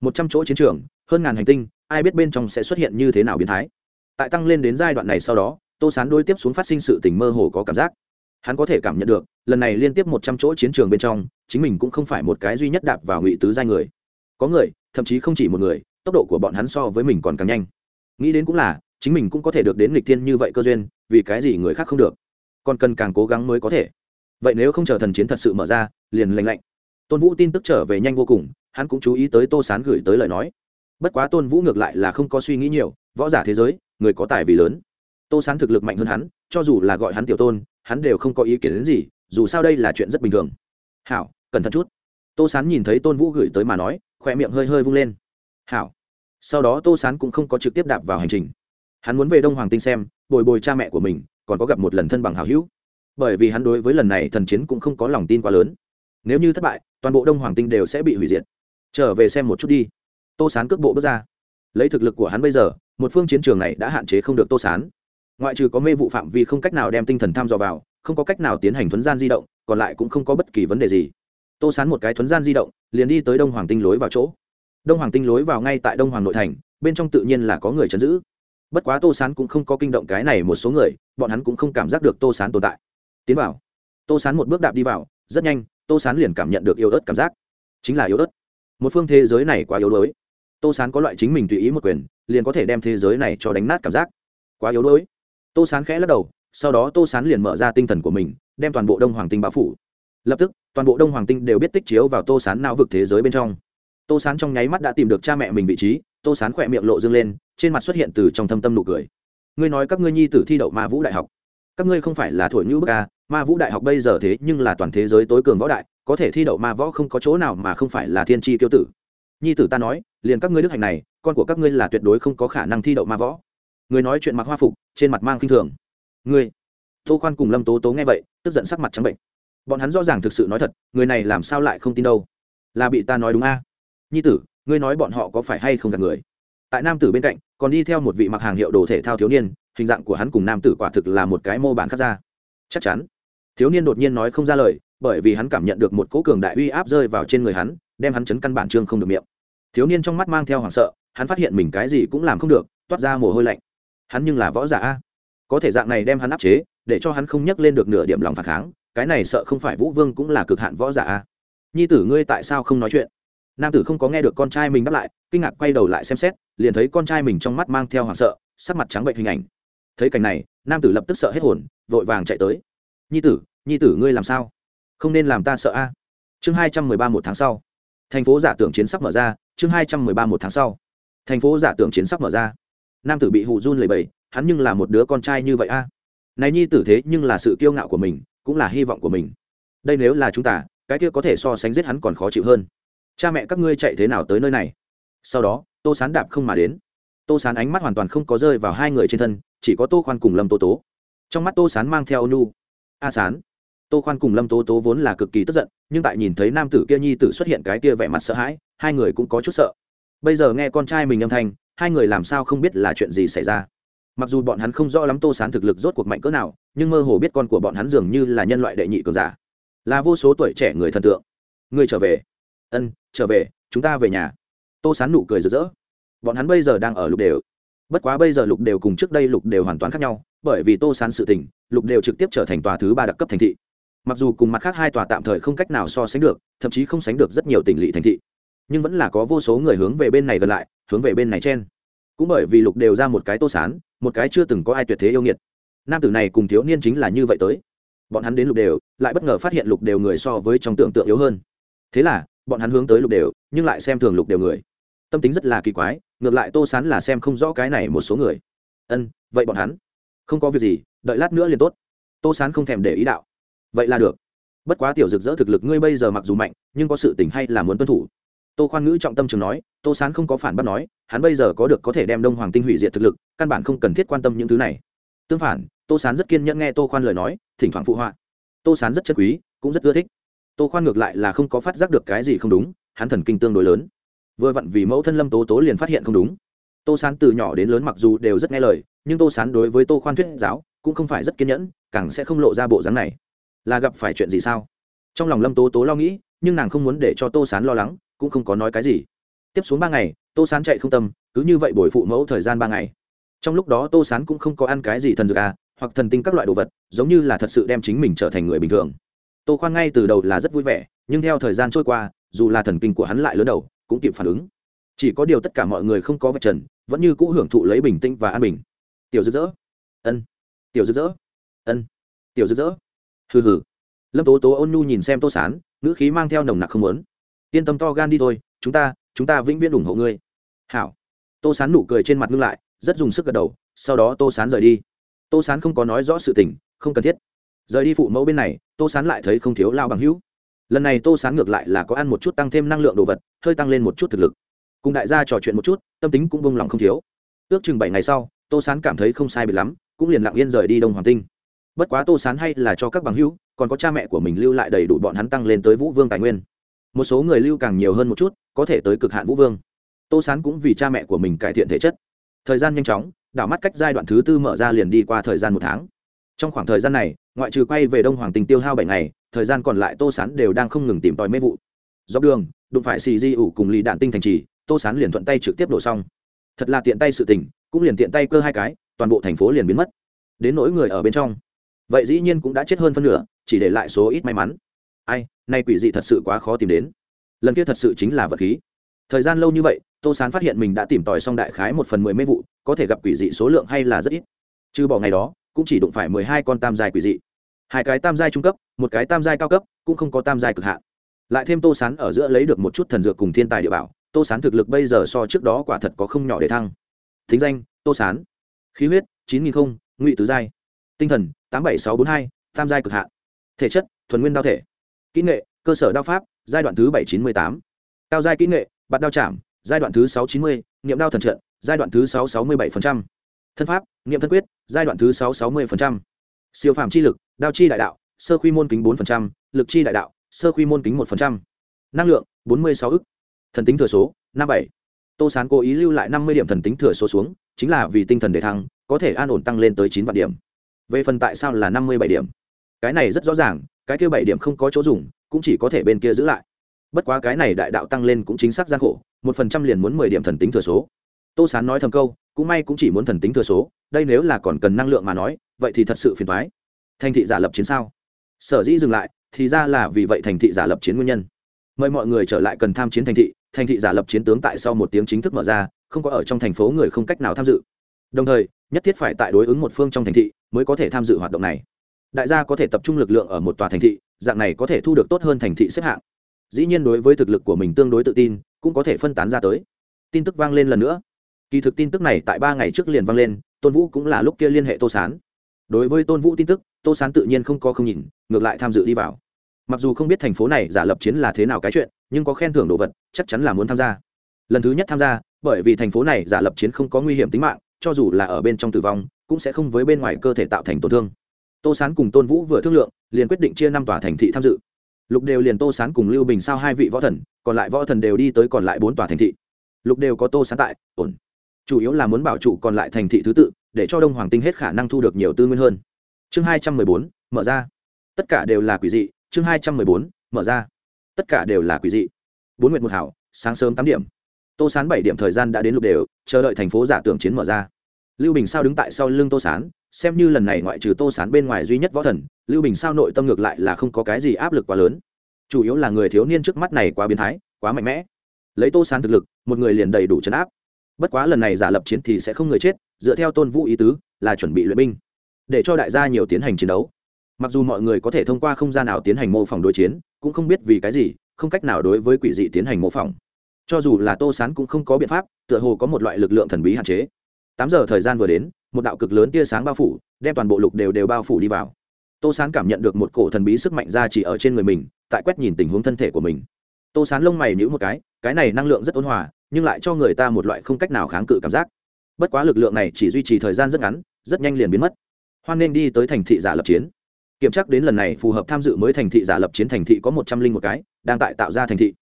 Một trăm chỗ chiến trường, hơn ngàn hành tinh, ai biết bên trong sẽ xuất hiện như thế nào biến thái. Tại tăng lên đến giai đoạn này sau đó, tô sán đôi tiếp xuống phát sinh sự tình mơ hồ có cảm giác. Hắn có thể cảm nhận được, lần này liên tiếp một trăm chỗ chiến trường bên trong, chính mình cũng không phải một cái duy nhất đạp vào ngụy tứ giai người. Có người, thậm chí không chỉ một người, tốc độ của bọn hắn so với mình còn càng nhanh. Nghĩ đến cũng là, chính mình cũng có thể được đến lịch thiên như vậy cơ duyên, vì cái gì người khác không được? Còn cần càng cố gắng mới có thể. Vậy nếu không chờ thần chiến thật sự mở ra, liền lành lạnh. Tôn vũ tin tức trở về nhanh vô cùng, hắn cũng chú ý tới tô sán gửi tới lời nói. Bất quá tôn vũ ngược lại là không có suy nghĩ nhiều, võ giả thế giới, người có tài vì lớn. Tô sán thực lực mạnh hơn hắn, cho dù là gọi hắn tiểu tôn, hắn đều không có ý kiến đến gì, dù sao đây là chuyện rất bình thường. Hảo, cẩn thận chút. Tô sán nhìn thấy tôn vũ gửi tới mà nói khoe miệng hơi hơi vung lên. Hảo. Sau đó tô sán cũng không có trực tiếp đạp vào hành trình. Hắn muốn về đông hoàng tinh xem, bồi bồi cha mẹ của mình còn có gặp một lần thân bằng hào hữu. Bởi vì hắn đối với lần này thần chiến cũng không có lòng tin quá lớn. Nếu như thất bại, toàn bộ đông hoàng tinh đều sẽ bị hủy diệt. Trở về xem một chút đi. Tô sán cước bộ bước ra. Lấy thực lực của hắn bây giờ, một phương chiến trường này đã hạn chế không được tô sán. Ngoại trừ có mê vụ phạm vi không cách nào đem tinh thần tham dò vào, không có cách nào tiến hành thuấn gian di động, còn lại cũng không có bất kỳ vấn đề gì. Tô sán một cái thuấn gian di động, liền đi tới đông hoàng tinh lối vào chỗ. Đông hoàng tinh lối vào ngay tại đông hoàng nội thành, bên trong tự nhiên là có người chấn giữ. Bất quá tô sán cũng không có kinh động cái này một số người bọn hắn cũng không cảm giác được tô sán tồn tại. Tiến vào. Tô sán một bước đạp đi vào, rất nhanh, tô sán liền cảm nhận được yếu ớt cảm giác. Chính là yếu ớt. Một phương thế giới này quá yếu đuối. Tô sán có loại chính mình tùy ý một quyền, liền có thể đem thế giới này cho đánh nát cảm giác. Quá yếu đuối. Tô sán khẽ lắc đầu, sau đó tô sán liền mở ra tinh thần của mình, đem toàn bộ đông hoàng tinh bao phủ. Lập tức, toàn bộ đông hoàng tinh đều biết tích chiếu vào tô sán não vực thế giới bên trong. Tô sán trong nháy mắt đã tìm được cha mẹ mình vị trí, tô sán khỏe miệng lộ dâng lên, trên mặt xuất hiện từ trong thâm tâm nụ cười ngươi nói các ngươi nhi tử thi đậu ma vũ đại học. Các ngươi không phải là thổi nhũ bức a ma vũ đại học bây giờ thế nhưng là toàn thế giới tối cường võ đại, có thể thi đậu ma võ không có chỗ nào mà không phải là thiên tri tiêu tử. Nhi tử ta nói, liền các ngươi đức hạnh này, con của các ngươi là tuyệt đối không có khả năng thi đậu ma võ. Người nói chuyện mặc hoa phục, trên mặt mang khinh thường. Ngươi, tô khoan cùng lâm tố tố nghe vậy, tức giận sắc mặt trắng bệnh. Bọn hắn rõ ràng thực sự nói thật, người này làm sao lại không tin đâu? Là bị ta nói đúng a nhi tử, ngươi nói bọn họ có phải hay không gạt người? Tại nam tử bên cạnh, còn đi theo một vị mặc hàng hiệu đồ thể thao thiếu niên, hình dạng của hắn cùng nam tử quả thực là một cái mô bản khác ra. Chắc chắn. Thiếu niên đột nhiên nói không ra lời, bởi vì hắn cảm nhận được một cỗ cường đại uy áp rơi vào trên người hắn, đem hắn chấn căn bản trương không được miệng. Thiếu niên trong mắt mang theo hoảng sợ, hắn phát hiện mình cái gì cũng làm không được, toát ra mồ hôi lạnh. Hắn nhưng là võ giả a. Có thể dạng này đem hắn áp chế, để cho hắn không nhắc lên được nửa điểm lòng phản kháng, cái này sợ không phải vũ vương cũng là cực hạn võ giả a. Nhi tử ngươi tại sao không nói chuyện? Nam tử không có nghe được con trai mình đáp lại, kinh ngạc quay đầu lại xem xét, liền thấy con trai mình trong mắt mang theo hoảng sợ, sắc mặt trắng bệnh hình ảnh. Thấy cảnh này, nam tử lập tức sợ hết hồn, vội vàng chạy tới. Nhi tử nhi tử ngươi làm sao? Không nên làm ta sợ a. Chương hai trăm mười ba một tháng sau. Thành phố giả tưởng chiến sắp mở ra, chương hai trăm mười ba một tháng sau. Thành phố giả tưởng chiến sắp mở ra. Nam tử bị hụ run lầy bầy hắn nhưng là một đứa con trai như vậy a. Này nhi tử thế nhưng là sự kiêu ngạo của mình, cũng là hy vọng của mình. Đây nếu là chúng ta, cái kia có thể so sánh giết hắn còn khó chịu hơn cha mẹ các ngươi chạy thế nào tới nơi này? Sau đó, tô sán đạp không mà đến. Tô sán ánh mắt hoàn toàn không có rơi vào hai người trên thân, chỉ có tô khoan cùng lâm tô tố. Trong mắt tô sán mang theo ônu a sán. Tô khoan cùng lâm tố tố vốn là cực kỳ tức giận, nhưng tại nhìn thấy nam tử kia nhi tử xuất hiện cái kia vẻ mặt sợ hãi, hai người cũng có chút sợ. Bây giờ nghe con trai mình âm thanh, hai người làm sao không biết là chuyện gì xảy ra. Mặc dù bọn hắn không rõ lắm tô sán thực lực rốt cuộc mạnh cỡ nào, nhưng mơ hồ biết con của bọn hắn dường như là nhân loại đệ nhị cường giả. Là vô số tuổi trẻ người thần tượng. Người trở về ân, trở về, chúng ta về nhà. Tô sán nụ cười rực rỡ. Bọn hắn bây giờ đang ở lục đều. Bất quá bây giờ lục đều cùng trước đây lục đều hoàn toàn khác nhau, bởi vì tô sán sự tình, lục đều trực tiếp trở thành tòa thứ ba đặc cấp thành thị. Mặc dù cùng mặt khác hai tòa tạm thời không cách nào so sánh được, thậm chí không sánh được rất nhiều tỉnh lỵ thành thị, nhưng vẫn là có vô số người hướng về bên này gần lại, hướng về bên này chen. Cũng bởi vì lục đều ra một cái tô sán, một cái chưa từng có ai tuyệt thế yêu nghiệt. Nam tử này cùng thiếu niên chính là như vậy tới. Bọn hắn đến lục đều, lại bất ngờ phát hiện lục đều người so với trong tưởng tượng yếu hơn. Thế là bọn hắn hướng tới lục đều, nhưng lại xem thường lục đều người. Tâm tính rất là kỳ quái, ngược lại tô sán là xem không rõ cái này một số người. Ân, vậy bọn hắn không có việc gì, đợi lát nữa liền tốt. Tô sán không thèm để ý đạo. Vậy là được. Bất quá tiểu rực rỡ thực lực ngươi bây giờ mặc dù mạnh, nhưng có sự tình hay là muốn tuân thủ. Tô khoan ngữ trọng tâm trường nói, tô sán không có phản bác nói, hắn bây giờ có được có thể đem đông hoàng tinh hủy diệt thực lực, căn bản không cần thiết quan tâm những thứ này. Tương phản, tô sán rất kiên nhẫn nghe tô khoan lời nói, thỉnh thoảng phụ họa. Tô sán rất chất quý, cũng rất ưa thích tô khoan ngược lại là không có phát giác được cái gì không đúng, hắn thần kinh tương đối lớn. Vừa vặn vì mẫu thân lâm tố tố liền phát hiện không đúng. Tô sán từ nhỏ đến lớn mặc dù đều rất nghe lời, nhưng tô sán đối với tô khoan thuyết giáo cũng không phải rất kiên nhẫn, càng sẽ không lộ ra bộ dáng này. Là gặp phải chuyện gì sao? Trong lòng lâm tố tố lo nghĩ, nhưng nàng không muốn để cho tô sán lo lắng, cũng không có nói cái gì. Tiếp xuống ba ngày, tô sán chạy không tâm, cứ như vậy bồi phụ mẫu thời gian ba ngày. Trong lúc đó tô sán cũng không có ăn cái gì thần dược à hoặc thần tinh các loại đồ vật, giống như là thật sự đem chính mình trở thành người bình thường tô khoan ngay từ đầu là rất vui vẻ, nhưng theo thời gian trôi qua, dù là thần kinh của hắn lại lớn đầu, cũng kịp phản ứng. Chỉ có điều tất cả mọi người không có vật trần, vẫn như cũ hưởng thụ lấy bình tĩnh và an bình. Tiểu rực rỡ ân. Tiểu rực rỡ ân. Tiểu rực rỡ hừ hừ. Lâm tố tố ôn nhu nhìn xem tô sán, ngữ khí mang theo nồng nặc không muốn. Yên tâm to gan đi thôi, chúng ta chúng ta vĩnh viễn ủng hộ ngươi. Hảo. Tô sán nụ cười trên mặt ngưng lại, rất dùng sức gật đầu, sau đó tô sán rời đi. Tô sán không có nói rõ sự tình, không cần thiết rời đi phụ mẫu bên này, tô sán lại thấy không thiếu lao bằng hữu. Lần này tô sán ngược lại là có ăn một chút tăng thêm năng lượng đồ vật, hơi tăng lên một chút thực lực. Cùng đại gia trò chuyện một chút, tâm tính cũng bông lòng không thiếu. Ước chừng bảy ngày sau, tô sán cảm thấy không sai biệt lắm, cũng liền lặng yên rời đi đông hoàng tinh. Bất quá tô sán hay là cho các bằng hữu, còn có cha mẹ của mình lưu lại đầy đủ bọn hắn tăng lên tới vũ vương tài nguyên. Một số người lưu càng nhiều hơn một chút, có thể tới cực hạn vũ vương. Tô sán cũng vì cha mẹ của mình cải thiện thể chất. Thời gian nhanh chóng, đảo mắt cách giai đoạn thứ tư mở ra liền đi qua thời gian một tháng trong khoảng thời gian này, ngoại trừ quay về đông hoàng tình tiêu hao bảy ngày, thời gian còn lại tô sán đều đang không ngừng tìm tòi mê vụ. Dọc đường, đụng phải xì di ủ cùng lì đạn tinh thành trì, tô sán liền thuận tay trực tiếp đổ xong. Thật là tiện tay sự tình, cũng liền tiện tay cơ hai cái, toàn bộ thành phố liền biến mất. Đến nỗi người ở bên trong. Vậy dĩ nhiên cũng đã chết hơn phân nửa, chỉ để lại số ít may mắn. Ai, nay quỷ dị thật sự quá khó tìm đến. Lần kia thật sự chính là vật khí. Thời gian lâu như vậy, tô sán phát hiện mình đã tìm tòi xong đại khái một phần mười mấy vụ, có thể gặp quỷ dị số lượng hay là rất ít. Trừ bỏ ngày đó cũng chỉ đụng phải mười hai con tam giai quỷ dị. Hai cái tam giai trung cấp, một cái tam giai cao cấp, cũng không có tam giai cực hạn. Lại thêm tô sán ở giữa lấy được một chút thần dược cùng thiên tài địa bảo, tô sán thực lực bây giờ so trước đó quả thật có không nhỏ để thăng. Thính danh, tô sán. Khí huyết, chín nghìn không, ngụy tứ giai. Tinh thần, tám bảy sáu bốn hai, tam giai cực hạn. Thể chất, thuần nguyên đao thể. Kỹ nghệ, cơ sở đao pháp, giai đoạn thứ bảy chín mươi tám. Cao giai kỹ nghệ, bạt đao chạm, giai đoạn thứ sáu chín mươi, niệm đao thần trận, giai đoạn thứ sáu sáu mươi bảy thân pháp, niệm thân quyết, giai đoạn thứ sáu sáu mươi siêu phàm chi lực, đao chi đại đạo, sơ quy môn kính bốn lực chi đại đạo, sơ quy môn kính một năng lượng, bốn mươi sáu ức. Thần tính thừa số, năm bảy. Tô sán cố ý lưu lại năm mươi điểm thần tính thừa số xuống, chính là vì tinh thần đề thăng, có thể an ổn tăng lên tới chín vạn điểm. Về phần tại sao là năm mươi bảy điểm? Cái này rất rõ ràng, cái kia bảy điểm không có chỗ dùng, cũng chỉ có thể bên kia giữ lại. Bất quá cái này đại đạo tăng lên cũng chính xác gian khổ, một phần trăm liền muốn mười điểm thần tính thừa số. Tô sán nói thầm câu cũng may cũng chỉ muốn thần tính thừa số, đây nếu là còn cần năng lượng mà nói, vậy thì thật sự phiền thoái thành thị giả lập chiến sao? Sở dĩ dừng lại, thì ra là vì vậy thành thị giả lập chiến nguyên nhân. Mời mọi người trở lại cần tham chiến thành thị thành thị giả lập chiến tướng tại sau một tiếng chính thức mở ra, không có ở trong thành phố người không cách nào tham dự. Đồng thời, nhất thiết phải tại đối ứng một phương trong thành thị mới có thể tham dự hoạt động này. Đại gia có thể tập trung lực lượng ở một tòa thành thị, dạng này có thể thu được tốt hơn thành thị xếp hạng. Dĩ nhiên đối với thực lực của mình tương đối tự tin, cũng có thể phân tán ra tới. Tin tức vang lên lần nữa kỳ thực tin tức này tại ba ngày trước liền vang lên, tôn vũ cũng là lúc kia liên hệ tô sán. Đối với tôn vũ tin tức, tô sán tự nhiên không có không nhìn, ngược lại tham dự đi vào. Mặc dù không biết thành phố này giả lập chiến là thế nào cái chuyện, nhưng có khen thưởng đồ vật, chắc chắn là muốn tham gia. Lần thứ nhất tham gia, bởi vì thành phố này giả lập chiến không có nguy hiểm tính mạng, cho dù là ở bên trong tử vong, cũng sẽ không với bên ngoài cơ thể tạo thành tổn thương. Tô sán cùng tôn vũ vừa thương lượng, liền quyết định chia năm tòa thành thị tham dự. Lục đều liền tô sán cùng lưu bình sao hai vị võ thần, còn lại võ thần đều đi tới còn lại bốn tòa thành thị. Lục đều có tô sán tại, ổn chủ yếu là muốn bảo trụ còn lại thành thị thứ tự, để cho đông hoàng tinh hết khả năng thu được nhiều tư nguyên hơn. Chương hai trăm mười bốn, mở ra. Tất cả đều là quỷ dị, chương hai trăm mười bốn, mở ra. Tất cả đều là quỷ dị. Bốn nguyện một hảo, sáng sớm tám điểm. Tô sán bảy điểm thời gian đã đến lục đều, chờ đợi thành phố giả tưởng chiến mở ra. Lưu bình sao đứng tại sau lưng tô sán, xem như lần này ngoại trừ tô sán bên ngoài duy nhất võ thần, lưu bình sao nội tâm ngược lại là không có cái gì áp lực quá lớn. Chủ yếu là người thiếu niên trước mắt này quá biến thái, quá mạnh mẽ. Lấy tô sán thực lực, một người liền đầy đủ chấn áp bất quá lần này giả lập chiến thì sẽ không người chết, dựa theo tôn vũ ý tứ, là chuẩn bị luyện binh, để cho đại gia nhiều tiến hành chiến đấu. Mặc dù mọi người có thể thông qua không gian nào tiến hành mô phỏng đối chiến, cũng không biết vì cái gì, không cách nào đối với quỷ dị tiến hành mô phỏng. Cho dù là tô sán cũng không có biện pháp, tựa hồ có một loại lực lượng thần bí hạn chế. Tám giờ thời gian vừa đến, một đạo cực lớn tia sáng bao phủ, đem toàn bộ lục đều đều bao phủ đi vào. Tô sán cảm nhận được một cổ thần bí sức mạnh ra chỉ ở trên người mình, tại quét nhìn tình huống thân thể của mình. Tô sán lông mày nhữ một cái cái này năng lượng rất ôn hòa nhưng lại cho người ta một loại không cách nào kháng cự cảm giác. Bất quá lực lượng này chỉ duy trì thời gian rất ngắn, rất nhanh liền biến mất. Hoan nên đi tới thành thị giả lập chiến. Kiểm tra đến lần này phù hợp tham dự mới thành thị giả lập chiến thành thị có một trăm linh một cái, đang tại tạo ra thành thị.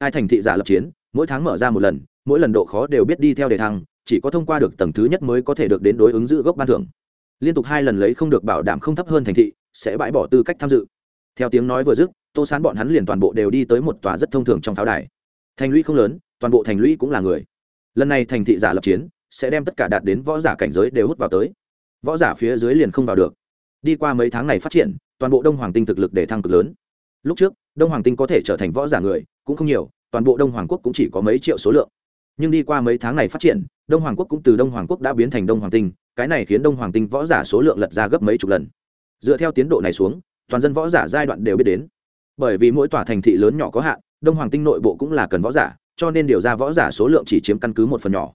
Hai thành thị giả lập chiến, mỗi tháng mở ra một lần, mỗi lần độ khó đều biết đi theo đề thăng, chỉ có thông qua được tầng thứ nhất mới có thể được đến đối ứng giữ gốc ban thưởng. Liên tục hai lần lấy không được bảo đảm không thấp hơn thành thị, sẽ bãi bỏ tư cách tham dự. Theo tiếng nói vừa dứt, tô sán bọn hắn liền toàn bộ đều đi tới một tòa rất thông thường trong pháo đài. Thành lũy không lớn toàn bộ thành lũy cũng là người. Lần này thành thị giả lập chiến, sẽ đem tất cả đạt đến võ giả cảnh giới đều hút vào tới. Võ giả phía dưới liền không vào được. Đi qua mấy tháng này phát triển, toàn bộ đông hoàng tinh thực lực để thăng cực lớn. Lúc trước, đông hoàng tinh có thể trở thành võ giả người, cũng không nhiều, toàn bộ đông hoàng quốc cũng chỉ có mấy triệu số lượng. Nhưng đi qua mấy tháng này phát triển, đông hoàng quốc cũng từ đông hoàng quốc đã biến thành đông hoàng tinh, cái này khiến đông hoàng tinh võ giả số lượng lật ra gấp mấy chục lần. Dựa theo tiến độ này xuống, toàn dân võ giả giai đoạn đều biết đến. Bởi vì mỗi tòa thành thị lớn nhỏ có hạn, đông hoàng tinh nội bộ cũng là cần võ giả cho nên điều ra võ giả số lượng chỉ chiếm căn cứ một phần nhỏ.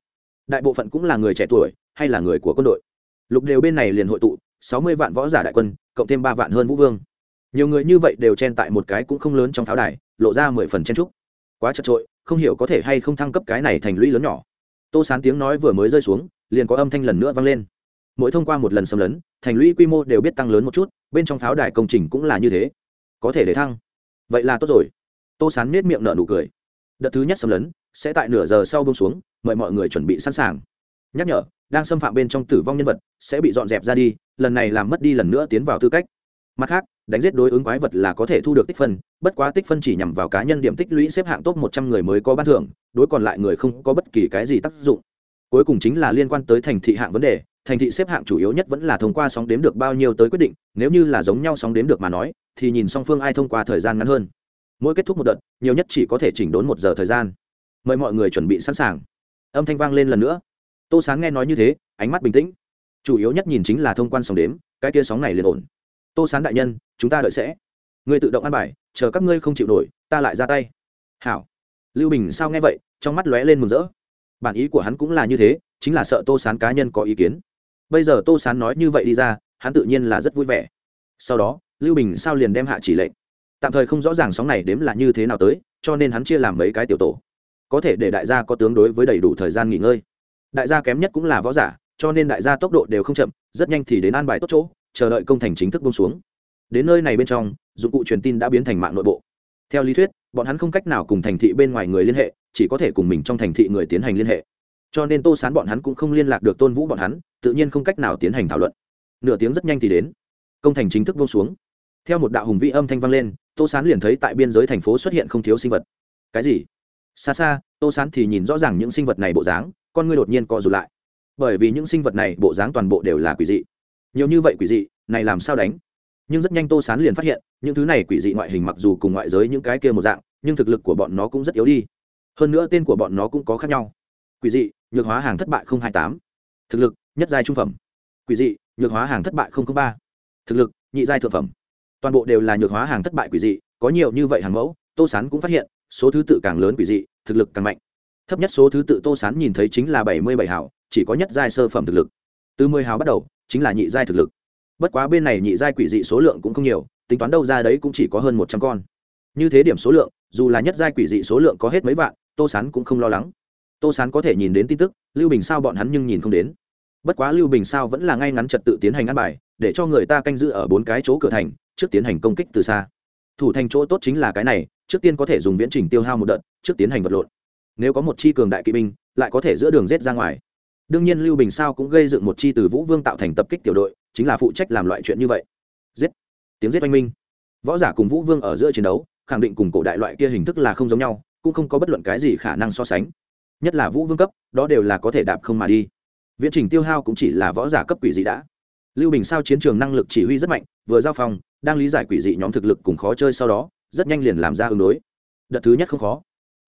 Đại bộ phận cũng là người trẻ tuổi, hay là người của quân đội. Lục đều bên này liền hội tụ, sáu mươi vạn võ giả đại quân, cộng thêm ba vạn hơn vũ vương. Nhiều người như vậy đều chen tại một cái cũng không lớn trong pháo đài, lộ ra mười phần chen trúc quá chật trội, không hiểu có thể hay không thăng cấp cái này thành lũy lớn nhỏ. Tô sán tiếng nói vừa mới rơi xuống, liền có âm thanh lần nữa vang lên. Mỗi thông qua một lần xâm lấn, thành lũy quy mô đều biết tăng lớn một chút, bên trong pháo đài công trình cũng là như thế. Có thể để thăng. Vậy là tốt rồi. Tô sán nết miệng nở nụ cười đợt thứ nhất xâm lấn sẽ tại nửa giờ sau bông xuống, mời mọi người chuẩn bị sẵn sàng. Nhắc nhở, đang xâm phạm bên trong tử vong nhân vật sẽ bị dọn dẹp ra đi, lần này làm mất đi lần nữa tiến vào tư cách. Mặt khác, đánh giết đối ứng quái vật là có thể thu được tích phân, bất quá tích phân chỉ nhằm vào cá nhân điểm tích lũy xếp hạng top một trăm người mới có ban thưởng, đối còn lại người không có bất kỳ cái gì tác dụng. Cuối cùng chính là liên quan tới thành thị hạng vấn đề, thành thị xếp hạng chủ yếu nhất vẫn là thông qua sóng đếm được bao nhiêu tới quyết định, nếu như là giống nhau sóng đếm được mà nói, thì nhìn song phương ai thông qua thời gian ngắn hơn mỗi kết thúc một đợt, nhiều nhất chỉ có thể chỉnh đốn một giờ thời gian. Mời mọi người chuẩn bị sẵn sàng. Âm thanh vang lên lần nữa. Tô sáng nghe nói như thế, ánh mắt bình tĩnh. Chủ yếu nhất nhìn chính là thông quan sóng đếm, cái kia sóng này liền ổn. Tô sán đại nhân, chúng ta đợi sẽ. Người tự động ăn bài, chờ các ngươi không chịu nổi, ta lại ra tay. Hảo. Lưu bình sao nghe vậy, trong mắt lóe lên mừng rỡ. Bản ý của hắn cũng là như thế, chính là sợ tô sán cá nhân có ý kiến. Bây giờ tô sán nói như vậy đi ra, hắn tự nhiên là rất vui vẻ. Sau đó, lưu bình sao liền đem hạ chỉ lệnh tạm thời không rõ ràng sóng này đếm là như thế nào tới, cho nên hắn chia làm mấy cái tiểu tổ. Có thể để đại gia có tướng đối với đầy đủ thời gian nghỉ ngơi. Đại gia kém nhất cũng là võ giả, cho nên đại gia tốc độ đều không chậm, rất nhanh thì đến an bài tốt chỗ, chờ đợi công thành chính thức bông xuống. Đến nơi này bên trong, dụng cụ truyền tin đã biến thành mạng nội bộ. Theo lý thuyết, bọn hắn không cách nào cùng thành thị bên ngoài người liên hệ, chỉ có thể cùng mình trong thành thị người tiến hành liên hệ. Cho nên tô sán bọn hắn cũng không liên lạc được tôn vũ bọn hắn, tự nhiên không cách nào tiến hành thảo luận. Nửa tiếng rất nhanh thì đến. Công thành chính thức vô xuống theo một đạo hùng vĩ âm thanh vang lên, tô sán liền thấy tại biên giới thành phố xuất hiện không thiếu sinh vật. Cái gì? Xa xa, tô sán thì nhìn rõ ràng những sinh vật này bộ dáng, con ngươi đột nhiên co rụt lại. Bởi vì những sinh vật này bộ dáng toàn bộ đều là quỷ dị. Nhiều như vậy quỷ dị, này làm sao đánh? Nhưng rất nhanh tô sán liền phát hiện, những thứ này quỷ dị ngoại hình mặc dù cùng ngoại giới những cái kia một dạng, nhưng thực lực của bọn nó cũng rất yếu đi. Hơn nữa tên của bọn nó cũng có khác nhau. Quỷ dị, nhược hóa hàng thất bại không hai tám. Thực lực, nhất giai trung phẩm. Quỷ dị, nhược hóa hàng thất bại không ba. Thực lực, nhị giai thượng phẩm toàn bộ đều là nhược hóa hàng thất bại quỷ dị, có nhiều như vậy hàng mẫu, tô sán cũng phát hiện, số thứ tự càng lớn quỷ dị, thực lực càng mạnh. Thấp nhất số thứ tự tô sán nhìn thấy chính là bảy mươi bảy hảo chỉ có nhất giai sơ phẩm thực lực. Từ mười hào bắt đầu, chính là nhị giai thực lực. Bất quá bên này nhị giai quỷ dị số lượng cũng không nhiều, tính toán đâu ra đấy cũng chỉ có hơn một trăm con. Như thế điểm số lượng, dù là nhất giai quỷ dị số lượng có hết mấy vạn, tô sán cũng không lo lắng. Tô sán có thể nhìn đến tin tức, lưu bình sao bọn hắn nhưng nhìn không đến. Bất quá lưu bình sao vẫn là ngay ngắn trật tự tiến hành ăn bài, để cho người ta canh giữ ở bốn cái chỗ cửa thành trước tiến hành công kích từ xa. Thủ thành chỗ tốt chính là cái này, trước tiên có thể dùng viễn trình tiêu hao một đợt, trước tiến hành vật lộn. Nếu có một chi cường đại kỵ binh, lại có thể giữa đường rết ra ngoài. Đương nhiên lưu bình sao cũng gây dựng một chi từ vũ vương tạo thành tập kích tiểu đội, chính là phụ trách làm loại chuyện như vậy. Giết. Tiếng giết oanh minh. Võ giả cùng vũ vương ở giữa chiến đấu, khẳng định cùng cổ đại loại kia hình thức là không giống nhau, cũng không có bất luận cái gì khả năng so sánh. Nhất là vũ vương cấp, đó đều là có thể đạp không mà đi. Viễn trình tiêu hao cũng chỉ là võ giả cấp quỷ dị đã. Lưu bình sao chiến trường năng lực chỉ huy rất mạnh, vừa giao phòng đang lý giải quỷ dị nhóm thực lực cùng khó chơi sau đó, rất nhanh liền làm ra ứng đối. Đợt thứ nhất không khó.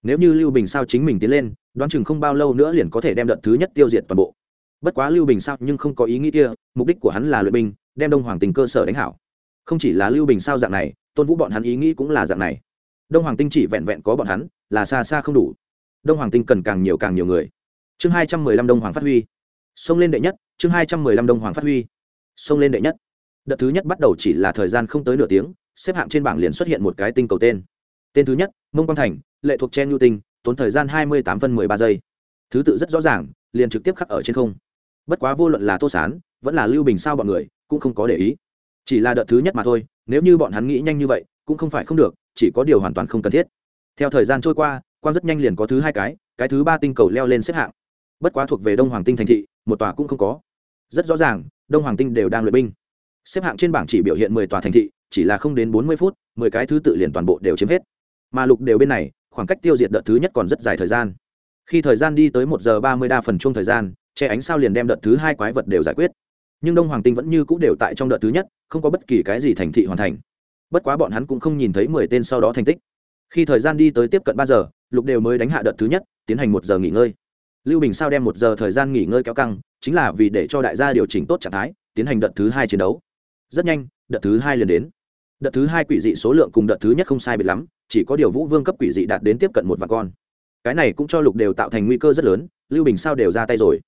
Nếu như lưu bình sao chính mình tiến lên, đoán chừng không bao lâu nữa liền có thể đem đợt thứ nhất tiêu diệt toàn bộ. Bất quá lưu bình sao nhưng không có ý nghĩ kia, mục đích của hắn là luyện binh, đem đông hoàng tình cơ sở đánh hảo. Không chỉ là lưu bình sao dạng này, tôn vũ bọn hắn ý nghĩ cũng là dạng này. Đông hoàng tinh chỉ vẹn vẹn có bọn hắn, là xa xa không đủ. Đông hoàng tinh cần càng nhiều càng nhiều người. Chương hai trăm mười lăm đông hoàng phát huy. Xông lên đệ nhất, chương hai trăm mười lăm đông hoàng phát huy. Xông lên đệ nhất đợt thứ nhất bắt đầu chỉ là thời gian không tới nửa tiếng, xếp hạng trên bảng liền xuất hiện một cái tinh cầu tên. Tên thứ nhất, mông quang thành, lệ thuộc chen nhu tinh, tốn thời gian hai mươi tám phân mười ba giây. Thứ tự rất rõ ràng, liền trực tiếp khắc ở trên không. Bất quá vô luận là tô sán, vẫn là lưu bình sao bọn người, cũng không có để ý. Chỉ là đợt thứ nhất mà thôi, nếu như bọn hắn nghĩ nhanh như vậy, cũng không phải không được, chỉ có điều hoàn toàn không cần thiết. Theo thời gian trôi qua quan rất nhanh liền có thứ hai cái cái thứ ba tinh cầu leo lên xếp hạng. Bất quá thuộc về đông hoàng tinh thành thị, một tòa cũng không có. Rất rõ ràng, đông hoàng tinh đều đang luyện binh xếp hạng trên bảng chỉ biểu hiện mười tòa thành thị, chỉ là không đến bốn mươi phút, mười cái thứ tự liền toàn bộ đều chiếm hết. Mà lục đều bên này, khoảng cách tiêu diệt đợt thứ nhất còn rất dài thời gian. Khi thời gian đi tới một giờ ba mươi đa phần chung thời gian, che ánh sao liền đem đợt thứ hai quái vật đều giải quyết. Nhưng đông hoàng tinh vẫn như c ũ đều tại trong đợt thứ nhất, không có bất kỳ cái gì thành thị hoàn thành. Bất quá bọn hắn cũng không nhìn thấy mười tên sau đó thành tích. Khi thời gian đi tới tiếp cận ba giờ, lục đều mới đánh hạ đợt thứ nhất, tiến hành một giờ nghỉ ngơi. Lưu bình sao đem một giờ thời gian nghỉ ngơi kéo căng, chính là vì để cho đại gia điều chỉnh tốt trạng thái, tiến hành đợt thứ hai chiến đấu rất nhanh, đợt thứ hai liền đến. Đợt thứ hai quỷ dị số lượng cùng đợt thứ nhất không sai biệt lắm, chỉ có điều vũ vương cấp quỷ dị đạt đến tiếp cận một vạn con. Cái này cũng cho lục đều tạo thành nguy cơ rất lớn, lưu bình sao đều ra tay rồi.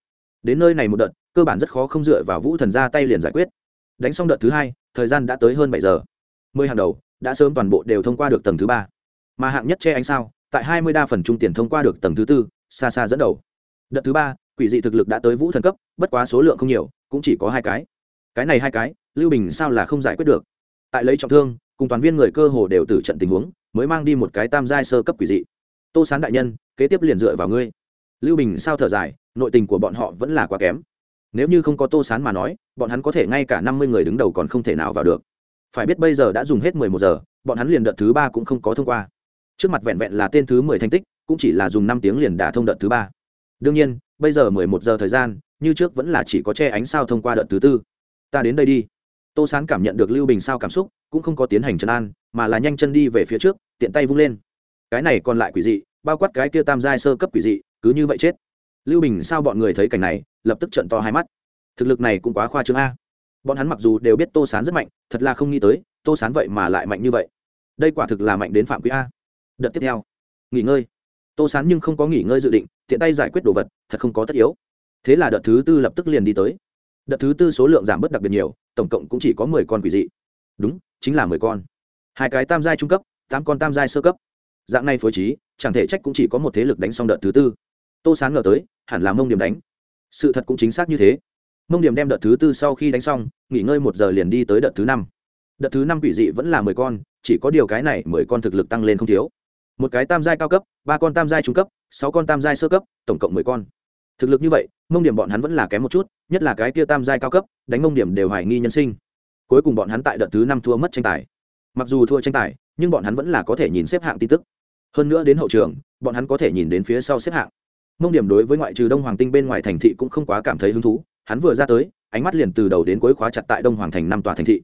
Đến nơi này một đợt, cơ bản rất khó không dựa vào vũ thần ra tay liền giải quyết. Đánh xong đợt thứ hai, thời gian đã tới hơn bảy giờ. Mười hàng đầu, đã sớm toàn bộ đều thông qua được tầng thứ ba. Mà hạng nhất che ánh sao, tại hai mươi đa phần trung tiền thông qua được tầng thứ tư, xa xa dẫn đầu. Đợt thứ ba, quỷ dị thực lực đã tới vũ thần cấp, bất quá số lượng không nhiều, cũng chỉ có hai cái cái này hai cái, lưu bình sao là không giải quyết được? Tại lấy trọng thương, cùng toàn viên người cơ hồ đều tử trận tình huống, mới mang đi một cái tam giai sơ cấp quỷ dị. Tô sán đại nhân, kế tiếp liền dựa vào ngươi. Lưu bình sao thở dài, nội tình của bọn họ vẫn là quá kém. Nếu như không có tô sán mà nói, bọn hắn có thể ngay cả năm mươi người đứng đầu còn không thể nào vào được. Phải biết bây giờ đã dùng hết mười một giờ, bọn hắn liền đợt thứ ba cũng không có thông qua. Trước mặt vẹn vẹn là tên thứ mười thành tích, cũng chỉ là dùng năm tiếng liền đả thông đợt thứ ba. Đương nhiên, bây giờ mười một giờ thời gian, như trước vẫn là chỉ có che ánh sao thông qua đợt thứ tư ta đến đây đi. Tô sán cảm nhận được lưu bình sao cảm xúc, cũng không có tiến hành trấn an, mà là nhanh chân đi về phía trước, tiện tay vung lên. Cái này còn lại quỷ dị, bao quát cái kia tam giai sơ cấp quỷ dị, cứ như vậy chết. Lưu bình sao bọn người thấy cảnh này, lập tức trận to hai mắt. Thực lực này cũng quá khoa trương a. Bọn hắn mặc dù đều biết tô sán rất mạnh, thật là không nghĩ tới, tô sán vậy mà lại mạnh như vậy. Đây quả thực là mạnh đến phạm quý a. Đợt tiếp theo, nghỉ ngơi. Tô sán nhưng không có nghỉ ngơi dự định, tiện tay giải quyết đồ vật, thật không có tất yếu. Thế là đợt thứ tư lập tức liền đi tới đợt thứ tư số lượng giảm bớt đặc biệt nhiều, tổng cộng cũng chỉ có mười con quỷ dị. Đúng, chính là mười con. Hai cái tam giai trung cấp, tám con tam giai sơ cấp. Dạng này phối trí, chẳng thể trách cũng chỉ có một thế lực đánh xong đợt thứ tư. Tô sán ngờ tới, hẳn là mông điểm đánh. Sự thật cũng chính xác như thế. Mông điểm đem đợt thứ tư sau khi đánh xong, nghỉ ngơi một giờ liền đi tới đợt thứ năm. Đợt thứ năm quỷ dị vẫn là mười con, chỉ có điều cái này mười con thực lực tăng lên không thiếu. Một cái tam giai cao cấp, ba con tam giai trung cấp, sáu con tam giai sơ cấp, tổng cộng mười con thực lực như vậy, mông điểm bọn hắn vẫn là kém một chút, nhất là cái kia tam giai cao cấp, đánh mông điểm đều hoài nghi nhân sinh. Cuối cùng bọn hắn tại đợt thứ năm thua mất tranh tài. Mặc dù thua tranh tài, nhưng bọn hắn vẫn là có thể nhìn xếp hạng tin tức. Hơn nữa đến hậu trường, bọn hắn có thể nhìn đến phía sau xếp hạng. Mông điểm đối với ngoại trừ đông hoàng tinh bên ngoài thành thị cũng không quá cảm thấy hứng thú, hắn vừa ra tới, ánh mắt liền từ đầu đến cuối khóa chặt tại đông hoàng thành năm tòa thành thị.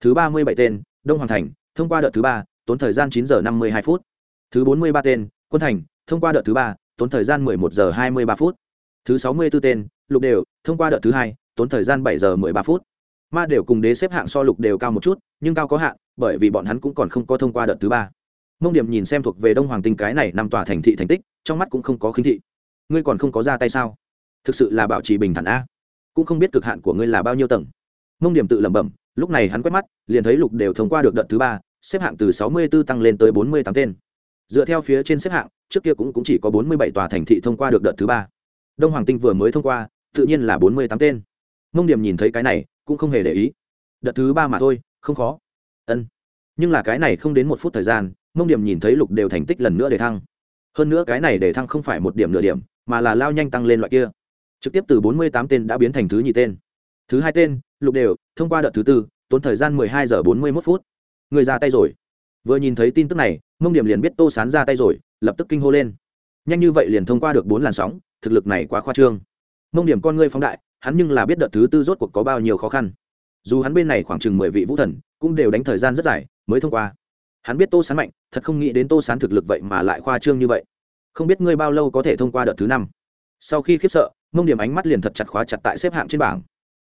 Thứ ba mươi bảy tên, đông hoàng thành, thông qua đợt thứ ba, tốn thời gian chín giờ năm mươi hai phút. Thứ bốn mươi ba tên, quân thành, thông qua đợt thứ ba, tốn thời gian 11 giờ 23 phút thứ 64 tên lục đều thông qua đợt thứ hai tốn thời gian 7 giờ 13 phút. Ma đều cùng đế xếp hạng so lục đều cao một chút nhưng cao có hạn bởi vì bọn hắn cũng còn không có thông qua đợt thứ ba. Mông điểm nhìn xem thuộc về đông hoàng tinh cái này năm tòa thành thị thành tích trong mắt cũng không có khinh thị. Ngươi còn không có ra tay sao? Thực sự là bảo trì bình thản a. Cũng không biết cực hạn của ngươi là bao nhiêu tầng. Mông điểm tự lẩm bẩm lúc này hắn quét mắt liền thấy lục đều thông qua được đợt thứ ba xếp hạng từ sáu mươi 64 tăng lên tới bốn mươi tám tên. Dựa theo phía trên xếp hạng trước kia cũng, cũng chỉ có bốn mươi bảy tòa thành thị thông qua được đợt thứ ba đông hoàng tinh vừa mới thông qua, tự nhiên là bốn mươi tám tên. Mông điểm nhìn thấy cái này, cũng không hề để ý. Đợt thứ ba mà thôi, không khó. Ân. Nhưng là cái này không đến một phút thời gian, mông điểm nhìn thấy lục đều thành tích lần nữa để thăng. Hơn nữa cái này để thăng không phải một điểm nửa điểm, mà là lao nhanh tăng lên loại kia. Trực tiếp từ bốn mươi tám tên đã biến thành thứ nhì tên. Thứ hai tên, lục đều, thông qua đợt thứ tư, tốn thời gian mười hai giờ bốn mươi mốt phút. Người ra tay rồi. Vừa nhìn thấy tin tức này, mông điểm liền biết tô sán ra tay rồi, lập tức kinh hô lên nhanh như vậy liền thông qua được bốn làn sóng, thực lực này quá khoa trương. Mông điểm con ngươi phóng đại, hắn nhưng là biết đợt thứ tư rốt cuộc có bao nhiêu khó khăn. Dù hắn bên này khoảng chừng mười vị vũ thần, cũng đều đánh thời gian rất dài, mới thông qua. Hắn biết tô sán mạnh, thật không nghĩ đến tô sán thực lực vậy mà lại khoa trương như vậy. Không biết ngươi bao lâu có thể thông qua đợt thứ năm. Sau khi khiếp sợ, mông điểm ánh mắt liền thật chặt khóa chặt tại xếp hạng trên bảng.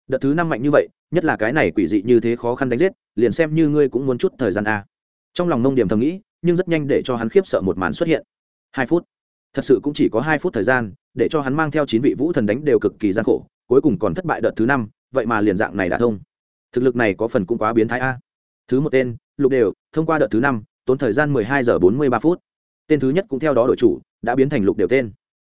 Đợt thứ năm mạnh như vậy, nhất là cái này quỷ dị như thế khó khăn đánh giết, liền xem như ngươi cũng muốn chút thời gian a. Trong lòng mông điểm thầm nghĩ, nhưng rất nhanh để cho hắn khiếp sợ một màn xuất hiện. Hai phút thật sự cũng chỉ có hai phút thời gian, để cho hắn mang theo chín vị vũ thần đánh đều cực kỳ gian khổ, cuối cùng còn thất bại đợt thứ năm, vậy mà liền dạng này đã thông. Thực lực này có phần cũng quá biến thái a. Thứ một tên, lục đều, thông qua đợt thứ năm, tốn thời gian mười hai giờ bốn mươi ba phút. Tên thứ nhất cũng theo đó đội chủ, đã biến thành lục đều tên.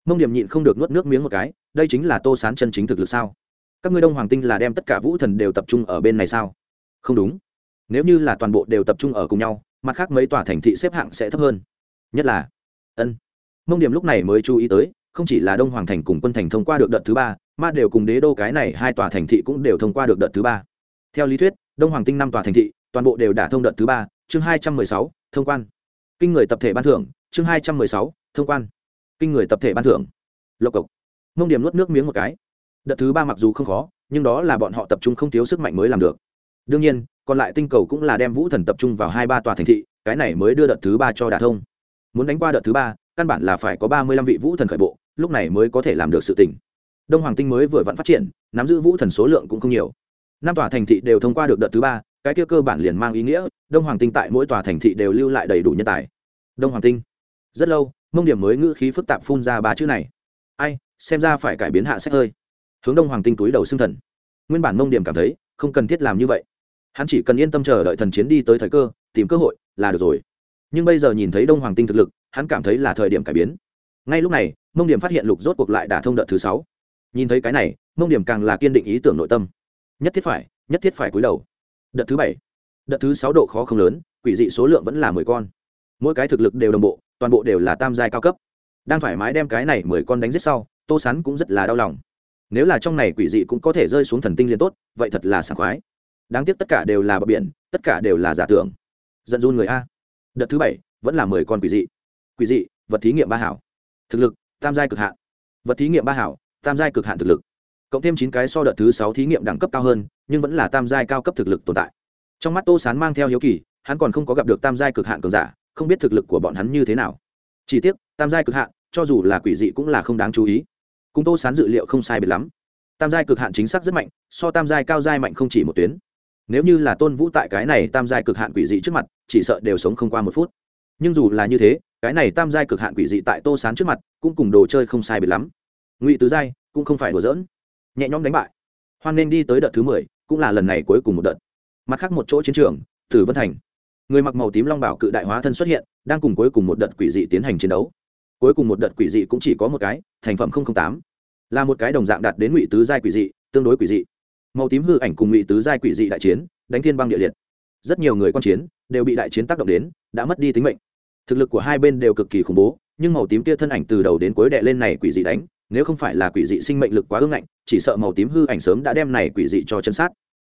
Mông điểm nhịn không được nuốt nước miếng một cái, đây chính là tô sán chân chính thực lực sao? Các ngươi đông hoàng tinh là đem tất cả vũ thần đều tập trung ở bên này sao? Không đúng. Nếu như là toàn bộ đều tập trung ở cùng nhau, mặt khác mấy tòa thành thị xếp hạng sẽ thấp hơn. Nhất là, ân mông điểm lúc này mới chú ý tới, không chỉ là đông hoàng thành cùng quân thành thông qua được đợt thứ ba, mà đều cùng đế đô cái này hai tòa thành thị cũng đều thông qua được đợt thứ ba. Theo lý thuyết, đông hoàng tinh năm tòa thành thị, toàn bộ đều đã thông đợt thứ ba, chương hai trăm mười sáu, thông quan. Kinh người tập thể ban thưởng, chương hai trăm mười sáu, thông quan. Kinh người tập thể ban thưởng. Lộc cộc. Mông điểm nuốt nước miếng một cái. Đợt thứ ba mặc dù không khó, nhưng đó là bọn họ tập trung không thiếu sức mạnh mới làm được. Đương nhiên, còn lại tinh cầu cũng là đem vũ thần tập trung vào hai ba tòa thành thị, cái này mới đưa đợt thứ ba cho đà thông. Muốn đánh qua đợt thứ ba căn bản là phải có ba mươi lăm vị vũ thần khởi bộ, lúc này mới có thể làm được sự tỉnh đông hoàng tinh mới vừa vặn phát triển, nắm giữ vũ thần số lượng cũng không nhiều. Năm tòa thành thị đều thông qua được đợt thứ ba, cái kia cơ bản liền mang ý nghĩa, đông hoàng tinh tại mỗi tòa thành thị đều lưu lại đầy đủ nhân tài. Đông hoàng tinh. Rất lâu, mông điểm mới ngữ khí phức tạp phun ra ba chữ này. Ai, xem ra phải cải biến hạ sách hơi. Hướng đông hoàng tinh túi đầu xưng thần. Nguyên bản mông điểm cảm thấy, không cần thiết làm như vậy. Hắn chỉ cần yên tâm chờ đợi thần chiến đi tới thời cơ, tìm cơ hội là được rồi. Nhưng bây giờ nhìn thấy đông hoàng tinh thực lực hắn cảm thấy là thời điểm cải biến. Ngay lúc này, mông điểm phát hiện lục rốt cuộc lại đả thông đợt thứ sáu. Nhìn thấy cái này, mông điểm càng là kiên định ý tưởng nội tâm. Nhất thiết phải, nhất thiết phải cúi đầu. Đợt thứ bảy, đợt thứ sáu độ khó không lớn, quỷ dị số lượng vẫn là mười con. Mỗi cái thực lực đều đồng bộ, toàn bộ đều là tam giai cao cấp. Đang thoải mái đem cái này mười con đánh giết sau, tô sán cũng rất là đau lòng. Nếu là trong này quỷ dị cũng có thể rơi xuống thần tinh liền tốt, vậy thật là sảng khoái. Đáng tiếc tất cả đều là bờ biển, tất cả đều là giả tưởng. Giận run người a. Đợt thứ bảy, vẫn là mười con quỷ dị quỷ dị, vật thí nghiệm ba hảo. Thực lực, tam giai cực hạn. Vật thí nghiệm ba hảo, tam giai cực hạn thực lực. Cộng thêm chín cái so đợt thứ sáu thí nghiệm đẳng cấp cao hơn, nhưng vẫn là tam giai cao cấp thực lực tồn tại. Trong mắt tô sán mang theo hiếu kỳ, hắn còn không có gặp được tam giai cực hạn cường giả, không biết thực lực của bọn hắn như thế nào. Chỉ tiếc, tam giai cực hạn, cho dù là quỷ dị cũng là không đáng chú ý. Cùng tô sán dự liệu không sai biệt lắm. Tam giai cực hạn chính xác rất mạnh, so tam giai cao giai mạnh không chỉ một tuyến. Nếu như là tôn vũ tại cái này tam giai cực hạn quỷ dị trước mặt, chỉ sợ đều sống không qua một phút nhưng dù là như thế, cái này tam giai cực hạn quỷ dị tại tô sán trước mặt, cũng cùng đồ chơi không sai biệt lắm. Ngụy tứ giai, cũng không phải đùa dỡn nhẹ nhõm đánh bại. Hoan nên đi tới đợt thứ mười, cũng là lần này cuối cùng một đợt. Mặt khác một chỗ chiến trường, tử vân thành. Người mặc màu tím long bảo cự đại hóa thân xuất hiện, đang cùng cuối cùng một đợt quỷ dị tiến hành chiến đấu. Cuối cùng một đợt quỷ dị cũng chỉ có một cái, thành phẩm tám. Là một cái đồng dạng đạt đến ngụy tứ giai quỷ dị, tương đối quỷ dị. Màu tím hư ảnh cùng ngụy tứ giai quỷ dị đại chiến, đánh thiên băng địa liệt. Rất nhiều người quan chiến, đều bị đại chiến tác động đến, đã mất đi tính mệnh thực lực của hai bên đều cực kỳ khủng bố, nhưng màu tím kia thân ảnh từ đầu đến cuối đệ lên này quỷ dị đánh, nếu không phải là quỷ dị sinh mệnh lực quá ưng ngạnh, chỉ sợ màu tím hư ảnh sớm đã đem này quỷ dị cho chân sát.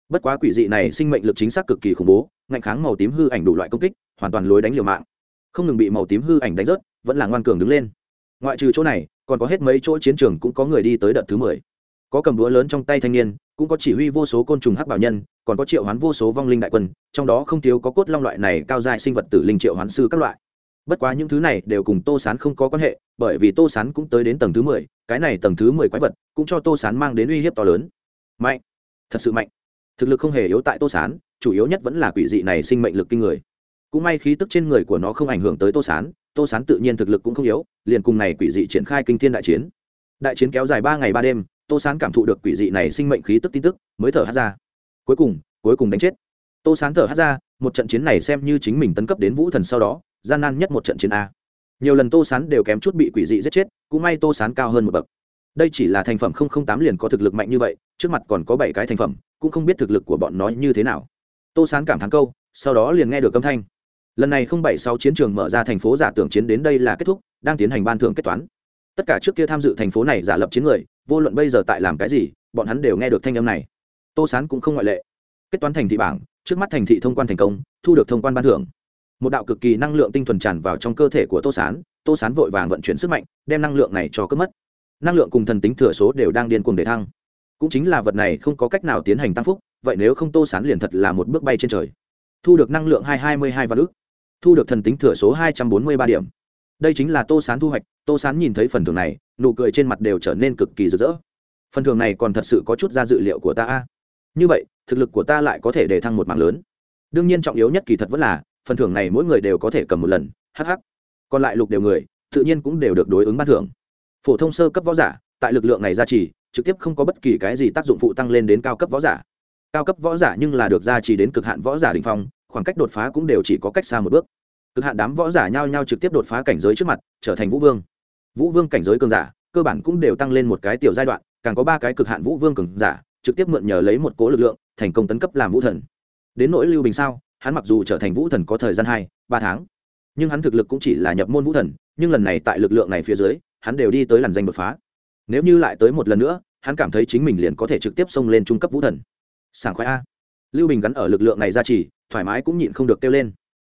Bất quá quỷ dị này sinh mệnh lực chính xác cực kỳ khủng bố, ngạnh kháng màu tím hư ảnh đủ loại công kích, hoàn toàn lối đánh liều mạng. Không ngừng bị màu tím hư ảnh đánh rớt, vẫn là ngoan cường đứng lên. Ngoại trừ chỗ này, còn có hết mấy chỗ chiến trường cũng có người đi tới đợt thứ mười. Có cầm đũa lớn trong tay thanh niên, cũng có chỉ huy vô số côn trùng hắc bảo nhân, còn có triệu hoán vô số vong linh đại quân, trong đó không thiếu có cốt long loại này cao dài sinh vật tử linh triệu hoán sư các loại bất quá những thứ này đều cùng tô sán không có quan hệ, bởi vì tô sán cũng tới đến tầng thứ mười, cái này tầng thứ mười quái vật cũng cho tô sán mang đến uy hiếp to lớn. Mạnh. Thật sự mạnh. Thực lực không hề yếu tại tô sán, chủ yếu nhất vẫn là quỷ dị này sinh mệnh lực kinh người. Cũng may khí tức trên người của nó không ảnh hưởng tới tô sán tô sán tự nhiên thực lực cũng không yếu, liền cùng này quỷ dị triển khai kinh thiên đại chiến. Đại chiến kéo dài ba ngày ba đêm, tô sán cảm thụ được quỷ dị này sinh mệnh khí tức tin tức, mới thở hát ra. Cuối cùng cuối cùng đánh chết. Tô sán thở hát ra, một trận chiến này xem như chính mình tấn cấp đến vũ thần sau đó gian nan nhất một trận chiến a. Nhiều lần tô sán đều kém chút bị quỷ dị giết chết, cũng may tô sán cao hơn một bậc. Đây chỉ là thành phẩm tám liền có thực lực mạnh như vậy, trước mặt còn có bảy cái thành phẩm, cũng không biết thực lực của bọn nó như thế nào. Tô sán cảm thắng câu, sau đó liền nghe được âm thanh. Lần này không bảy sáu chiến trường mở ra thành phố giả tưởng chiến đến đây là kết thúc, đang tiến hành ban thưởng kết toán. Tất cả trước kia tham dự thành phố này giả lập chiến người, vô luận bây giờ tại làm cái gì, bọn hắn đều nghe được thanh âm này. Tô sán cũng không ngoại lệ. Kết toán thành thị bảng, trước mắt thành thị thông quan thành công, thu được thông quan ban thưởng một đạo cực kỳ năng lượng tinh thuần tràn vào trong cơ thể của tô sán tô sán vội vàng vận chuyển sức mạnh, đem năng lượng này cho cướp mất. Năng lượng cùng thần tính thừa số đều đang điên cuồng để thăng. Cũng chính là vật này không có cách nào tiến hành tăng phúc, vậy nếu không tô sán liền thật là một bước bay trên trời. Thu được năng lượng hai hai mươi hai vạn ước thu được thần tính thừa số hai trăm bốn mươi ba điểm. Đây chính là tô sán thu hoạch, tô sán nhìn thấy phần thưởng này, nụ cười trên mặt đều trở nên cực kỳ rực rỡ. Phần thưởng này còn thật sự có chút ra dự liệu của ta a. Như vậy, thực lực của ta lại có thể để thăng một mạng lớn. Đương nhiên trọng yếu nhất kỳ thật vẫn là phần thưởng này mỗi người đều có thể cầm một lần hh còn lại lục đều người, tự nhiên cũng đều được đối ứng ban thưởng. Phổ thông sơ cấp võ giả, tại lực lượng này gia trì, trực tiếp không có bất kỳ cái gì tác dụng phụ tăng lên đến cao cấp võ giả. Cao cấp võ giả nhưng là được gia trì đến cực hạn võ giả đình phong, khoảng cách đột phá cũng đều chỉ có cách xa một bước. Cực hạn đám võ giả nhao nhao trực tiếp đột phá cảnh giới trước mặt, trở thành vũ vương. Vũ vương cảnh giới cường giả, cơ bản cũng đều tăng lên một cái tiểu giai đoạn, càng có ba cái cực hạn vũ vương cường giả, trực tiếp mượn nhờ lấy một cố lực lượng, thành công tấn cấp làm vũ thần. Đến nỗi lưu bình sao? Hắn mặc dù trở thành vũ thần có thời gian hai, ba tháng, nhưng hắn thực lực cũng chỉ là nhập môn vũ thần, nhưng lần này tại lực lượng này phía dưới, hắn đều đi tới làn danh đột phá. Nếu như lại tới một lần nữa, hắn cảm thấy chính mình liền có thể trực tiếp xông lên trung cấp vũ thần. Sảng khoái a. Lưu bình gắn ở lực lượng này ra chỉ, thoải mái cũng nhịn không được kêu lên.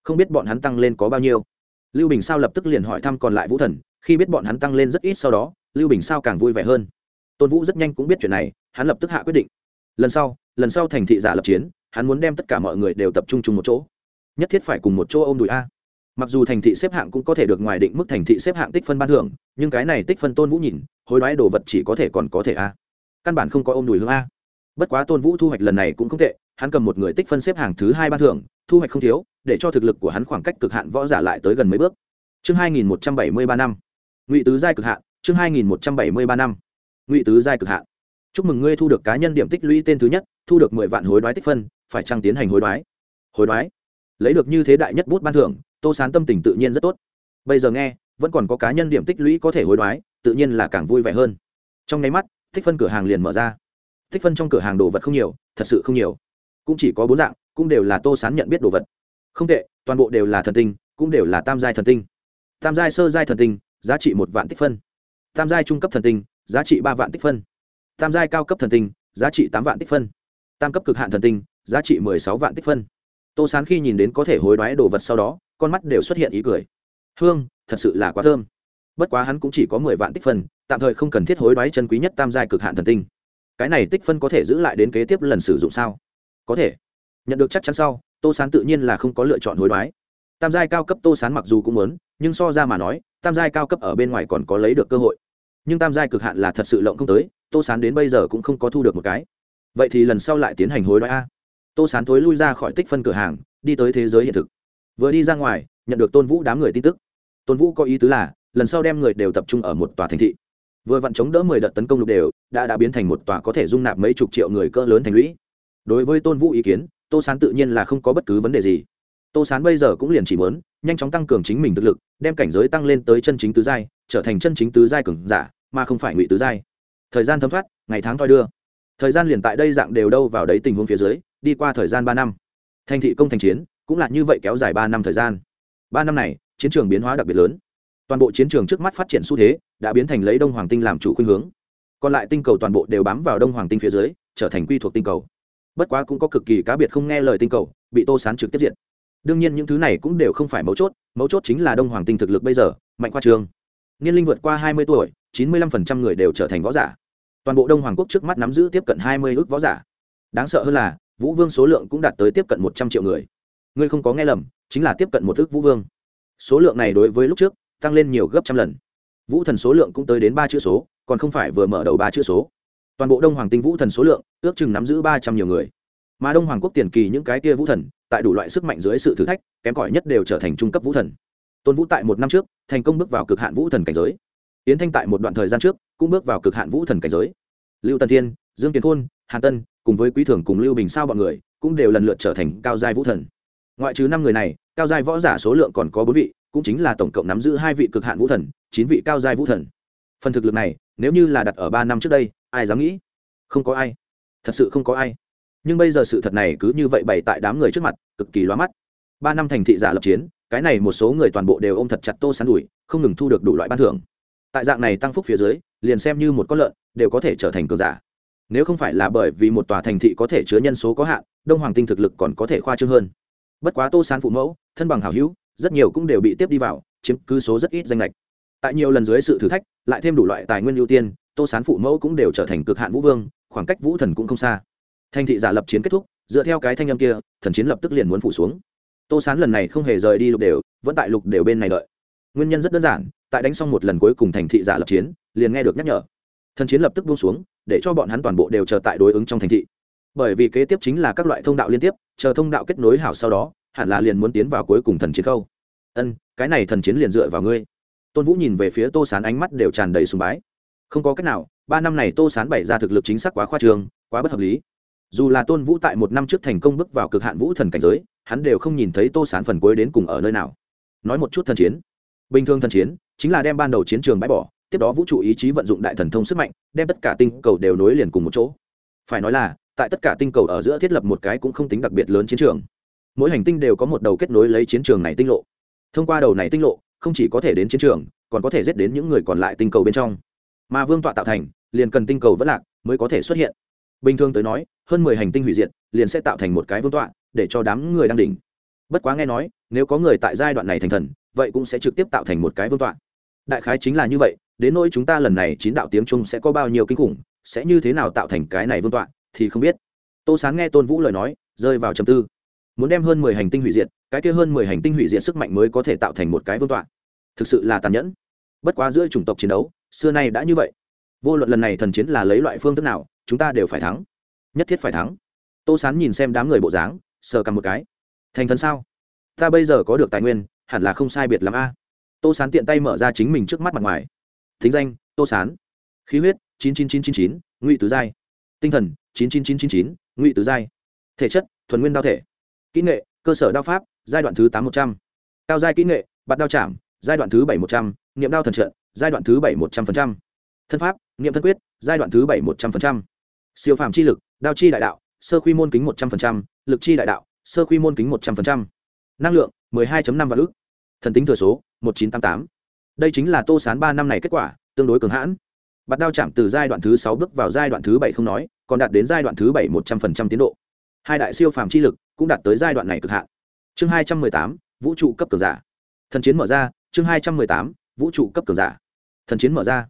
Không biết bọn hắn tăng lên có bao nhiêu. Lưu bình sao lập tức liền hỏi thăm còn lại vũ thần, khi biết bọn hắn tăng lên rất ít sau đó, lưu bình sao càng vui vẻ hơn. Tôn vũ rất nhanh cũng biết chuyện này, hắn lập tức hạ quyết định. Lần sau lần sau thành thị giả lập chiến hắn muốn đem tất cả mọi người đều tập trung chung một chỗ. Nhất thiết phải cùng một chỗ ôm đùi a. Mặc dù thành thị xếp hạng cũng có thể được ngoài định mức thành thị xếp hạng tích phân ban thưởng, nhưng cái này tích phân tôn vũ nhìn, hối đoái đồ vật chỉ có thể còn có thể a. Căn bản không có ôm đùi hướng a. Bất quá tôn vũ thu hoạch lần này cũng không tệ, hắn cầm một người tích phân xếp hàng thứ hai ban thưởng, thu hoạch không thiếu, để cho thực lực của hắn khoảng cách cực hạn võ giả lại tới gần mấy bước. Chương hai nghìn một trăm bảy mươi ba năm. Ngụy tứ giai cực hạn, chương hai nghìn một trăm bảy mươi ba năm. Ngụy tứ giai cực hạn. Chúc mừng ngươi thu được cá nhân điểm tích lũy tên thứ nhất, thu được mười vạn hối đoái tích phân phải chăng tiến hành hối đoái? Hối đoái? Lấy được như thế đại nhất bút ban thưởng, tô sán tâm tình tự nhiên rất tốt. Bây giờ nghe, vẫn còn có cá nhân điểm tích lũy có thể hối đoái, tự nhiên là càng vui vẻ hơn. Trong nháy mắt, tích phân cửa hàng liền mở ra. Tích phân trong cửa hàng đồ vật không nhiều, thật sự không nhiều. Cũng chỉ có bốn dạng, cũng đều là tô sán nhận biết đồ vật. Không tệ, toàn bộ đều là thần tinh, cũng đều là tam giai thần tinh. Tam giai, sơ giai thần tinh, giá trị một vạn tích phân. Tam giai trung cấp thần tinh, giá trị ba vạn tích phân. Tam giai cao cấp thần tinh, giá trị tám vạn tích phân. Tam cấp cực hạn thần tinh giá trị mười sáu vạn tích phân. Tô sán khi nhìn đến có thể hối đoái đồ vật sau đó, con mắt đều xuất hiện ý cười. Hương, thật sự là quá thơm. Bất quá hắn cũng chỉ có mười vạn tích phân, tạm thời không cần thiết hối đoái chân quý nhất tam giai cực hạn thần tinh. Cái này tích phân có thể giữ lại đến kế tiếp lần sử dụng sao? Có thể. Nhận được chắc chắn sau, tô sán tự nhiên là không có lựa chọn hối đoái. Tam giai cao cấp tô sán mặc dù cũng muốn, nhưng so ra mà nói, tam giai cao cấp ở bên ngoài còn có lấy được cơ hội. Nhưng tam giai cực hạn là thật sự lộng không tới, tô sán đến bây giờ cũng không có thu được một cái. Vậy thì lần sau lại tiến hành hối đoái a tô sán thối lui ra khỏi tích phân cửa hàng, đi tới thế giới hiện thực. Vừa đi ra ngoài, nhận được tôn vũ đám người tin tức. Tôn vũ có ý tứ là, lần sau đem người đều tập trung ở một tòa thành thị. Vừa vặn chống đỡ mười đợt tấn công lục đều, đã đã biến thành một tòa có thể dung nạp mấy chục triệu người cỡ lớn thành lũy. Đối với tôn vũ ý kiến, tô sán tự nhiên là không có bất cứ vấn đề gì. Tô sán bây giờ cũng liền chỉ muốn, nhanh chóng tăng cường chính mình thực lực, đem cảnh giới tăng lên tới chân chính tứ giai, trở thành chân chính tứ giai cường giả, mà không phải ngụy tứ giai. Thời gian thấm thoát, ngày tháng thoi đưa. Thời gian liền tại đây dạng đều đâu vào đấy tình huống phía dưới đi qua thời gian ba năm. Thành thị công thành chiến cũng là như vậy kéo dài ba năm thời gian. Ba năm này, chiến trường biến hóa đặc biệt lớn. Toàn bộ chiến trường trước mắt phát triển xu thế đã biến thành lấy đông hoàng tinh làm chủ khuynh hướng. Còn lại tinh cầu toàn bộ đều bám vào đông hoàng tinh phía dưới, trở thành quy thuộc tinh cầu. Bất quá cũng có cực kỳ cá biệt không nghe lời tinh cầu, bị tô sán trực tiếp diện đương nhiên những thứ này cũng đều không phải mấu chốt mấu chốt chính là đông hoàng tinh thực lực bây giờ, mạnh khoa trường niên linh vượt qua hai mươi tuổi, chín mươi lăm phần trăm người đều trở thành võ giả. Toàn bộ đông hoàng quốc trước mắt nắm giữ tiếp cận hai mươi ước võ giả. Đáng sợ hơn là vũ vương số lượng cũng đạt tới tiếp cận một trăm triệu người. Ngươi không có nghe lầm, chính là tiếp cận một ước vũ vương. Số lượng này đối với lúc trước, tăng lên nhiều gấp trăm lần. Vũ thần số lượng cũng tới đến ba chữ số, còn không phải vừa mở đầu ba chữ số. Toàn bộ đông hoàng tinh vũ thần số lượng, ước chừng nắm giữ ba trăm nhiều người. Mà đông hoàng quốc tiền kỳ những cái kia vũ thần, tại đủ loại sức mạnh dưới sự thử thách, kém cỏi nhất đều trở thành trung cấp vũ thần. Tôn vũ tại một năm trước, thành công bước vào cực hạn vũ thần cảnh giới. Yến thanh tại một đoạn thời gian trước, cũng bước vào cực hạn vũ thần cảnh giới. Lưu tần thiên, dương kiến khôn, hàn tân cùng với quý thường cùng lưu bình sao bọn người, cũng đều lần lượt trở thành cao giai vũ thần. Ngoại trừ năm người này, cao giai võ giả số lượng còn có bốn vị, cũng chính là tổng cộng nắm giữ hai vị cực hạn vũ thần, chín vị cao giai vũ thần. Phần thực lực này, nếu như là đặt ở ba năm trước đây, ai dám nghĩ? Không có ai. Thật sự không có ai. Nhưng bây giờ sự thật này cứ như vậy bày tại đám người trước mặt, cực kỳ loa mắt. Ba năm thành thị giả lập chiến, cái này một số người toàn bộ đều ôm thật chặt tô sán đùi không ngừng thu được đủ loại ban thưởng. Tại dạng này tăng phúc phía dưới, liền xem như một con lợn, đều có thể trở thành cường giả nếu không phải là bởi vì một tòa thành thị có thể chứa nhân số có hạn, đông hoàng tinh thực lực còn có thể khoa trương hơn. Bất quá tô sán phụ mẫu, thân bằng hảo hữu, rất nhiều cũng đều bị tiếp đi vào, chiếm cứ số rất ít danh lệch tại nhiều lần dưới sự thử thách, lại thêm đủ loại tài nguyên ưu tiên, tô sán phụ mẫu cũng đều trở thành cực hạn vũ vương, khoảng cách vũ thần cũng không xa. Thành thị giả lập chiến kết thúc, dựa theo cái thanh âm kia, thần chiến lập tức liền muốn phủ xuống. Tô sán lần này không hề rời đi lục đều, vẫn tại lục đều bên này đợi. Nguyên nhân rất đơn giản, tại đánh xong một lần cuối cùng thành thị giả lập chiến, liền nghe được nhắc nhở thần chiến lập tức buông xuống, để cho bọn hắn toàn bộ đều chờ tại đối ứng trong thành thị. Bởi vì kế tiếp chính là các loại thông đạo liên tiếp, chờ thông đạo kết nối hảo sau đó, hẳn là liền muốn tiến vào cuối cùng thần chiến khâu. Ân, cái này thần chiến liền dựa vào ngươi. Tôn vũ nhìn về phía tô sán ánh mắt đều tràn đầy sùng bái. Không có cách nào, ba năm này tô sán bày ra thực lực chính xác quá khoa trường quá bất hợp lý. Dù là tôn vũ tại một năm trước thành công bước vào cực hạn vũ thần cảnh giới, hắn đều không nhìn thấy tô sán phần cuối đến cùng ở nơi nào. Nói một chút thần chiến. Bình thường thần chiến, chính là đem ban đầu chiến trường bãi bỏ tiếp đó vũ trụ ý chí vận dụng đại thần thông sức mạnh, đem tất cả tinh cầu đều nối liền cùng một chỗ. Phải nói là, tại tất cả tinh cầu ở giữa thiết lập một cái cũng không tính đặc biệt lớn chiến trường. Mỗi hành tinh đều có một đầu kết nối lấy chiến trường này tinh lộ. Thông qua đầu này tinh lộ, không chỉ có thể đến chiến trường, còn có thể giết đến những người còn lại tinh cầu bên trong. Mà vương tọa tạo thành, liền cần tinh cầu vất lạc mới có thể xuất hiện. Bình thường tới nói, hơn mười hành tinh hủy diệt, liền sẽ tạo thành một cái vương tọa, để cho đám người đang đỉnh. Bất quá nghe nói, nếu có người tại giai đoạn này thành thần, vậy cũng sẽ trực tiếp tạo thành một cái vương tọa đại khái chính là như vậy, đến nỗi chúng ta lần này chín đạo tiếng trung sẽ có bao nhiêu kinh khủng, sẽ như thế nào tạo thành cái này vương tọa, thì không biết. Tô sán nghe tôn vũ lời nói, rơi vào trầm tư. Muốn đem hơn mười hành tinh hủy diệt, cái kia hơn mười hành tinh hủy diệt sức mạnh mới có thể tạo thành một cái vương tọa. Thực sự là tàn nhẫn. Bất quá giữa chủng tộc chiến đấu, xưa nay đã như vậy. Vô luận lần này thần chiến là lấy loại phương thức nào, chúng ta đều phải thắng. Nhất thiết phải thắng. Tô sán nhìn xem đám người bộ dáng, sờ cầm một cái. Thành thần sao? Ta bây giờ có được tài nguyên, hẳn là không sai biệt l a tô sán tiện tay mở ra chính mình trước mắt mặt ngoài. Thính danh, tô sán. Khí huyết, chín chín chín chín chín, ngụy tứ giai. Tinh thần, chín chín chín chín chín, ngụy tứ giai. Thể chất, thuần nguyên đao thể. Kỹ nghệ, cơ sở đao pháp, giai đoạn thứ tám một trăm. Cao giai kỹ nghệ, bạt đao chạm, giai đoạn thứ bảy một trăm. N i ệ m đao thần trận, giai đoạn thứ bảy một trăm linh thân pháp n i ệ m thân quyết, giai đoạn thứ bảy một trăm linh siêu phàm chi lực, đao chi đại đạo, sơ quy môn kính một trăm linh lực chi đại đạo, sơ quy môn kính một trăm linh năng lượng, mười hai năm vạn ước thần tính thừa số một chín tám tám. Đây chính là tô sán ba năm này kết quả, tương đối cường hãn. Bắt đao chạm từ giai đoạn thứ sáu bước vào giai đoạn thứ bảy không nói, còn đạt đến giai đoạn thứ bảy một trăm linh tiến độ. Hai đại siêu phàm chi lực cũng đạt tới giai đoạn này cực hạn. Chương hai trăm mười tám, vũ trụ cấp cường giả. Thần chiến mở ra, chương hai trăm mười tám, vũ trụ cấp cường giả. Thần chiến mở ra.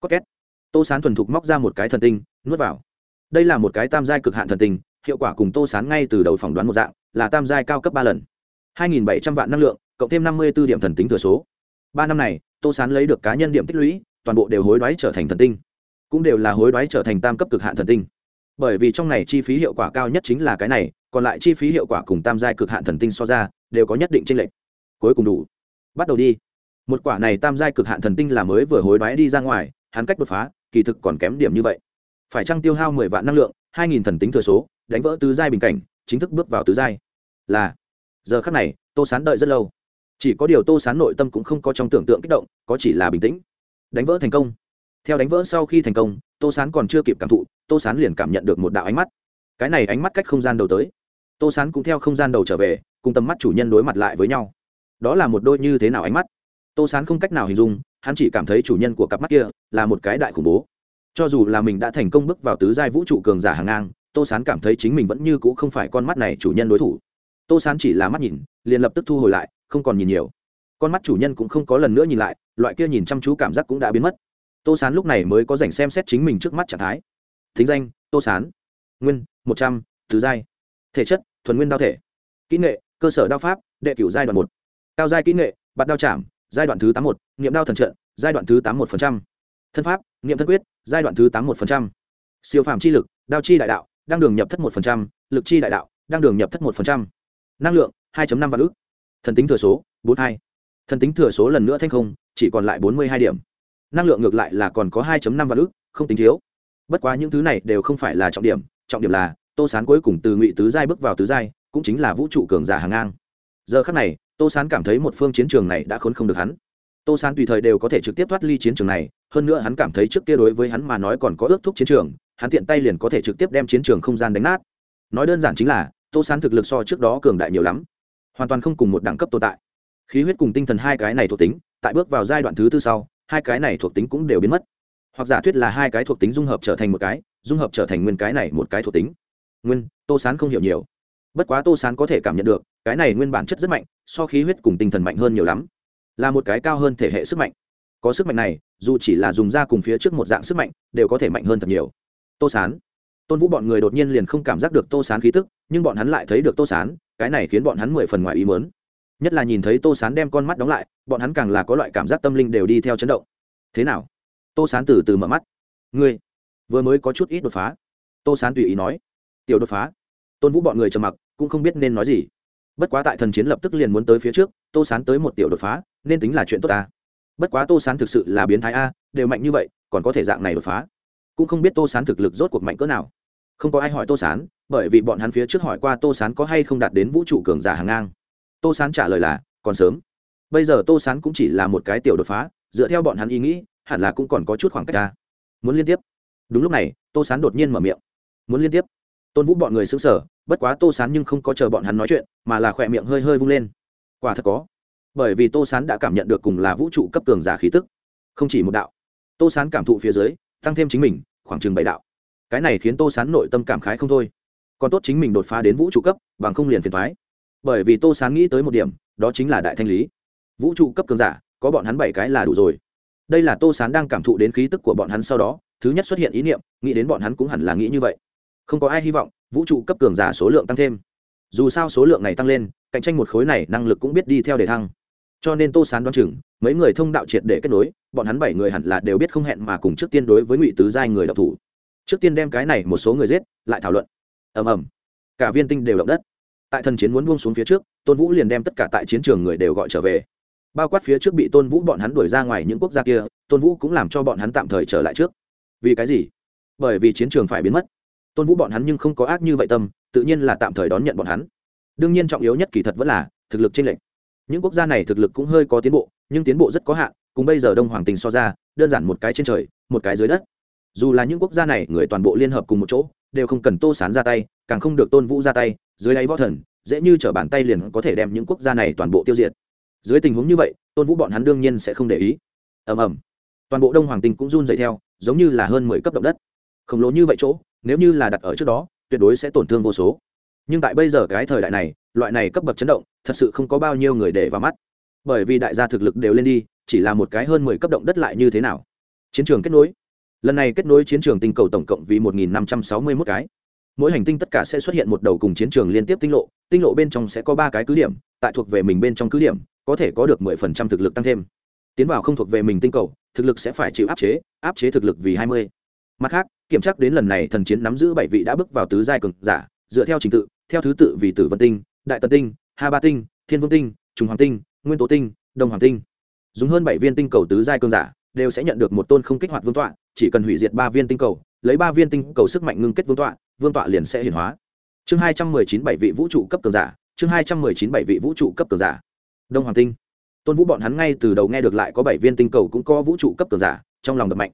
Có két. Tô sán thuần thục móc ra một cái thần tinh, nuốt vào. Đây là một cái tam giai cực hạn thần tinh, hiệu quả cùng tô sán ngay từ đầu phỏng đoán một dạng, là tam giai cao cấp ba lần hai nghìn bảy trăm vạn năng lượng, cộng thêm năm mươi b ố điểm thần tính thừa số. Ba năm này, tô sán lấy được cá nhân điểm tích lũy, toàn bộ đều hối đoái trở thành thần tinh. Cũng đều là hối đoái trở thành tam cấp cực hạn thần tinh. Bởi vì trong này chi phí hiệu quả cao nhất chính là cái này, còn lại chi phí hiệu quả cùng tam giai cực hạn thần tinh so ra, đều có nhất định tranh lệch. Cuối cùng đủ. Bắt đầu đi. Một quả này tam giai cực hạn thần tinh là mới vừa hối đoái đi ra ngoài, hắn cách đột phá, kỳ thực còn kém điểm như vậy. Phải chăng tiêu hao mười vạn năng lượng, hai nghìn thần tính thừa số, đánh vỡ tứ giai bình cảnh, chính thức bước vào tứ giai? Là giờ khắc này, tô sán đợi rất lâu. Chỉ có điều tô sán nội tâm cũng không có trong tưởng tượng kích động, có chỉ là bình tĩnh. Đánh vỡ thành công. Theo đánh vỡ sau khi thành công, tô sán còn chưa kịp cảm thụ, tô sán liền cảm nhận được một đạo ánh mắt. Cái này ánh mắt cách không gian đầu tới. Tô sán cũng theo không gian đầu trở về, cùng tầm mắt chủ nhân đối mặt lại với nhau. Đó là một đôi như thế nào ánh mắt? Tô sán không cách nào hình dung, hắn chỉ cảm thấy chủ nhân của cặp mắt kia là một cái đại khủng bố. Cho dù là mình đã thành công bước vào tứ giai vũ trụ cường giả hàng ngang, tô sán cảm thấy chính mình vẫn như c ũ không phải con mắt này chủ nhân đối thủ tô sán chỉ là mắt nhìn, liền lập tức thu hồi lại, không còn nhìn nhiều. Con mắt chủ nhân cũng không có lần nữa nhìn lại, loại kia nhìn chăm chú cảm giác cũng đã biến mất. Tô sán lúc này mới có dành xem xét chính mình trước mắt trạng thái. Thính danh, tô sán. Nguyên, một trăm thứ giai. Thể chất, thuần nguyên đao thể. Kỹ nghệ, cơ sở đao pháp, đệ cửu giai đoạn một. Cao giai kỹ nghệ, bạt đao chạm, giai đoạn thứ tám một. Nghiệm đao thần trận, giai đoạn thứ tám một thân pháp nghiệm thân quyết, giai đoạn thứ tám một siêu phàm chi lực, đao chi đại đạo đang đường nhập thất một lực chi đại đạo đang đường nhập thất một năng lượng 2.5 vạn ức. Thần tính thừa số 42. thần tính thừa số lần nữa thanh không, chỉ còn lại 42 điểm. Năng lượng ngược lại là còn có 2.5 vạn ức, không tính thiếu. Bất quá những thứ này đều không phải là trọng điểm trọng điểm là, tô sán cuối cùng từ ngụy tứ giai bước vào tứ giai, cũng chính là vũ trụ cường giả hàng ngang. Giờ khắc này, tô sán cảm thấy một phương chiến trường này đã khốn không được hắn. Tô sán tùy thời đều có thể trực tiếp thoát ly chiến trường này, hơn nữa hắn cảm thấy trước kia đối với hắn mà nói còn có ước thúc chiến trường, hắn tiện tay liền có thể trực tiếp đem chiến trường không gian đánh nát. Nói đơn giản chính là tô sán thực lực so trước đó cường đại nhiều lắm, hoàn toàn không cùng một đẳng cấp tồn tại. Khí huyết cùng tinh thần hai cái này thuộc tính, tại bước vào giai đoạn thứ tư sau, hai cái này thuộc tính cũng đều biến mất. Hoặc giả thuyết là hai cái thuộc tính dung hợp trở thành một cái, dung hợp trở thành nguyên cái này một cái thuộc tính. Nguyên, tô sán không hiểu nhiều. Bất quá tô sán có thể cảm nhận được, cái này nguyên bản chất rất mạnh, so khí huyết cùng tinh thần mạnh hơn nhiều lắm. Là một cái cao hơn thể hệ sức mạnh. Có sức mạnh này, dù chỉ là dùng ra cùng phía trước một dạng sức mạnh, đều có thể mạnh hơn thật nhiều. Tô sán tôn vũ bọn người đột nhiên liền không cảm giác được tô sán khí tức, nhưng bọn hắn lại thấy được tô sán, cái này khiến bọn hắn mười phần ngoài ý mớn nhất là nhìn thấy tô sán đem con mắt đóng lại, bọn hắn càng là có loại cảm giác tâm linh đều đi theo chấn động. Thế nào? Tô sán từ từ mở mắt. Ngươi vừa mới có chút ít đột phá. Tô sán tùy ý nói. Tiểu đột phá. Tôn vũ bọn người trầm mặc, cũng không biết nên nói gì. Bất quá tại thần chiến lập tức liền muốn tới phía trước, tô sán tới một tiểu đột phá, nên tính là chuyện tốt ta. Bất quá tô sán thực sự là biến thái a, đều mạnh như vậy, còn có thể dạng này đột phá. Cũng không biết tô sán thực lực rốt cuộc mạnh cỡ nào không có ai hỏi tô sán, bởi vì bọn hắn phía trước hỏi qua tô sán có hay không đạt đến vũ trụ cường giả hàng ngang. Tô sán trả lời là, còn sớm. Bây giờ tô sán cũng chỉ là một cái tiểu đột phá, dựa theo bọn hắn ý nghĩ, hẳn là cũng còn có chút khoảng cách ta. Muốn liên tiếp. Đúng lúc này, tô sán đột nhiên mở miệng. Muốn liên tiếp. Tôn vũ bọn người xứng sở bất quá tô sán nhưng không có chờ bọn hắn nói chuyện, mà là khỏe miệng hơi hơi vung lên. Quả thật có. Bởi vì tô sán đã cảm nhận được cùng là vũ trụ cấp cường giả khí tức. Không chỉ một đạo. Tô sán cảm thụ phía dưới, tăng thêm chính mình, khoảng chừng bảy đạo cái này khiến tô sán nội tâm cảm khái không thôi. Còn tốt chính mình đột phá đến vũ trụ cấp, bằng không liền phiền thoái bởi vì tô sán nghĩ tới một điểm, đó chính là đại thanh lý. Vũ trụ cấp cường giả, có bọn hắn bảy cái là đủ rồi. Đây là tô sán đang cảm thụ đến khí tức của bọn hắn sau đó, thứ nhất xuất hiện ý niệm, nghĩ đến bọn hắn cũng hẳn là nghĩ như vậy. Không có ai hy vọng, vũ trụ cấp cường giả số lượng tăng thêm. Dù sao số lượng này tăng lên, cạnh tranh một khối này năng lực cũng biết đi theo để thăng. Cho nên tô sán đoán chừng, mấy người thông đạo triệt để kết nối, bọn hắn bảy người hẳn là đều biết không hẹn mà cùng trước tiên đối với ngụy tứ giai người đọc thủ trước tiên đem cái này một số người giết, lại thảo luận. Ầm ầm. Cả viên tinh đều động đất. Tại thần chiến muốn buông xuống phía trước, tôn vũ liền đem tất cả tại chiến trường người đều gọi trở về. Bao quát phía trước bị tôn vũ bọn hắn đuổi ra ngoài những quốc gia kia, tôn vũ cũng làm cho bọn hắn tạm thời trở lại trước. Vì cái gì? Bởi vì chiến trường phải biến mất. Tôn vũ bọn hắn nhưng không có ác như vậy tâm, tự nhiên là tạm thời đón nhận bọn hắn. Đương nhiên trọng yếu nhất kỳ thật vẫn là thực lực trên lệnh những quốc gia này thực lực cũng hơi có tiến bộ, nhưng tiến bộ rất có hạn, cùng bây giờ đông hoàng tình so ra, đơn giản một cái trên trời, một cái dưới đất dù là những quốc gia này người toàn bộ liên hợp cùng một chỗ, đều không cần tô sán ra tay, càng không được tôn vũ ra tay, dưới đáy võ thần, dễ như t r ở bàn tay liền có thể đem những quốc gia này toàn bộ tiêu diệt. Dưới tình huống như vậy, tôn vũ bọn hắn đương nhiên sẽ không để ý. Ầm ầm. Toàn bộ đông hoàng tinh cũng run dậy theo, giống như là hơn mười cấp động đất. Khổng lồ như vậy chỗ, nếu như là đặt ở trước đó, tuyệt đối sẽ tổn thương vô số. Nhưng tại bây giờ cái thời đại này, loại này cấp bậc chấn động, thật sự không có bao nhiêu người để vào mắt. Bởi vì đại gia thực lực đều lên đi, chỉ là một cái hơn mười cấp động đất lại như thế nào? Chiến trường kết nối lần này kết nối chiến trường tinh cầu tổng cộng vì một nghìn năm trăm sáu mươi mốt cái. Mỗi hành tinh tất cả sẽ xuất hiện một đầu cùng chiến trường liên tiếp tinh lộ tinh lộ bên trong sẽ có ba cái cứ điểm, tại thuộc về mình bên trong cứ điểm, có thể có được mười phần trăm thực lực tăng thêm. Tiến vào không thuộc về mình tinh cầu, thực lực sẽ phải chịu áp chế áp chế thực lực vì hai mươi. Mặt khác, kiểm tra đến lần này thần chiến nắm giữ bảy vị đã bước vào tứ giai cường giả, dựa theo trình tự, theo thứ tự vì tử vân tinh, đại tần tinh hà ba tinh, thiên vương tinh, trùng hoàng tinh, nguyên tố tinh, đông hoàng tinh. Dùng hơn bảy viên tinh cầu tứ giai cường giả, đều sẽ nhận được một tôn không kích hoạt vương tọa chỉ cần hủy diệt ba viên tinh cầu, lấy ba viên tinh cầu sức mạnh ngưng kết vương tọa vương tọa liền sẽ hiển hóa. Chương hai trăm mười chín bảy vị vũ trụ cấp cường giả, chương hai trăm mười chín bảy vị vũ trụ cấp cường giả. Đông hoàng tinh. Tôn vũ bọn hắn ngay từ đầu nghe được lại có bảy viên tinh cầu cũng có vũ trụ cấp cường giả, trong lòng đập mạnh.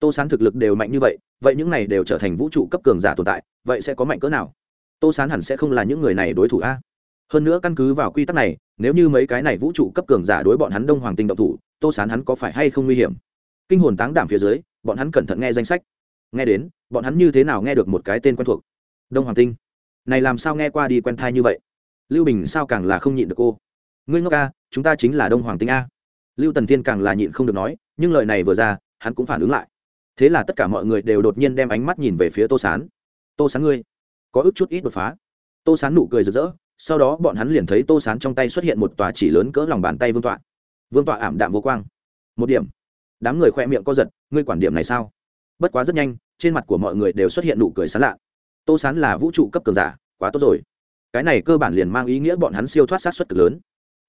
Tô sán thực lực đều mạnh như vậy vậy những này đều trở thành vũ trụ cấp cường giả tồn tại, vậy sẽ có mạnh cỡ nào? Tô sán hẳn sẽ không là những người này đối thủ a. Hơn nữa căn cứ vào quy tắc này, nếu như mấy cái này vũ trụ cấp cường giả đối bọn hắn đông hoàng tinh động thủ, tô sán hắn có phải hay không nguy hiểm? Kinh hồn táng đảm phía dưới bọn hắn cẩn thận nghe danh sách. Nghe đến, bọn hắn như thế nào nghe được một cái tên quen thuộc? Đông hoàng tinh. Này làm sao nghe qua đi quen thai như vậy? Lưu bình sao càng là không nhịn được cô? Ngươi ngốc a chúng ta chính là đông hoàng tinh a. Lưu tần thiên càng là nhịn không được nói, nhưng lời này vừa ra, hắn cũng phản ứng lại. Thế là tất cả mọi người đều đột nhiên đem ánh mắt nhìn về phía tô sán. Tô sán ngươi, có ước chút ít đột phá. Tô sán nụ cười rực rỡ, sau đó bọn hắn liền thấy tô sán trong tay xuất hiện một tòa chỉ lớn cỡ lòng bàn tay vương tọa. Vương tọa ảm đạm vô quang. Một điểm đám người khoe miệng co giật, ngươi quản điểm này sao? Bất quá rất nhanh, trên mặt của mọi người đều xuất hiện nụ cười sán lạ. Tô sán là vũ trụ cấp cường giả, quá tốt rồi. Cái này cơ bản liền mang ý nghĩa bọn hắn siêu thoát sát xuất cực lớn.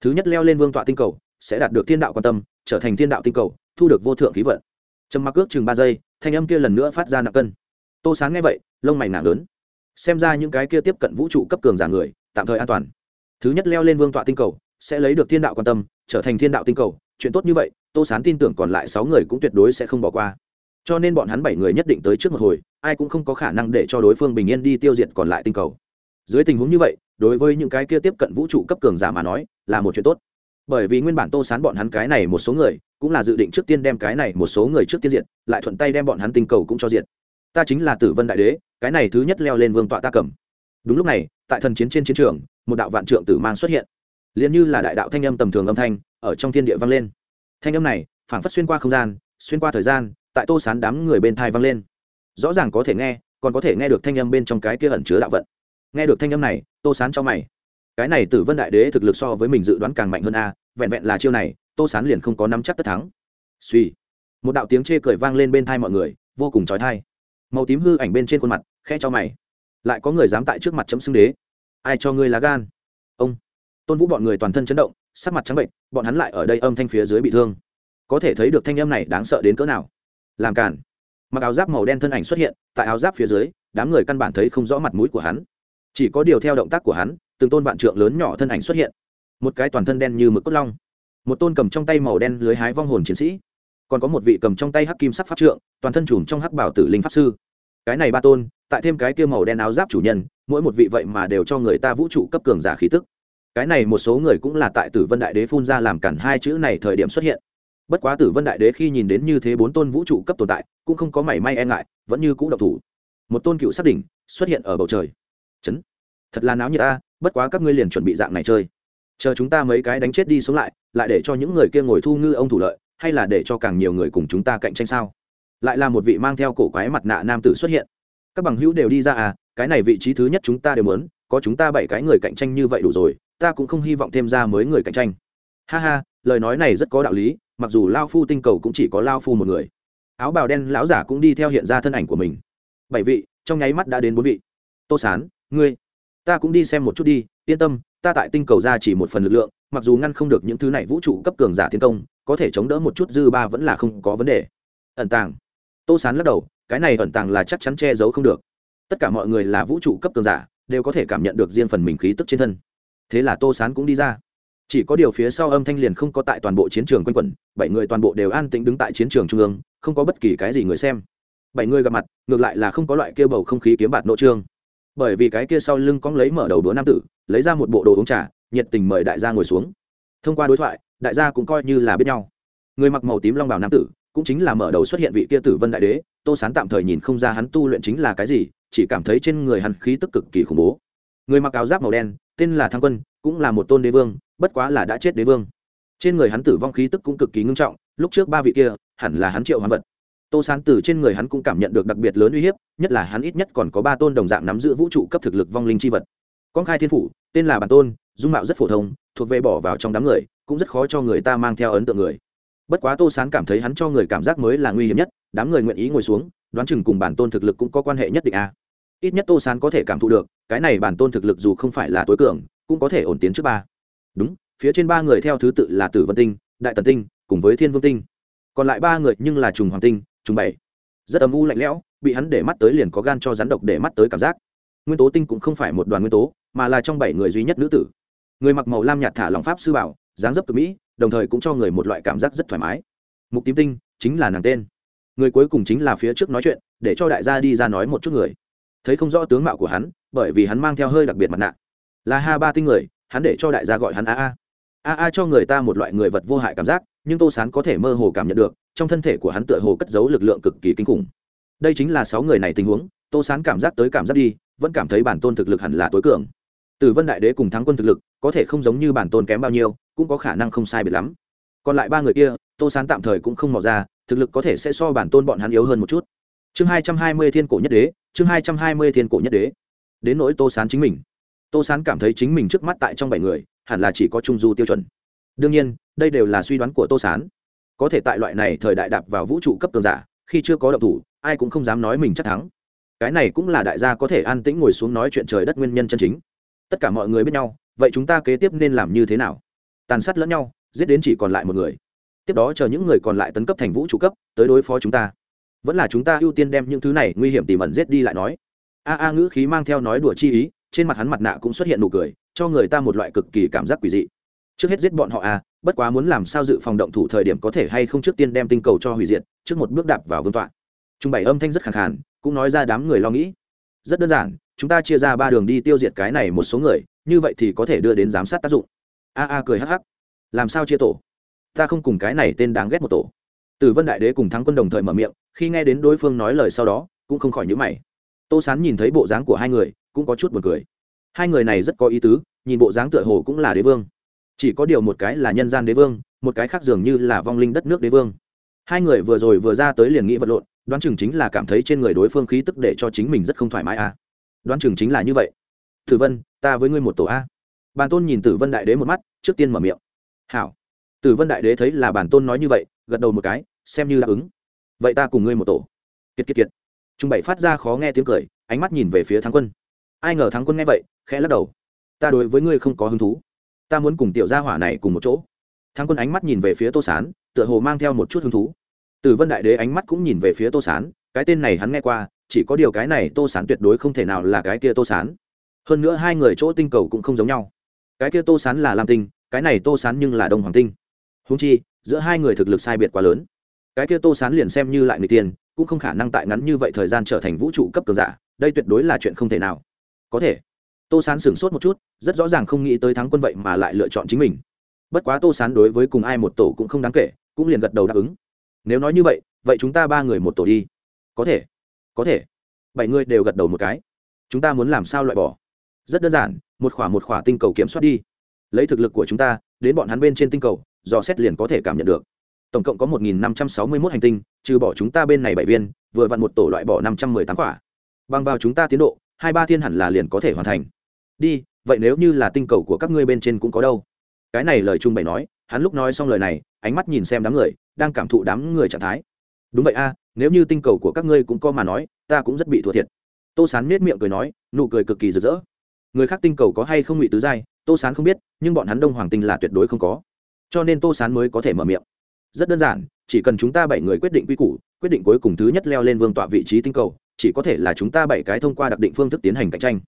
Thứ nhất leo lên vương tọa tinh cầu, sẽ đạt được thiên đạo quan tâm, trở thành thiên đạo tinh cầu, thu được vô thượng khí vận. Trầm mặc ước chừng ba giây, thanh âm kia lần nữa phát ra nặng cân. Tô sán nghe vậy, lông mày nặng lớn. Xem ra những cái kia tiếp cận vũ trụ cấp cường giả người, tạm thời an toàn. Thứ nhất leo lên vương tọa tinh cầu, sẽ lấy được thiên đạo quan tâm, trở thành thiên đạo tinh cầu chuyện tốt như vậy, tô sán tin tưởng còn lại sáu người cũng tuyệt đối sẽ không bỏ qua. Cho nên bọn hắn bảy người nhất định tới trước một hồi, ai cũng không có khả năng để cho đối phương bình yên đi tiêu diệt còn lại tinh cầu. Dưới tình huống như vậy, đối với những cái kia tiếp cận vũ trụ cấp cường giả mà nói, là một chuyện tốt. Bởi vì nguyên bản tô sán bọn hắn cái này một số người, cũng là dự định trước tiên đem cái này một số người trước tiên diệt, lại thuận tay đem bọn hắn tinh cầu cũng cho diệt. Ta chính là tử vân đại đế, cái này thứ nhất leo lên vương tọa ta cầm. Đúng lúc này, tại thần chiến trên chiến trường, một đạo vạn trượng tử mang xuất hiện liền như là đại đạo thanh âm tầm thường âm thanh ở trong thiên địa vang lên. Thanh âm này phảng phất xuyên qua không gian, xuyên qua thời gian, tại tô sán đám người bên thai vang lên. Rõ ràng có thể nghe, còn có thể nghe được thanh âm bên trong cái kia ẩn chứa đạo vận. Nghe được thanh âm này, tô sán cho mày. Cái này tử vân đại đế thực lực so với mình dự đoán càng mạnh hơn a, vẹn vẹn là chiêu này, tô sán liền không có nắm chắc tất thắng. Suy. Một đạo tiếng chê cười vang lên bên thai mọi người, vô cùng trói thai màu tím hư ảnh bên trên khuôn mặt khe cho mày. Lại có người dám tại trước mặt chấm xưng đế. Ai cho ngươi lá gan? Ông tôn vũ bọn người toàn thân chấn động sắc mặt trắng bệnh bọn hắn lại ở đây âm thanh phía dưới bị thương có thể thấy được thanh âm này đáng sợ đến cỡ nào làm cản mặc áo giáp màu đen thân ảnh xuất hiện tại áo giáp phía dưới đám người căn bản thấy không rõ mặt mũi của hắn chỉ có điều theo động tác của hắn từng tôn vạn trượng lớn nhỏ thân ảnh xuất hiện một cái toàn thân đen như mực cốt long một tôn cầm trong tay màu đen lưới hái vong hồn chiến sĩ còn có một vị cầm trong tay hắc kim sắc pháp trượng toàn thân trùm trong hắc bảo tử linh pháp sư cái này ba tôn tại thêm cái kia màu đen áo giáp chủ nhân mỗi một vị vậy mà đều cho người ta vũ trụ cấp cường giả khí tức cái này một số người cũng là tại tử vân đại đế phun ra làm cản hai chữ này thời điểm xuất hiện. Bất quá tử vân đại đế khi nhìn đến như thế bốn tôn vũ trụ cấp tồn tại, cũng không có mảy may e ngại, vẫn như cũ độc thủ. Một tôn cựu xác đỉnh xuất hiện ở bầu trời. Chấn. Thật là náo như ta bất quá các ngươi liền chuẩn bị dạng này chơi. Chờ chúng ta mấy cái đánh chết đi sống lại lại để cho những người kia ngồi thu ngư ông thủ lợi, hay là để cho càng nhiều người cùng chúng ta cạnh tranh sao? Lại là một vị mang theo cổ quái mặt nạ nam tử xuất hiện. Các bằng hữu đều đi ra à cái này vị trí thứ nhất chúng ta đều muốn, có chúng ta bảy cái người cạnh tranh như vậy đủ rồi ta cũng không hy vọng thêm ra mới người cạnh tranh. Ha ha, lời nói này rất có đạo lý, mặc dù lao phu tinh cầu cũng chỉ có lao phu một người. Áo bào đen lão giả cũng đi theo hiện ra thân ảnh của mình. Bảy vị, trong nháy mắt đã đến bốn vị. Tô sán, ngươi, ta cũng đi xem một chút đi, yên tâm, ta tại tinh cầu ra chỉ một phần lực lượng, mặc dù ngăn không được những thứ này vũ trụ cấp cường giả thiên công, có thể chống đỡ một chút dư ba vẫn là không có vấn đề. Ẩn tàng. Tô sán lắc đầu, cái này ẩn tàng là chắc chắn che giấu không được. Tất cả mọi người là vũ trụ cấp cường giả, đều có thể cảm nhận được riêng phần mình khí tức trên thân thế là tô sán cũng đi ra. Chỉ có điều phía sau âm thanh liền không có tại toàn bộ chiến trường quanh quẩn, bảy người toàn bộ đều an tĩnh đứng tại chiến trường trung ương, không có bất kỳ cái gì người xem. Bảy người gặp mặt, ngược lại là không có loại kêu bầu không khí kiếm bạt nội trương. Bởi vì cái kia sau lưng cóng lấy mở đầu đũa nam tử, lấy ra một bộ đồ uống trà, nhiệt tình mời đại gia ngồi xuống. Thông qua đối thoại, đại gia cũng coi như là biết nhau. Người mặc màu tím long bào nam tử, cũng chính là mở đầu xuất hiện vị kia tử vân đại đế, tô sán tạm thời nhìn không ra hắn tu luyện chính là cái gì, chỉ cảm thấy trên người hắn khí tức cực kỳ khủng bố. Người mặc áo giáp màu đen tên là thăng quân, cũng là một tôn đế vương, bất quá là đã chết đế vương. Trên người hắn tử vong khí tức cũng cực kỳ ngưng trọng, lúc trước ba vị kia, hẳn là hắn triệu hoán vật. Tô sán từ trên người hắn cũng cảm nhận được đặc biệt lớn uy hiếp, nhất là hắn ít nhất còn có ba tôn đồng dạng nắm giữ vũ trụ cấp thực lực vong linh c h i vật. Con khai thiên phủ, tên là bản tôn, dung mạo rất phổ thông, thuộc về bỏ vào trong đám người, cũng rất khó cho người ta mang theo ấn tượng người. Bất quá tô sán cảm thấy hắn cho người cảm giác mới là nguy hiểm nhất, đám người nguyện ý ngồi xuống, đoán chừng cùng bản tôn thực lực cũng có quan hệ nhất định a à ít nhất tô sán có thể cảm thụ được, cái này bản tôn thực lực dù không phải là tối cường, cũng có thể ổn tiến trước ba. Đúng, phía trên ba người theo thứ tự là tử vân tinh, đại tần tinh, cùng với thiên vương tinh. Còn lại ba người nhưng là trùng hoàng tinh, trùng bảy. Rất âm u lạnh lẽo, bị hắn để mắt tới liền có gan cho rắn độc để mắt tới cảm giác. Nguyên tố tinh cũng không phải một đoàn nguyên tố, mà là trong bảy người duy nhất nữ tử. Người mặc màu lam nhạt thả lòng pháp sư bảo, dáng dấp cực mỹ, đồng thời cũng cho người một loại cảm giác rất thoải mái. Mục tím tinh chính là nàng tên. Người cuối cùng chính là phía trước nói chuyện, để cho đại gia đi ra nói một chút người thấy không rõ tướng mạo của hắn, bởi vì hắn mang theo hơi đặc biệt mặt nạ. Là ha ba tinh người, hắn để cho đại gia gọi hắn a a. A a cho người ta một loại người vật vô hại cảm giác, nhưng tô sán có thể mơ hồ cảm nhận được, trong thân thể của hắn tựa hồ cất giấu lực lượng cực kỳ kinh khủng. Đây chính là sáu người này tình huống, tô sán cảm giác tới cảm giác đi, vẫn cảm thấy bản tôn thực lực hẳn là tối cường. Từ vân đại đế cùng thắng quân thực lực, có thể không giống như bản tôn kém bao nhiêu, cũng có khả năng không sai biệt lắm. Còn lại ba người kia, tô sán tạm thời cũng không mò ra, thực lực có thể sẽ so bản tôn bọn hắn yếu hơn một chút. Chương hai trăm hai mươi thiên cổ nhất đế chương hai trăm hai mươi thiên cổ nhất đế. Đến nỗi tô sán chính mình. Tô sán cảm thấy chính mình trước mắt tại trong bảy người, hẳn là chỉ có trung du tiêu chuẩn. Đương nhiên, đây đều là suy đoán của tô sán. Có thể tại loại này thời đại đạp vào vũ trụ cấp tường giả, khi chưa có động thủ, ai cũng không dám nói mình chắc thắng. Cái này cũng là đại gia có thể an tĩnh ngồi xuống nói chuyện trời đất nguyên nhân chân chính. Tất cả mọi người biết nhau, vậy chúng ta kế tiếp nên làm như thế nào? Tàn sát lẫn nhau, giết đến chỉ còn lại một người. Tiếp đó chờ những người còn lại tấn cấp thành vũ trụ cấp, tới đối phó chúng ta vẫn là chúng ta ưu tiên đem những thứ này nguy hiểm tìm ẩn giết đi lại nói. A a ngữ khí mang theo nói đùa chi ý, trên mặt hắn mặt nạ cũng xuất hiện nụ cười, cho người ta một loại cực kỳ cảm giác quỷ dị. Trước hết giết bọn họ a bất quá muốn làm sao dự phòng động thủ thời điểm có thể hay không trước tiên đem tinh cầu cho hủy diệt, trước một bước đạp vào vương tọa. Trung bảy âm thanh rất khẳng khàn, cũng nói ra đám người lo nghĩ. Rất đơn giản, chúng ta chia ra ba đường đi tiêu diệt cái này một số người, như vậy thì có thể đưa đến giám sát tác dụng. A a cười hắc hắc. Làm sao chia tổ? Ta không cùng cái này tên đáng ghét một tổ. Tử vân đại đế cùng thắng quân đồng thời mở miệng khi nghe đến đối phương nói lời sau đó, cũng không khỏi nhữ mày. Tô sán nhìn thấy bộ dáng của hai người, cũng có chút b u ồ n cười. Hai người này rất có ý tứ, nhìn bộ dáng tựa hồ cũng là đế vương. Chỉ có điều một cái là nhân gian đế vương, một cái khác dường như là vong linh đất nước đế vương. Hai người vừa rồi vừa ra tới liền nghĩ vật lộn, đoán chừng chính là cảm thấy trên người đối phương khí tức để cho chính mình rất không thoải mái à. đoán chừng chính là như vậy. Tử vân, ta với ngươi một tổ a. Bàn tôn nhìn tử vân đại đế một mắt, trước tiên mở miệng. Hảo. Tử vân đại đế thấy là bản tôn nói như vậy, gật đầu một cái, xem như đáp ứng vậy ta cùng ngươi một tổ. Kiệt kiệt kiệt. Chúng bảy phát ra khó nghe tiếng cười, ánh mắt nhìn về phía thắng quân. Ai ngờ thắng quân nghe vậy, khẽ lắc đầu. Ta đối với ngươi không có hứng thú. Ta muốn cùng tiểu gia hỏa này cùng một chỗ. Thắng quân ánh mắt nhìn về phía tô sán, tựa hồ mang theo một chút hứng thú. Từ vân đại đế ánh mắt cũng nhìn về phía tô sán, cái tên này hắn nghe qua, chỉ có điều cái này tô sán tuyệt đối không thể nào là cái kia tô sán. Hơn nữa hai người chỗ tinh cầu cũng không giống nhau. Cái kia tô sán là lam tinh, cái này tô sán nhưng là đông hoàng tinh. Húng chi, giữa hai người thực lực sai biệt quá lớn cái kia tô sán liền xem như lại người tiền cũng không khả năng tại ngắn như vậy thời gian trở thành vũ trụ cấp cường giả, đây tuyệt đối là chuyện không thể nào. Có thể. Tô sán sửng sốt một chút, rất rõ ràng không nghĩ tới thắng quân vậy mà lại lựa chọn chính mình. Bất quá tô sán đối với cùng ai một tổ cũng không đáng kể, cũng liền gật đầu đáp ứng. Nếu nói như vậy vậy chúng ta ba người một tổ đi. Có thể. Có thể. Bảy người đều gật đầu một cái. Chúng ta muốn làm sao loại bỏ? Rất đơn giản, một khỏa một khỏa tinh cầu kiểm soát đi. Lấy thực lực của chúng ta, đến bọn hắn bên trên tinh cầu, dò xét liền có thể cảm nhận được tổng cộng có một nghìn năm trăm sáu mươi mốt hành tinh, trừ bỏ chúng ta bên này bảy viên, vừa vặn một tổ loại bỏ năm trăm mười tám quả. Bằng vào chúng ta tiến độ, hai ba thiên hẳn là liền có thể hoàn thành. Đi, vậy nếu như là tinh cầu của các ngươi bên trên cũng có đâu? Cái này lời trung bày nói, hắn lúc nói xong lời này, ánh mắt nhìn xem đám người, đang cảm thụ đám người trạng thái. Đúng vậy a, nếu như tinh cầu của các ngươi cũng có mà nói, ta cũng rất bị thua thiệt. Tô sán nết miệng cười nói, nụ cười cực kỳ rực rỡ. Người khác tinh cầu có hay không ngụy tứ giai, tô sán không biết, nhưng bọn hắn đông hoàng tinh là tuyệt đối không có. Cho nên tô sán mới có thể mở miệng rất đơn giản, chỉ cần chúng ta bảy người quyết định quy củ, quyết định cuối cùng thứ nhất leo lên vương tọa vị trí tinh cầu, chỉ có thể là chúng ta bảy cái thông qua đặc định phương thức tiến hành cạnh tranh.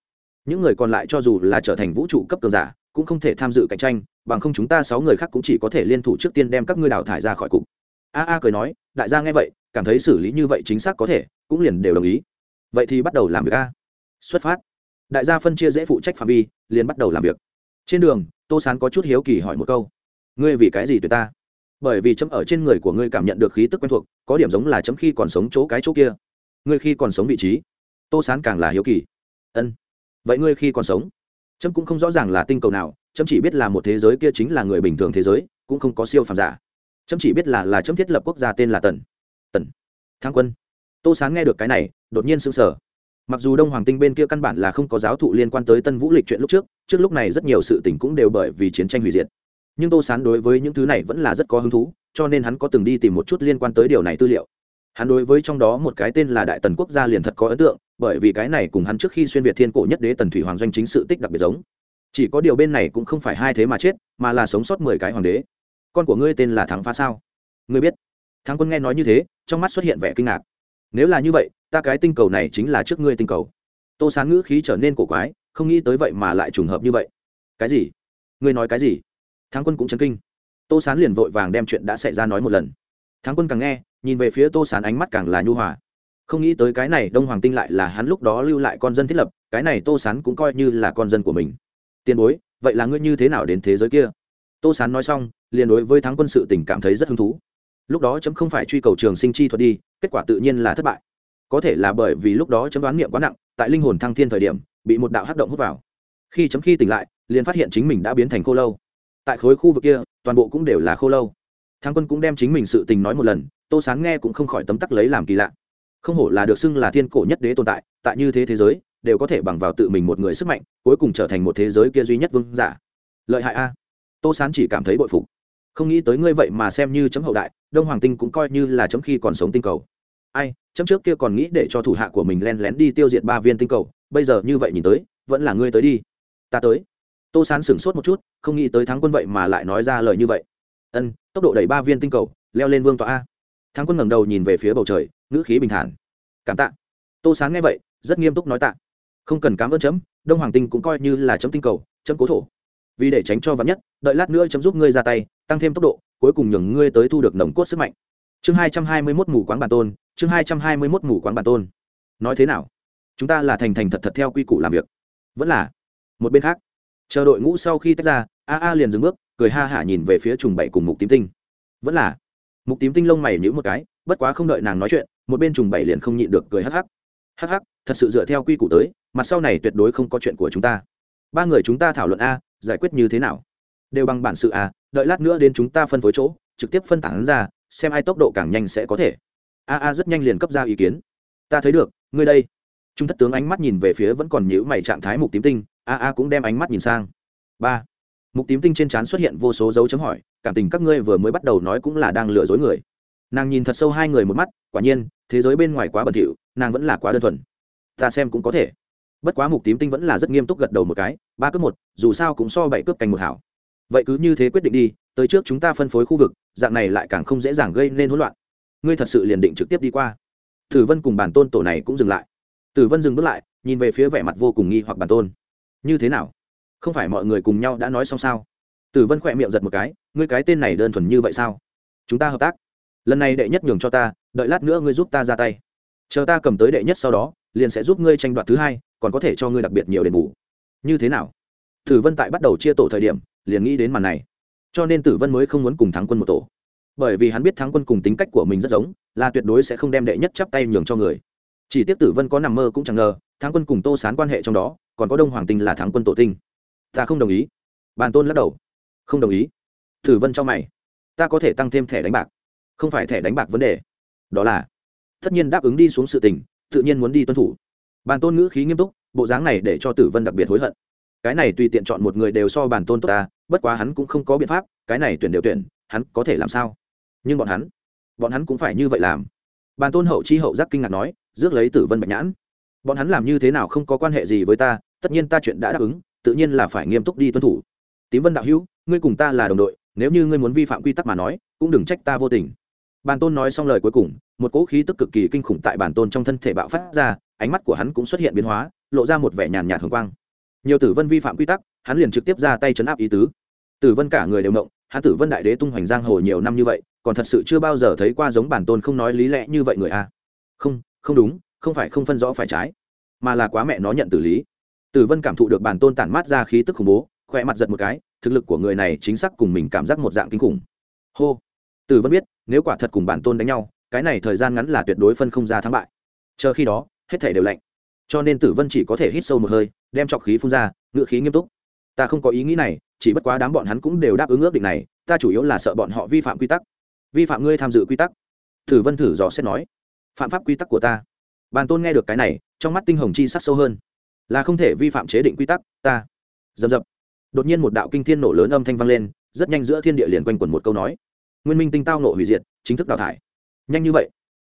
Những người còn lại cho dù là trở thành vũ trụ cấp cường giả, cũng không thể tham dự cạnh tranh, bằng không chúng ta sáu người khác cũng chỉ có thể liên thủ trước tiên đem các ngươi đào thải ra khỏi cục. A a cười nói, đại gia nghe vậy, cảm thấy xử lý như vậy chính xác có thể, cũng liền đều đồng ý. Vậy thì bắt đầu làm việc a. Xuất phát. Đại gia phân chia dễ phụ trách phạm vi, liền bắt đầu làm việc. Trên đường, tô sán có chút hiếu kỳ hỏi một câu. Ngươi vì cái gì tuyệt ta? Bởi vì chấm ở trên người của ngươi cảm nhận được khí tức quen thuộc, có điểm giống là chấm khi còn sống chỗ cái chỗ kia. Ngươi khi còn sống vị trí, tô sán càng là hiếu kỳ. Ân, vậy ngươi khi còn sống? Chấm cũng không rõ ràng là tinh cầu nào, chấm chỉ biết là một thế giới kia chính là người bình thường thế giới, cũng không có siêu phàm giả. Chấm chỉ biết là là chấm thiết lập quốc gia tên là tần. Tần thang quân. Tô sán nghe được cái này, đột nhiên sững sờ. Mặc dù đông hoàng tinh bên kia căn bản là không có giáo thụ liên quan tới tân vũ lịch chuyện lúc trước trước lúc này rất nhiều sự tình cũng đều bởi vì chiến tranh hủy diệt nhưng tô sán đối với những thứ này vẫn là rất có hứng thú, cho nên hắn có từng đi tìm một chút liên quan tới điều này tư liệu. Hắn đối với trong đó một cái tên là đại tần quốc gia liền thật có ấn tượng, bởi vì cái này cùng hắn trước khi xuyên việt thiên cổ nhất đế tần thủy hoàng doanh chính sự tích đặc biệt giống. Chỉ có điều bên này cũng không phải hai thế mà chết, mà là sống sót mười cái hoàng đế. Con của ngươi tên là thắng phá sao? Ngươi biết. Thắng quân nghe nói như thế, trong mắt xuất hiện vẻ kinh ngạc. Nếu là như vậy, ta cái tinh cầu này chính là trước ngươi tinh cầu. Tô sán ngữ khí trở nên cổ quái, không nghĩ tới vậy mà lại trùng hợp như vậy. Cái gì? Ngươi nói cái gì? Thắng quân cũng chấn kinh. Tô sán liền vội vàng đem chuyện đã xảy ra nói một lần. Thắng quân càng nghe, nhìn về phía tô sán ánh mắt càng là nhu hòa. Không nghĩ tới cái này đông hoàng tinh lại là hắn lúc đó lưu lại con dân thiết lập, cái này tô sán cũng coi như là con dân của mình. Tiền bối, vậy là ngươi như thế nào đến thế giới kia? Tô sán nói xong, liền đối với thắng quân sự tình cảm thấy rất hứng thú. Lúc đó chấm không phải truy cầu trường sinh chi thuật đi, kết quả tự nhiên là thất bại. Có thể là bởi vì lúc đó chấm đoán niệm quá nặng, tại linh hồn thăng thiên thời điểm, bị một đạo hắc động hút vào. Khi chấm khi tỉnh lại, liền phát hiện chính mình đã biến thành cô lâu tại khối khu vực kia, toàn bộ cũng đều là khô lâu. Thắng quân cũng đem chính mình sự tình nói một lần, tô sán nghe cũng không khỏi tấm tắc lấy làm kỳ lạ. Không hổ là được xưng là thiên cổ nhất đế tồn tại tại như thế thế giới, đều có thể bằng vào tự mình một người sức mạnh, cuối cùng trở thành một thế giới kia duy nhất vương giả. Lợi hại a. Tô sán chỉ cảm thấy bội phục. Không nghĩ tới ngươi vậy mà xem như chấm hậu đại, đông hoàng tinh cũng coi như là chấm khi còn sống tinh cầu. Ai, chấm trước kia còn nghĩ để cho thủ hạ của mình len lén đi tiêu diệt ba viên tinh cầu, bây giờ như vậy nhìn tới, vẫn là ngươi tới đi. Ta tới. Tô sán sửng sốt một chút không nghĩ tới thắng quân vậy mà lại nói ra lời như vậy. Ân, tốc độ đẩy ba viên tinh cầu, leo lên vương tọa a. Thắng quân ngẩng đầu nhìn về phía bầu trời, ngữ khí bình thản. Cảm tạ. Tô sán nghe vậy, rất nghiêm túc nói tạ. Không cần cám ơn chấm, đông hoàng tinh cũng coi như là chấm tinh cầu, chấm cố thổ. Vì để tránh cho vắn nhất, đợi lát nữa chấm giúp ngươi ra tay, tăng thêm tốc độ, cuối cùng nhường ngươi tới thu được nồng cốt sức mạnh. Chương hai trăm hai mươi mốt mù quán bản tôn, chương hai trăm hai mươi mốt mù quán bản tôn. Nói thế nào? Chúng ta là thành thành thật thật theo quy củ làm việc. Vẫn là. Một bên khác, chờ đội ngũ sau khi tách ra a a liền dừng bước, cười ha hả nhìn về phía trùng bảy cùng mục tím tinh. Vẫn là. Mục tím tinh lông mày nhữ một cái, bất quá không đợi nàng nói chuyện, một bên trùng bảy liền không nhịn được cười hắc hắc. Hắc hắc, thật sự dựa theo quy củ tới mặt sau này tuyệt đối không có chuyện của chúng ta. Ba người chúng ta thảo luận a, giải quyết như thế nào? Đều bằng bản sự a, đợi lát nữa đến chúng ta phân phối chỗ, trực tiếp phân tán ra, xem ai tốc độ càng nhanh sẽ có thể. A a rất nhanh liền cấp ra ý kiến. Ta thấy được, ngươi đây. Trung thất tướng ánh mắt nhìn về phía vẫn còn nhữ mày trạng thái mục tím tinh, a a cũng đem ánh mắt nhìn sang. Ba mục tím tinh trên trán xuất hiện vô số dấu chấm hỏi, cảm tình các ngươi vừa mới bắt đầu nói cũng là đang lừa dối người. Nàng nhìn thật sâu hai người một mắt, quả nhiên, thế giới bên ngoài quá bẩn thỉu, nàng vẫn là quá đơn thuần. Ta xem cũng có thể. Bất quá mục tím tinh vẫn là rất nghiêm túc gật đầu một cái, ba cướp một, dù sao cũng so bảy cướp cành một hảo. Vậy cứ như thế quyết định đi, tới trước chúng ta phân phối khu vực, dạng này lại càng không dễ dàng gây nên hỗn loạn. Ngươi thật sự liền định trực tiếp đi qua. Tử vân cùng bản tôn tổ này cũng dừng lại. Tử vân dừng bước lại, nhìn về phía vẻ mặt vô cùng nghi hoặc bản tôn. Như thế nào? Không phải mọi người cùng nhau đã nói xong sao? Tử vân khỏe miệng giật một cái, ngươi cái tên này đơn thuần như vậy sao? Chúng ta hợp tác. Lần này đệ nhất nhường cho ta, đợi lát nữa ngươi giúp ta ra tay. Chờ ta cầm tới đệ nhất sau đó, liền sẽ giúp ngươi tranh đoạt thứ hai, còn có thể cho ngươi đặc biệt nhiều đền bù. Như thế nào? Tử vân tại bắt đầu chia tổ thời điểm, liền nghĩ đến màn này. Cho nên tử vân mới không muốn cùng thắng quân một tổ. Bởi vì hắn biết thắng quân cùng tính cách của mình rất giống, là tuyệt đối sẽ không đem đệ nhất chắp tay nhường cho người. Chỉ tiếc tử vân có nằm mơ cũng chẳng ngờ, thắng quân cùng tô sán quan hệ trong đó, còn có đông hoàng tinh là thắng quân tổ tinh ta không đồng ý. Bàn tôn lắc đầu. Không đồng ý. Tử vân cho mày. Ta có thể tăng thêm thẻ đánh bạc. Không phải thẻ đánh bạc vấn đề. Đó là, tất nhiên đáp ứng đi xuống sự tình, tự nhiên muốn đi tuân thủ. Bàn tôn ngữ khí nghiêm túc, bộ dáng này để cho tử vân đặc biệt hối hận. Cái này tùy tiện chọn một người đều so bàn tôn tốt ta, bất quá hắn cũng không có biện pháp, cái này tuyển đều tuyển, hắn có thể làm sao? Nhưng bọn hắn bọn hắn cũng phải như vậy làm. Bàn tôn hậu chi hậu giác kinh ngạc nói, rước lấy tử vân bạch nhãn. Bọn hắn làm như thế nào không có quan hệ gì với ta, tất nhiên ta chuyện đã đáp ứng tự nhiên là phải nghiêm túc đi tuân thủ. Tím vân đạo hữu, ngươi cùng ta là đồng đội, nếu như ngươi muốn vi phạm quy tắc mà nói, cũng đừng trách ta vô tình. Bàn tôn nói xong lời cuối cùng, một cỗ khí tức cực kỳ kinh khủng tại bản tôn trong thân thể bạo phát ra, ánh mắt của hắn cũng xuất hiện biến hóa, lộ ra một vẻ nhàn nhạt thường quang. Nhiều tử vân vi phạm quy tắc, hắn liền trực tiếp ra tay chấn áp ý tứ. Tử vân cả người đều mộng hắn tử vân đại đế tung hoành giang hồ nhiều năm như vậy, còn thật sự chưa bao giờ thấy qua giống bản tôn không nói lý lẽ như vậy người a. Không không đúng, không phải không phân rõ phải trái, mà là quá mẹ nó nhận tử lý tử vân cảm thụ được bản tôn tản mát ra khí tức khủng bố, khỏe mặt giật một cái, thực lực của người này chính xác cùng mình cảm giác một dạng kinh khủng. Hô! Tử vân biết, nếu quả thật cùng bản tôn đánh nhau, cái này thời gian ngắn là tuyệt đối phân không ra thắng bại. Chờ khi đó, hết thể đều lạnh. Cho nên tử vân chỉ có thể hít sâu một hơi, đem trọc khí phun ra ngựa khí nghiêm túc. Ta không có ý nghĩ này, chỉ bất quá đám bọn hắn cũng đều đáp ứng ước định này, ta chủ yếu là sợ bọn họ vi phạm quy tắc. Vi phạm ngươi tham dự quy tắc. Tử vân thử dò xét nói. Phạm pháp quy tắc của ta. Bàn tôn nghe được cái này, trong mắt tinh hồng chi sắc sâu hơn là không thể vi phạm chế định quy tắc, ta. Dầm dập. Đột nhiên một đạo kinh thiên nổ lớn âm thanh vang lên, rất nhanh giữa thiên địa liền quanh quẩn một câu nói. Nguyên minh tinh tao nộ hủy diệt, chính thức đào thải. Nhanh như vậy?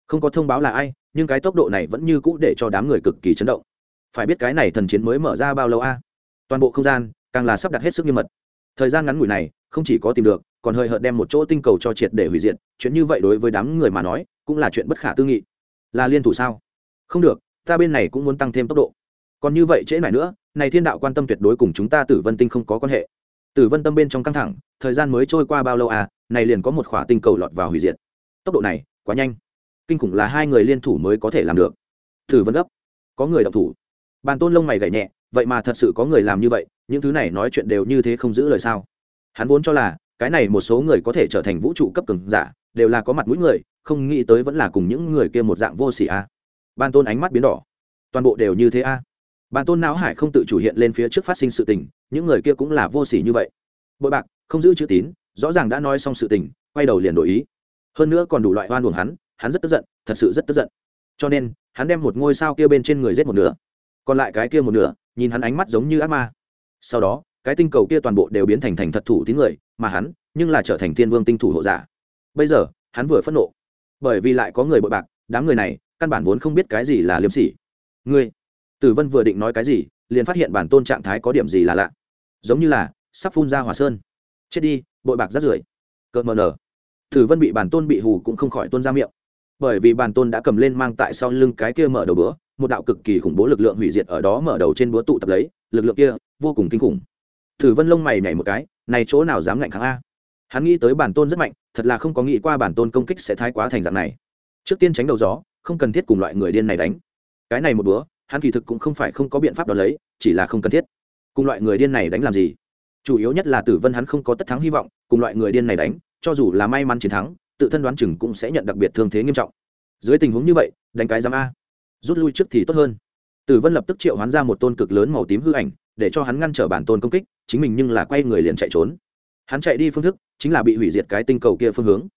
Không có thông báo là ai, nhưng cái tốc độ này vẫn như cũ để cho đám người cực kỳ chấn động. Phải biết cái này thần chiến mới mở ra bao lâu a? Toàn bộ không gian, càng là sắp đặt hết sức nghiêm mật. Thời gian ngắn ngủi này, không chỉ có tìm được, còn hơi hợt đem một chỗ tinh cầu cho triệt để hủy diệt, chuyện như vậy đối với đám người mà nói, cũng là chuyện bất khả tư nghị. Là liên thủ sao? Không được, ta bên này cũng muốn tăng thêm tốc độ còn như vậy trễ này nữa, này thiên đạo quan tâm tuyệt đối cùng chúng ta tử vân tinh không có quan hệ. Tử vân tâm bên trong căng thẳng, thời gian mới trôi qua bao lâu à này liền có một khỏa tinh cầu lọt vào hủy diệt. Tốc độ này, quá nhanh. Kinh khủng là hai người liên thủ mới có thể làm được. Tử vân gấp. Có người động thủ. Bàn tôn lông mày gậy nhẹ, vậy mà thật sự có người làm như vậy, những thứ này nói chuyện đều như thế không giữ lời sao? Hắn vốn cho là, cái này một số người có thể trở thành vũ trụ cấp cường giả, đều là có mặt mũi người, không nghĩ tới vẫn là cùng những người kia một dạng vô sỉ a à. ban tôn ánh mắt biến đỏ. Toàn bộ đều như thế a à bàn tôn não hải không tự chủ hiện lên phía trước phát sinh sự tình, những người kia cũng là vô sỉ như vậy. Bội bạc, không giữ chữ tín, rõ ràng đã nói xong sự tình, quay đầu liền đổi ý. Hơn nữa còn đủ loại hoan buồng hắn hắn rất tức giận, thật sự rất tức giận. Cho nên, hắn đem một ngôi sao kia bên trên người giết một nửa. Còn lại cái kia một nửa, nhìn hắn ánh mắt giống như ác ma. Sau đó, cái tinh cầu kia toàn bộ đều biến thành thành thật thủ tín người, mà hắn, nhưng là trở thành thiên vương tinh thủ hộ giả. Bây giờ, hắn vừa phẫn nộ. Bởi vì lại có người bội bạc, đám người này, căn bản vốn không biết cái gì là liêm sỉ. Ngươi tử vân vừa định nói cái gì, liền phát hiện bản tôn trạng thái có điểm gì là lạ. Giống như là, sắp phun ra hỏa sơn. Chết đi, bội bạc rát rưởi. Cợt mờ nở. Tử vân bị bản tôn bị hù cũng không khỏi tuôn ra miệng. Bởi vì bản tôn đã cầm lên mang tại sau lưng cái kia mở đầu bữa, một đạo cực kỳ khủng bố lực lượng hủy diệt ở đó mở đầu trên búa tụ tập lấy, lực lượng kia vô cùng kinh khủng. Tử vân lông mày nhảy một cái, này chỗ nào dám ngạnh kháng a? Hắn nghĩ tới bản tôn rất mạnh, thật là không có nghĩ qua bản tôn công kích sẽ thái quá thành dạng này. Trước tiên tránh đầu gió, không cần thiết cùng loại người điên này đánh. Cái này một búa hắn kỳ thực cũng không phải không có biện pháp đo lấy, chỉ là không cần thiết. Cùng loại người điên này đánh làm gì? Chủ yếu nhất là tử vân hắn không có tất thắng hy vọng, cùng loại người điên này đánh, cho dù là may mắn chiến thắng, tự thân đoán chừng cũng sẽ nhận đặc biệt thương thế nghiêm trọng. Dưới tình huống như vậy, đánh cái giám a. Rút lui trước thì tốt hơn. Tử vân lập tức triệu hắn ra một tôn cực lớn màu tím hư ảnh, để cho hắn ngăn trở bản tôn công kích, chính mình nhưng là quay người liền chạy trốn. Hắn chạy đi phương thức, chính là bị hủy diệt cái tinh cầu kia phương hướng.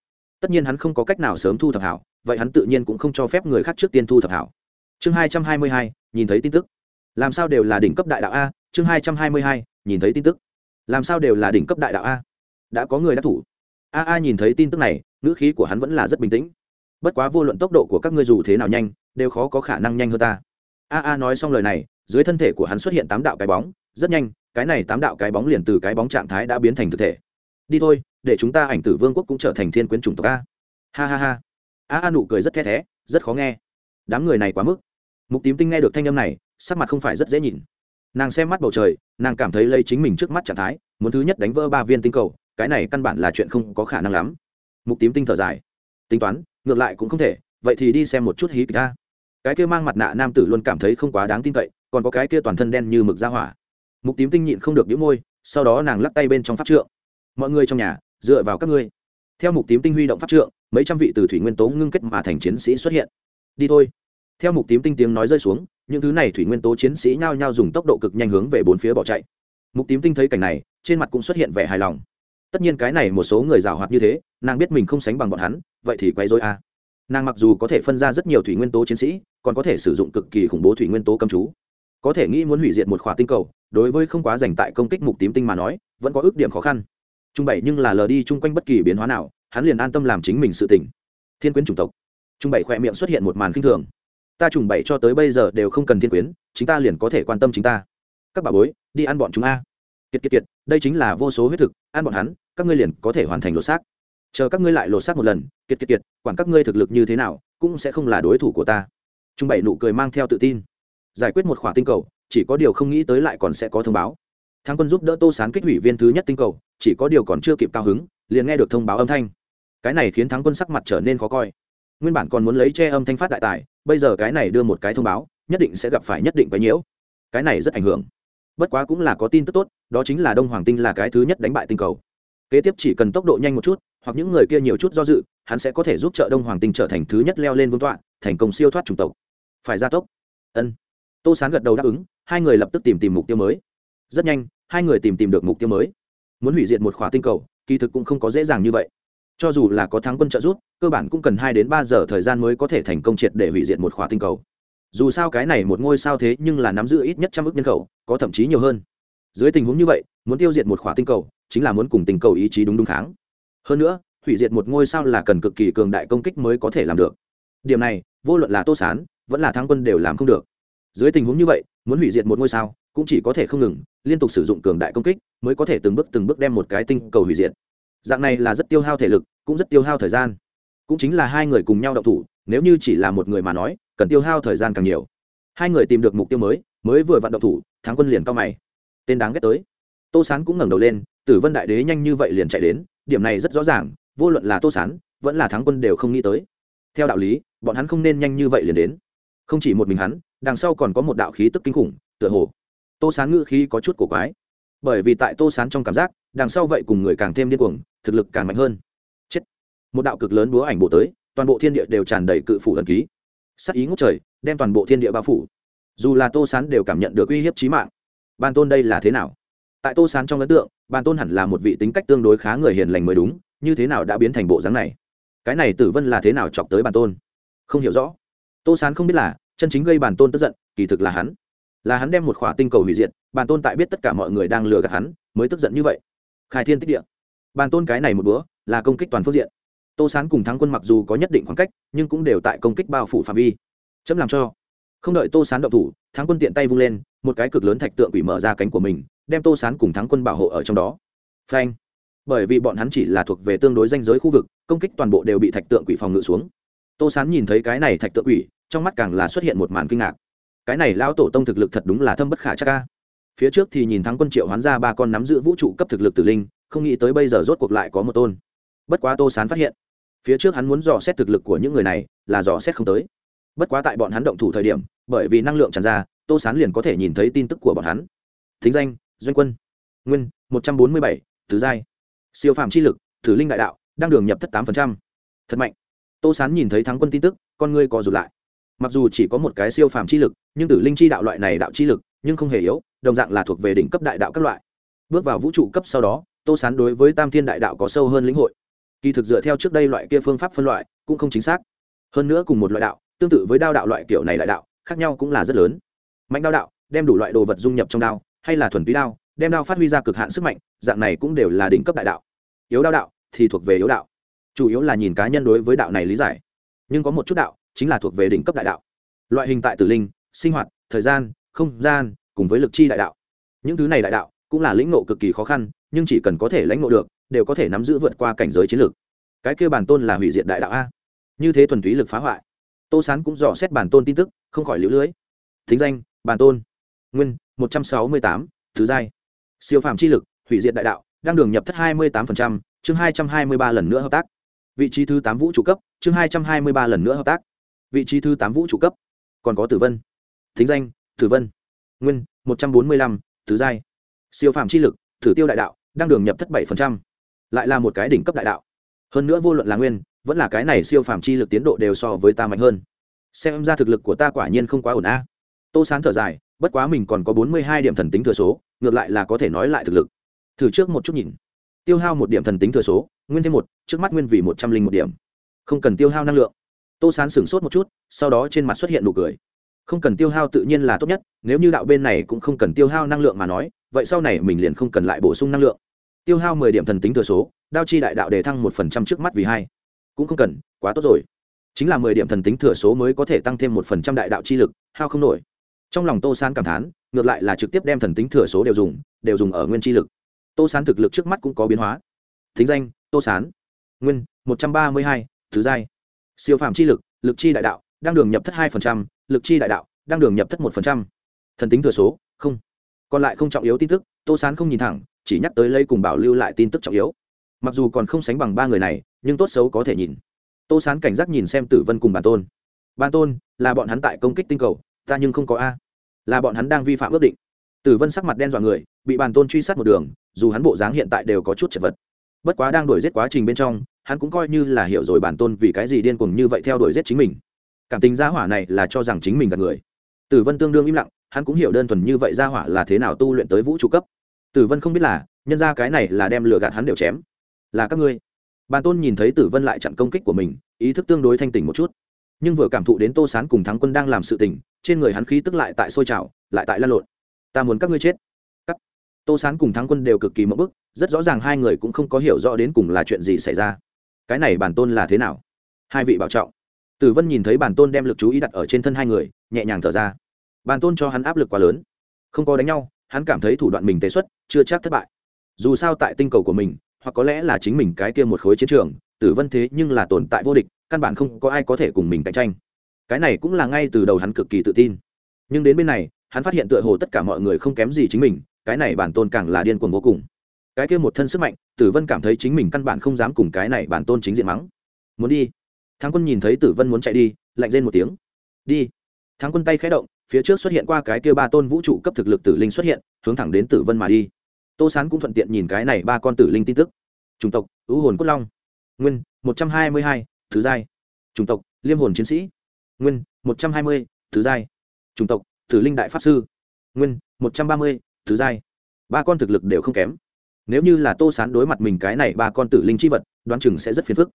Tất nhiên hắn không có cách nào sớm thu thập hảo, vậy hắn tự nhiên cũng không cho phép người khác trước tiên thu thập hảo. Chương hai trăm hai mươi hai nhìn thấy tin tức. Làm sao đều là đỉnh cấp đại đạo a, chương hai trăm hai mươi hai, nhìn thấy tin tức. Làm sao đều là đỉnh cấp đại đạo a? Đã có người đã thủ. A a nhìn thấy tin tức này, ngữ khí của hắn vẫn là rất bình tĩnh. Bất quá vô luận tốc độ của các ngươi dù thế nào nhanh, đều khó có khả năng nhanh hơn ta. A a nói xong lời này, dưới thân thể của hắn xuất hiện tám đạo cái bóng, rất nhanh, cái này tám đạo cái bóng liền từ cái bóng trạng thái đã biến thành thực thể. Đi thôi, để chúng ta ảnh tử vương quốc cũng trở thành thiên quyến chủng tộc a. Ha ha ha. A a nụ cười rất the thé, rất khó nghe. Đám người này quá mức mục tím tinh nghe được thanh âm này, sắc mặt không phải rất dễ nhìn. Nàng xem mắt bầu trời, nàng cảm thấy lấy chính mình trước mắt trạng thái, muốn thứ nhất đánh vỡ ba viên tinh cầu, cái này căn bản là chuyện không có khả năng lắm. Mục tím tinh thở dài. Tính toán, ngược lại cũng không thể, vậy thì đi xem một chút hí kịch ta cái kia mang mặt nạ nam tử luôn cảm thấy không quá đáng tin cậy, còn có cái kia toàn thân đen như mực ra hỏa. Mục tím tinh nhịn không được đĩu môi, sau đó nàng lắc tay bên trong pháp trượng. Mọi người trong nhà, dựa vào các ngươi. Theo mục tím tinh huy động pháp trượng, mấy trăm vị từ thủy nguyên tố ngưng kết mà thành chiến sĩ xuất hiện. Đi thôi theo mục tím tinh tiếng nói rơi xuống, những thứ này thủy nguyên tố chiến sĩ nhao nhao dùng tốc độ cực nhanh hướng về bốn phía bỏ chạy. Mục tím tinh thấy cảnh này, trên mặt cũng xuất hiện vẻ hài lòng. Tất nhiên cái này một số người rào hoạt như thế, nàng biết mình không sánh bằng bọn hắn, vậy thì quay dối a à. nàng mặc dù có thể phân ra rất nhiều thủy nguyên tố chiến sĩ, còn có thể sử dụng cực kỳ khủng bố thủy nguyên tố cầm chú. Có thể nghĩ muốn hủy diệt một khỏa tinh cầu, đối với không quá dành tại công kích mục tím tinh mà nói, vẫn có ước điểm khó khăn. Trung bảy nhưng là lờ đi chung quanh bất kỳ biến hóa nào, hắn liền an tâm làm chính mình sự tỉnh thiên quyến chủng tộc. Trung bảy khỏe miệng xuất hiện một màn khinh thường ta trùng bảy cho tới bây giờ đều không cần thiên quyến, chính ta liền có thể quan tâm chính ta. Các bà bối, đi ăn bọn chúng a. Kiệt kiệt kiệt, đây chính là vô số huyết thực, ăn bọn hắn, các ngươi liền có thể hoàn thành lột xác. Chờ các ngươi lại lột xác một lần, kiệt kiệt kiệt, quản các ngươi thực lực như thế nào, cũng sẽ không là đối thủ của ta. Trung bảy nụ cười mang theo tự tin. Giải quyết một khỏa tinh cầu, chỉ có điều không nghĩ tới lại còn sẽ có thông báo. Thắng quân giúp đỡ tô sán kích hủy viên thứ nhất tinh cầu, chỉ có điều còn chưa kịp cao hứng, liền nghe được thông báo âm thanh. Cái này khiến thắng quân sắc mặt trở nên khó coi nguyên bản còn muốn lấy che âm thanh phát đại tài, bây giờ cái này đưa một cái thông báo, nhất định sẽ gặp phải nhất định quấy nhiễu. Cái này rất ảnh hưởng. Bất quá cũng là có tin tức tốt, đó chính là đông hoàng tinh là cái thứ nhất đánh bại tinh cầu. Kế tiếp chỉ cần tốc độ nhanh một chút, hoặc những người kia nhiều chút do dự, hắn sẽ có thể giúp trợ đông hoàng tinh trở thành thứ nhất leo lên vương tọa, thành công siêu thoát chủng tộc. Phải gia tốc. Ân. Tô sán gật đầu đáp ứng, hai người lập tức tìm tìm mục tiêu mới. Rất nhanh, hai người tìm tìm được mục tiêu mới. Muốn hủy diệt một khóa tinh cầu, kỳ thực cũng không có dễ dàng như vậy cho dù là có thắng quân trợ giúp, cơ bản cũng cần hai đến ba giờ thời gian mới có thể thành công triệt để hủy diệt một khóa tinh cầu. Dù sao cái này một ngôi sao thế nhưng là nắm giữ ít nhất trăm ước nhân khẩu, có thậm chí nhiều hơn. Dưới tình huống như vậy, muốn tiêu diệt một khóa tinh cầu, chính là muốn cùng tinh cầu ý chí đúng đúng kháng. Hơn nữa, hủy diệt một ngôi sao là cần cực kỳ cường đại công kích mới có thể làm được. Điểm này, vô luận là tô sán, vẫn là thắng quân đều làm không được. Dưới tình huống như vậy, muốn hủy diệt một ngôi sao, cũng chỉ có thể không ngừng, liên tục sử dụng cường đại công kích, mới có thể từng bước từng bước đem một cái tinh cầu hủy diệt dạng này là rất tiêu hao thể lực, cũng rất tiêu hao thời gian. Cũng chính là hai người cùng nhau động thủ, nếu như chỉ là một người mà nói, cần tiêu hao thời gian càng nhiều. Hai người tìm được mục tiêu mới mới vừa vận động thủ, thắng quân liền cao mày. Tên đáng ghét tới. Tô sán cũng ngẩng đầu lên, tử vân đại đế nhanh như vậy liền chạy đến, điểm này rất rõ ràng, vô luận là tô sán, vẫn là thắng quân đều không nghĩ tới. Theo đạo lý, bọn hắn không nên nhanh như vậy liền đến. Không chỉ một mình hắn, đằng sau còn có một đạo khí tức kinh khủng, tựa hồ. Tô sán ngữ khí có chút cổ quái bởi vì tại tô sán trong cảm giác, đằng sau vậy cùng người càng thêm điên cuồng, thực lực càng mạnh hơn. Chết. Một đạo cực lớn búa ảnh bộ tới, toàn bộ thiên địa đều tràn đầy cự phủ ẩn ký. Sắc ý ngốc trời, đem toàn bộ thiên địa bao phủ. Dù là tô sán đều cảm nhận được uy hiếp trí mạng. Ban tôn đây là thế nào? Tại tô sán trong ấn tượng, ban tôn hẳn là một vị tính cách tương đối khá người hiền lành mới đúng, như thế nào đã biến thành bộ dáng này? Cái này tử vân là thế nào chọc tới bản tôn? Không hiểu rõ. Tô sán không biết là, chân chính gây bản tôn tức giận, kỳ thực là hắn. Là hắn đem một khỏa tinh cầu hủy diệt Bàn tôn tại biết tất cả mọi người đang lừa gạt hắn, mới tức giận như vậy. Khai thiên tích địa. Bàn tôn cái này một bữa, là công kích toàn phương diện. Tô sán cùng thắng quân mặc dù có nhất định khoảng cách, nhưng cũng đều tại công kích bao phủ phạm vi. Chấm làm cho. Không đợi tô sán động thủ, thắng quân tiện tay vung lên, một cái cực lớn thạch tượng quỷ mở ra cánh của mình, đem tô sán cùng thắng quân bảo hộ ở trong đó. Phanh. Bởi vì bọn hắn chỉ là thuộc về tương đối danh giới khu vực, công kích toàn bộ đều bị thạch tượng quỷ phòng ngự xuống. Tô sán nhìn thấy cái này thạch tượng quỷ, trong mắt càng là xuất hiện một màn kinh ngạc. Cái này lão tổ tông thực lực thật đúng là thâm bất khả chắc ca phía trước thì nhìn thắng quân triệu hoán ra ba con nắm giữ vũ trụ cấp thực lực tử linh, không nghĩ tới bây giờ rốt cuộc lại có một tôn. Bất quá tô sán phát hiện, phía trước hắn muốn dò xét thực lực của những người này là dò xét không tới. Bất quá tại bọn hắn động thủ thời điểm, bởi vì năng lượng tràn ra, tô sán liền có thể nhìn thấy tin tức của bọn hắn. Thính danh, doanh quân. Nguyên, một trăm bốn mươi bảy, tứ giai. Siêu phạm chi lực, thử linh đại đạo, đang đường nhập thất tám thật mạnh. Tô sán nhìn thấy thắng quân tin tức, con ngươi co rụt lại. Mặc dù chỉ có một cái siêu phàm chi lực, nhưng tử linh chi đạo loại này đạo chi lực nhưng không hề yếu, đồng dạng là thuộc về đỉnh cấp đại đạo các loại. Bước vào vũ trụ cấp sau đó, tô sán đối với tam thiên đại đạo có sâu hơn lĩnh hội. Kỳ thực dựa theo trước đây loại kia phương pháp phân loại, cũng không chính xác. Hơn nữa cùng một loại đạo, tương tự với đao đạo loại kiểu này đại đạo, khác nhau cũng là rất lớn. Mạnh đao đạo, đem đủ loại đồ vật dung nhập trong đao, hay là thuần túy đao, đem đao phát huy ra cực hạn sức mạnh, dạng này cũng đều là đỉnh cấp đại đạo. Yếu đao đạo thì thuộc về yếu đạo. Chủ yếu là nhìn cá nhân đối với đạo này lý giải. Nhưng có một chút đạo chính là thuộc về đỉnh cấp đại đạo. Loại hình tại tử linh, sinh hoạt, thời gian không gian, cùng với lực chi đại đạo. Những thứ này đại đạo cũng là lĩnh ngộ cực kỳ khó khăn, nhưng chỉ cần có thể lãnh ngộ được, đều có thể nắm giữ vượt qua cảnh giới chiến lược. Cái kêu bản tôn là hủy diệt đại đạo a. Như thế thuần túy lực phá hoại. Tô sán cũng dò xét bản tôn tin tức, không khỏi lũ lưới. Thính danh, bản tôn. Nguyên, một trăm sáu mươi tám, thứ giai. Siêu phàm chi lực, hủy diệt đại đạo đang đường nhập thất hai mươi tám chương hai trăm hai mươi ba lần nữa hợp tác. Vị trí thứ tám vũ trụ cấp, chương hai trăm hai mươi ba lần nữa hợp tác. Vị trí thứ tám vũ trụ cấp. Còn có tử vân. Thính danh tử vân. Nguyên một trăm bốn mươi lăm tứ giai. Siêu phàm chi lực thử tiêu đại đạo đang đường nhập thất bảy phần trăm, lại là một cái đỉnh cấp đại đạo. Hơn nữa vô luận là nguyên vẫn là cái này siêu phàm chi lực tiến độ đều so với ta mạnh hơn. Xem ra thực lực của ta quả nhiên không quá ổn a. Tô sán thở dài bất quá mình còn có bốn mươi hai điểm thần tính thừa số ngược lại là có thể nói lại thực lực. Thử trước một chút nhìn. Tiêu hao một điểm thần tính thừa số nguyên thêm một trước mắt nguyên vì một trăm linh một điểm. Không cần tiêu hao năng lượng. Tô sán sửng sốt một chút sau đó trên mặt xuất hiện nụ cười không cần tiêu hao tự nhiên là tốt nhất, nếu như đạo bên này cũng không cần tiêu hao năng lượng mà nói, vậy sau này mình liền không cần lại bổ sung năng lượng. Tiêu hao mười điểm thần tính thừa số, đao chi đại đạo đề thăng một phần trăm trước mắt vì hai. Cũng không cần, quá tốt rồi. Chính là mười điểm thần tính thừa số mới có thể tăng thêm một phần trăm đại đạo chi lực, hao không nổi. Trong lòng tô san cảm thán, ngược lại là trực tiếp đem thần tính thừa số đều dùng đều dùng ở nguyên chi lực. Tô sán thực lực trước mắt cũng có biến hóa. Thính danh, tô sán. Nguyên, một trăm ba mươi hai, thứ giai. Siêu phạm chi lực lực chi đại đạo đang đường nhập thất hai lực chi đại đạo đang đường nhập thất một thần tính thừa số, không. Còn lại không trọng yếu tin tức, tô sán không nhìn thẳng, chỉ nhắc tới lấy cùng bảo lưu lại tin tức trọng yếu. Mặc dù còn không sánh bằng ba người này, nhưng tốt xấu có thể nhìn. Tô sán cảnh giác nhìn xem tử vân cùng bản tôn. Bản tôn, là bọn hắn tại công kích tinh cầu, ta nhưng không có a. Là bọn hắn đang vi phạm ước định. Tử vân sắc mặt đen dọa người, bị bản tôn truy sát một đường, dù hắn bộ dáng hiện tại đều có chút chật vật. Bất quá đang đuổi giết quá trình bên trong, hắn cũng coi như là hiểu rồi bản tôn vì cái gì điên cuồng như vậy theo đuổi giết chính mình cảm tình gia hỏa này là cho rằng chính mình là người. Tử vân tương đương im lặng, hắn cũng hiểu đơn thuần như vậy gia hỏa là thế nào tu luyện tới vũ trụ cấp. Tử vân không biết là, nhân ra cái này là đem lừa gạt hắn đều chém. Là các ngươi. Bàn tôn nhìn thấy tử vân lại chặn công kích của mình, ý thức tương đối thanh tỉnh một chút. Nhưng vừa cảm thụ đến tô sán cùng thắng quân đang làm sự tình, trên người hắn khí tức lại tại sôi trào, lại tại lan lộn. Ta muốn các ngươi chết. Cắt. tô sán cùng thắng quân đều cực kỳ mẫu bức, rất rõ ràng hai người cũng không có hiểu rõ đến cùng là chuyện gì xảy ra. Cái này bản tôn là thế nào? Hai vị bảo trọng tử vân nhìn thấy bản tôn đem lực chú ý đặt ở trên thân hai người, nhẹ nhàng thở ra. Bản tôn cho hắn áp lực quá lớn. Không có đánh nhau, hắn cảm thấy thủ đoạn mình tế xuất, chưa chắc thất bại. Dù sao tại tinh cầu của mình, hoặc có lẽ là chính mình cái kia một khối chiến trường, tử vân thế nhưng là tồn tại vô địch, căn bản không có ai có thể cùng mình cạnh tranh. Cái này cũng là ngay từ đầu hắn cực kỳ tự tin. Nhưng đến bên này, hắn phát hiện tựa hồ tất cả mọi người không kém gì chính mình, cái này bản tôn càng là điên cuồng vô cùng. Cái kia một thân sức mạnh, tử vân cảm thấy chính mình căn bản không dám cùng cái này bản tôn chính diện mắng. Muốn đi thắng quân nhìn thấy tử vân muốn chạy đi, lạnh lên một tiếng. Đi. Thắng quân tay khẽ động, phía trước xuất hiện qua cái kia ba tôn vũ trụ cấp thực lực tử linh xuất hiện, hướng thẳng đến tử vân mà đi. Tô sán cũng thuận tiện nhìn cái này ba con tử linh tin tức. Chủng tộc ưu hồn cốt long. Nguyên, một trăm hai mươi hai, thứ giai. Chủng tộc, liêm hồn chiến sĩ. Nguyên, một trăm hai mươi, thứ giai. Chủng tộc, tử linh đại pháp sư. Nguyên, một trăm ba mươi, thứ giai. Ba con thực lực đều không kém. Nếu như là tô sán đối mặt mình cái này ba con tử linh chi vật, đoán chừng sẽ rất phiền phức.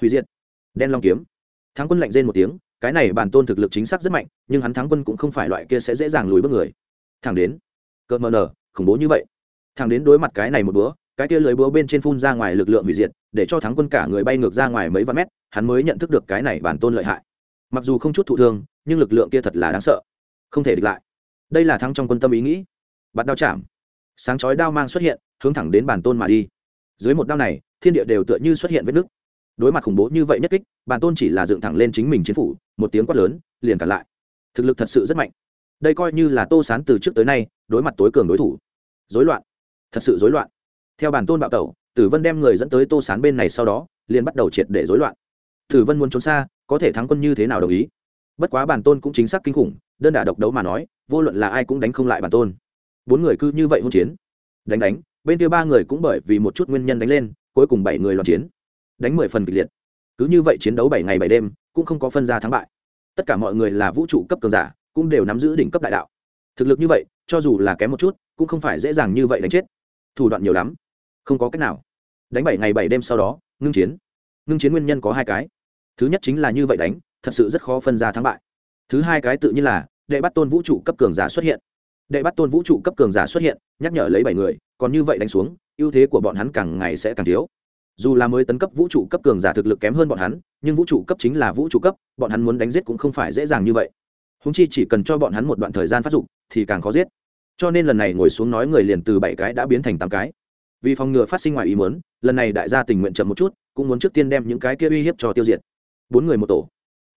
Hủy diệt đen long kiếm. Thắng quân lạnh rên một tiếng, cái này bản tôn thực lực chính xác rất mạnh, nhưng hắn thắng quân cũng không phải loại kia sẽ dễ dàng lùi bước người. Thẳng đến cờ mờ nở, khủng bố như vậy. Thẳng đến đối mặt cái này một bữa cái kia lưới búa bên trên phun ra ngoài lực lượng hủy diệt, để cho thắng quân cả người bay ngược ra ngoài mấy vạn mét, hắn mới nhận thức được cái này bản tôn lợi hại. Mặc dù không chút thụ thương, nhưng lực lượng kia thật là đáng sợ. Không thể địch lại. Đây là thắng trong quân tâm ý nghĩ. Bắt đao chạm. Sáng chói đao mang xuất hiện, hướng thẳng đến bản tôn mà đi. Dưới một đao này, thiên địa đều tựa như xuất hiện vết nứt đối mặt khủng bố như vậy nhất kích, bản tôn chỉ là dựng thẳng lên chính mình chiến phủ, một tiếng quát lớn, liền cả lại. Thực lực thật sự rất mạnh. Đây coi như là tô sán từ trước tới nay, đối mặt tối cường đối thủ. Dối loạn. Thật sự dối loạn. Theo bản tôn bạo tẩu, tử vân đem người dẫn tới tô sán bên này sau đó, liền bắt đầu triệt để dối loạn. Tử vân muốn trốn xa, có thể thắng quân như thế nào đồng ý? Bất quá bản tôn cũng chính xác kinh khủng, đơn đả độc đấu mà nói, vô luận là ai cũng đánh không lại bản tôn. Bốn người cứ như vậy hôn chiến. Đánh đánh, bên kia ba người cũng bởi vì một chút nguyên nhân đánh lên, cuối cùng bảy người loạn chiến đánh mười phần kịch liệt. Cứ như vậy chiến đấu bảy ngày bảy đêm, cũng không có phân ra thắng bại. Tất cả mọi người là vũ trụ cấp cường giả, cũng đều nắm giữ đỉnh cấp đại đạo. Thực lực như vậy, cho dù là kém một chút, cũng không phải dễ dàng như vậy đánh chết. Thủ đoạn nhiều lắm. Không có cách nào. Đánh bảy ngày bảy đêm sau đó, ngưng chiến. Ngưng chiến nguyên nhân có hai cái. Thứ nhất chính là như vậy đánh, thật sự rất khó phân ra thắng bại. Thứ hai cái tự nhiên là, đệ bắt tôn vũ trụ cấp cường giả xuất hiện. Đệ bắt tôn vũ trụ cấp cường giả xuất hiện, nhắc nhở lấy bảy người, còn như vậy đánh xuống, ưu thế của bọn hắn càng ngày sẽ càng thiếu dù là mới tấn cấp vũ trụ cấp cường giả thực lực kém hơn bọn hắn, nhưng vũ trụ cấp chính là vũ trụ cấp, bọn hắn muốn đánh giết cũng không phải dễ dàng như vậy. Húng chi chỉ cần cho bọn hắn một đoạn thời gian phát dụng thì càng khó giết. Cho nên lần này ngồi xuống nói người liền từ bảy cái đã biến thành tám cái. Vì phòng ngừa phát sinh ngoài ý muốn, lần này đại gia tình nguyện chậm một chút, cũng muốn trước tiên đem những cái kia uy hiếp cho tiêu diệt. Bốn người một tổ.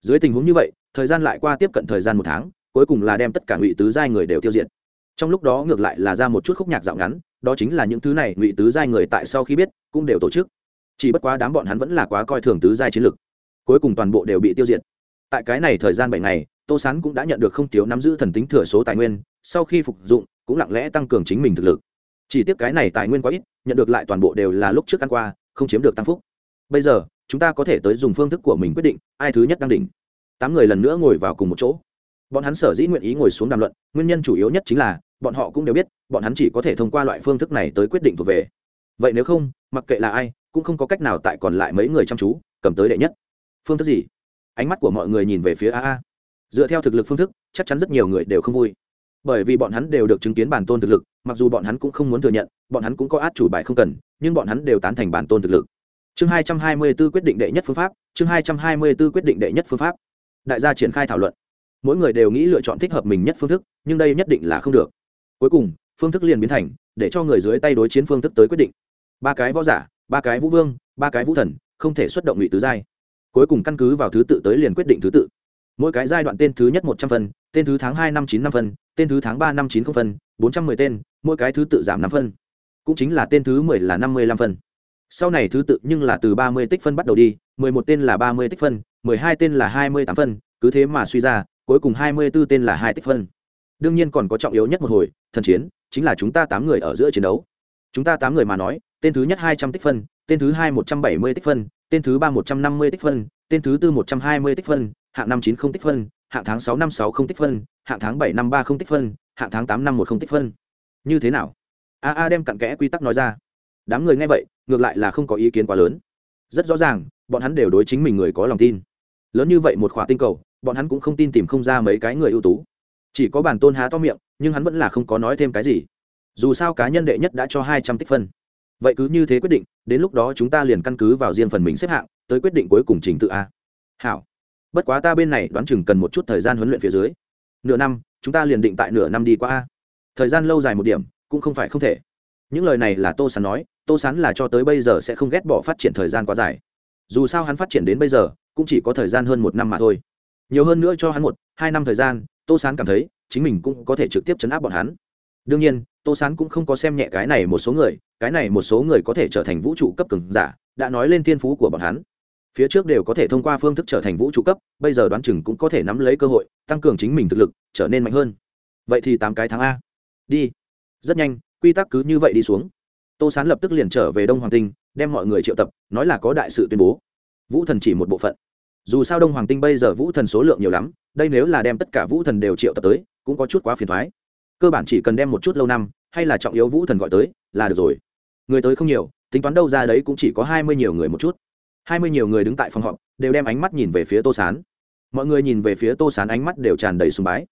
Dưới tình huống như vậy, thời gian lại qua tiếp cận thời gian một tháng, cuối cùng là đem tất cả ngụy tứ giai người đều tiêu diệt. Trong lúc đó ngược lại là ra một chút khúc nhạc dạo ngắn, đó chính là những thứ này ngụy tứ giai người tại sau khi biết, cũng đều tổ chức chỉ bất quá đám bọn hắn vẫn là quá coi thường tứ giai chiến lực. Cuối cùng toàn bộ đều bị tiêu diệt. Tại cái này thời gian bảy ngày, tô sán cũng đã nhận được không thiếu nắm giữ thần tính thừa số tài nguyên, sau khi phục dụng, cũng lặng lẽ tăng cường chính mình thực lực. Chỉ tiếc cái này tài nguyên quá ít, nhận được lại toàn bộ đều là lúc trước ăn qua, không chiếm được tăng phúc. Bây giờ, chúng ta có thể tới dùng phương thức của mình quyết định, ai thứ nhất đang đỉnh. Tám người lần nữa ngồi vào cùng một chỗ. Bọn hắn sở dĩ nguyện ý ngồi xuống đàm luận, nguyên nhân chủ yếu nhất chính là, bọn họ cũng đều biết, bọn hắn chỉ có thể thông qua loại phương thức này tới quyết định thuộc về vậy nếu không, mặc kệ là ai, cũng không có cách nào tại còn lại mấy người chăm chú, cầm tới đệ nhất. Phương thức gì? Ánh mắt của mọi người nhìn về phía a a. Dựa theo thực lực phương thức, chắc chắn rất nhiều người đều không vui. Bởi vì bọn hắn đều được chứng kiến bản tôn thực lực, mặc dù bọn hắn cũng không muốn thừa nhận, bọn hắn cũng có át chủ bài không cần, nhưng bọn hắn đều tán thành bản tôn thực lực. Chương hai trăm hai mươi b ố quyết định đệ nhất phương pháp, chương hai trăm hai mươi b ố quyết định đệ nhất phương pháp. Đại gia triển khai thảo luận. Mỗi người đều nghĩ lựa chọn thích hợp mình nhất phương thức, nhưng đây nhất định là không được. Cuối cùng, phương thức liền biến thành để cho người dưới tay đối chiến phương thức tới quyết định. Ba cái võ giả, ba cái vũ vương, ba cái vũ thần, không thể xuất động ngụy tứ giai. Cuối cùng căn cứ vào thứ tự tới liền quyết định thứ tự. Mỗi cái giai đoạn tên thứ nhất một trăm phân, tên thứ tháng hai năm chín năm phân, tên thứ tháng ba năm chín không phân, bốn trăm mười tên, mỗi cái thứ tự giảm năm phân. Cũng chính là tên thứ mười là năm mươi lăm phân. Sau này thứ tự nhưng là từ ba mươi tích phân bắt đầu đi, mười một tên là ba mươi tích phân, mười hai tên là hai mươi tám phân, cứ thế mà suy ra, cuối cùng hai mươi b ố tên là hai tích phân. Đương nhiên còn có trọng yếu nhất một hồi, thần chiến chính là chúng ta tám người ở giữa chiến đấu. Chúng ta tám người mà nói, tên thứ nhất hai trăm tích phân, tên thứ hai một trăm bảy mươi tích phân, tên thứ ba một trăm năm mươi tích phân, tên thứ tư một trăm hai mươi tích phân, hạng năm chín không tích phân, hạng tháng sáu năm sáu không tích phân, hạng tháng bảy năm ba không tích phân, hạng tháng tám năm một không tích phân. Như thế nào? A a đem cặn kẽ quy tắc nói ra. Đám người nghe vậy, ngược lại là không có ý kiến quá lớn. Rất rõ ràng, bọn hắn đều đối chính mình người có lòng tin. Lớn như vậy một khỏa tinh cầu, bọn hắn cũng không tin tìm không ra mấy cái người ưu tú. Chỉ có bản tôn há to miệng nhưng hắn vẫn là không có nói thêm cái gì. Dù sao cá nhân đệ nhất đã cho hai trăm tích phân. Vậy cứ như thế quyết định, đến lúc đó chúng ta liền căn cứ vào riêng phần mình xếp hạng, tới quyết định cuối cùng trình tự a. Hảo. Bất quá ta bên này đoán chừng cần một chút thời gian huấn luyện phía dưới. Nửa năm, chúng ta liền định tại nửa năm đi qua a. Thời gian lâu dài một điểm, cũng không phải không thể. Những lời này là tô sán nói, tô sán là cho tới bây giờ sẽ không ghét bỏ phát triển thời gian quá dài. Dù sao hắn phát triển đến bây giờ, cũng chỉ có thời gian hơn một năm mà thôi. Nhiều hơn nữa cho hắn một, hai năm thời gian, tô sán cảm thấy chính mình cũng có thể trực tiếp chấn áp bọn hắn. Đương nhiên, tô sán cũng không có xem nhẹ cái này một số người, cái này một số người có thể trở thành vũ trụ cấp cường giả, đã nói lên thiên phú của bọn hắn. Phía trước đều có thể thông qua phương thức trở thành vũ trụ cấp, bây giờ đoán chừng cũng có thể nắm lấy cơ hội, tăng cường chính mình thực lực, trở nên mạnh hơn. Vậy thì tám cái tháng a. Đi. Rất nhanh, quy tắc cứ như vậy đi xuống. Tô sán lập tức liền trở về đông hoàng tinh, đem mọi người triệu tập, nói là có đại sự tuyên bố. Vũ thần chỉ một bộ phận. Dù sao đông hoàng tinh bây giờ vũ thần số lượng nhiều lắm, đây nếu là đem tất cả vũ thần đều triệu tập tới cũng có chút quá phiền thoái. Cơ bản chỉ cần đem một chút lâu năm, hay là trọng yếu vũ thần gọi tới, là được rồi. Người tới không nhiều, tính toán đâu ra đấy cũng chỉ có hai mươi nhiều người một chút. Hai mươi nhiều người đứng tại phòng họp, đều đem ánh mắt nhìn về phía tô sán. Mọi người nhìn về phía tô sán ánh mắt đều tràn đầy sùng bái.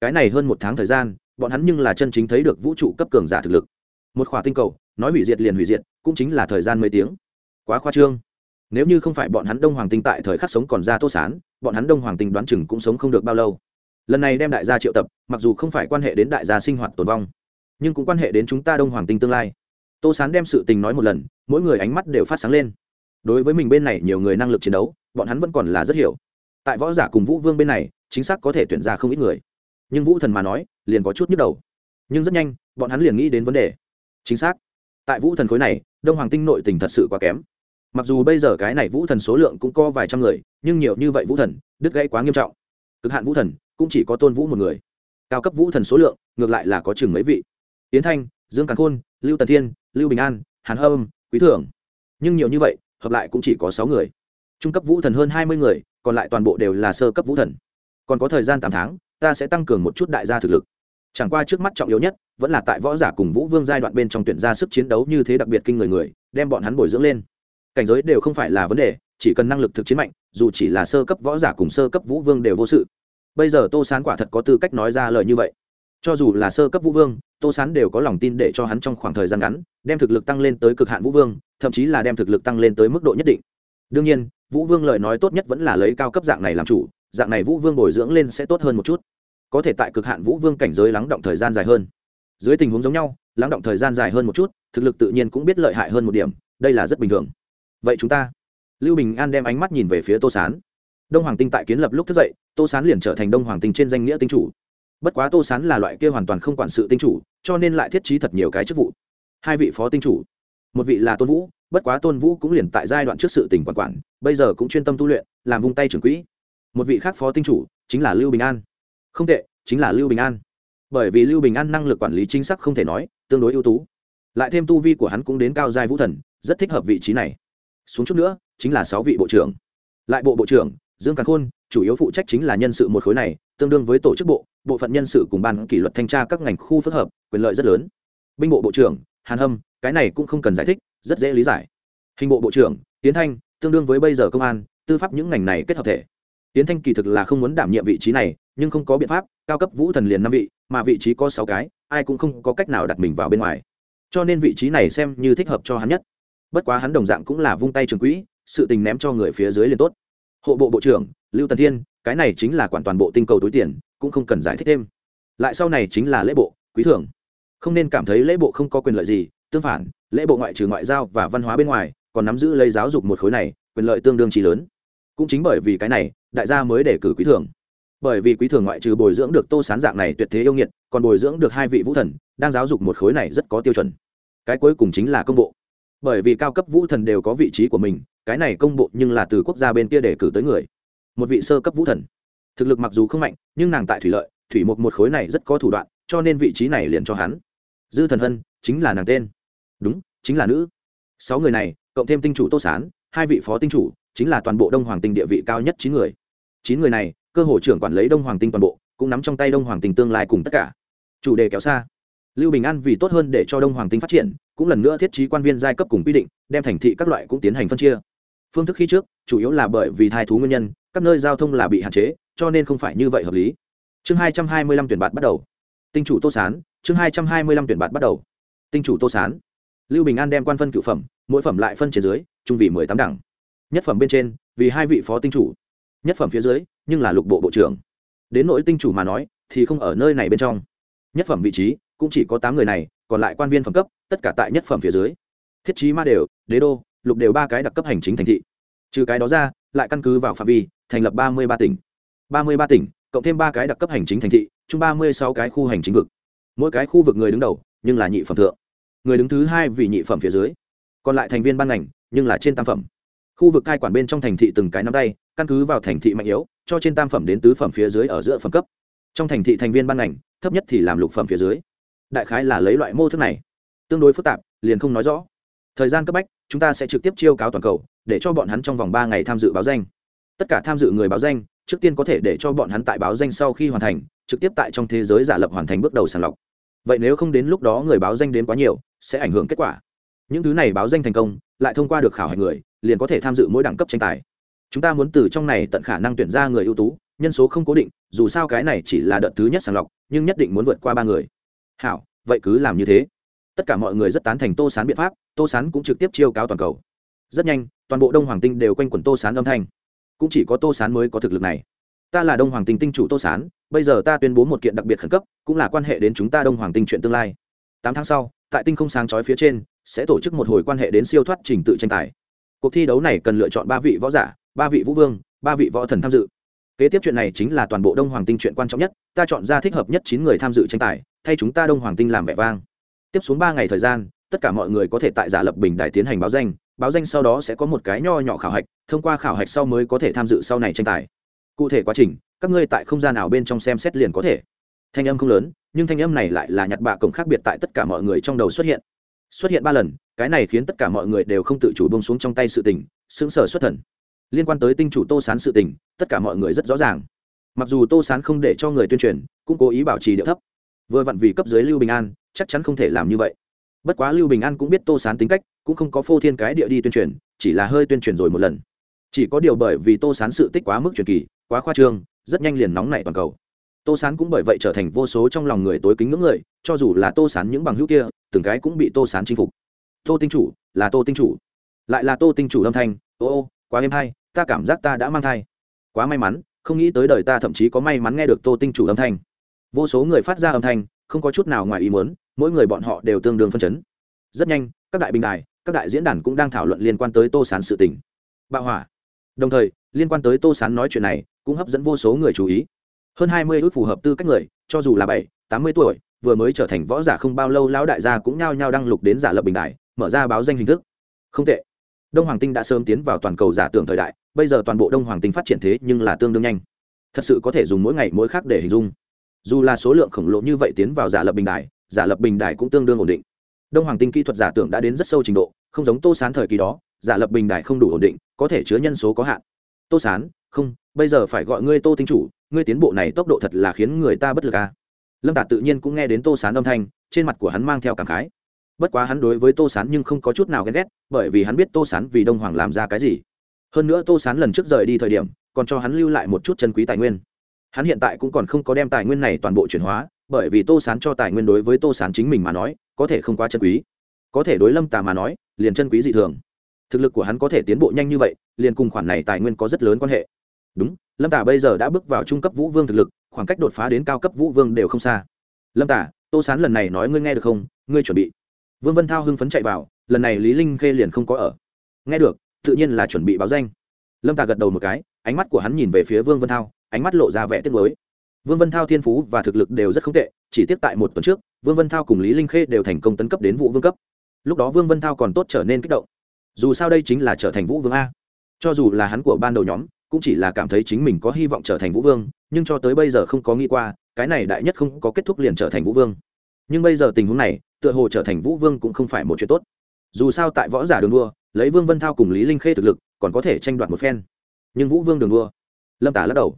Cái này hơn một tháng thời gian, bọn hắn nhưng là chân chính thấy được vũ trụ cấp cường giả thực lực. Một khỏa tinh cầu, nói hủy diệt liền hủy diệt, cũng chính là thời gian mấy tiếng. Quá khoa trương. Nếu như không phải bọn hắn đông hoàng tinh tại thời khắc sống còn ra tô sán, bọn hắn đông hoàng tinh đoán chừng cũng sống không được bao lâu lần này đem đại gia triệu tập, mặc dù không phải quan hệ đến đại gia sinh hoạt tồn vong, nhưng cũng quan hệ đến chúng ta đông hoàng tinh tương lai. Tô sán đem sự tình nói một lần, mỗi người ánh mắt đều phát sáng lên. Đối với mình bên này nhiều người năng lực chiến đấu, bọn hắn vẫn còn là rất hiểu. Tại võ giả cùng vũ vương bên này, chính xác có thể tuyển ra không ít người. Nhưng vũ thần mà nói, liền có chút nhức đầu. Nhưng rất nhanh, bọn hắn liền nghĩ đến vấn đề. Chính xác. Tại vũ thần khối này, đông hoàng tinh nội tình thật sự quá kém. Mặc dù bây giờ cái này vũ thần số lượng cũng có vài trăm người, nhưng nhiều như vậy vũ thần, đứt gãy quá nghiêm trọng. Cực hạn vũ thần cũng chỉ có tôn vũ một người cao cấp vũ thần số lượng ngược lại là có chừng mấy vị tiến thanh dương càn khôn lưu tần thiên lưu bình an hàn hâm quý thưởng nhưng nhiều như vậy hợp lại cũng chỉ có sáu người trung cấp vũ thần hơn hai mươi người còn lại toàn bộ đều là sơ cấp vũ thần còn có thời gian tám tháng ta sẽ tăng cường một chút đại gia thực lực chẳng qua trước mắt trọng yếu nhất vẫn là tại võ giả cùng vũ vương giai đoạn bên trong tuyển ra sức chiến đấu như thế đặc biệt kinh người người đem bọn hắn bồi dưỡng lên cảnh giới đều không phải là vấn đề chỉ cần năng lực thực chiến mạnh dù chỉ là sơ cấp võ giả cùng sơ cấp vũ vương đều vô sự bây giờ tô sán quả thật có tư cách nói ra lời như vậy. Cho dù là sơ cấp vũ vương, tô sán đều có lòng tin để cho hắn trong khoảng thời gian ngắn đem thực lực tăng lên tới cực hạn vũ vương, thậm chí là đem thực lực tăng lên tới mức độ nhất định. Đương nhiên, vũ vương lời nói tốt nhất vẫn là lấy cao cấp dạng này làm chủ, dạng này vũ vương bồi dưỡng lên sẽ tốt hơn một chút. Có thể tại cực hạn vũ vương cảnh giới lắng động thời gian dài hơn. Dưới tình huống giống nhau, lắng động thời gian dài hơn một chút, thực lực tự nhiên cũng biết lợi hại hơn một điểm, đây là rất bình thường. Vậy chúng ta, lưu bình an đem ánh mắt nhìn về phía tô sán đông hoàng tinh tại kiến lập lúc thức dậy, tô Sán liền trở thành đông hoàng tinh trên danh nghĩa tinh chủ. Bất quá tô Sán là loại kia hoàn toàn không quản sự tinh chủ, cho nên lại thiết trí thật nhiều cái chức vụ. Hai vị phó tinh chủ. Một vị là tôn vũ, bất quá tôn vũ cũng liền tại giai đoạn trước sự tỉnh quản quản, bây giờ cũng chuyên tâm tu luyện, làm vung tay trưởng quỹ. Một vị khác phó tinh chủ, chính là lưu bình an. Không tệ, chính là lưu bình an. Bởi vì lưu bình an năng lực quản lý chính xác không thể nói, tương đối ưu tú. Lại thêm tu vi của hắn cũng đến cao giai vũ thần, rất thích hợp vị trí này. Xuống chút nữa, chính là sáu vị bộ trưởng. Lại bộ bộ trưởng dương càn khôn, chủ yếu phụ trách chính là nhân sự một khối này, tương đương với tổ chức bộ bộ phận nhân sự cùng ban kỷ luật thanh tra các ngành khu phức hợp, quyền lợi rất lớn. Binh bộ bộ trưởng, hàn hâm, cái này cũng không cần giải thích, rất dễ lý giải. Hình bộ bộ trưởng, tiến thanh, tương đương với bây giờ công an, tư pháp những ngành này kết hợp thể. Tiến thanh kỳ thực là không muốn đảm nhiệm vị trí này, nhưng không có biện pháp, cao cấp vũ thần liền năm vị, mà vị trí có sáu cái, ai cũng không có cách nào đặt mình vào bên ngoài. Cho nên vị trí này xem như thích hợp cho hắn nhất. Bất quá hắn đồng dạng cũng là vung tay trường quỹ, sự tình ném cho người phía dưới liền tốt hộ bộ bộ trưởng, lưu tần thiên, cái này chính là quản toàn bộ tinh cầu túi tiền, cũng không cần giải thích thêm. Lại sau này chính là lễ bộ, quý thưởng. Không nên cảm thấy lễ bộ không có quyền lợi gì, tương phản, lễ bộ ngoại trừ ngoại giao và văn hóa bên ngoài, còn nắm giữ lấy giáo dục một khối này, quyền lợi tương đương trí lớn. Cũng chính bởi vì cái này, đại gia mới đề cử quý thưởng. Bởi vì quý thường ngoại trừ bồi dưỡng được tô sán dạng này tuyệt thế yêu nghiệt, còn bồi dưỡng được hai vị vũ thần, đang giáo dục một khối này rất có tiêu chuẩn. Cái cuối cùng chính là công bộ bởi vì cao cấp vũ thần đều có vị trí của mình, cái này công bộ nhưng là từ quốc gia bên kia để cử tới người. Một vị sơ cấp vũ thần. Thực lực mặc dù không mạnh, nhưng nàng tại thủy lợi, thủy một một khối này rất có thủ đoạn, cho nên vị trí này liền cho hắn. Dư thần hân, chính là nàng tên. Đúng, chính là nữ. Sáu người này, cộng thêm tinh chủ tô sán, hai vị phó tinh chủ, chính là toàn bộ đông hoàng tinh địa vị cao nhất chín người. Chín người này, cơ hồ trưởng quản lấy đông hoàng tinh toàn bộ, cũng nắm trong tay đông hoàng tinh tương lai cùng tất cả. Chủ đề kéo xa. Lưu bình an vì tốt hơn để cho đông hoàng tinh phát triển cũng lần nữa thiết trí quan viên giai cấp cùng quy định, đem thành thị các loại cũng tiến hành phân chia. Phương thức khi trước, chủ yếu là bởi vì thai thú nguyên nhân, các nơi giao thông là bị hạn chế, cho nên không phải như vậy hợp lý. Chương hai trăm hai mươi lăm tuyển bạt bắt đầu. Tinh chủ tô sán, chương hai trăm hai mươi lăm tuyển bạt bắt đầu. Tinh chủ tô sán. Lưu bình an đem quan phân cựu phẩm, mỗi phẩm lại phân trên dưới, trung vị mười tám đẳng. Nhất phẩm bên trên, vì hai vị phó tinh chủ. Nhất phẩm phía dưới, nhưng là lục bộ bộ trưởng. Đến nỗi tinh chủ mà nói, thì không ở nơi này bên trong. Nhất phẩm vị trí, cũng chỉ có tám người này còn lại quan viên phẩm cấp, tất cả tại nhất phẩm phía dưới. Thiết trí ma đều, đế đô, lục đều ba cái đặc cấp hành chính thành thị. Trừ cái đó ra, lại căn cứ vào phạm vi, thành lập ba mươi ba tỉnh. ba mươi ba tỉnh, cộng thêm ba cái đặc cấp hành chính thành thị, chung ba mươi sáu cái khu hành chính vực. Mỗi cái khu vực người đứng đầu, nhưng là nhị phẩm thượng. Người đứng thứ hai vì nhị phẩm phía dưới. Còn lại thành viên ban ngành, nhưng là trên tam phẩm. Khu vực cai quản bên trong thành thị từng cái nắm tay, căn cứ vào thành thị mạnh yếu, cho trên tam phẩm đến tứ phẩm phía dưới ở giữa phẩm cấp. Trong thành thị thành viên ban ngành, thấp nhất thì làm lục phẩm phía dưới đại khái là lấy loại mô thức này. Tương đối phức tạp, liền không nói rõ. Thời gian cấp bách, chúng ta sẽ trực tiếp chiêu cáo toàn cầu, để cho bọn hắn trong vòng ba ngày tham dự báo danh. Tất cả tham dự người báo danh, trước tiên có thể để cho bọn hắn tại báo danh sau khi hoàn thành, trực tiếp tại trong thế giới giả lập hoàn thành bước đầu sàng lọc. Vậy nếu không đến lúc đó người báo danh đến quá nhiều, sẽ ảnh hưởng kết quả. Những thứ này báo danh thành công, lại thông qua được khảo hạch người, liền có thể tham dự mỗi đẳng cấp tranh tài. Chúng ta muốn từ trong này tận khả năng tuyển ra người ưu tú, nhân số không cố định, dù sao cái này chỉ là đợt thứ nhất sàng lọc, nhưng nhất định muốn vượt qua ba người hảo, vậy cứ làm như thế. Tất cả mọi người rất tán thành tô sán biện pháp, tô sán cũng trực tiếp chiêu cáo toàn cầu. Rất nhanh, toàn bộ đông hoàng tinh đều quanh quẩn tô sán âm thanh. Cũng chỉ có tô sán mới có thực lực này. Ta là đông hoàng tinh tinh chủ tô sán, bây giờ ta tuyên bố một kiện đặc biệt khẩn cấp, cũng là quan hệ đến chúng ta đông hoàng tinh chuyện tương lai. Tám tháng sau, tại tinh không sáng chói phía trên, sẽ tổ chức một hồi quan hệ đến siêu thoát trình tự tranh tài. Cuộc thi đấu này cần lựa chọn ba vị võ giả, ba vị vũ vương, ba vị võ thần tham dự. Kế tiếp chuyện này chính là toàn bộ đông hoàng tinh chuyện quan trọng nhất, ta chọn ra thích hợp nhất chín người tham dự tranh tài thay chúng ta đông hoàng tinh làm vẻ vang. Tiếp xuống ba ngày thời gian, tất cả mọi người có thể tại giả lập bình đại tiến hành báo danh báo danh sau đó sẽ có một cái nho nhỏ khảo hạch, thông qua khảo hạch sau mới có thể tham dự sau này tranh tài. Cụ thể quá trình, các ngươi tại không gian nào bên trong xem xét liền có thể. Thanh âm không lớn, nhưng thanh âm này lại là nhặt bạ cổng khác biệt tại tất cả mọi người trong đầu xuất hiện. Xuất hiện ba lần, cái này khiến tất cả mọi người đều không tự chủ bông xuống trong tay sự tình xứng sở xuất thần. Liên quan tới tinh chủ tô sán sự tình, tất cả mọi người rất rõ ràng. Mặc dù tô sán không để cho người tuyên truyền, cũng cố ý bảo trì điệu thấp vừa vặn vì cấp dưới lưu bình an, chắc chắn không thể làm như vậy. Bất quá lưu bình an cũng biết tô sán tính cách, cũng không có phô thiên cái địa đi tuyên truyền, chỉ là hơi tuyên truyền rồi một lần. Chỉ có điều bởi vì tô sán sự tích quá mức truyền kỳ, quá khoa trương, rất nhanh liền nóng nảy toàn cầu. Tô sán cũng bởi vậy trở thành vô số trong lòng người tối kính ngưỡng người, cho dù là tô sán những bằng hữu kia, từng cái cũng bị tô sán chinh phục. Tô tinh chủ, là tô tinh chủ. Lại là tô tinh chủ âm thanh, ô ô, quá êm hay, ta cảm giác ta đã mang thai. Quá may mắn, không nghĩ tới đời ta thậm chí có may mắn nghe được tô tinh chủ âm thanh vô số người phát ra âm thanh, không có chút nào ngoài ý muốn, mỗi người bọn họ đều tương đương phân chấn. Rất nhanh, các đại bình đài, các đại diễn đàn cũng đang thảo luận liên quan tới tô sán sự tình. Bạo hỏa. Đồng thời, liên quan tới tô sán nói chuyện này, cũng hấp dẫn vô số người chú ý. Hơn hai mươi ước phù hợp tư cách người, cho dù là bảy, tám mươi tuổi, vừa mới trở thành võ giả không bao lâu lão đại gia cũng nhao nhao đăng lục đến giả lập bình đại mở ra báo danh hình thức. Không tệ. Đông hoàng tinh đã sớm tiến vào toàn cầu giả tưởng thời đại, bây giờ toàn bộ đông hoàng tinh phát triển thế nhưng là tương đương nhanh. Thật sự có thể dùng mỗi ngày mỗi khác để hình dung dù là số lượng khổng lồ như vậy tiến vào giả lập bình đài, giả lập bình đài cũng tương đương ổn định. Đông hoàng tinh kỹ thuật giả tưởng đã đến rất sâu trình độ không giống tô sán thời kỳ đó giả lập bình đài không đủ ổn định có thể chứa nhân số có hạn. Tô sán không bây giờ phải gọi ngươi tô tinh chủ ngươi tiến bộ này tốc độ thật là khiến người ta bất lực à. lâm tả tự nhiên cũng nghe đến tô sán âm thanh trên mặt của hắn mang theo cảm khái. Bất quá hắn đối với tô sán nhưng không có chút nào ghen ghét bởi vì hắn biết tô sán vì đông hoàng làm ra cái gì. Hơn nữa tô sán lần trước rời đi thời điểm còn cho hắn lưu lại một chút chân quý tài nguyên hắn hiện tại cũng còn không có đem tài nguyên này toàn bộ chuyển hóa, bởi vì tô sán cho tài nguyên đối với tô sán chính mình mà nói, có thể không quá chân quý. Có thể đối lâm tà mà nói, liền chân quý dị thường. Thực lực của hắn có thể tiến bộ nhanh như vậy, liền cùng khoản này tài nguyên có rất lớn quan hệ. Đúng, lâm tả bây giờ đã bước vào trung cấp vũ vương thực lực, khoảng cách đột phá đến cao cấp vũ vương đều không xa. Lâm tả tô sán lần này nói ngươi nghe được không? Ngươi chuẩn bị. Vương vân thao hưng phấn chạy vào, lần này lý linh khê liền không có ở. Nghe được, tự nhiên là chuẩn bị báo danh. Lâm tả gật đầu một cái, ánh mắt của hắn nhìn về phía vương vân thao ánh mắt lộ ra vẻ tiếc nuối. Vương vân thao thiên phú và thực lực đều rất không tệ, chỉ tiếc tại một tuần trước, vương vân thao cùng lý linh khê đều thành công tấn cấp đến vũ vương cấp. Lúc đó vương vân thao còn tốt trở nên kích động. Dù sao đây chính là trở thành vũ vương a. Cho dù là hắn của ban đầu nhóm, cũng chỉ là cảm thấy chính mình có hy vọng trở thành vũ vương, nhưng cho tới bây giờ không có nghĩ qua, cái này đại nhất không có kết thúc liền trở thành vũ vương. Nhưng bây giờ tình huống này, tựa hồ trở thành vũ vương cũng không phải một chuyện tốt. Dù sao tại võ giả đường đua, lấy vương vân thao cùng lý linh khê thực lực, còn có thể tranh đoạt một phen. Nhưng vũ vương đường đua, lâm tả lắc đầu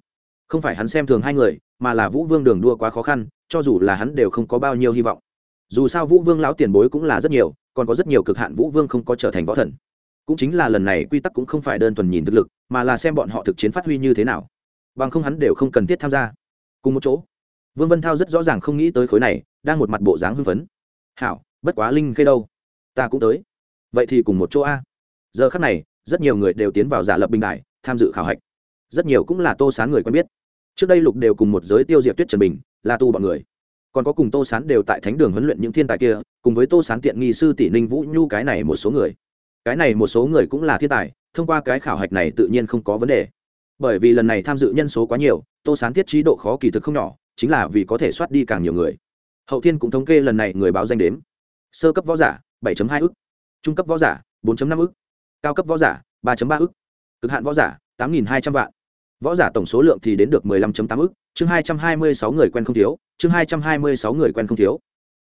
không phải hắn xem thường hai người, mà là vũ vương đường đua quá khó khăn, cho dù là hắn đều không có bao nhiêu hy vọng. Dù sao vũ vương lão tiền bối cũng là rất nhiều, còn có rất nhiều cực hạn vũ vương không có trở thành võ thần. Cũng chính là lần này quy tắc cũng không phải đơn thuần nhìn thực lực, mà là xem bọn họ thực chiến phát huy như thế nào. Bằng không hắn đều không cần thiết tham gia. Cùng một chỗ, vương vân thao rất rõ ràng không nghĩ tới khối này, đang một mặt bộ dáng hưng phấn. Hảo, bất quá linh khê đâu? Ta cũng tới. Vậy thì cùng một chỗ a. Giờ khắc này, rất nhiều người đều tiến vào giả lập bình đại tham dự khảo hạch. Rất nhiều cũng là tô sán người quen biết trước đây lục đều cùng một giới tiêu diệt tuyết trần bình, là tu bọn người. Còn có cùng tô sán đều tại thánh đường huấn luyện những thiên tài kia, cùng với tô sán tiện nghi sư tỷ ninh vũ nhu cái này một số người. Cái này một số người cũng là thiên tài, thông qua cái khảo hạch này tự nhiên không có vấn đề. Bởi vì lần này tham dự nhân số quá nhiều, tô sán thiết trí độ khó kỳ thực không nhỏ, chính là vì có thể soát đi càng nhiều người. Hậu thiên cũng thống kê lần này người báo danh đếm. Sơ cấp võ giả 7 hai ức. Trung cấp võ giả 4 năm ức. Cao cấp võ giả 3 ba ức. Cực hạn võ giả 8 hai trăm vạn võ giả tổng số lượng thì đến được 15.8 ức, chương 226 người quen không thiếu, chương 226 người quen không thiếu.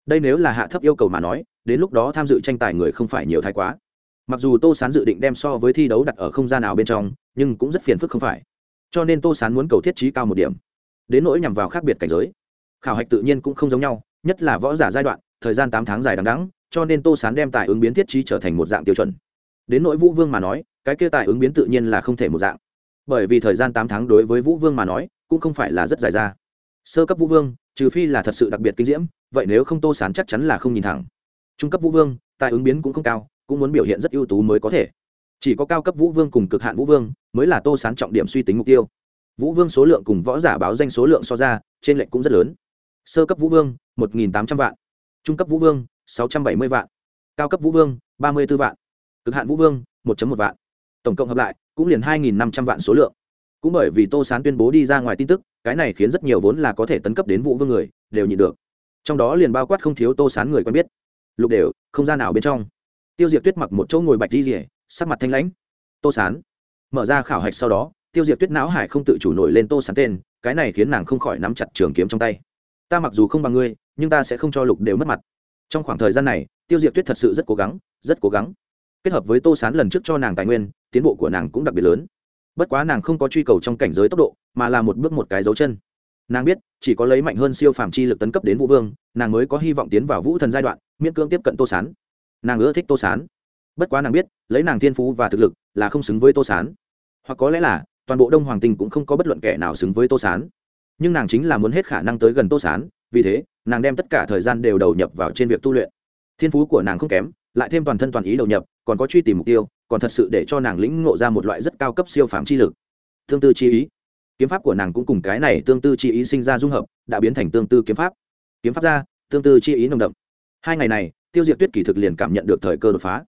Đây nếu là hạ thấp yêu cầu mà nói, đến lúc đó tham dự tranh tài người không phải nhiều thái quá. Mặc dù tô sán dự định đem so với thi đấu đặt ở không gian nào bên trong, nhưng cũng rất phiền phức không phải. Cho nên tô sán muốn cầu thiết trí cao một điểm. Đến nỗi nhằm vào khác biệt cảnh giới. Khảo hạch tự nhiên cũng không giống nhau, nhất là võ giả giai đoạn, thời gian tám tháng dài đằng đắng cho nên tô sán đem tài ứng biến thiết trí trở thành một dạng tiêu chuẩn. Đến nỗi vũ vương mà nói, cái kia tài ứng biến tự nhiên là không thể một dạng bởi vì thời gian tám tháng đối với vũ vương mà nói, cũng không phải là rất dài ra. Sơ cấp vũ vương, trừ phi là thật sự đặc biệt kinh diễm, vậy nếu không tô sán chắc chắn là không nhìn thẳng. Trung cấp vũ vương, tài ứng biến cũng không cao, cũng muốn biểu hiện rất ưu tú mới có thể. Chỉ có cao cấp vũ vương cùng cực hạn vũ vương, mới là tô sán trọng điểm suy tính mục tiêu. Vũ vương số lượng cùng võ giả báo danh số lượng so ra, trên lệnh cũng rất lớn. Sơ cấp vũ vương, một nghìn tám trăm vạn. Trung cấp vũ vương, sáu trăm bảy mươi vạn. Cao cấp vũ vương, ba mươi b ố vạn. Cực hạn vũ vương, một một vạn. Tổng cộng hợp lại cũng liền hai nghìn năm trăm vạn số lượng. Cũng bởi vì tô sán tuyên bố đi ra ngoài tin tức, cái này khiến rất nhiều vốn là có thể tấn cấp đến vũ vương người, đều nhịn được. Trong đó liền bao quát không thiếu tô sán người quen biết. Lục đều, không gian nào bên trong. Tiêu diệt tuyết mặc một chỗ ngồi bạch đi rỉa sắc mặt thanh lãnh. Tô sán, mở ra khảo hạch sau đó, tiêu diệt tuyết não hải không tự chủ nổi lên tô sán tên, cái này khiến nàng không khỏi nắm chặt trường kiếm trong tay. Ta mặc dù không bằng ngươi, nhưng ta sẽ không cho lục đều mất mặt. Trong khoảng thời gian này, tiêu diệt tuyết thật sự rất cố gắng, rất cố gắng. Kết hợp với tô sán lần trước cho nàng tài nguyên tiến bộ của nàng cũng đặc biệt lớn. Bất quá nàng không có truy cầu trong cảnh giới tốc độ, mà là một bước một cái dấu chân. Nàng biết, chỉ có lấy mạnh hơn siêu phàm chi lực tấn cấp đến vũ vương, nàng mới có hy vọng tiến vào vũ thần giai đoạn, miễn cưỡng tiếp cận tô sán. Nàng ưa thích tô sán. Bất quá nàng biết, lấy nàng thiên phú và thực lực là không xứng với tô sán. Hoặc có lẽ là, toàn bộ đông hoàng tinh cũng không có bất luận kẻ nào xứng với tô sán. Nhưng nàng chính là muốn hết khả năng tới gần tô sán, vì thế, nàng đem tất cả thời gian đều đầu nhập vào trên việc tu luyện. Thiên phú của nàng không kém, lại thêm toàn thân toàn ý đầu nhập còn có truy tìm mục tiêu, còn thật sự để cho nàng lĩnh ngộ ra một loại rất cao cấp siêu phạm chi lực. Tương tư chi ý. Kiếm pháp của nàng cũng cùng cái này tương tư chi ý sinh ra dung hợp, đã biến thành tương tư kiếm pháp. Kiếm pháp ra, tương tư chi ý nồng đậm. Hai ngày này, tiêu diệt tuyết kỳ thực liền cảm nhận được thời cơ đột phá.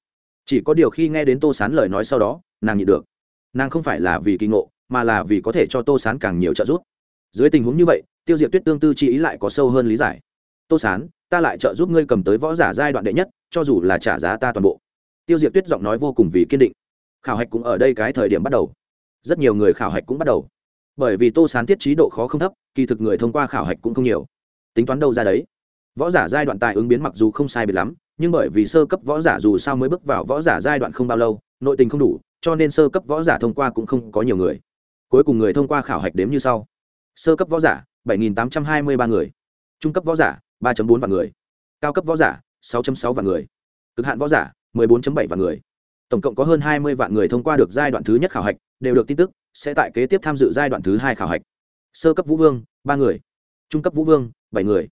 Chỉ có điều khi nghe đến tô sán lời nói sau đó, nàng nhịn được. Nàng không phải là vì kỳ ngộ, mà là vì có thể cho tô sán càng nhiều trợ giúp. Dưới tình huống như vậy, tiêu diệt tuyết tương tư chi ý lại có sâu hơn lý giải. Tô sán, ta lại trợ giúp ngươi cầm tới võ giả giai đoạn đệ nhất, cho dù là trả giá ta toàn bộ tiêu diệt tuyết giọng nói vô cùng vì kiên định. Khảo hạch cũng ở đây cái thời điểm bắt đầu. Rất nhiều người khảo hạch cũng bắt đầu. Bởi vì tô sán tiết trí độ khó không thấp, kỳ thực người thông qua khảo hạch cũng không nhiều. Tính toán đâu ra đấy. Võ giả giai đoạn tài ứng biến mặc dù không sai biệt lắm, nhưng bởi vì sơ cấp võ giả dù sao mới bước vào võ giả giai đoạn không bao lâu, nội tình không đủ, cho nên sơ cấp võ giả thông qua cũng không có nhiều người. Cuối cùng người thông qua khảo hạch đếm như sau. Sơ cấp võ giả 7.823 người. Trung cấp võ giả 3.4 vạn người. Cao cấp võ giả 6.6 vạn người. Cực hạn võ giả 14.7 vạn người. Tổng cộng có hơn 20 vạn người thông qua được giai đoạn thứ nhất khảo hạch, đều được tin tức, sẽ tại kế tiếp tham dự giai đoạn thứ hai khảo hạch. Sơ cấp vũ vương, ba người. Trung cấp vũ vương, bảy người.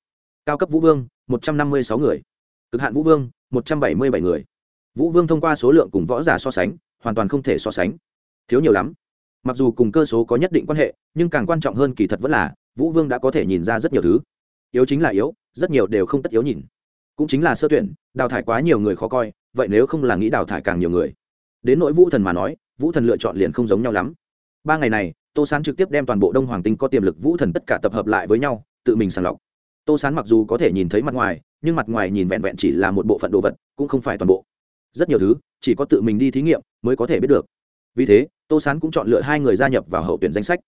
Cao cấp vũ vương, một trăm năm mươi sáu người. Cực hạn vũ vương, một trăm bảy mươi bảy người. Vũ vương thông qua số lượng cùng võ giả so sánh, hoàn toàn không thể so sánh. Thiếu nhiều lắm. Mặc dù cùng cơ số có nhất định quan hệ, nhưng càng quan trọng hơn kỳ thật vẫn là, vũ vương đã có thể nhìn ra rất nhiều thứ. Yếu chính là yếu, rất nhiều đều không tất yếu nhìn cũng chính là sơ tuyển, đào thải quá nhiều người khó coi, vậy nếu không là nghĩ đào thải càng nhiều người. Đến nỗi vũ thần mà nói, vũ thần lựa chọn liền không giống nhau lắm. Ba ngày này, tô sán trực tiếp đem toàn bộ đông hoàng tinh có tiềm lực vũ thần tất cả tập hợp lại với nhau, tự mình sàng lọc. Tô sán mặc dù có thể nhìn thấy mặt ngoài, nhưng mặt ngoài nhìn vẹn vẹn chỉ là một bộ phận đồ vật, cũng không phải toàn bộ. Rất nhiều thứ, chỉ có tự mình đi thí nghiệm mới có thể biết được. Vì thế, tô sán cũng chọn lựa hai người gia nhập vào hậu tuyển danh sách.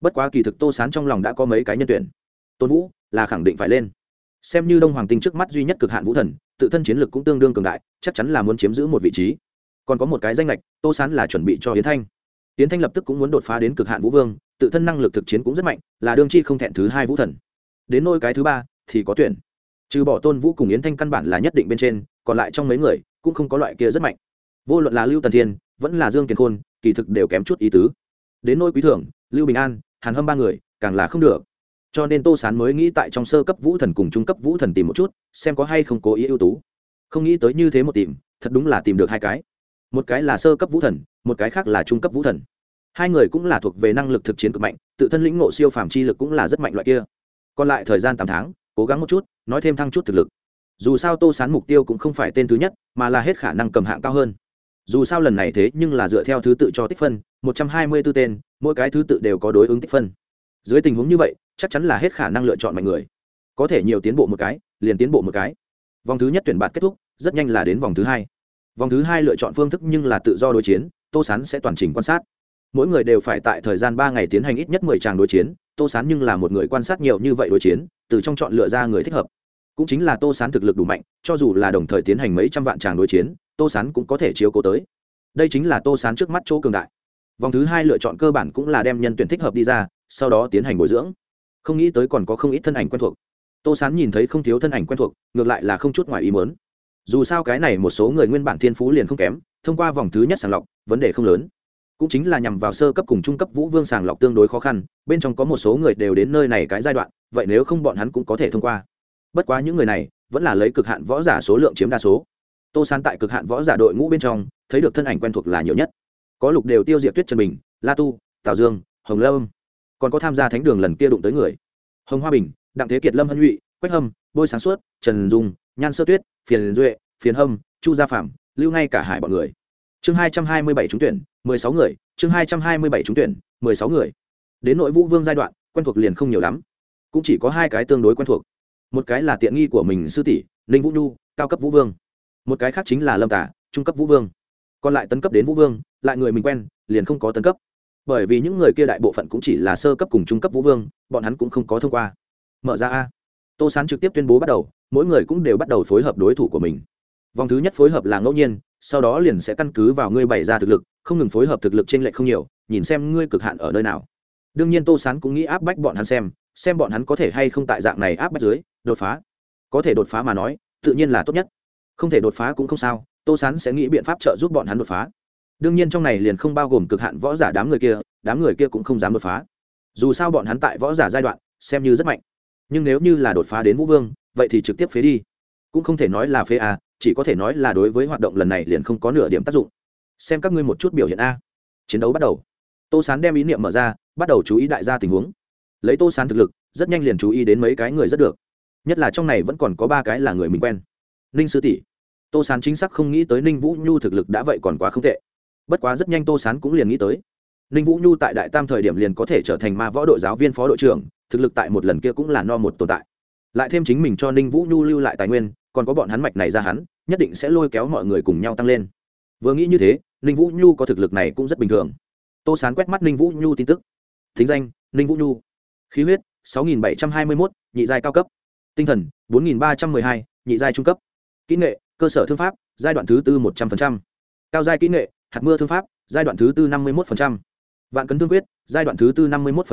Bất quá kỳ thực tô sán trong lòng đã có mấy cái nhân tuyển. Tôn vũ là khẳng định phải lên xem như đông hoàng tinh trước mắt duy nhất cực hạn vũ thần, tự thân chiến lực cũng tương đương cường đại, chắc chắn là muốn chiếm giữ một vị trí. Còn có một cái danh lệch tô sán là chuẩn bị cho hiến thanh. Hiến thanh lập tức cũng muốn đột phá đến cực hạn vũ vương, tự thân năng lực thực chiến cũng rất mạnh, là đương chi không thẹn thứ hai vũ thần. Đến nôi cái thứ ba, thì có tuyển. Trừ bỏ tôn vũ cùng yến thanh căn bản là nhất định bên trên, còn lại trong mấy người, cũng không có loại kia rất mạnh. Vô luận là lưu tần thiên, vẫn là dương kiền khôn, kỳ thực đều kém chút ý tứ. Đến nôi quý thưởng lưu bình an, hàn hâm ba người, càng là không được cho nên tô sán mới nghĩ tại trong sơ cấp vũ thần cùng trung cấp vũ thần tìm một chút, xem có hay không cố ý ưu tú. Không nghĩ tới như thế một tìm, thật đúng là tìm được hai cái. Một cái là sơ cấp vũ thần, một cái khác là trung cấp vũ thần. Hai người cũng là thuộc về năng lực thực chiến cực mạnh, tự thân lĩnh ngộ siêu phàm chi lực cũng là rất mạnh loại kia. Còn lại thời gian tám tháng, cố gắng một chút, nói thêm thăng chút thực lực. Dù sao tô sán mục tiêu cũng không phải tên thứ nhất, mà là hết khả năng cầm hạng cao hơn. Dù sao lần này thế nhưng là dựa theo thứ tự cho tích phân, một trăm hai mươi b ố tên, mỗi cái thứ tự đều có đối ứng tích phân. Dưới tình huống như vậy chắc chắn là hết khả năng lựa chọn mạnh người. Có thể nhiều tiến bộ một cái, liền tiến bộ một cái. Vòng thứ nhất tuyển bạn kết thúc, rất nhanh là đến vòng thứ hai. Vòng thứ hai lựa chọn phương thức nhưng là tự do đối chiến, tô sán sẽ toàn trình quan sát. Mỗi người đều phải tại thời gian ba ngày tiến hành ít nhất mười tràng đối chiến, tô sán nhưng là một người quan sát nhiều như vậy đối chiến, từ trong chọn lựa ra người thích hợp. Cũng chính là tô sán thực lực đủ mạnh, cho dù là đồng thời tiến hành mấy trăm vạn tràng đối chiến, tô sán cũng có thể chiếu cố tới. Đây chính là tô sán trước mắt chỗ cường đại. Vòng thứ hai lựa chọn cơ bản cũng là đem nhân tuyển thích hợp đi ra, sau đó tiến hành bồi dưỡng không nghĩ tới còn có không ít thân ảnh quen thuộc. Tô sán nhìn thấy không thiếu thân ảnh quen thuộc, ngược lại là không chút ngoài ý mớn dù sao cái này một số người nguyên bản thiên phú liền không kém, thông qua vòng thứ nhất sàng lọc, vấn đề không lớn. Cũng chính là nhằm vào sơ cấp cùng trung cấp vũ vương sàng lọc tương đối khó khăn, bên trong có một số người đều đến nơi này cái giai đoạn, vậy nếu không bọn hắn cũng có thể thông qua. Bất quá những người này, vẫn là lấy cực hạn võ giả số lượng chiếm đa số. Tô sán tại cực hạn võ giả đội ngũ bên trong, thấy được thân ảnh quen thuộc là nhiều nhất. Có lục đều tiêu diệt tuyết trần bình, la tu, tào dương, hồng lâm còn có tham gia thánh đường lần kia đụng tới người. Hồng hoa bình, đặng thế kiệt, lâm hân nhụy, quách hâm, bôi sáng suốt, trần dung, nhan sơ tuyết, phiền duệ, phiền hâm, chu gia phạm lưu ngay cả hải bọn người. Chương hai trăm hai mươi bảy trúng tuyển, mười sáu người, chương hai trăm hai mươi bảy trúng tuyển, mười sáu người. Đến nội vũ vương giai đoạn, quen thuộc liền không nhiều lắm. Cũng chỉ có hai cái tương đối quen thuộc. Một cái là tiện nghi của mình sư tỷ, ninh vũ nhu, cao cấp vũ vương. Một cái khác chính là lâm tả, trung cấp vũ vương. Còn lại tấn cấp đến vũ vương, lại người mình quen, liền không có tấn cấp bởi vì những người kia đại bộ phận cũng chỉ là sơ cấp cùng trung cấp vũ vương, bọn hắn cũng không có thông qua. Mở ra a. Tô sán trực tiếp tuyên bố bắt đầu, mỗi người cũng đều bắt đầu phối hợp đối thủ của mình. Vòng thứ nhất phối hợp là ngẫu nhiên, sau đó liền sẽ căn cứ vào ngươi bày ra thực lực, không ngừng phối hợp thực lực trên lệch không nhiều, nhìn xem ngươi cực hạn ở nơi nào. Đương nhiên tô sán cũng nghĩ áp bách bọn hắn xem xem bọn hắn có thể hay không tại dạng này áp bách dưới, đột phá. Có thể đột phá mà nói, tự nhiên là tốt nhất. Không thể đột phá cũng không sao, tô sán sẽ nghĩ biện pháp trợ giúp bọn hắn đột phá đương nhiên trong này liền không bao gồm cực hạn võ giả đám người kia, đám người kia cũng không dám đột phá. Dù sao bọn hắn tại võ giả giai đoạn, xem như rất mạnh. Nhưng nếu như là đột phá đến vũ vương, vậy thì trực tiếp phế đi. Cũng không thể nói là phế a chỉ có thể nói là đối với hoạt động lần này liền không có nửa điểm tác dụng. Xem các ngươi một chút biểu hiện a. Chiến đấu bắt đầu. Tô sán đem ý niệm mở ra, bắt đầu chú ý đại gia tình huống. Lấy tô sán thực lực, rất nhanh liền chú ý đến mấy cái người rất được. Nhất là trong này vẫn còn có ba cái là người mình quen. Ninh sư tỷ. Tô sán chính xác không nghĩ tới ninh vũ nhu thực lực đã vậy còn quá không tệ bất quá rất nhanh tô sán cũng liền nghĩ tới. Ninh vũ nhu tại đại tam thời điểm liền có thể trở thành ma võ đội giáo viên phó đội trưởng, thực lực tại một lần kia cũng là no một tồn tại. Lại thêm chính mình cho ninh vũ nhu lưu lại tài nguyên, còn có bọn hắn mạch này ra hắn, nhất định sẽ lôi kéo mọi người cùng nhau tăng lên. Vừa nghĩ như thế, ninh vũ nhu có thực lực này cũng rất bình thường. Tô sán quét mắt ninh vũ nhu tin tức. Thính danh, ninh vũ nhu. Khí huyết, sáu nghìn bảy trăm hai mươi mốt, nhị giai cao cấp. Tinh thần, bốn nghìn ba trăm m ư ơ i hai, nhị giai trung cấp. Kỹ nghệ, cơ sở thương pháp, giai đoạn thứ tư một trăm linh cao giai kỹ nghệ hạt mưa thương pháp, giai đoạn thứ tư năm mươi một vạn cấn thương quyết, giai đoạn thứ tư năm mươi một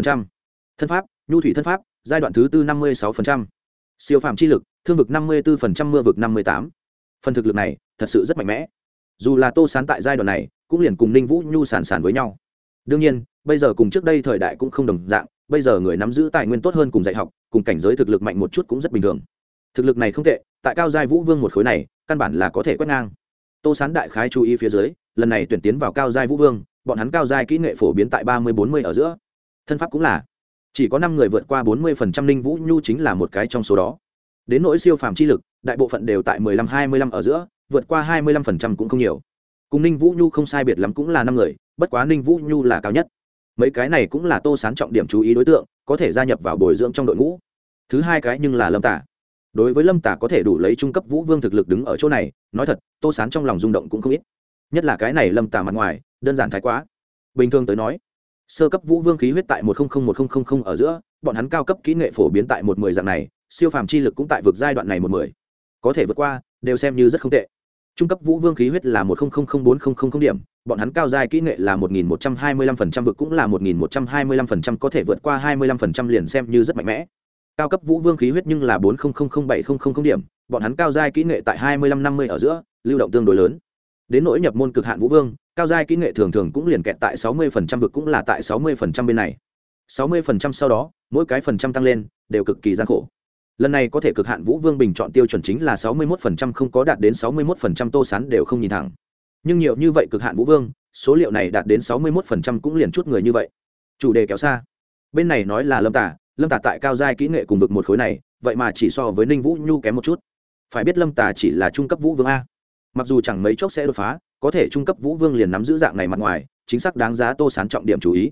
thân pháp, nhu thủy thân pháp, giai đoạn thứ tư năm mươi sáu siêu phạm chi lực, thương vực năm mươi bốn mưa vực năm mươi tám. Phần thực lực này, thật sự rất mạnh mẽ. Dù là tô sán tại giai đoạn này, cũng liền cùng ninh vũ nhu sản sản với nhau. Đương nhiên, bây giờ cùng trước đây thời đại cũng không đồng dạng, bây giờ người nắm giữ tài nguyên tốt hơn cùng dạy học, cùng cảnh giới thực lực mạnh một chút cũng rất bình thường. Thực lực này không tệ, tại cao giai vũ vương một khối này, căn bản là có thể quét ngang. Tô sán đại khái chú ý phía dưới lần này tuyển tiến vào cao giai vũ vương, bọn hắn cao giai kỹ nghệ phổ biến tại ba mươi bốn mươi ở giữa. Thân pháp cũng là, chỉ có năm người vượt qua bốn mươi phần trăm linh vũ nhu chính là một cái trong số đó. Đến nỗi siêu phàm chi lực, đại bộ phận đều tại mười lăm, hai mươi lăm ở giữa, vượt qua hai mươi lăm phần trăm cũng không nhiều. Cùng ninh vũ nhu không sai biệt lắm cũng là năm người, bất quá ninh vũ nhu là cao nhất. Mấy cái này cũng là tô sán trọng điểm chú ý đối tượng, có thể gia nhập vào bồi dưỡng trong đội ngũ. Thứ hai cái nhưng là lâm tả. Đối với lâm tả có thể đủ lấy trung cấp vũ vương thực lực đứng ở chỗ này, nói thật, tô sán trong lòng rung động cũng không ít nhất là cái này lâm tả mặt ngoài đơn giản thái quá bình thường tới nói sơ cấp vũ vương khí huyết tại một nghìn một nghìn ở giữa bọn hắn cao cấp kỹ nghệ phổ biến tại một mười dạng này siêu phàm chi lực cũng tại vực giai đoạn này một mười có thể vượt qua đều xem như rất không tệ trung cấp vũ vương khí huyết là một bốn điểm bọn hắn cao giai kỹ nghệ là một nghìn một trăm hai mươi lăm phần trăm vực cũng là một nghìn một trăm hai mươi lăm phần trăm có thể vượt qua hai mươi lăm phần trăm liền xem như rất mạnh mẽ cao cấp vũ vương khí huyết nhưng là bốn bảy điểm bọn hắn cao giai kỹ nghệ tại hai mươi lăm năm mươi ở giữa lưu động tương đối lớn đến nỗi nhập môn cực hạn vũ vương, cao giai kỹ nghệ thường thường cũng liền kẹt tại sáu mươi phần trăm vực cũng là tại sáu mươi phần trăm bên này. sáu mươi phần trăm sau đó, mỗi cái phần trăm tăng lên, đều cực kỳ gian khổ. Lần này có thể cực hạn vũ vương bình chọn tiêu chuẩn chính là sáu mươi một phần trăm, không có đạt đến sáu mươi một phần trăm tô sán đều không nhìn thẳng. Nhưng nhiều như vậy cực hạn vũ vương, số liệu này đạt đến sáu mươi một phần trăm cũng liền chút người như vậy. Chủ đề kéo xa. Bên này nói là lâm tả lâm tả tại cao giai kỹ nghệ cùng vực một khối này, vậy mà chỉ so với ninh vũ nhu kém một chút. Phải biết lâm tả chỉ là trung cấp vũ vương a mặc dù chẳng mấy chốc sẽ đột phá, có thể trung cấp vũ vương liền nắm giữ dạng này mặt ngoài, chính xác đáng giá tô sán trọng điểm chú ý.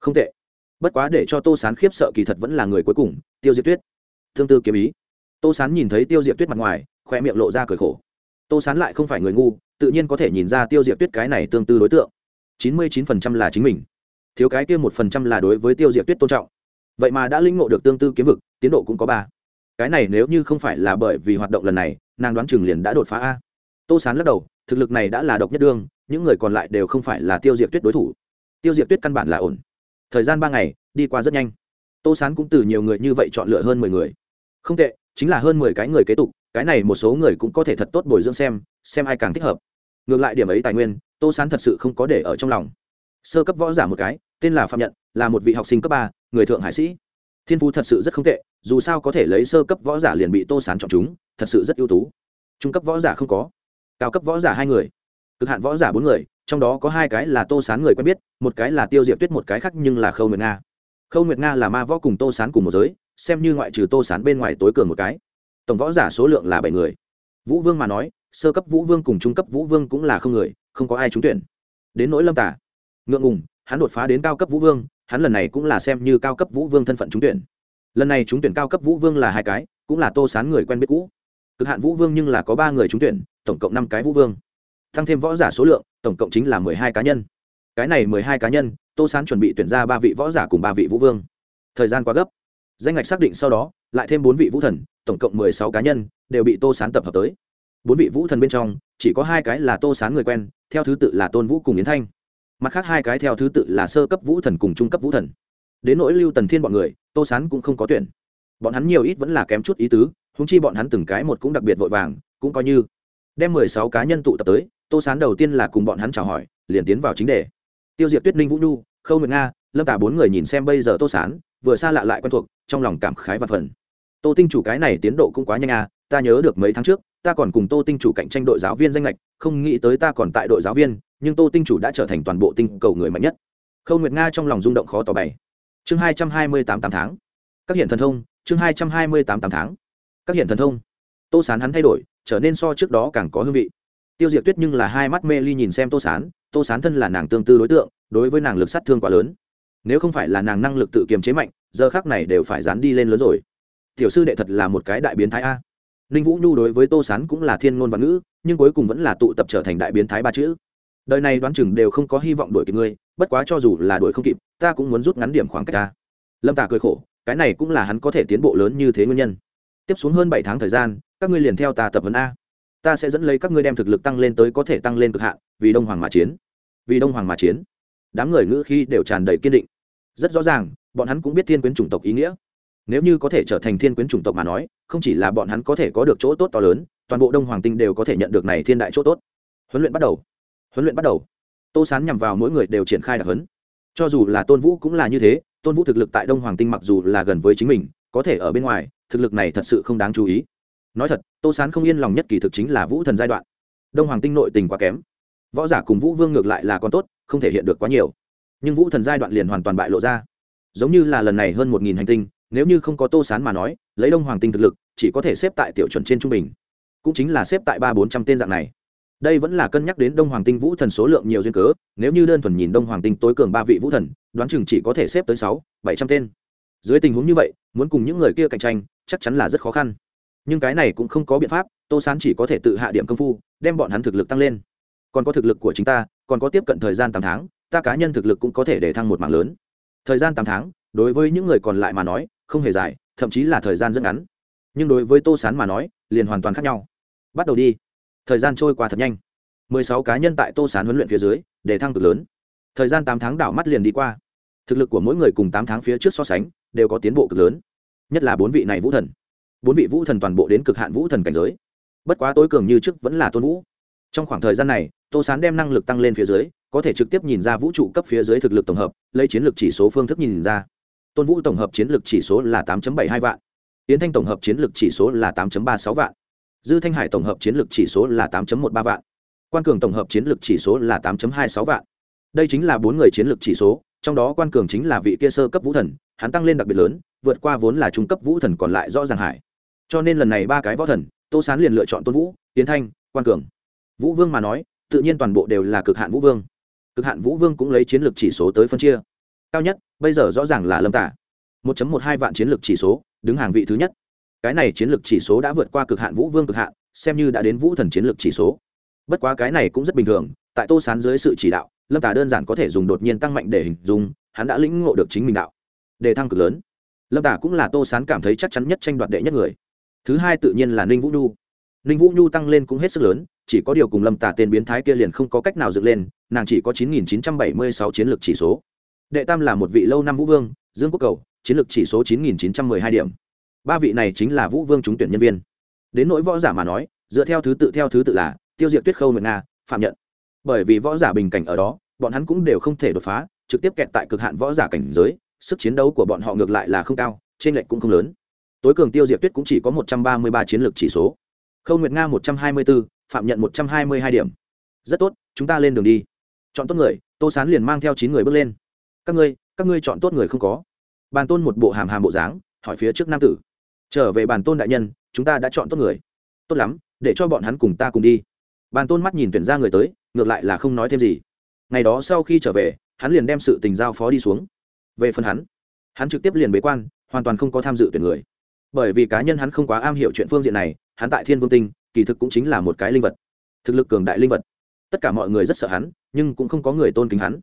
Không tệ. Bất quá để cho tô sán khiếp sợ kỳ thật vẫn là người cuối cùng, tiêu diệt tuyết. Thương tư kiếm ý. Tô sán nhìn thấy tiêu diệt tuyết mặt ngoài khoe miệng lộ ra cười khổ. Tô sán lại không phải người ngu, tự nhiên có thể nhìn ra tiêu diệt tuyết cái này tương tư đối tượng. Chín mươi chín phần trăm là chính mình. Thiếu cái kia một phần trăm là đối với tiêu diệt tuyết tôn trọng. Vậy mà đã linh ngộ được tương tư kiếm vực, tiến độ cũng có ba. Cái này nếu như không phải là bởi vì hoạt động lần này, nàng đoán chừng liền đã đột phá a tô sán lắc đầu, thực lực này đã là độc nhất đương, những người còn lại đều không phải là tiêu diệt tuyết đối thủ. Tiêu diệt tuyết căn bản là ổn. Thời gian ba ngày, đi qua rất nhanh. Tô sán cũng từ nhiều người như vậy chọn lựa hơn mười người. Không tệ, chính là hơn mười cái người kế tục, cái này một số người cũng có thể thật tốt bồi dưỡng xem xem ai càng thích hợp. Ngược lại điểm ấy tài nguyên, tô sán thật sự không có để ở trong lòng. Sơ cấp võ giả một cái, tên là phạm nhận, là một vị học sinh cấp ba, người thượng hải sĩ. Thiên phú thật sự rất không tệ, dù sao có thể lấy sơ cấp võ giả liền bị tô sán chọn chúng, thật sự rất ưu tú. Trung cấp võ giả không có cao cấp võ giả hai người, cực hạn võ giả bốn người, trong đó có hai cái là tô sán người quen biết, một cái là tiêu diệp tuyết, một cái khác nhưng là khâu nguyệt nga. Khâu nguyệt nga là ma võ cùng tô sán cùng một giới, xem như ngoại trừ tô sán bên ngoài tối cường một cái. Tổng võ giả số lượng là bảy người. Vũ vương mà nói, sơ cấp vũ vương cùng trung cấp vũ vương cũng là không người, không có ai trúng tuyển. Đến nỗi lâm tả ngượng ngùng, hắn đột phá đến cao cấp vũ vương, hắn lần này cũng là xem như cao cấp vũ vương thân phận trúng tuyển. Lần này trúng tuyển cao cấp vũ vương là hai cái, cũng là tô sán người quen biết cũ. Cực hạn vũ vương nhưng là có ba người trúng tuyển tổng cộng năm cái vũ vương. Tăng thêm võ giả số lượng, tổng cộng chính là mười hai cá nhân. Cái này mười hai cá nhân, tô sán chuẩn bị tuyển ra ba vị võ giả cùng ba vị vũ vương. Thời gian quá gấp. Danh ngạch xác định sau đó, lại thêm bốn vị vũ thần, tổng cộng mười sáu cá nhân, đều bị tô sán tập hợp tới. Bốn vị vũ thần bên trong, chỉ có hai cái là tô sán người quen, theo thứ tự là tôn vũ cùng yến thanh. Mặt khác hai cái theo thứ tự là sơ cấp vũ thần cùng trung cấp vũ thần. Đến nỗi lưu tần thiên bọn người, tô sán cũng không có tuyển. Bọn hắn nhiều ít vẫn là kém chút ý tứ húng chi bọn hắn từng cái một cũng đặc biệt vội vàng, cũng coi như đem mười sáu cá nhân tụ tập tới, tô sán đầu tiên là cùng bọn hắn chào hỏi, liền tiến vào chính đề. Tiêu diệt tuyết ninh vũ nhu, khâu nguyệt nga, lâm tả bốn người nhìn xem bây giờ tô sán, vừa xa lạ lại quen thuộc, trong lòng cảm khái và phần tô tinh chủ cái này tiến độ cũng quá nhanh à ta nhớ được mấy tháng trước, ta còn cùng tô tinh chủ cạnh tranh đội giáo viên danh lệch, không nghĩ tới ta còn tại đội giáo viên, nhưng tô tinh chủ đã trở thành toàn bộ tinh cầu người mạnh nhất. Khâu nguyệt nga trong lòng rung động khó tỏ bày. Chương hai trăm hai mươi tám tám tháng. Các hiện thần thông, chương hai trăm hai mươi tám tám tháng. Các hiện thần thông. Tô sán hắn thay đổi trở nên so trước đó càng có hương vị. Tiêu diệt tuyết nhưng là hai mắt mê ly nhìn xem tô sán tô sán thân là nàng tương tư đối tượng, đối với nàng lực sát thương quá lớn. Nếu không phải là nàng năng lực tự kiềm chế mạnh, giờ khác này đều phải dán đi lên lớn rồi. Tiểu sư đệ thật là một cái đại biến thái a. Ninh vũ nhu đối với tô sán cũng là thiên ngôn văn ngữ, nhưng cuối cùng vẫn là tụ tập trở thành đại biến thái ba chữ. Đời này đoán chừng đều không có hy vọng đuổi kịp ngươi, bất quá cho dù là đuổi không kịp, ta cũng muốn rút ngắn điểm khoảng cách ta. Lâm tả cười khổ, cái này cũng là hắn có thể tiến bộ lớn như thế nguyên nhân. Tiếp xuống hơn bảy tháng thời gian các ngươi liền theo ta tập vấn a. Ta sẽ dẫn lấy các ngươi đem thực lực tăng lên tới có thể tăng lên cực hạn, vì đông hoàng mà chiến. Vì đông hoàng mà chiến. Đám người ngữ khi đều tràn đầy kiên định. Rất rõ ràng, bọn hắn cũng biết thiên quyến chủng tộc ý nghĩa. Nếu như có thể trở thành thiên quyến chủng tộc mà nói, không chỉ là bọn hắn có thể có được chỗ tốt to lớn, toàn bộ đông hoàng tinh đều có thể nhận được này thiên đại chỗ tốt. Huấn luyện bắt đầu. Huấn luyện bắt đầu. Tô sán nhằm vào mỗi người đều triển khai đặc huấn. Cho dù là tôn vũ cũng là như thế, tôn vũ thực lực tại đông hoàng tinh mặc dù là gần với chính mình, có thể ở bên ngoài, thực lực này thật sự không đáng chú ý nói thật, tô sán không yên lòng nhất kỳ thực chính là vũ thần giai đoạn. Đông hoàng tinh nội tình quá kém. Võ giả cùng vũ vương ngược lại là còn tốt, không thể hiện được quá nhiều. Nhưng vũ thần giai đoạn liền hoàn toàn bại lộ ra. Giống như là lần này hơn một nghìn hành tinh, nếu như không có tô sán mà nói, lấy đông hoàng tinh thực lực, chỉ có thể xếp tại tiểu chuẩn trên trung bình. Cũng chính là xếp tại ba bốn trăm tên dạng này. Đây vẫn là cân nhắc đến đông hoàng tinh vũ thần số lượng nhiều duyên cớ, nếu như đơn thuần nhìn đông hoàng tinh tối cường ba vị vũ thần, đoán chừng chỉ có thể xếp tới sáu, bảy trăm tên. Dưới tình huống như vậy, muốn cùng những người kia cạnh tranh, chắc chắn là rất khó khăn nhưng cái này cũng không có biện pháp, tô sán chỉ có thể tự hạ điểm công phu, đem bọn hắn thực lực tăng lên. Còn có thực lực của chính ta, còn có tiếp cận thời gian tám tháng, ta cá nhân thực lực cũng có thể để thăng một mạng lớn. Thời gian tám tháng, đối với những người còn lại mà nói, không hề dài, thậm chí là thời gian rất ngắn. Nhưng đối với tô sán mà nói, liền hoàn toàn khác nhau. Bắt đầu đi. Thời gian trôi qua thật nhanh. Mười sáu cá nhân tại tô sán huấn luyện phía dưới, để thăng cực lớn. Thời gian tám tháng đảo mắt liền đi qua. Thực lực của mỗi người cùng tám tháng phía trước so sánh, đều có tiến bộ cực lớn. Nhất là bốn vị này vũ thần bốn vị vũ thần toàn bộ đến cực hạn vũ thần cảnh giới. Bất quá tối cường như trước vẫn là tôn vũ. Trong khoảng thời gian này, tô sán đem năng lực tăng lên phía dưới, có thể trực tiếp nhìn ra vũ trụ cấp phía dưới thực lực tổng hợp, lấy chiến lược chỉ số phương thức nhìn ra. Tôn vũ tổng hợp chiến lược chỉ số là tám bảy hai vạn. Tiến thanh tổng hợp chiến lược chỉ số là tám ba sáu vạn. Dư thanh hải tổng hợp chiến lược chỉ số là tám một ba vạn. Quan cường tổng hợp chiến lược chỉ số là tám hai sáu vạn. Đây chính là bốn người chiến lược chỉ số, trong đó quan cường chính là vị kia sơ cấp vũ thần, hắn tăng lên đặc biệt lớn, vượt qua vốn là trung cấp vũ thần còn lại rõ ràng hải cho nên lần này ba cái võ thần, tô sán liền lựa chọn tôn vũ, tiến thanh, quan cường. Vũ vương mà nói, tự nhiên toàn bộ đều là cực hạn vũ vương. Cực hạn vũ vương cũng lấy chiến lược chỉ số tới phân chia. Cao nhất, bây giờ rõ ràng là lâm tả. một một hai vạn chiến lược chỉ số, đứng hàng vị thứ nhất. Cái này chiến lược chỉ số đã vượt qua cực hạn vũ vương cực hạn, xem như đã đến vũ thần chiến lược chỉ số. Bất quá cái này cũng rất bình thường, tại tô sán dưới sự chỉ đạo, lâm tả đơn giản có thể dùng đột nhiên tăng mạnh để hình dung, hắn đã lĩnh ngộ được chính mình đạo. Đề thăng cực lớn. Lâm tả cũng là tô sán cảm thấy chắc chắn nhất tranh đoạt đệ nhất người thứ hai tự nhiên là ninh vũ nhu. Ninh vũ nhu tăng lên cũng hết sức lớn, chỉ có điều cùng lâm tả tên biến thái kia liền không có cách nào dựng lên, nàng chỉ có chín nghìn chín trăm bảy mươi sáu chiến lược chỉ số. Đệ tam là một vị lâu năm vũ vương, dương quốc cầu, chiến lược chỉ số chín nghìn chín trăm mười hai điểm. Ba vị này chính là vũ vương trúng tuyển nhân viên. Đến nỗi võ giả mà nói, dựa theo thứ tự theo thứ tự là tiêu diệt tuyết khâu nguyệt nga, phạm nhận. Bởi vì võ giả bình cảnh ở đó, bọn hắn cũng đều không thể đột phá, trực tiếp kẹt tại cực hạn võ giả cảnh giới, sức chiến đấu của bọn họ ngược lại là không cao trên lệch cũng không lớn tối cường tiêu diệt tuyết cũng chỉ có một trăm ba mươi ba chiến lược chỉ số. Khâu nguyệt nga một trăm hai mươi bốn, phạm nhận một trăm hai mươi hai điểm. Rất tốt, chúng ta lên đường đi. Chọn tốt người, tô sán liền mang theo chín người bước lên. Các ngươi các ngươi chọn tốt người không có. Bàn tôn một bộ hàm hàm bộ dáng, hỏi phía trước nam tử. Trở về bàn tôn đại nhân, chúng ta đã chọn tốt người. Tốt lắm, để cho bọn hắn cùng ta cùng đi. Bàn tôn mắt nhìn tuyển ra người tới, ngược lại là không nói thêm gì. Ngày đó sau khi trở về, hắn liền đem sự tình giao phó đi xuống. Về phần hắn hắn trực tiếp liền bế quan, hoàn toàn không có tham dự tuyển người bởi vì cá nhân hắn không quá am hiểu chuyện phương diện này, hắn tại thiên vương tinh, kỳ thực cũng chính là một cái linh vật. Thực lực cường đại linh vật. Tất cả mọi người rất sợ hắn, nhưng cũng không có người tôn kính hắn.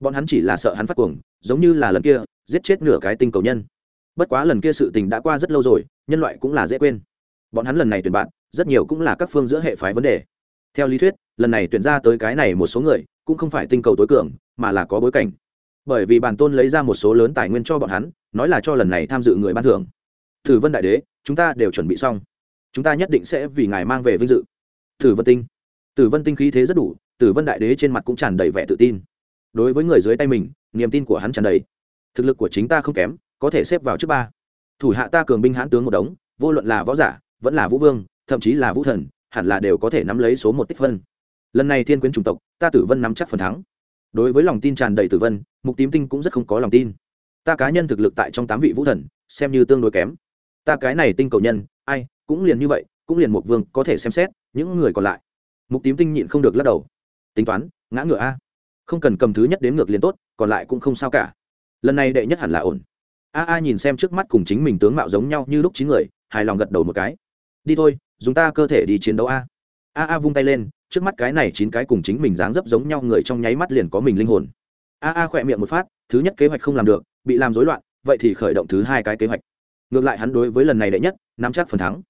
Bọn hắn chỉ là sợ hắn phát cuồng, giống như là lần kia, giết chết nửa cái tinh cầu nhân. Bất quá lần kia sự tình đã qua rất lâu rồi, nhân loại cũng là dễ quên. Bọn hắn lần này tuyển bạn, rất nhiều cũng là các phương giữa hệ phái vấn đề. Theo lý thuyết, lần này tuyển ra tới cái này một số người, cũng không phải tinh cầu tối cường, mà là có bối cảnh. Bởi vì bản tôn lấy ra một số lớn tài nguyên cho bọn hắn, nói là cho lần này tham dự người ban thưởng thử vân đại đế, chúng ta đều chuẩn bị xong. Chúng ta nhất định sẽ vì ngài mang về vinh dự. Thử vân tinh. Tử vân tinh khí thế rất đủ tử vân đại đế trên mặt cũng tràn đầy vẻ tự tin. Đối với người dưới tay mình, niềm tin của hắn tràn đầy. Thực lực của chính ta không kém, có thể xếp vào trước ba. Thủ hạ ta cường binh hãn tướng một đống, vô luận là võ giả, vẫn là vũ vương, thậm chí là vũ thần, hẳn là đều có thể nắm lấy số một tích phân. Lần này thiên quyến chủng tộc, ta tử vân nắm chắc phần thắng. Đối với lòng tin tràn đầy tử vân, mục tím tinh cũng rất không có lòng tin. Ta cá nhân thực lực tại trong tám vị vũ thần, xem như tương đối kém ta cái này tinh cầu nhân, ai, cũng liền như vậy, cũng liền một vương, có thể xem xét, những người còn lại. Mục tím tinh nhịn không được lắc đầu. Tính toán, ngã ngựa a. Không cần cầm thứ nhất đến ngược liền tốt, còn lại cũng không sao cả. Lần này đệ nhất hẳn là ổn. A a nhìn xem trước mắt cùng chính mình tướng mạo giống nhau như lúc chín người, hài lòng gật đầu một cái. Đi thôi, dùng ta cơ thể đi chiến đấu a. A a vung tay lên, trước mắt cái này chín cái cùng chính mình dáng dấp giống nhau người trong nháy mắt liền có mình linh hồn. A a khỏe miệng một phát, thứ nhất kế hoạch không làm được, bị làm rối loạn, vậy thì khởi động thứ hai cái kế hoạch ngược lại hắn đối với lần này đệ nhất, nắm chắc phần thắng.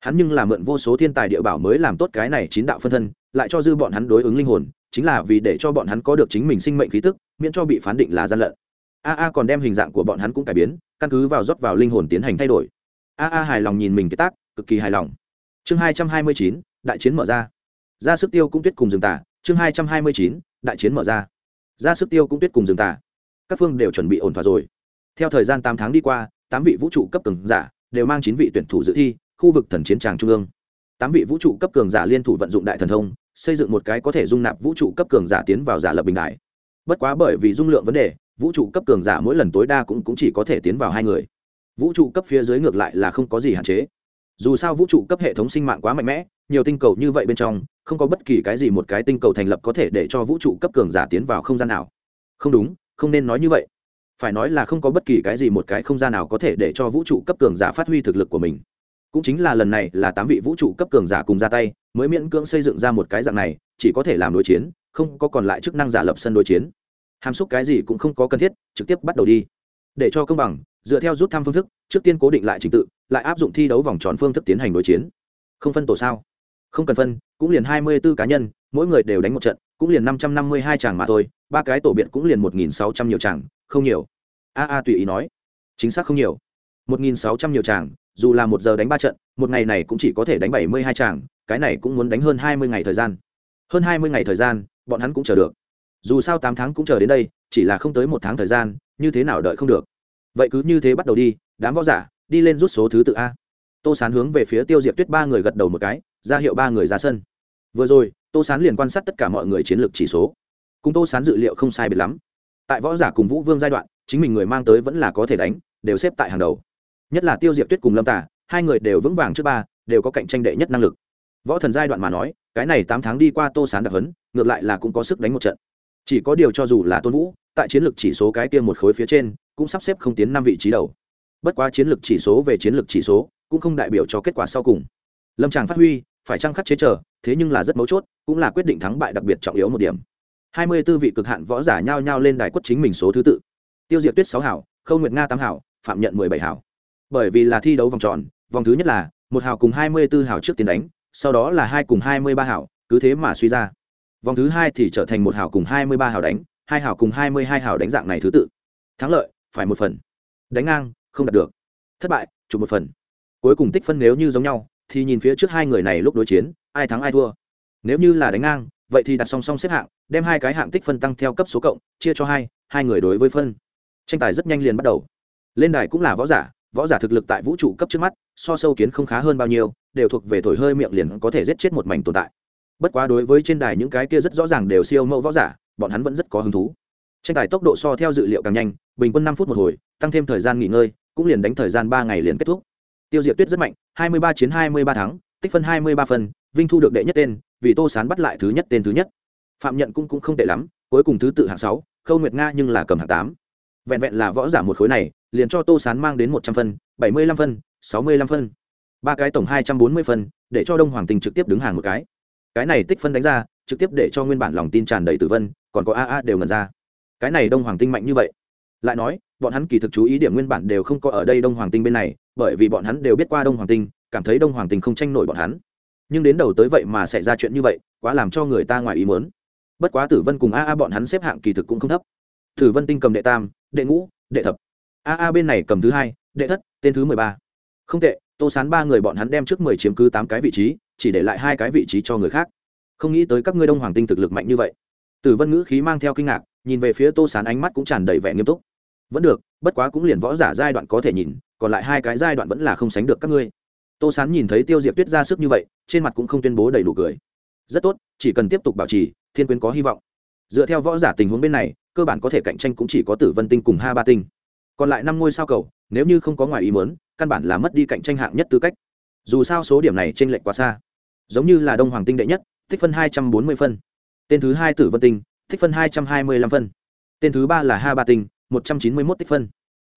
Hắn nhưng là mượn vô số thiên tài địa bảo mới làm tốt cái này chín đạo phân thân, lại cho dư bọn hắn đối ứng linh hồn, chính là vì để cho bọn hắn có được chính mình sinh mệnh khí tức, miễn cho bị phán định là gian lận. A a còn đem hình dạng của bọn hắn cũng cải biến, căn cứ vào rót vào linh hồn tiến hành thay đổi. A a hài lòng nhìn mình cái tác, cực kỳ hài lòng. Chương hai trăm hai mươi chín, đại chiến mở ra. Ra sức tiêu cũng tuyết cùng rừng tả chương hai trăm hai mươi chín, đại chiến mở ra. Ra sức tiêu cũng tuyết cùng rừng tả các phương đều chuẩn bị ổn thỏa rồi. Theo thời gian tám tháng đi qua tám vị vũ trụ cấp cường giả đều mang chín vị tuyển thủ dự thi khu vực thần chiến tràng trung ương. Tám vị vũ trụ cấp cường giả liên thủ vận dụng đại thần thông xây dựng một cái có thể dung nạp vũ trụ cấp cường giả tiến vào giả lập bình đại. Bất quá bởi vì dung lượng vấn đề vũ trụ cấp cường giả mỗi lần tối đa cũng, cũng chỉ có thể tiến vào hai người. Vũ trụ cấp phía dưới ngược lại là không có gì hạn chế. Dù sao vũ trụ cấp hệ thống sinh mạng quá mạnh mẽ nhiều tinh cầu như vậy bên trong không có bất kỳ cái gì một cái tinh cầu thành lập có thể để cho vũ trụ cấp cường giả tiến vào không gian nào. Không đúng không nên nói như vậy phải nói là không có bất kỳ cái gì một cái không gian nào có thể để cho vũ trụ cấp cường giả phát huy thực lực của mình. Cũng chính là lần này là tám vị vũ trụ cấp cường giả cùng ra tay, mới miễn cưỡng xây dựng ra một cái dạng này, chỉ có thể làm đối chiến, không có còn lại chức năng giả lập sân đối chiến. Hàm xúc cái gì cũng không có cần thiết, trực tiếp bắt đầu đi. Để cho công bằng, dựa theo rút thăm phương thức, trước tiên cố định lại trình tự, lại áp dụng thi đấu vòng tròn phương thức tiến hành đối chiến. Không phân tổ sao? Không cần phân, cũng liền hai mươi b ố cá nhân, mỗi người đều đánh một trận, cũng liền năm trăm năm mươi hai chàng mà thôi, ba cái tổ biệt cũng liền một nghìn sáu trăm nhiều chàng, không nhiều a a tùy ý nói. Chính xác không nhiều. Một nghìn sáu trăm nhiều chàng, dù là một giờ đánh ba trận, một ngày này cũng chỉ có thể đánh bảy mươi hai tràng cái này cũng muốn đánh hơn hai mươi ngày thời gian. Hơn hai mươi ngày thời gian, bọn hắn cũng chờ được. Dù sao tám tháng cũng chờ đến đây, chỉ là không tới một tháng thời gian, như thế nào đợi không được. Vậy cứ như thế bắt đầu đi, đám võ giả, đi lên rút số thứ tự a. Tô sán hướng về phía tiêu diệp tuyết ba người gật đầu một cái, ra hiệu ba người ra sân. Vừa rồi, tô sán liền quan sát tất cả mọi người chiến lược chỉ số. Cùng tô sán dự liệu không sai biệt lắm. Tại võ giả cùng vũ vương giai đoạn chính mình người mang tới vẫn là có thể đánh, đều xếp tại hàng đầu. Nhất là tiêu diệp tuyết cùng lâm tả hai người đều vững vàng trước ba, đều có cạnh tranh đệ nhất năng lực. Võ thần giai đoạn mà nói, cái này tám tháng đi qua tô sán đặc hấn ngược lại là cũng có sức đánh một trận. Chỉ có điều cho dù là tôn vũ, tại chiến lược chỉ số cái kia một khối phía trên, cũng sắp xếp không tiến năm vị trí đầu. Bất quá chiến lược chỉ số về chiến lược chỉ số, cũng không đại biểu cho kết quả sau cùng. Lâm tràng phát huy, phải chăng khắc chế chờ, thế nhưng là rất mấu chốt, cũng là quyết định thắng bại đặc biệt trọng yếu một điểm. Hai mươi 24 vị cực hạn võ giả nhao nhao lên đài quất chính mình số thứ tự tiêu diệt tuyết sáu hảo khâu nguyệt nga tám hảo phạm nhận mười bảy hảo. Bởi vì là thi đấu vòng tròn vòng thứ nhất là một hảo cùng hai mươi b ố hảo trước tiến đánh sau đó là hai cùng hai mươi ba hảo, cứ thế mà suy ra. Vòng thứ hai thì trở thành một hảo cùng hai mươi ba hảo đánh hai hảo cùng hai mươi hai hảo đánh dạng này thứ tự. Thắng lợi phải một phần. Đánh ngang không đạt được. Thất bại chụp một phần. Cuối cùng tích phân nếu như giống nhau thì nhìn phía trước hai người này lúc đối chiến ai thắng ai thua. Nếu như là đánh ngang vậy thì đặt song song xếp hạng đem hai cái hạng tích phân tăng theo cấp số cộng chia cho hai hai người đối với phân tranh tài rất nhanh liền bắt đầu. Lên đài cũng là võ giả võ giả thực lực tại vũ trụ cấp trước mắt so sâu kiến không khá hơn bao nhiêu đều thuộc về thổi hơi miệng liền có thể giết chết một mảnh tồn tại. Bất quá đối với trên đài những cái kia rất rõ ràng đều siêu mẫu võ giả bọn hắn vẫn rất có hứng thú. Tranh tài tốc độ so theo dự liệu càng nhanh bình quân năm phút một hồi tăng thêm thời gian nghỉ ngơi cũng liền đánh thời gian ba ngày liền kết thúc. Tiêu diệt tuyết rất mạnh hai mươi ba chiến hai mươi ba thắng tích phân hai mươi ba phân vinh thu được đệ nhất tên vì tô sán bắt lại thứ nhất tên thứ nhất. Phạm nhận cũng, cũng không tệ lắm cuối cùng thứ tự hạng sáu khâu nguyệt nga nhưng là cầm hạng tám vẹn vẹn là võ giả một khối này, liền cho tô sán mang đến một trăm phân, bảy mươi lăm phân, sáu mươi lăm phân. Ba cái tổng hai trăm bốn mươi phân, để cho đông hoàng tình trực tiếp đứng hàng một cái. Cái này tích phân đánh ra, trực tiếp để cho nguyên bản lòng tin tràn đầy tử vân, còn có a a đều ngần ra. Cái này đông hoàng tinh mạnh như vậy. Lại nói, bọn hắn kỳ thực chú ý điểm nguyên bản đều không có ở đây đông hoàng tinh bên này, bởi vì bọn hắn đều biết qua đông hoàng tinh, cảm thấy đông hoàng tinh không tranh nổi bọn hắn. Nhưng đến đầu tới vậy mà xảy ra chuyện như vậy, quá làm cho người ta ngoài ý muốn. Bất quá tử vân cùng a a bọn hắn xếp hạng kỳ thực cũng không thấp. Tử vân tinh cầm đệ tam đệ ngũ, đệ thập. A a bên này cầm thứ hai, đệ thất, tên thứ mười ba. Không tệ, tô sán ba người bọn hắn đem trước mười chiếm cứ tám cái vị trí, chỉ để lại hai cái vị trí cho người khác. Không nghĩ tới các ngươi đông hoàng tinh thực lực mạnh như vậy. Tử vân ngữ khí mang theo kinh ngạc, nhìn về phía tô sán ánh mắt cũng tràn đầy vẻ nghiêm túc. Vẫn được, bất quá cũng liền võ giả giai đoạn có thể nhìn, còn lại hai cái giai đoạn vẫn là không sánh được các ngươi. Tô sán nhìn thấy tiêu diệp tuyết ra sức như vậy, trên mặt cũng không tuyên bố đầy đủ cười. Rất tốt, chỉ cần tiếp tục bảo trì, thiên quyến có hy vọng dựa theo võ giả tình huống bên này, cơ bản có thể cạnh tranh cũng chỉ có tử vân tinh cùng ha ba tinh. Còn lại năm ngôi sao cầu, nếu như không có ngoài ý mớn căn bản là mất đi cạnh tranh hạng nhất tư cách. Dù sao số điểm này t r ê n lệch quá xa. Giống như là đông hoàng tinh đệ nhất, tích phân hai trăm bốn mươi phân. Tên thứ hai tử vân tinh, tích phân hai trăm hai mươi lăm phân. Tên thứ ba là ha ba tinh, một trăm chín mươi mốt tích phân.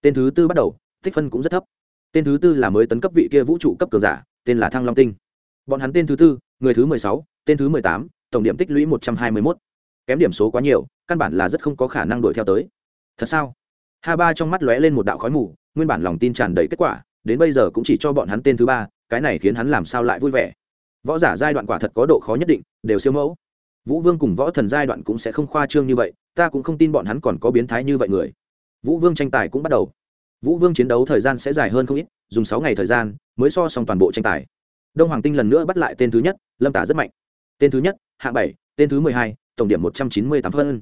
Tên thứ tư bắt đầu, tích phân cũng rất thấp. Tên thứ tư là mới tấn cấp vị kia vũ trụ cấp cờ giả, tên là thăng long tinh. Bọn hắn tên thứ tư, người thứ mười sáu, tên thứ mười tám, tổng điểm tích lũy một trăm hai mươi mốt kém điểm số quá nhiều, căn bản là rất không có khả năng đuổi theo tới. Thật sao? Ha ba trong mắt lóe lên một đạo khói mù, nguyên bản lòng tin tràn đầy kết quả, đến bây giờ cũng chỉ cho bọn hắn tên thứ ba, cái này khiến hắn làm sao lại vui vẻ? Võ giả giai đoạn quả thật có độ khó nhất định, đều siêu mẫu. Vũ vương cùng võ thần giai đoạn cũng sẽ không khoa trương như vậy, ta cũng không tin bọn hắn còn có biến thái như vậy người. Vũ vương tranh tài cũng bắt đầu. Vũ vương chiến đấu thời gian sẽ dài hơn không ít, dùng sáu ngày thời gian mới so xong toàn bộ tranh tài. Đông hoàng tinh lần nữa bắt lại tên thứ nhất, lâm tả rất mạnh. Tên thứ nhất, hạng bảy, tên thứ mười hai tổng điểm một trăm chín mươi tám phân.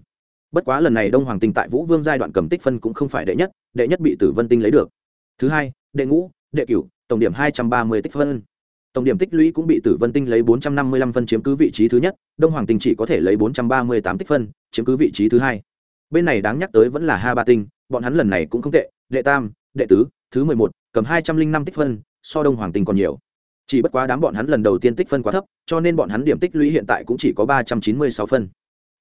Bất quá lần này đông hoàng tinh tại vũ vương giai đoạn cầm tích phân cũng không phải đệ nhất đệ nhất bị tử vân tinh lấy được. Thứ hai, đệ ngũ, đệ cửu, tổng điểm hai trăm ba mươi tích phân. Tổng điểm tích lũy cũng bị tử vân tinh lấy bốn trăm năm mươi lăm phân chiếm cứ vị trí thứ nhất, đông hoàng tinh chỉ có thể lấy bốn trăm ba mươi tám tích phân, chiếm cứ vị trí thứ hai. Bên này đáng nhắc tới vẫn là ha ba tinh, bọn hắn lần này cũng không tệ, đệ tam, đệ tứ, thứ mười một, cầm hai trăm linh năm tích phân, so đông hoàng tinh còn nhiều. Chỉ bất quá đám bọn hắn lần đầu tiên tích phân quá thấp, cho nên bọn hắn điểm tích lũy hiện tại cũng chỉ có ba trăm chín mươi sáu phân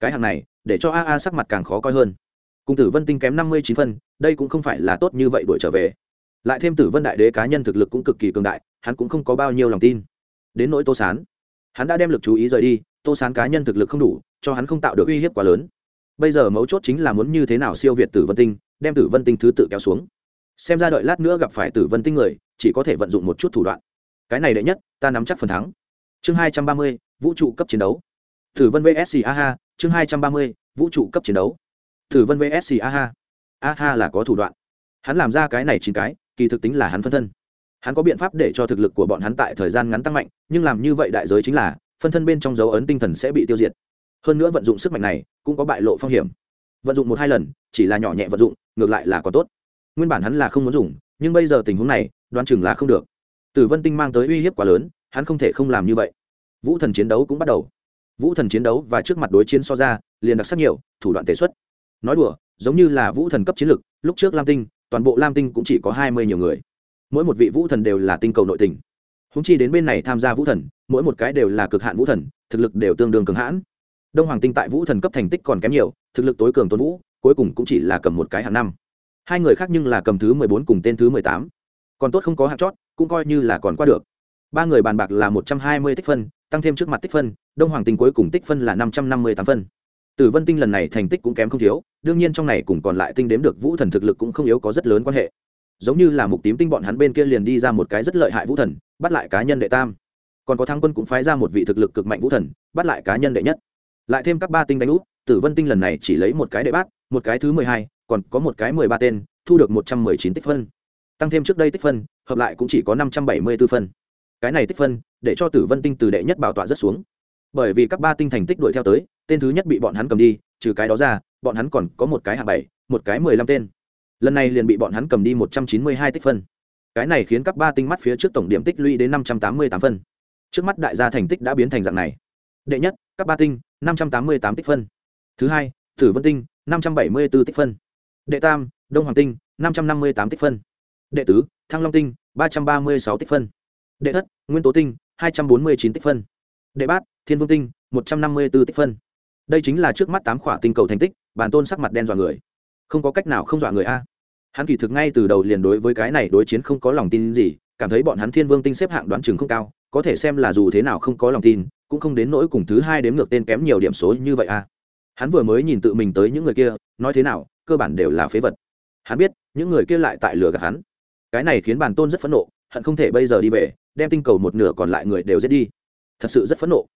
cái hàng này, để cho a a sắc mặt càng khó coi hơn. Cùng tử vân tinh kém năm mươi chín phân, đây cũng không phải là tốt như vậy đuổi trở về. Lại thêm tử vân đại đế cá nhân thực lực cũng cực kỳ cường đại, hắn cũng không có bao nhiêu lòng tin. Đến nỗi tô sán, hắn đã đem lực chú ý rời đi, tô sán cá nhân thực lực không đủ, cho hắn không tạo được uy hiếp quá lớn. Bây giờ mấu chốt chính là muốn như thế nào siêu việt tử vân tinh, đem tử vân tinh thứ tự kéo xuống. Xem ra đợi lát nữa gặp phải tử vân tinh người, chỉ có thể vận dụng một chút thủ đoạn. Cái này đệ nhất, ta nắm chắc phần thắng. Chương hai trăm ba mươi, vũ trụ cấp chiến đấu tử vân VS aha chương hai trăm ba mươi, vũ trụ cấp chiến đấu. Tử vân VS aha aha là có thủ đoạn. Hắn làm ra cái này chín cái, kỳ thực tính là hắn phân thân. Hắn có biện pháp để cho thực lực của bọn hắn tại thời gian ngắn tăng mạnh, nhưng làm như vậy đại giới chính là, phân thân bên trong dấu ấn tinh thần sẽ bị tiêu diệt. Hơn nữa vận dụng sức mạnh này, cũng có bại lộ phong hiểm. Vận dụng một hai lần, chỉ là nhỏ nhẹ vận dụng, ngược lại là có tốt. Nguyên bản hắn là không muốn dùng, nhưng bây giờ tình huống này, đoán chừng là không được. Tử vân tinh mang tới uy hiếp quá lớn, hắn không thể không làm như vậy. Vũ thần chiến đấu cũng bắt đầu vũ thần chiến đấu và trước mặt đối chiến so ra, liền đặc sắc nhiều, thủ đoạn tề xuất. Nói đùa, giống như là vũ thần cấp chiến lực, lúc trước lam tinh, toàn bộ lam tinh cũng chỉ có hai mươi nhiều người. Mỗi một vị vũ thần đều là tinh cầu nội tình. Húng chi đến bên này tham gia vũ thần, mỗi một cái đều là cực hạn vũ thần, thực lực đều tương đương cường hãn. Đông hoàng tinh tại vũ thần cấp thành tích còn kém nhiều, thực lực tối cường tôn vũ, cuối cùng cũng chỉ là cầm một cái hạng năm. Hai người khác nhưng là cầm thứ mười bốn cùng tên thứ mười tám. Còn tốt không có hạng chót, cũng coi như là còn qua được. Ba người bàn bạc là một trăm hai mươi tích phân, tăng thêm trước mặt tích phân đông hoàng tinh cuối cùng tích phân là năm trăm năm mươi tám phân. Tử vân tinh lần này thành tích cũng kém không thiếu, đương nhiên trong này cùng còn lại tinh đếm được vũ thần thực lực cũng không yếu có rất lớn quan hệ. Giống như là mục tím tinh bọn hắn bên kia liền đi ra một cái rất lợi hại vũ thần, bắt lại cá nhân đệ tam. Còn có thăng quân cũng phái ra một vị thực lực cực mạnh vũ thần, bắt lại cá nhân đệ nhất. Lại thêm các ba tinh đánh úp, tử vân tinh lần này chỉ lấy một cái đệ bát, một cái thứ mười hai, còn có một cái mười ba tên, thu được một trăm mười chín tích phân. Tăng thêm trước đây tích phân, hợp lại cũng chỉ có năm trăm bảy mươi b ố phân. Cái này tích phân, để cho tử vân tinh từ đệ nhất bảo tọa rất xuống bởi vì các ba tinh thành tích đuổi theo tới, tên thứ nhất bị bọn hắn cầm đi, trừ cái đó ra, bọn hắn còn có một cái hạng bảy, một cái mười lăm tên. Lần này liền bị bọn hắn cầm đi một trăm chín mươi hai tích phân. Cái này khiến các ba tinh mắt phía trước tổng điểm tích lũy đến năm trăm tám mươi tám phân. Trước mắt đại gia thành tích đã biến thành dạng này. Đệ nhất, các ba tinh, năm trăm tám mươi tám tích phân. Thứ hai, tử vân tinh, năm trăm bảy mươi b ố tích phân. Đệ tam, đông hoàng tinh, năm trăm năm mươi tám tích phân. Đệ tứ, thăng long tinh, ba trăm ba mươi sáu tích phân. Đệ thất, nguyên tố tinh, hai trăm bốn mươi chín tích phân đệ bát, thiên vương tinh, một trăm năm mươi b ố tích phân. Đây chính là trước mắt tám khỏa tinh cầu thành tích, bản tôn sắc mặt đen dọa người. Không có cách nào không dọa người a. Hắn kỳ thực ngay từ đầu liền đối với cái này đối chiến không có lòng tin gì, cảm thấy bọn hắn thiên vương tinh xếp hạng đoán chừng không cao, có thể xem là dù thế nào không có lòng tin, cũng không đến nỗi cùng thứ hai đếm ngược tên kém nhiều điểm số như vậy a. Hắn vừa mới nhìn tự mình tới những người kia, nói thế nào, cơ bản đều là phế vật. Hắn biết, những người kia lại tại lừa gạt hắn. Cái này khiến bản tôn rất phẫn nộ, hận không thể bây giờ đi về, đem tinh cầu một nửa còn lại người đều giết đi thật sự rất phẫn nộ.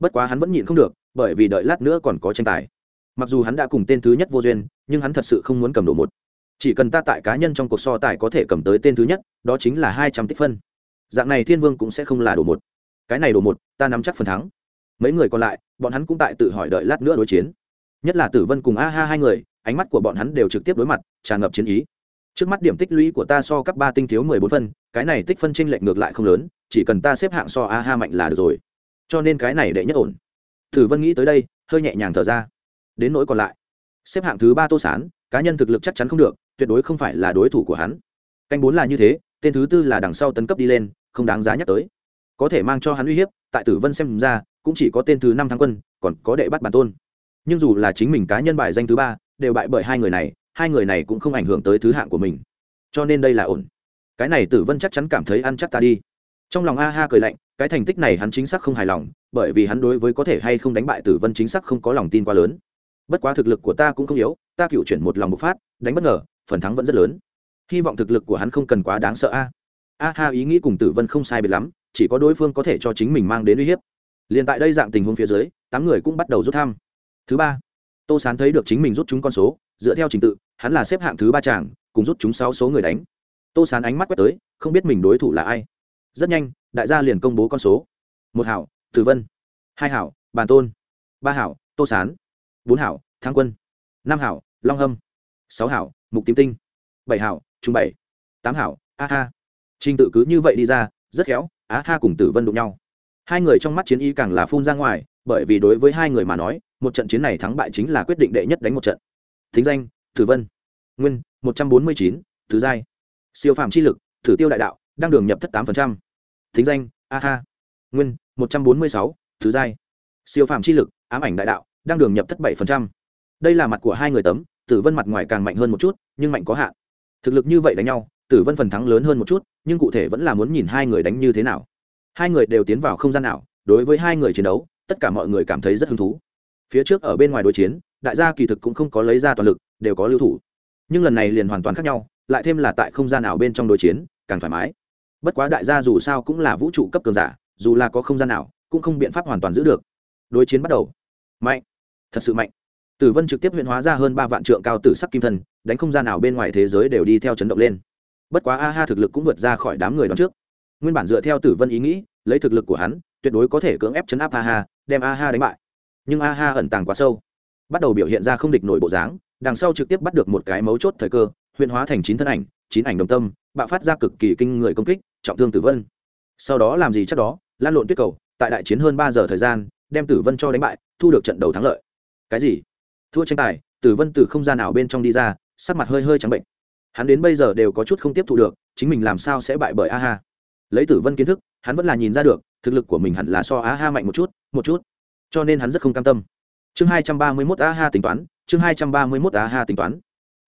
Bất quá hắn vẫn nhịn không được, bởi vì đợi lát nữa còn có tranh tài. Mặc dù hắn đã cùng tên thứ nhất vô duyên, nhưng hắn thật sự không muốn cầm đồ một. Chỉ cần ta tại cá nhân trong cuộc so tài có thể cầm tới tên thứ nhất, đó chính là hai trăm tích phân. Dạng này thiên vương cũng sẽ không là đồ một. Cái này đồ một, ta nắm chắc phần thắng. Mấy người còn lại, bọn hắn cũng tại tự hỏi đợi lát nữa đối chiến. Nhất là tử vân cùng a ha hai người, ánh mắt của bọn hắn đều trực tiếp đối mặt, tràn ngập chiến ý. Trước mắt điểm tích lũy của ta so các ba tinh thiếu mười bốn phân, cái này tích phân tranh lệch ngược lại không lớn, chỉ cần ta xếp hạng so a ha mạnh là được rồi cho nên cái này đệ nhất ổn. Tử vân nghĩ tới đây, hơi nhẹ nhàng thở ra. Đến nỗi còn lại, xếp hạng thứ ba tô sán, cá nhân thực lực chắc chắn không được, tuyệt đối không phải là đối thủ của hắn. Canh bốn là như thế, tên thứ tư là đằng sau tấn cấp đi lên, không đáng giá nhắc tới. Có thể mang cho hắn uy hiếp, tại tử vân xem ra, cũng chỉ có tên thứ năm thắng quân, còn có đệ bắt bản tôn. Nhưng dù là chính mình cá nhân bài danh thứ ba, đều bại bởi hai người này, hai người này cũng không ảnh hưởng tới thứ hạng của mình. Cho nên đây là ổn. Cái này tử vân chắc chắn cảm thấy ăn chắc ta đi trong lòng a ha cười lạnh, cái thành tích này hắn chính xác không hài lòng, bởi vì hắn đối với có thể hay không đánh bại tử vân chính xác không có lòng tin quá lớn. Bất quá thực lực của ta cũng không yếu, ta cựu chuyển một lòng bộc phát, đánh bất ngờ, phần thắng vẫn rất lớn. Hy vọng thực lực của hắn không cần quá đáng sợ a. A ha ý nghĩ cùng tử vân không sai biệt lắm, chỉ có đối phương có thể cho chính mình mang đến uy hiếp. Liền tại đây dạng tình huống phía dưới, tám người cũng bắt đầu rút thăm. Thứ ba, tô sán thấy được chính mình rút chúng con số, dựa theo trình tự, hắn là xếp hạng thứ ba chàng, cùng rút chúng sáu số người đánh. Tô sán ánh mắt quét tới, không biết mình đối thủ là ai rất nhanh, đại gia liền công bố con số. Một hảo, tử vân. Hai hảo, bàn tôn. Ba hảo, tô sán. Bốn hảo thang quân. Năm hảo, long hâm. Sáu hảo, mục tím tinh. Bảy hảo, trung bảy. Tám hảo, a ha. Trình tự cứ như vậy đi ra, rất khéo á ha cùng tử vân đụng nhau. Hai người trong mắt chiến y càng là phun ra ngoài, bởi vì đối với hai người mà nói, một trận chiến này thắng bại chính là quyết định đệ nhất đánh một trận. Thính danh, tử vân. Nguyên, một trăm bốn mươi chín, thứ giai. Siêu phạm chi lực, thử tiêu đại đạo đang đường nhập thất tám phần trăm thính danh, a ha. Nguyên, một trăm bốn mươi sáu, thứ giai. Siêu phạm chi lực, ám ảnh đại đạo, đang đường nhập thất bảy đây là mặt của hai người tấm, tử vân mặt ngoài càng mạnh hơn một chút, nhưng mạnh có hạn. Thực lực như vậy đánh nhau, tử vân phần thắng lớn hơn một chút, nhưng cụ thể vẫn là muốn nhìn hai người đánh như thế nào. Hai người đều tiến vào không gian nào, đối với hai người chiến đấu, tất cả mọi người cảm thấy rất hứng thú. Phía trước ở bên ngoài đối chiến, đại gia kỳ thực cũng không có lấy ra toàn lực, đều có lưu thủ. Nhưng lần này liền hoàn toàn khác nhau, lại thêm là tại không gian nào bên trong đối chiến, càng thoải mái bất quá đại gia dù sao cũng là vũ trụ cấp cường giả, dù là có không gian nào, cũng không biện pháp hoàn toàn giữ được. Đối chiến bắt đầu. Mạnh. Thật sự mạnh. Tử vân trực tiếp huyện hóa ra hơn ba vạn trượng cao tử sắc kim thần đánh không gian nào bên ngoài thế giới đều đi theo chấn động lên. Bất quá a ha thực lực cũng vượt ra khỏi đám người đón trước. Nguyên bản dựa theo tử vân ý nghĩ, lấy thực lực của hắn, tuyệt đối có thể cưỡng ép chấn áp a ha, đem a ha đánh bại. Nhưng a ha ẩn tàng quá sâu. Bắt đầu biểu hiện ra không địch nổi bộ dáng, đằng sau trực tiếp bắt được một cái mấu chốt thời cơ huyện hóa thành chín thân ảnh chín ảnh đồng tâm, bạo phát ra cực kỳ kinh người công kích, trọng thương tử vân. Sau đó làm gì chắc đó, lan lộn tuyết cầu, tại đại chiến hơn ba giờ thời gian, đem tử vân cho đánh bại, thu được trận đầu thắng lợi. Cái gì? Thua tranh tài, tử vân từ không gian nào bên trong đi ra, sắc mặt hơi hơi trắng bệnh. Hắn đến bây giờ đều có chút không tiếp thu được, chính mình làm sao sẽ bại bởi a ha? Lấy tử vân kiến thức, hắn vẫn là nhìn ra được, thực lực của mình hẳn là so a ha mạnh một chút một chút. Cho nên hắn rất không cam tâm. Chương hai trăm ba mươi mốt a ha tính toán, chương hai trăm ba mươi mốt a ha tính toán.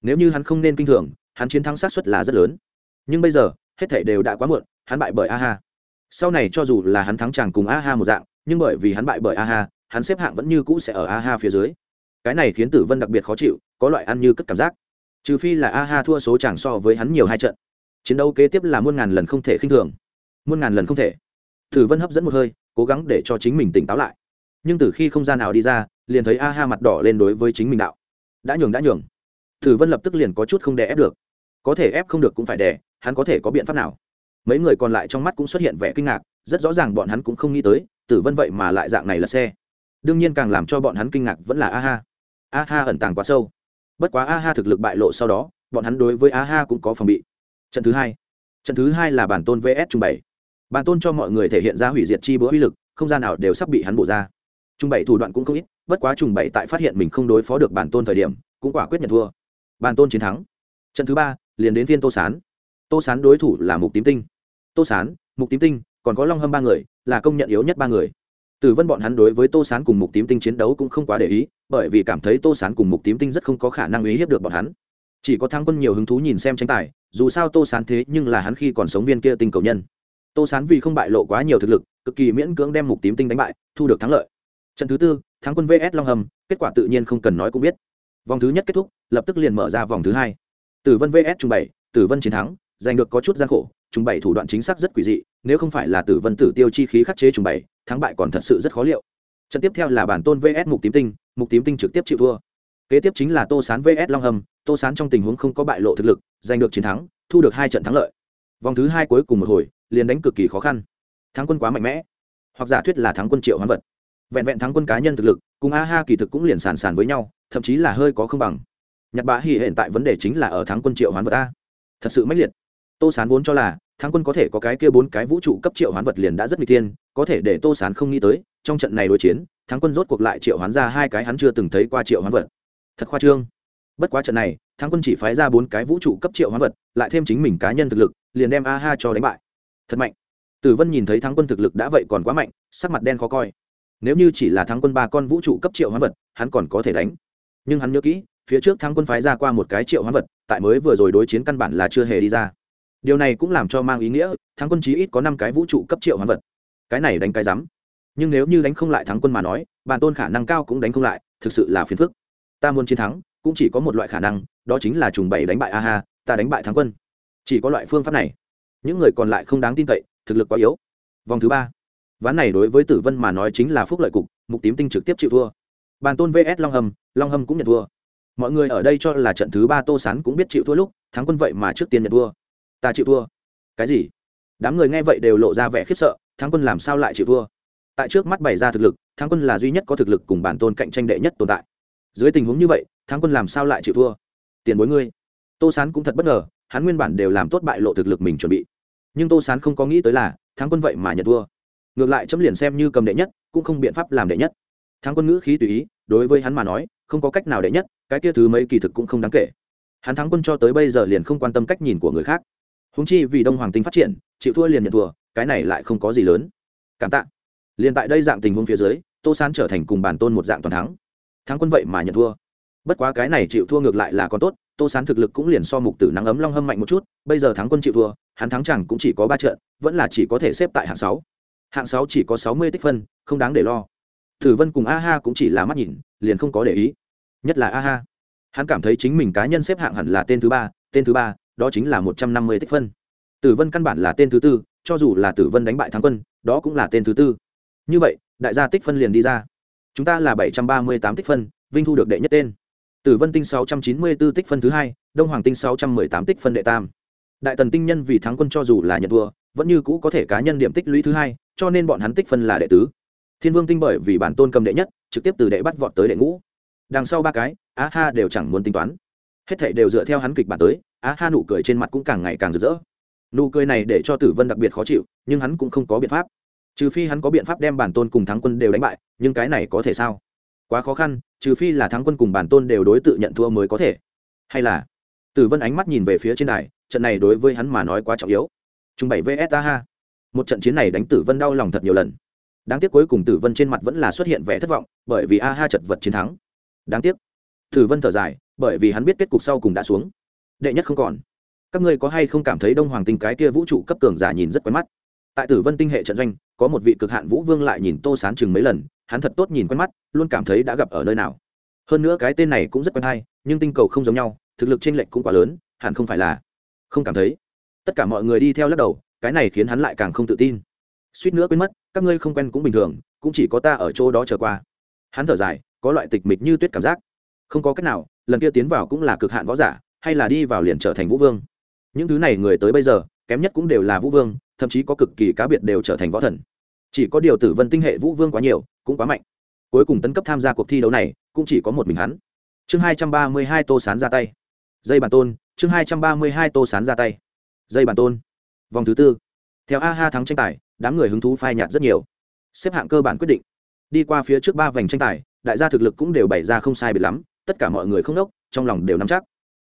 Nếu như hắn không nên kinh thường hắn chiến thắng sát suất là rất lớn. Nhưng bây giờ, hết thảy đều đã quá muộn, hắn bại bởi a ha sau này cho dù là hắn thắng chàng cùng a ha một dạng, nhưng bởi vì hắn bại bởi a ha hắn xếp hạng vẫn như cũ sẽ ở a ha phía dưới. Cái này khiến tử vân đặc biệt khó chịu, có loại ăn như cất cảm giác. Trừ phi là a ha thua số chàng so với hắn nhiều hai trận. Chiến đấu kế tiếp là muôn ngàn lần không thể khinh thường. Muôn ngàn lần không thể. Tử vân hấp dẫn một hơi, cố gắng để cho chính mình tỉnh táo lại. Nhưng từ khi không gian nào đi ra, liền thấy a ha mặt đỏ lên đối với chính mình đạo. Đã nhường đã nhường. Tử vân lập tức liền có chút không đè ép được có thể ép không được cũng phải đè, hắn có thể có biện pháp nào? Mấy người còn lại trong mắt cũng xuất hiện vẻ kinh ngạc, rất rõ ràng bọn hắn cũng không nghĩ tới, tử vân vậy mà lại dạng này là xe. Đương nhiên càng làm cho bọn hắn kinh ngạc vẫn là a ha a ha ẩn tàng quá sâu. Bất quá a ha thực lực bại lộ sau đó, bọn hắn đối với a ha cũng có phòng bị. Trận thứ hai. Trận thứ hai là bản tôn vs trung bảy. Bản tôn cho mọi người thể hiện ra hủy diệt chi bữa uy lực, không gian nào đều sắp bị hắn bổ ra. Trung bảy thủ đoạn cũng không ít, bất quá trùng bảy tại phát hiện mình không đối phó được bản tôn thời điểm, cũng quả quyết nhận thua. Bản tôn chiến thắng. Trận thứ ba liền đến viên tô sán. Tô sán đối thủ là mục tím tinh. Tô sán, mục tím tinh, còn có long hâm ba người, là công nhận yếu nhất ba người. Tử vân bọn hắn đối với tô sán cùng mục tím tinh chiến đấu cũng không quá để ý, bởi vì cảm thấy tô sán cùng mục tím tinh rất không có khả năng uy hiếp được bọn hắn. Chỉ có thắng quân nhiều hứng thú nhìn xem tranh tài, dù sao tô sán thế nhưng là hắn khi còn sống viên kia tinh cầu nhân. Tô sán vì không bại lộ quá nhiều thực lực, cực kỳ miễn cưỡng đem mục tím tinh đánh bại, thu được thắng lợi. Trận thứ tư, thắng quân vs long hầm kết quả tự nhiên không cần nói cũng biết. Vòng thứ nhất kết thúc, lập tức liền mở ra vòng thứ hai tử vân vs. Trung bảy, tử vân chiến thắng, giành được có chút gian khổ, trung bảy thủ đoạn chính xác rất quỷ dị, nếu không phải là tử vân tử tiêu chi khí khắc chế trung bảy, thắng bại còn thật sự rất khó liệu. Trận tiếp theo là bản tôn vs. Mục tím tinh, mục tím tinh trực tiếp chịu thua. Kế tiếp chính là tô sán vs. Long hầm tô sán trong tình huống không có bại lộ thực lực, giành được chiến thắng, thu được hai trận thắng lợi. Vòng thứ hai cuối cùng một hồi, liền đánh cực kỳ khó khăn. Thắng quân quá mạnh mẽ, hoặc giả thuyết là thắng quân triệu hoán vật. Vẹn vẹn thắng quân cá nhân thực lực, cùng a ha kỳ thực cũng liền sàn sàn với nhau, thậm chí là hơi có không bằng nhật bạ hỉ hiện tại vấn đề chính là ở thắng quân triệu hoán vật a thật sự mãnh liệt. Tô sán vốn cho là, thắng quân có thể có cái kia bốn cái vũ trụ cấp triệu hoán vật liền đã rất n g tiên có thể để tô sán không nghĩ tới, trong trận này đối chiến, thắng quân rốt cuộc lại triệu hoán ra hai cái hắn chưa từng thấy qua triệu hoán vật. Thật khoa trương. Bất quá trận này, thắng quân chỉ phái ra bốn cái vũ trụ cấp triệu hoán vật, lại thêm chính mình cá nhân thực lực, liền đem a ha cho đánh bại. Thật mạnh. Tử vân nhìn thấy thắng quân thực lực đã vậy còn quá mạnh, sắc mặt đen khó coi. Nếu như chỉ là thắng quân ba con vũ trụ cấp triệu hoán vật, hắn còn có thể đánh. Nhưng hắn nhớ kỹ phía trước thắng quân phái ra qua một cái triệu hoán vật, tại mới vừa rồi đối chiến căn bản là chưa hề đi ra. Điều này cũng làm cho mang ý nghĩa, thắng quân chí ít có năm cái vũ trụ cấp triệu hoán vật. Cái này đánh cái rắm. Nhưng nếu như đánh không lại thắng quân mà nói, bản tôn khả năng cao cũng đánh không lại, thực sự là phiền phức. Ta muốn chiến thắng, cũng chỉ có một loại khả năng, đó chính là trùng bảy đánh bại a ha, ta đánh bại thắng quân. Chỉ có loại phương pháp này. Những người còn lại không đáng tin cậy, thực lực quá yếu. Vòng thứ ba. Ván này đối với tử vân mà nói chính là phúc lợi cục, mục tím tinh trực tiếp chịu thua. Bàn tôn vs long hầm long hầm cũng nhận thua mọi người ở đây cho là trận thứ ba tô sán cũng biết chịu thua lúc, thắng quân vậy mà trước tiên nhận thua. Ta chịu thua. Cái gì? Đám người nghe vậy đều lộ ra vẻ khiếp sợ, thắng quân làm sao lại chịu thua? Tại trước mắt bày ra thực lực, thắng quân là duy nhất có thực lực cùng bản tôn cạnh tranh đệ nhất tồn tại. Dưới tình huống như vậy, thắng quân làm sao lại chịu thua? Tiền bối ngươi. Tô sán cũng thật bất ngờ, hắn nguyên bản đều làm tốt bại lộ thực lực mình chuẩn bị. Nhưng tô sán không có nghĩ tới là, thắng quân vậy mà nhận thua. Ngược lại chấm liền xem như cầm đệ nhất, cũng không biện pháp làm đệ nhất. Thắng quân ngữ khí tùy ý, đối với hắn mà nói không có cách nào đệ nhất, cái kia thứ mấy kỳ thực cũng không đáng kể. Hắn thắng quân cho tới bây giờ liền không quan tâm cách nhìn của người khác. Húng chi vì đông hoàng tinh phát triển, chịu thua liền nhận thua, cái này lại không có gì lớn. Cảm tạ. Liền tại đây dạng tình huống phía dưới, tô sán trở thành cùng bản tôn một dạng toàn thắng. Thắng quân vậy mà nhận thua. Bất quá cái này chịu thua ngược lại là còn tốt, tô sán thực lực cũng liền so mục tử nắng ấm long hâm mạnh một chút, bây giờ thắng quân chịu thua, hắn thắng chẳng cũng chỉ có ba trận, vẫn là chỉ có thể xếp tại hạng sáu. Hạng sáu chỉ có sáu mươi tích phân, không đáng để lo thử vân cùng a ha cũng chỉ là mắt nhìn, liền không có để ý. Nhất là a ha. Hắn cảm thấy chính mình cá nhân xếp hạng hẳn là tên thứ ba, tên thứ ba, đó chính là một trăm năm mươi tích phân. Tử vân căn bản là tên thứ tư, cho dù là tử vân đánh bại thắng quân, đó cũng là tên thứ tư. Như vậy, đại gia tích phân liền đi ra. Chúng ta là bảy trăm ba mươi tám tích phân, vinh thu được đệ nhất tên. Tử vân tinh sáu trăm chín mươi b ố tích phân thứ hai, đông hoàng tinh sáu trăm mười tám tích phân đệ tam. Đại tần tinh nhân vì thắng quân cho dù là nhận thua, vẫn như cũ có thể cá nhân điểm tích lũy thứ hai, cho nên bọn hắn tích phân là đệ tứ thiên vương tinh bởi vì bản tôn cầm đệ nhất, trực tiếp từ đệ bắt vọt tới đệ ngũ. Đằng sau ba cái á ha đều chẳng muốn tính toán. Hết thảy đều dựa theo hắn kịch bản tới á ha nụ cười trên mặt cũng càng ngày càng rực rỡ. Nụ cười này để cho tử vân đặc biệt khó chịu, nhưng hắn cũng không có biện pháp. Trừ phi hắn có biện pháp đem bản tôn cùng thắng quân đều đánh bại, nhưng cái này có thể sao? Quá khó khăn, trừ phi là thắng quân cùng bản tôn đều đối tự nhận thua mới có thể. Hay là? Tử vân ánh mắt nhìn về phía trên đài, trận này đối với hắn mà nói quá trọng yếu. Trung bảy vs a ha. Một trận chiến này đánh tử vân đau lòng thật nhiều lần đáng tiếc cuối cùng tử vân trên mặt vẫn là xuất hiện vẻ thất vọng, bởi vì a ha chật vật chiến thắng. Đáng tiếc. Tử vân thở dài, bởi vì hắn biết kết cục sau cùng đã xuống. Đệ nhất không còn. Các ngươi có hay không cảm thấy đông hoàng tinh cái kia vũ trụ cấp cường giả nhìn rất quen mắt? Tại tử vân tinh hệ trận doanh, có một vị cực hạn vũ vương lại nhìn tô sán chừng mấy lần, hắn thật tốt nhìn quen mắt, luôn cảm thấy đã gặp ở nơi nào. Hơn nữa cái tên này cũng rất quen hay, nhưng tinh cầu không giống nhau, thực lực t r ê n lệch cũng quá lớn, hẳn không phải là không cảm thấy. Tất cả mọi người đi theo lắc đầu, cái này khiến hắn lại càng không tự tin. Suýt nữa quên mất các ngươi không quen cũng bình thường, cũng chỉ có ta ở chỗ đó trở qua. Hắn thở dài, có loại tịch mịch như tuyết cảm giác. Không có cách nào, lần kia tiến vào cũng là cực hạn võ giả, hay là đi vào liền trở thành vũ vương. Những thứ này người tới bây giờ, kém nhất cũng đều là vũ vương, thậm chí có cực kỳ cá biệt đều trở thành võ thần. Chỉ có điều tử vân tinh hệ vũ vương quá nhiều, cũng quá mạnh. Cuối cùng tấn cấp tham gia cuộc thi đấu này, cũng chỉ có một mình hắn. Chương hai trăm ba mươi hai tô sán ra tay. Dây bàn tôn, chương hai trăm ba mươi hai tô sán ra tay. Dây bàn tôn. Vòng thứ tư. Theo a ha thắng tranh tài đám người hứng thú phai nhạt rất nhiều. Xếp hạng cơ bản quyết định. Đi qua phía trước ba vành tranh tài, đại gia thực lực cũng đều bày ra không sai biệt lắm, tất cả mọi người không đốc, trong lòng đều nắm chắc.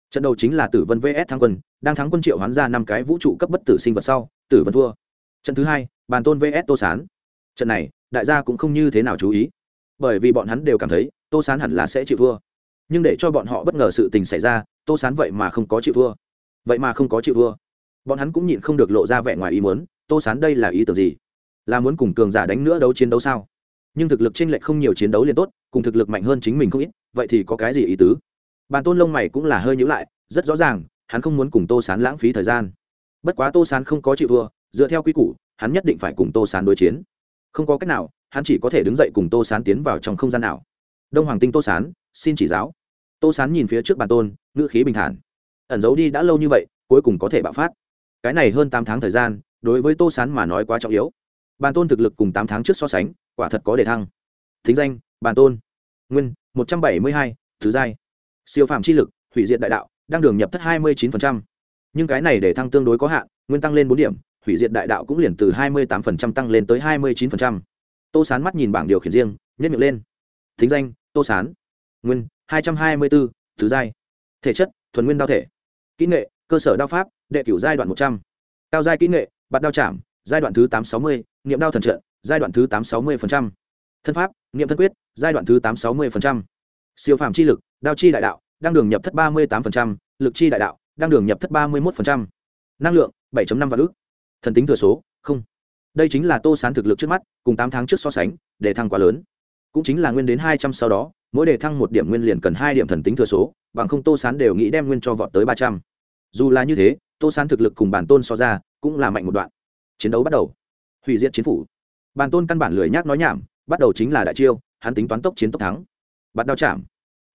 Trận đầu chính là tử vân vs thắng quân, đang thắng quân triệu hoán ra năm cái vũ trụ cấp bất tử sinh vật sau, tử vân thua. Trận thứ hai, bàn tôn vs tô sán. Trận này, đại gia cũng không như thế nào chú ý. Bởi vì bọn hắn đều cảm thấy, tô sán hẳn là sẽ chịu thua. Nhưng để cho bọn họ bất ngờ sự tình xảy ra, tô sán vậy mà không có chịu thua. Vậy mà không có chịu thua. Bọn hắn cũng nhịn không được lộ ra vẻ ngoài ý muốn tô sán đây là ý tưởng gì? Là muốn cùng cường giả đánh nữa đấu chiến đấu sao? Nhưng thực lực t r ê n lệch không nhiều chiến đấu liền tốt, cùng thực lực mạnh hơn chính mình không ít, vậy thì có cái gì ý tứ? Bàn tôn lông mày cũng là hơi nhữ lại, rất rõ ràng, hắn không muốn cùng tô sán lãng phí thời gian. Bất quá tô sán không có chịu thua, dựa theo quy củ, hắn nhất định phải cùng tô sán đối chiến. Không có cách nào, hắn chỉ có thể đứng dậy cùng tô sán tiến vào trong không gian nào. Đông hoàng tinh tô sán, xin chỉ giáo. Tô sán nhìn phía trước bàn tôn, ngữ khí bình thản. Ẩn giấu đi đã lâu như vậy, cuối cùng có thể bạo phát. Cái này hơn tám tháng thời gian đối với tô sán mà nói quá trọng yếu. Bàn tôn thực lực cùng tám tháng trước so sánh, quả thật có đề thăng. Thính danh, bàn tôn. Nguyên, một trăm bảy mươi hai, thứ giai. Siêu phạm chi lực, hủy diệt đại đạo đang đường nhập thất hai mươi chín nhưng cái này để thăng tương đối có hạn, nguyên tăng lên bốn điểm, hủy diệt đại đạo cũng liền từ hai mươi tám tăng lên tới hai mươi chín tô sán mắt nhìn bảng điều khiển riêng nhất miệng lên. Thính danh, tô sán. Nguyên, hai trăm hai mươi bốn, thứ giai. Thể chất, thuần nguyên đao thể. Kỹ nghệ, cơ sở đao pháp, đệ cửu giai đoạn một trăm. Cao giai kỹ nghệ bạt đao chạm, giai đoạn thứ tám sáu mươi, nghiệm đao thần trận, giai đoạn thứ tám sáu mươi thân pháp, nghiệm thân quyết, giai đoạn thứ tám sáu mươi siêu phàm chi lực, đao chi đại đạo đang đường nhập thất ba mươi tám lực chi đại đạo đang đường nhập thất ba mươi một năng lượng, bảy năm vạn ước thần tính thừa số, không. Đây chính là tô sán thực lực trước mắt, cùng tám tháng trước so sánh, để thăng quá lớn. Cũng chính là nguyên đến hai trăm sau đó, mỗi đề thăng một điểm nguyên liền cần hai điểm thần tính thừa số, bằng không tô sán đều nghĩ đem nguyên cho vọt tới ba trăm. Dù là như thế tô sán thực lực cùng bản tôn so ra, cũng là mạnh một đoạn. Chiến đấu bắt đầu. Hủy diệt chiến phủ. Bản tôn căn bản lười nhác nói nhảm, bắt đầu chính là đại chiêu, hắn tính toán tốc chiến tốc thắng. Bắt đao chạm.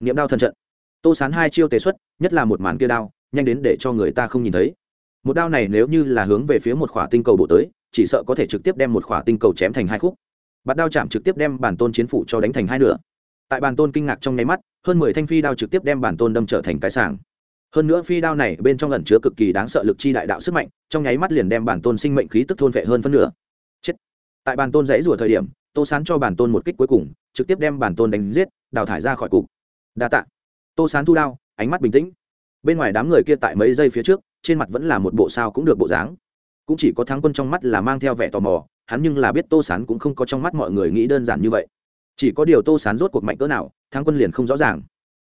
Nghiệm đao thần trận. Tô sán hai chiêu tế xuất, nhất là một màn kia đao, nhanh đến để cho người ta không nhìn thấy. Một đao này nếu như là hướng về phía một khỏa tinh cầu bộ tới, chỉ sợ có thể trực tiếp đem một khỏa tinh cầu chém thành hai khúc. Bạt đao chạm trực tiếp đem bản tôn chiến phủ cho đánh thành hai nửa. Tại bản tôn kinh ngạc trong nháy mắt, hơn mười thanh phi đao trực tiếp đem bản tôn đâm trở thành cái sàng hơn nữa phi đao này bên trong ẩn chứa cực kỳ đáng sợ lực chi đại đạo sức mạnh, trong nháy mắt liền đem bản tôn sinh mệnh khí tức thôn vệ hơn phân nửa. Chết. Tại bản tôn dãy rủa thời điểm, tô sán cho bản tôn một kích cuối cùng, trực tiếp đem bản tôn đánh giết, đào thải ra khỏi cục. Đa tạ. Tô sán thu đao, ánh mắt bình tĩnh. Bên ngoài đám người kia tại mấy giây phía trước, trên mặt vẫn là một bộ sao cũng được bộ dáng. Cũng chỉ có thắng quân trong mắt là mang theo vẻ tò mò, hắn nhưng là biết tô sán cũng không có trong mắt mọi người nghĩ đơn giản như vậy. Chỉ có điều tô sán rốt cuộc mạnh cỡ nào, thắng quân liền không rõ ràng.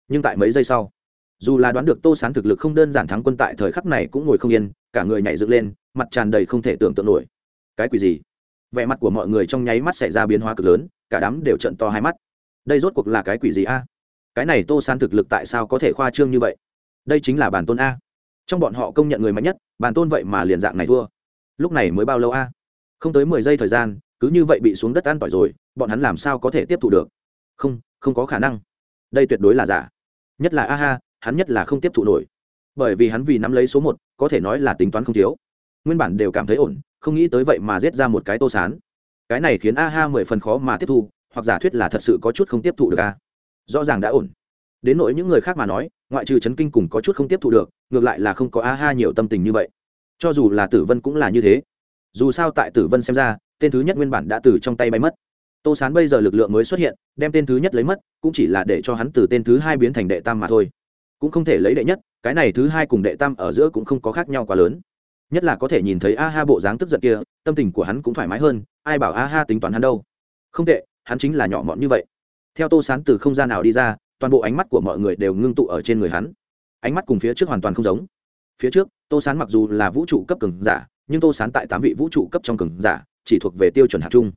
Nhưng tại mấy giây sau dù là đoán được tô sán thực lực không đơn giản thắng quân tại thời khắc này cũng ngồi không yên, cả người nhảy dựng lên, mặt tràn đầy không thể tưởng tượng nổi. Cái quỷ gì? Vẻ mặt của mọi người trong nháy mắt xảy ra biến hóa cực lớn, cả đám đều trận to hai mắt. Đây rốt cuộc là cái quỷ gì a? Cái này tô sán thực lực tại sao có thể khoa trương như vậy? Đây chính là bản tôn a. Trong bọn họ công nhận người mạnh nhất, bản tôn vậy mà liền dạng này thua. Lúc này mới bao lâu a? Không tới mười giây thời gian, cứ như vậy bị xuống đất an tỏi rồi, bọn hắn làm sao có thể tiếp thu được? Không không có khả năng. Đây tuyệt đối là giả. Nhất là, a ha hắn nhất là không tiếp thụ nổi. Bởi vì hắn vì nắm lấy số một, có thể nói là tính toán không thiếu. Nguyên bản đều cảm thấy ổn, không nghĩ tới vậy mà giết ra một cái tô sán. Cái này khiến a ha mười phần khó mà tiếp thu, hoặc giả thuyết là thật sự có chút không tiếp thụ được a. Rõ ràng đã ổn. Đến nỗi những người khác mà nói, ngoại trừ chấn kinh cùng có chút không tiếp thụ được, ngược lại là không có a ha nhiều tâm tình như vậy. Cho dù là tử vân cũng là như thế. Dù sao tại tử vân xem ra, tên thứ nhất nguyên bản đã từ trong tay bay mất. Tô sán bây giờ lực lượng mới xuất hiện, đem tên thứ nhất lấy mất, cũng chỉ là để cho hắn từ tên thứ hai biến thành đệ tam mà thôi cũng không thể lấy đệ nhất, cái này thứ hai cùng đệ tam ở giữa cũng không có khác nhau quá lớn. Nhất là có thể nhìn thấy a ha bộ dáng tức giận kia, tâm tình của hắn cũng thoải mái hơn, ai bảo a ha tính toán hắn đâu. Không tệ, hắn chính là nhỏ mọn như vậy. Theo tô sán từ không gian nào đi ra, toàn bộ ánh mắt của mọi người đều ngưng tụ ở trên người hắn. Ánh mắt cùng phía trước hoàn toàn không giống. Phía trước, tô sán mặc dù là vũ trụ cấp cường giả, nhưng tô sán tại tám vị vũ trụ cấp trong cường giả, chỉ thuộc về tiêu chuẩn hạt chung.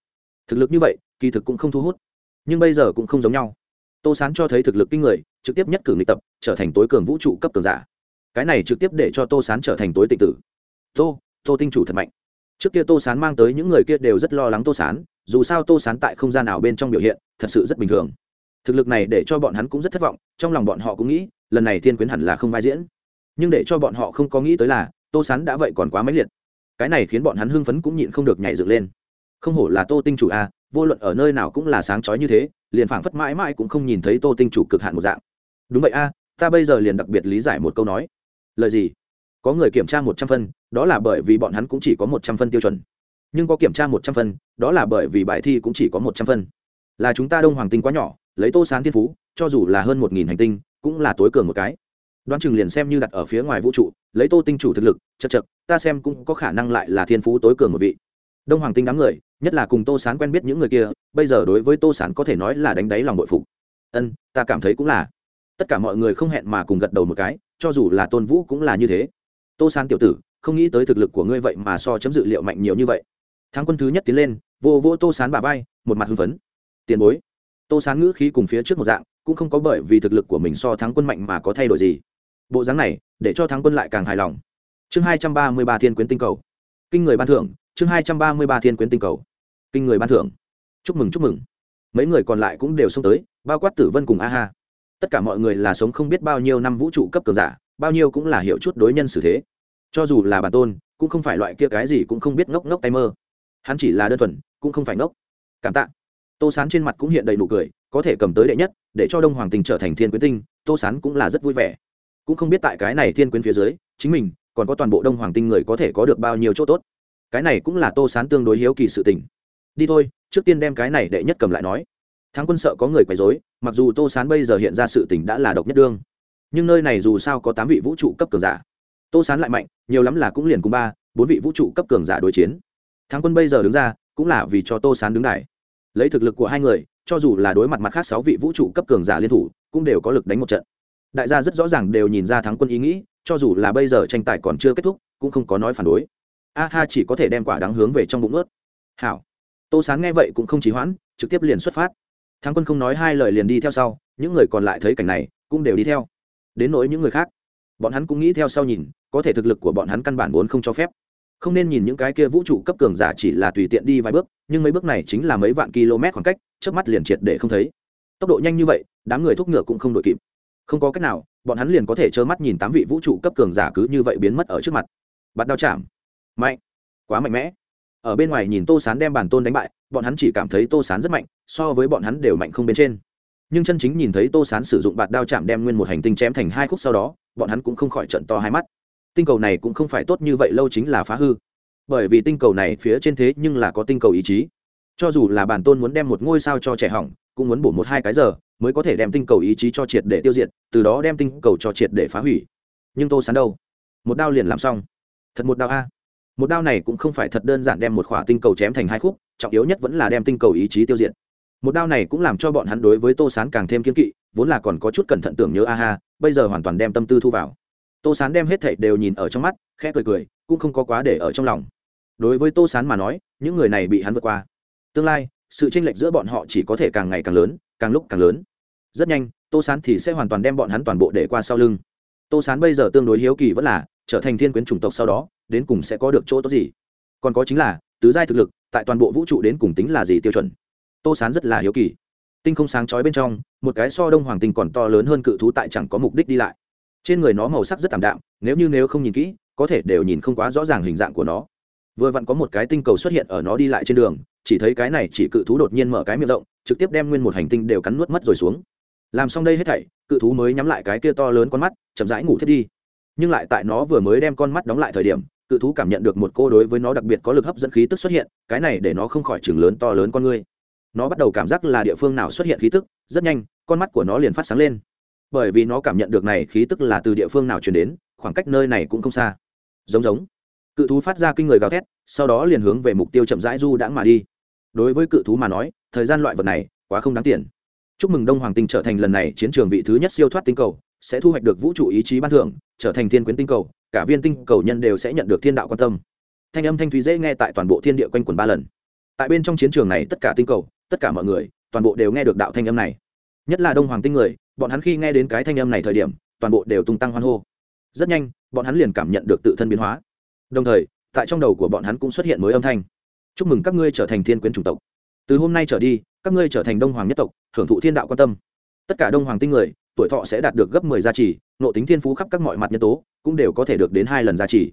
Thực lực như vậy, kỳ thực cũng không thu hút. Nhưng bây giờ cũng không giống nhau. Tô sán cho thấy thực lực kinh người trực tiếp nhất cử nghịch tập, trở thành tối cường vũ trụ cấp cường giả. Cái này trực tiếp để cho tô sán trở thành tối tịnh tử. Tô tô tinh chủ thật mạnh. Trước kia tô sán mang tới những người kia đều rất lo lắng tô sán, dù sao tô sán tại không gian nào bên trong biểu hiện, thật sự rất bình thường. Thực lực này để cho bọn hắn cũng rất thất vọng, trong lòng bọn họ cũng nghĩ, lần này thiên quyến hẳn là không vai diễn. Nhưng để cho bọn họ không có nghĩ tới là, tô sán đã vậy còn quá máy liệt. Cái này khiến bọn hắn hưng phấn cũng nhịn không được nhảy dựng lên. Không hổ là tô tinh chủ a vô luận ở nơi nào cũng là sáng trói như thế, liền phảng phất mãi mãi cũng không nhìn thấy tô tinh chủ cực hạn một dạng đúng vậy a, ta bây giờ liền đặc biệt lý giải một câu nói. Lời gì? Có người kiểm tra một trăm phân, đó là bởi vì bọn hắn cũng chỉ có một trăm phân tiêu chuẩn. Nhưng có kiểm tra một trăm phân, đó là bởi vì bài thi cũng chỉ có một trăm phân. Là chúng ta đông hoàng tinh quá nhỏ, lấy tô sán thiên phú, cho dù là hơn một nghìn hành tinh, cũng là tối cường một cái. Đoán chừng liền xem như đặt ở phía ngoài vũ trụ, lấy tô tinh chủ thực lực, chật chật, ta xem cũng có khả năng lại là thiên phú tối cường một vị. Đông hoàng tinh đám người, nhất là cùng tô sán quen biết những người kia, bây giờ đối với tô sán có thể nói là đánh đáy lòng bội phục. Ân, ta cảm thấy cũng là tất cả mọi người không hẹn mà cùng gật đầu một cái, cho dù là tôn vũ cũng là như thế. Tô sán tiểu tử, không nghĩ tới thực lực của ngươi vậy mà so chấm dự liệu mạnh nhiều như vậy. Thắng quân thứ nhất tiến lên, vô vô tô sán bà vai, một mặt hưng phấn. Tiền bối. Tô sán ngữ khí cùng phía trước một dạng, cũng không có bởi vì thực lực của mình so thắng quân mạnh mà có thay đổi gì. Bộ dáng này, để cho thắng quân lại càng hài lòng. Chương hai trăm ba mươi ba thiên quyến tinh cầu. Kinh người ban thưởng, chương hai trăm ba mươi ba thiên quyến tinh cầu. Kinh người ban thưởng. Chúc mừng chúc mừng. Mấy người còn lại cũng đều xông tới, bao quát tử vân cùng a ha tất cả mọi người là sống không biết bao nhiêu năm vũ trụ cấp cường giả, bao nhiêu cũng là hiểu chút đối nhân xử thế. Cho dù là bản tôn, cũng không phải loại kia cái gì cũng không biết ngốc ngốc tay mơ. Hắn chỉ là đơn thuần, cũng không phải ngốc. Cảm tạ. Tô sán trên mặt cũng hiện đầy nụ cười, có thể cầm tới đệ nhất, để cho đông hoàng tình trở thành thiên quyến tinh, tô sán cũng là rất vui vẻ. Cũng không biết tại cái này thiên quyến phía dưới, chính mình, còn có toàn bộ đông hoàng tinh người có thể có được bao nhiêu chỗ tốt. Cái này cũng là tô sán tương đối hiếu kỳ sự tình. Đi thôi, trước tiên đem cái này đệ nhất cầm lại nói. Thắng quân sợ có người quấy dối mặc dù tô sán bây giờ hiện ra sự tình đã là độc nhất đương, nhưng nơi này dù sao có tám vị vũ trụ cấp cường giả. Tô sán lại mạnh, nhiều lắm là cũng liền cùng ba, bốn vị vũ trụ cấp cường giả đối chiến. Thắng quân bây giờ đứng ra, cũng là vì cho tô sán đứng đài. Lấy thực lực của hai người, cho dù là đối mặt mặt khác sáu vị vũ trụ cấp cường giả liên thủ, cũng đều có lực đánh một trận. Đại gia rất rõ ràng đều nhìn ra thắng quân ý nghĩ, cho dù là bây giờ tranh tài còn chưa kết thúc, cũng không có nói phản đối. A ha, chỉ có thể đem quả đáng hướng về trong bụng ướt hảo. Tô sán nghe vậy cũng không chỉ hoãn, trực tiếp liền xuất phát thắng quân không nói hai lời liền đi theo sau, những người còn lại thấy cảnh này, cũng đều đi theo. Đến nỗi những người khác, bọn hắn cũng nghĩ theo sau nhìn, có thể thực lực của bọn hắn căn bản vốn không cho phép. Không nên nhìn những cái kia vũ trụ cấp cường giả chỉ là tùy tiện đi vài bước, nhưng mấy bước này chính là mấy vạn km khoảng cách trước mắt liền triệt để không thấy. Tốc độ nhanh như vậy, đám người thúc ngựa cũng không đội kịp. Không có cách nào, bọn hắn liền có thể trơ mắt nhìn tám vị vũ trụ cấp cường giả cứ như vậy biến mất ở trước mặt. Bắt đao chạm. Mạnh. Quá mạnh mẽ ở bên ngoài nhìn tô sán đem bản tôn đánh bại, bọn hắn chỉ cảm thấy tô sán rất mạnh, so với bọn hắn đều mạnh không bên trên. Nhưng chân chính nhìn thấy tô sán sử dụng bạt đao chạm đem nguyên một hành tinh chém thành hai khúc sau đó, bọn hắn cũng không khỏi trận to hai mắt. Tinh cầu này cũng không phải tốt như vậy, lâu chính là phá hư. Bởi vì tinh cầu này phía trên thế nhưng là có tinh cầu ý chí. Cho dù là bản tôn muốn đem một ngôi sao cho trẻ hỏng, cũng muốn bổ một hai cái giờ, mới có thể đem tinh cầu ý chí cho triệt để tiêu diệt, từ đó đem tinh cầu cho triệt để phá hủy. Nhưng tô sán đâu? Một đao liền làm xong. Thật một đao a một đao này cũng không phải thật đơn giản đem một khỏa tinh cầu chém thành hai khúc, trọng yếu nhất vẫn là đem tinh cầu ý chí tiêu diệt. Một đao này cũng làm cho bọn hắn đối với tô sán càng thêm kiên kỵ, vốn là còn có chút cẩn thận tưởng nhớ a ha, bây giờ hoàn toàn đem tâm tư thu vào. Tô sán đem hết thảy đều nhìn ở trong mắt, khẽ cười cười, cũng không có quá để ở trong lòng. Đối với tô sán mà nói, những người này bị hắn vượt qua. Tương lai, sự tranh lệch giữa bọn họ chỉ có thể càng ngày càng lớn, càng lúc càng lớn. Rất nhanh, tô sán thì sẽ hoàn toàn đem bọn hắn toàn bộ để qua sau lưng. Tô sán bây giờ tương đối hiếu kỳ vẫn là trở thành thiên quyến chủng tộc sau đó đến cùng sẽ có được chỗ tốt gì? Còn có chính là, tứ giai thực lực, tại toàn bộ vũ trụ đến cùng tính là gì tiêu chuẩn? Tô sán rất là hiếu kỳ. Tinh không sáng chói bên trong, một cái so đông hoàng tinh còn to lớn hơn cự thú tại chẳng có mục đích đi lại. Trên người nó màu sắc rất tảm đạm, nếu như nếu không nhìn kỹ, có thể đều nhìn không quá rõ ràng hình dạng của nó. Vừa vặn có một cái tinh cầu xuất hiện ở nó đi lại trên đường, chỉ thấy cái này chỉ cự thú đột nhiên mở cái miệng rộng, trực tiếp đem nguyên một hành tinh đều cắn nuốt mất rồi xuống. Làm xong đây hết thảy, cự thú mới nhắm lại cái kia to lớn con mắt, chậm rãi ngủ thiết đi. Nhưng lại tại nó vừa mới đem con mắt đóng lại thời điểm cự thú cảm nhận được một cô đối với nó đặc biệt có lực hấp dẫn khí tức xuất hiện, cái này để nó không khỏi chừng lớn to lớn con ngươi. Nó bắt đầu cảm giác là địa phương nào xuất hiện khí tức, rất nhanh, con mắt của nó liền phát sáng lên. Bởi vì nó cảm nhận được này khí tức là từ địa phương nào chuyển đến, khoảng cách nơi này cũng không xa. Giống giống. Cự thú phát ra kinh người gào thét, sau đó liền hướng về mục tiêu chậm rãi du đãng mà đi. Đối với cự thú mà nói, thời gian loại vật này quá không đáng tiền. Chúc mừng đông hoàng tinh trở thành lần này chiến trường vị thứ nhất siêu thoát tinh cầu, sẽ thu hoạch được vũ trụ ý chí ban thưởng, trở thành thiên quyến tinh cầu cả viên tinh cầu nhân đều sẽ nhận được thiên đạo quan tâm. Thanh âm thanh thúy dễ nghe tại toàn bộ thiên địa quanh quần ba lần. Tại bên trong chiến trường này tất cả tinh cầu, tất cả mọi người, toàn bộ đều nghe được đạo thanh âm này. Nhất là đông hoàng tinh người, bọn hắn khi nghe đến cái thanh âm này thời điểm, toàn bộ đều tung tăng hoan hô. Rất nhanh, bọn hắn liền cảm nhận được tự thân biến hóa. Đồng thời, tại trong đầu của bọn hắn cũng xuất hiện mới âm thanh. Chúc mừng các ngươi trở thành thiên quyến chủng tộc. Từ hôm nay trở đi, các ngươi trở thành đông hoàng nhất tộc, hưởng thụ thiên đạo quan tâm. Tất cả đông hoàng tinh người, tuổi thọ sẽ đạt được gấp mười gia trì nộ tính thiên phú khắp các mọi mặt nhân tố cũng đều có thể được đến hai lần giá trị,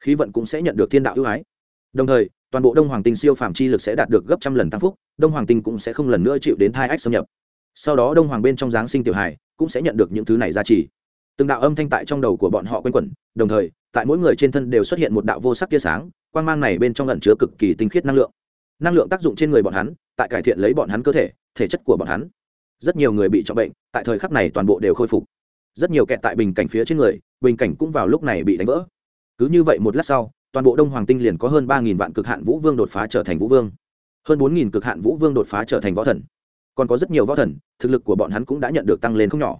khí vận cũng sẽ nhận được thiên đạo ưu ái. Đồng thời toàn bộ đông hoàng tinh siêu phàm chi lực sẽ đạt được gấp trăm lần tăng phúc đông hoàng tinh cũng sẽ không lần nữa chịu đến thai ách xâm nhập. Sau đó đông hoàng bên trong giáng sinh tiểu hài cũng sẽ nhận được những thứ này giá trị. từng đạo âm thanh tại trong đầu của bọn họ quanh quẩn đồng thời tại mỗi người trên thân đều xuất hiện một đạo vô sắc tia sáng quang mang này bên trong lẩn chứa cực kỳ tinh khiết năng lượng. Năng lượng tác dụng trên người bọn hắn tại cải thiện lấy bọn hắn cơ thể thể chất của bọn hắn. Rất nhiều người bị trọng bệnh tại thời khắc này toàn bộ đều khôi phục rất nhiều kẹt tại bình cảnh phía trên người, bình cảnh cũng vào lúc này bị đánh vỡ. Cứ như vậy một lát sau, toàn bộ đông hoàng tinh liền có hơn ba nghìn vạn cực hạn vũ vương đột phá trở thành vũ vương. Hơn bốn nghìn cực hạn vũ vương đột phá trở thành võ thần. Còn có rất nhiều võ thần, thực lực của bọn hắn cũng đã nhận được tăng lên không nhỏ.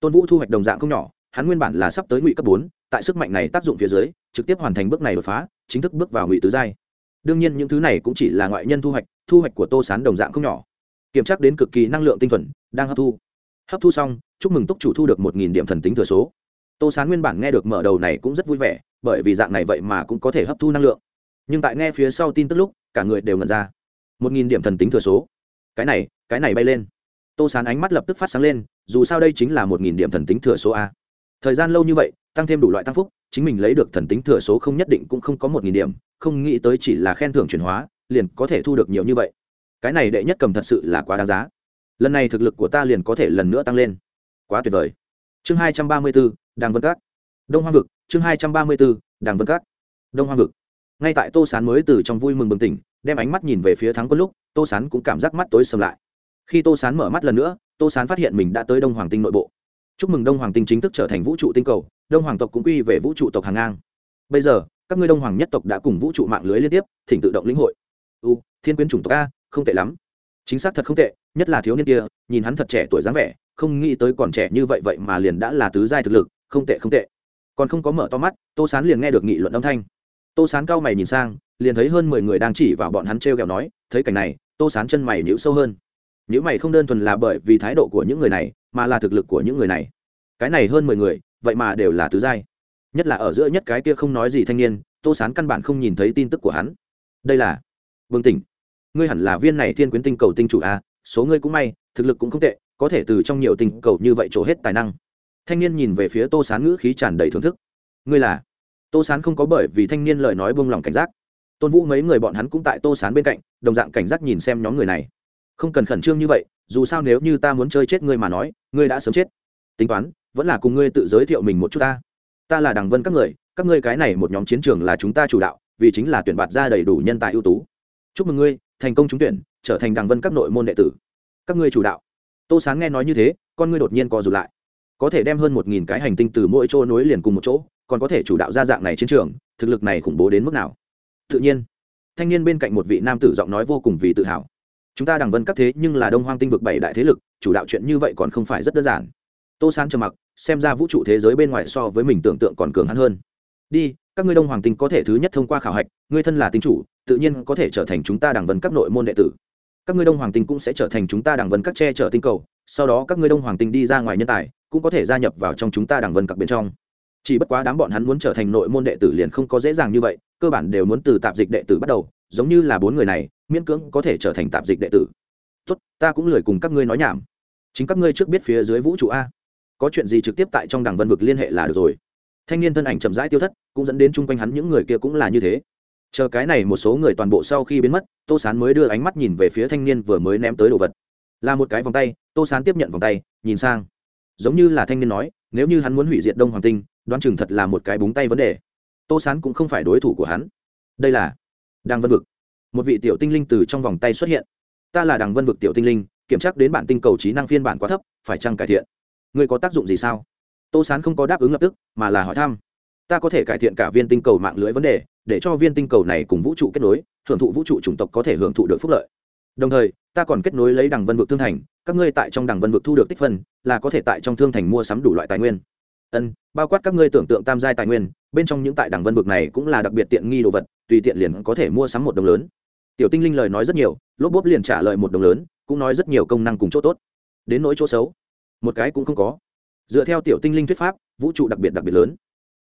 Tôn vũ thu hoạch đồng dạng không nhỏ, hắn nguyên bản là sắp tới ngụy cấp bốn, tại sức mạnh này tác dụng phía dưới, trực tiếp hoàn thành bước này đột phá, chính thức bước vào ngụy tứ giai. Đương nhiên những thứ này cũng chỉ là ngoại nhân thu hoạch thu hoạch của tô sán đồng dạng không nhỏ. Kiểm tra đến cực kỳ năng lượng tinh thuần, đang hấp thu. Hấp thu xong chúc mừng túc chủ thu được một nghìn điểm thần tính thừa số. Tô sán nguyên bản nghe được mở đầu này cũng rất vui vẻ, bởi vì dạng này vậy mà cũng có thể hấp thu năng lượng. Nhưng tại nghe phía sau tin tức lúc, cả người đều ngẩn ra. Một nghìn điểm thần tính thừa số. Cái này cái này bay lên. Tô sán ánh mắt lập tức phát sáng lên, dù sao đây chính là một nghìn điểm thần tính thừa số a. Thời gian lâu như vậy, tăng thêm đủ loại tăng phúc, chính mình lấy được thần tính thừa số không nhất định cũng không có một nghìn điểm, không nghĩ tới chỉ là khen thưởng chuyển hóa, liền có thể thu được nhiều như vậy. Cái này đệ nhất cầm thật sự là quá đáng giá. Lần này thực lực của ta liền có thể lần nữa tăng lên quá tuyệt vời. Chương hai trăm ba mươi bốn, đàng vân các. Đông hoa vực, chương hai trăm ba mươi bốn, đàng vân các. Đông hoa vực. Ngay tại tô sán mới từ trong vui mừng bừng tỉnh, đem ánh mắt nhìn về phía thắng quân lúc, tô sán cũng cảm giác mắt tối sầm lại. Khi tô sán mở mắt lần nữa, tô sán phát hiện mình đã tới đông hoàng tinh nội bộ. Chúc mừng đông hoàng tinh chính thức trở thành vũ trụ tinh cầu, đông hoàng tộc cũng quy về vũ trụ tộc hàng ngang. Bây giờ, các ngươi đông hoàng nhất tộc đã cùng vũ trụ mạng lưới liên tiếp, thỉnh tự động lĩnh hội. U, thiên quyến chủng tộc a, không tệ lắm. Chính xác thật không tệ, nhất là thiếu niên kia, nhìn hắn thật trẻ tuổi dáng vẻ không nghĩ tới còn trẻ như vậy vậy mà liền đã là tứ giai thực lực, không tệ không tệ. Còn không có mở to mắt, tô sán liền nghe được nghị luận âm thanh. Tô sán cao mày nhìn sang, liền thấy hơn mười người đang chỉ vào bọn hắn t r e o kẹo nói, thấy cảnh này, tô sán chân mày nhữ sâu hơn. Nhữ mày không đơn thuần là bởi vì thái độ của những người này, mà là thực lực của những người này. Cái này hơn mười người, vậy mà đều là tứ giai. Nhất là ở giữa nhất cái kia không nói gì thanh niên, tô sán căn bản không nhìn thấy tin tức của hắn. Đây là vương tỉnh. Ngươi hẳn là viên này thiên quyến tinh cầu tinh chủ a, số ngươi cũng may, thực lực cũng không tệ có thể từ trong nhiều tình cầu như vậy trổ hết tài năng. Thanh niên nhìn về phía tô sán ngữ khí tràn đầy thưởng thức. Ngươi là? Tô sán không có bởi vì thanh niên lời nói buông lỏng cảnh giác. Tôn vũ mấy người bọn hắn cũng tại tô sán bên cạnh, đồng dạng cảnh giác nhìn xem nhóm người này. Không cần khẩn trương như vậy, dù sao nếu như ta muốn chơi chết ngươi mà nói, ngươi đã sớm chết. Tính toán, vẫn là cùng ngươi tự giới thiệu mình một chút ta. Ta là đằng vân các người, các ngươi cái này một nhóm chiến trường là chúng ta chủ đạo, vì chính là tuyển bạt ra đầy đủ nhân tài ưu tú. Chúc mừng ngươi, thành công trúng tuyển, trở thành đằng vân các nội môn đệ tử. Các ngươi chủ đạo tô sán nghe nói như thế, con ngươi đột nhiên co rụt lại. Có thể đem hơn một nghìn cái hành tinh từ mỗi chỗ nối liền cùng một chỗ, còn có thể chủ đạo ra dạng này chiến trường, thực lực này khủng bố đến mức nào? Tự nhiên. Thanh niên bên cạnh một vị nam tử giọng nói vô cùng vì tự hào. Chúng ta đằng vân các thế nhưng là đông hoang tinh vực bảy đại thế lực, chủ đạo chuyện như vậy còn không phải rất đơn giản. Tô sán trầm mặc, xem ra vũ trụ thế giới bên ngoài so với mình tưởng tượng còn cường hắn hơn. Đi, các ngươi đông hoàng tinh có thể thứ nhất thông qua khảo hạch, ngươi thân là tinh chủ, tự nhiên có thể trở thành chúng ta đằng vân các nội môn đệ tử các ngươi đông hoàng tinh cũng sẽ trở thành chúng ta đảng vân các che chở tinh cầu, sau đó các ngươi đông hoàng tinh đi ra ngoài nhân tài, cũng có thể gia nhập vào trong chúng ta đảng vân các bên trong. Chỉ bất quá đám bọn hắn muốn trở thành nội môn đệ tử liền không có dễ dàng như vậy, cơ bản đều muốn từ tạp dịch đệ tử bắt đầu, giống như là bốn người này, miễn cưỡng có thể trở thành tạp dịch đệ tử. Tốt, ta cũng lười cùng các ngươi nói nhảm. Chính các ngươi trước biết phía dưới vũ trụ a. Có chuyện gì trực tiếp tại trong đảng vân vực liên hệ là được rồi. Thanh niên thân ảnh chậm rãi tiêu thất, cũng dẫn đến chung quanh hắn những người kia cũng là như thế chờ cái này một số người toàn bộ sau khi biến mất, tô sán mới đưa ánh mắt nhìn về phía thanh niên vừa mới ném tới đồ vật. Là một cái vòng tay, tô sán tiếp nhận vòng tay, nhìn sang. Giống như là thanh niên nói, nếu như hắn muốn hủy diệt đông hoàng tinh, đoán chừng thật là một cái búng tay vấn đề. Tô sán cũng không phải đối thủ của hắn. Đây là đằng vân vực. Một vị tiểu tinh linh từ trong vòng tay xuất hiện. Ta là đằng vân vực tiểu tinh linh, kiểm tra đến bản tinh cầu trí năng phiên bản quá thấp, phải chăng cải thiện? Người có tác dụng gì sao? Tô sán không có đáp ứng lập tức, mà là hỏi thăm ta có thể cải thiện cả viên tinh cầu mạng lưới vấn đề, để cho viên tinh cầu này cùng vũ trụ kết nối, hưởng thụ vũ trụ chủng tộc có thể hưởng thụ được phúc lợi. Đồng thời, ta còn kết nối lấy đằng vân vực thương thành, các ngươi tại trong đằng vân vực thu được tích phân, là có thể tại trong thương thành mua sắm đủ loại tài nguyên. Ân, bao quát các ngươi tưởng tượng tam giai tài nguyên, bên trong những tại đằng vân vực này cũng là đặc biệt tiện nghi đồ vật, tùy tiện liền có thể mua sắm một đồng lớn. Tiểu tinh linh lời nói rất nhiều, lốp bốp liền trả lời một đồng lớn, cũng nói rất nhiều công năng cùng chỗ tốt. Đến nỗi chỗ xấu, một cái cũng không có. Dựa theo tiểu tinh linh thuyết pháp, vũ trụ đặc biệt đặc biệt lớn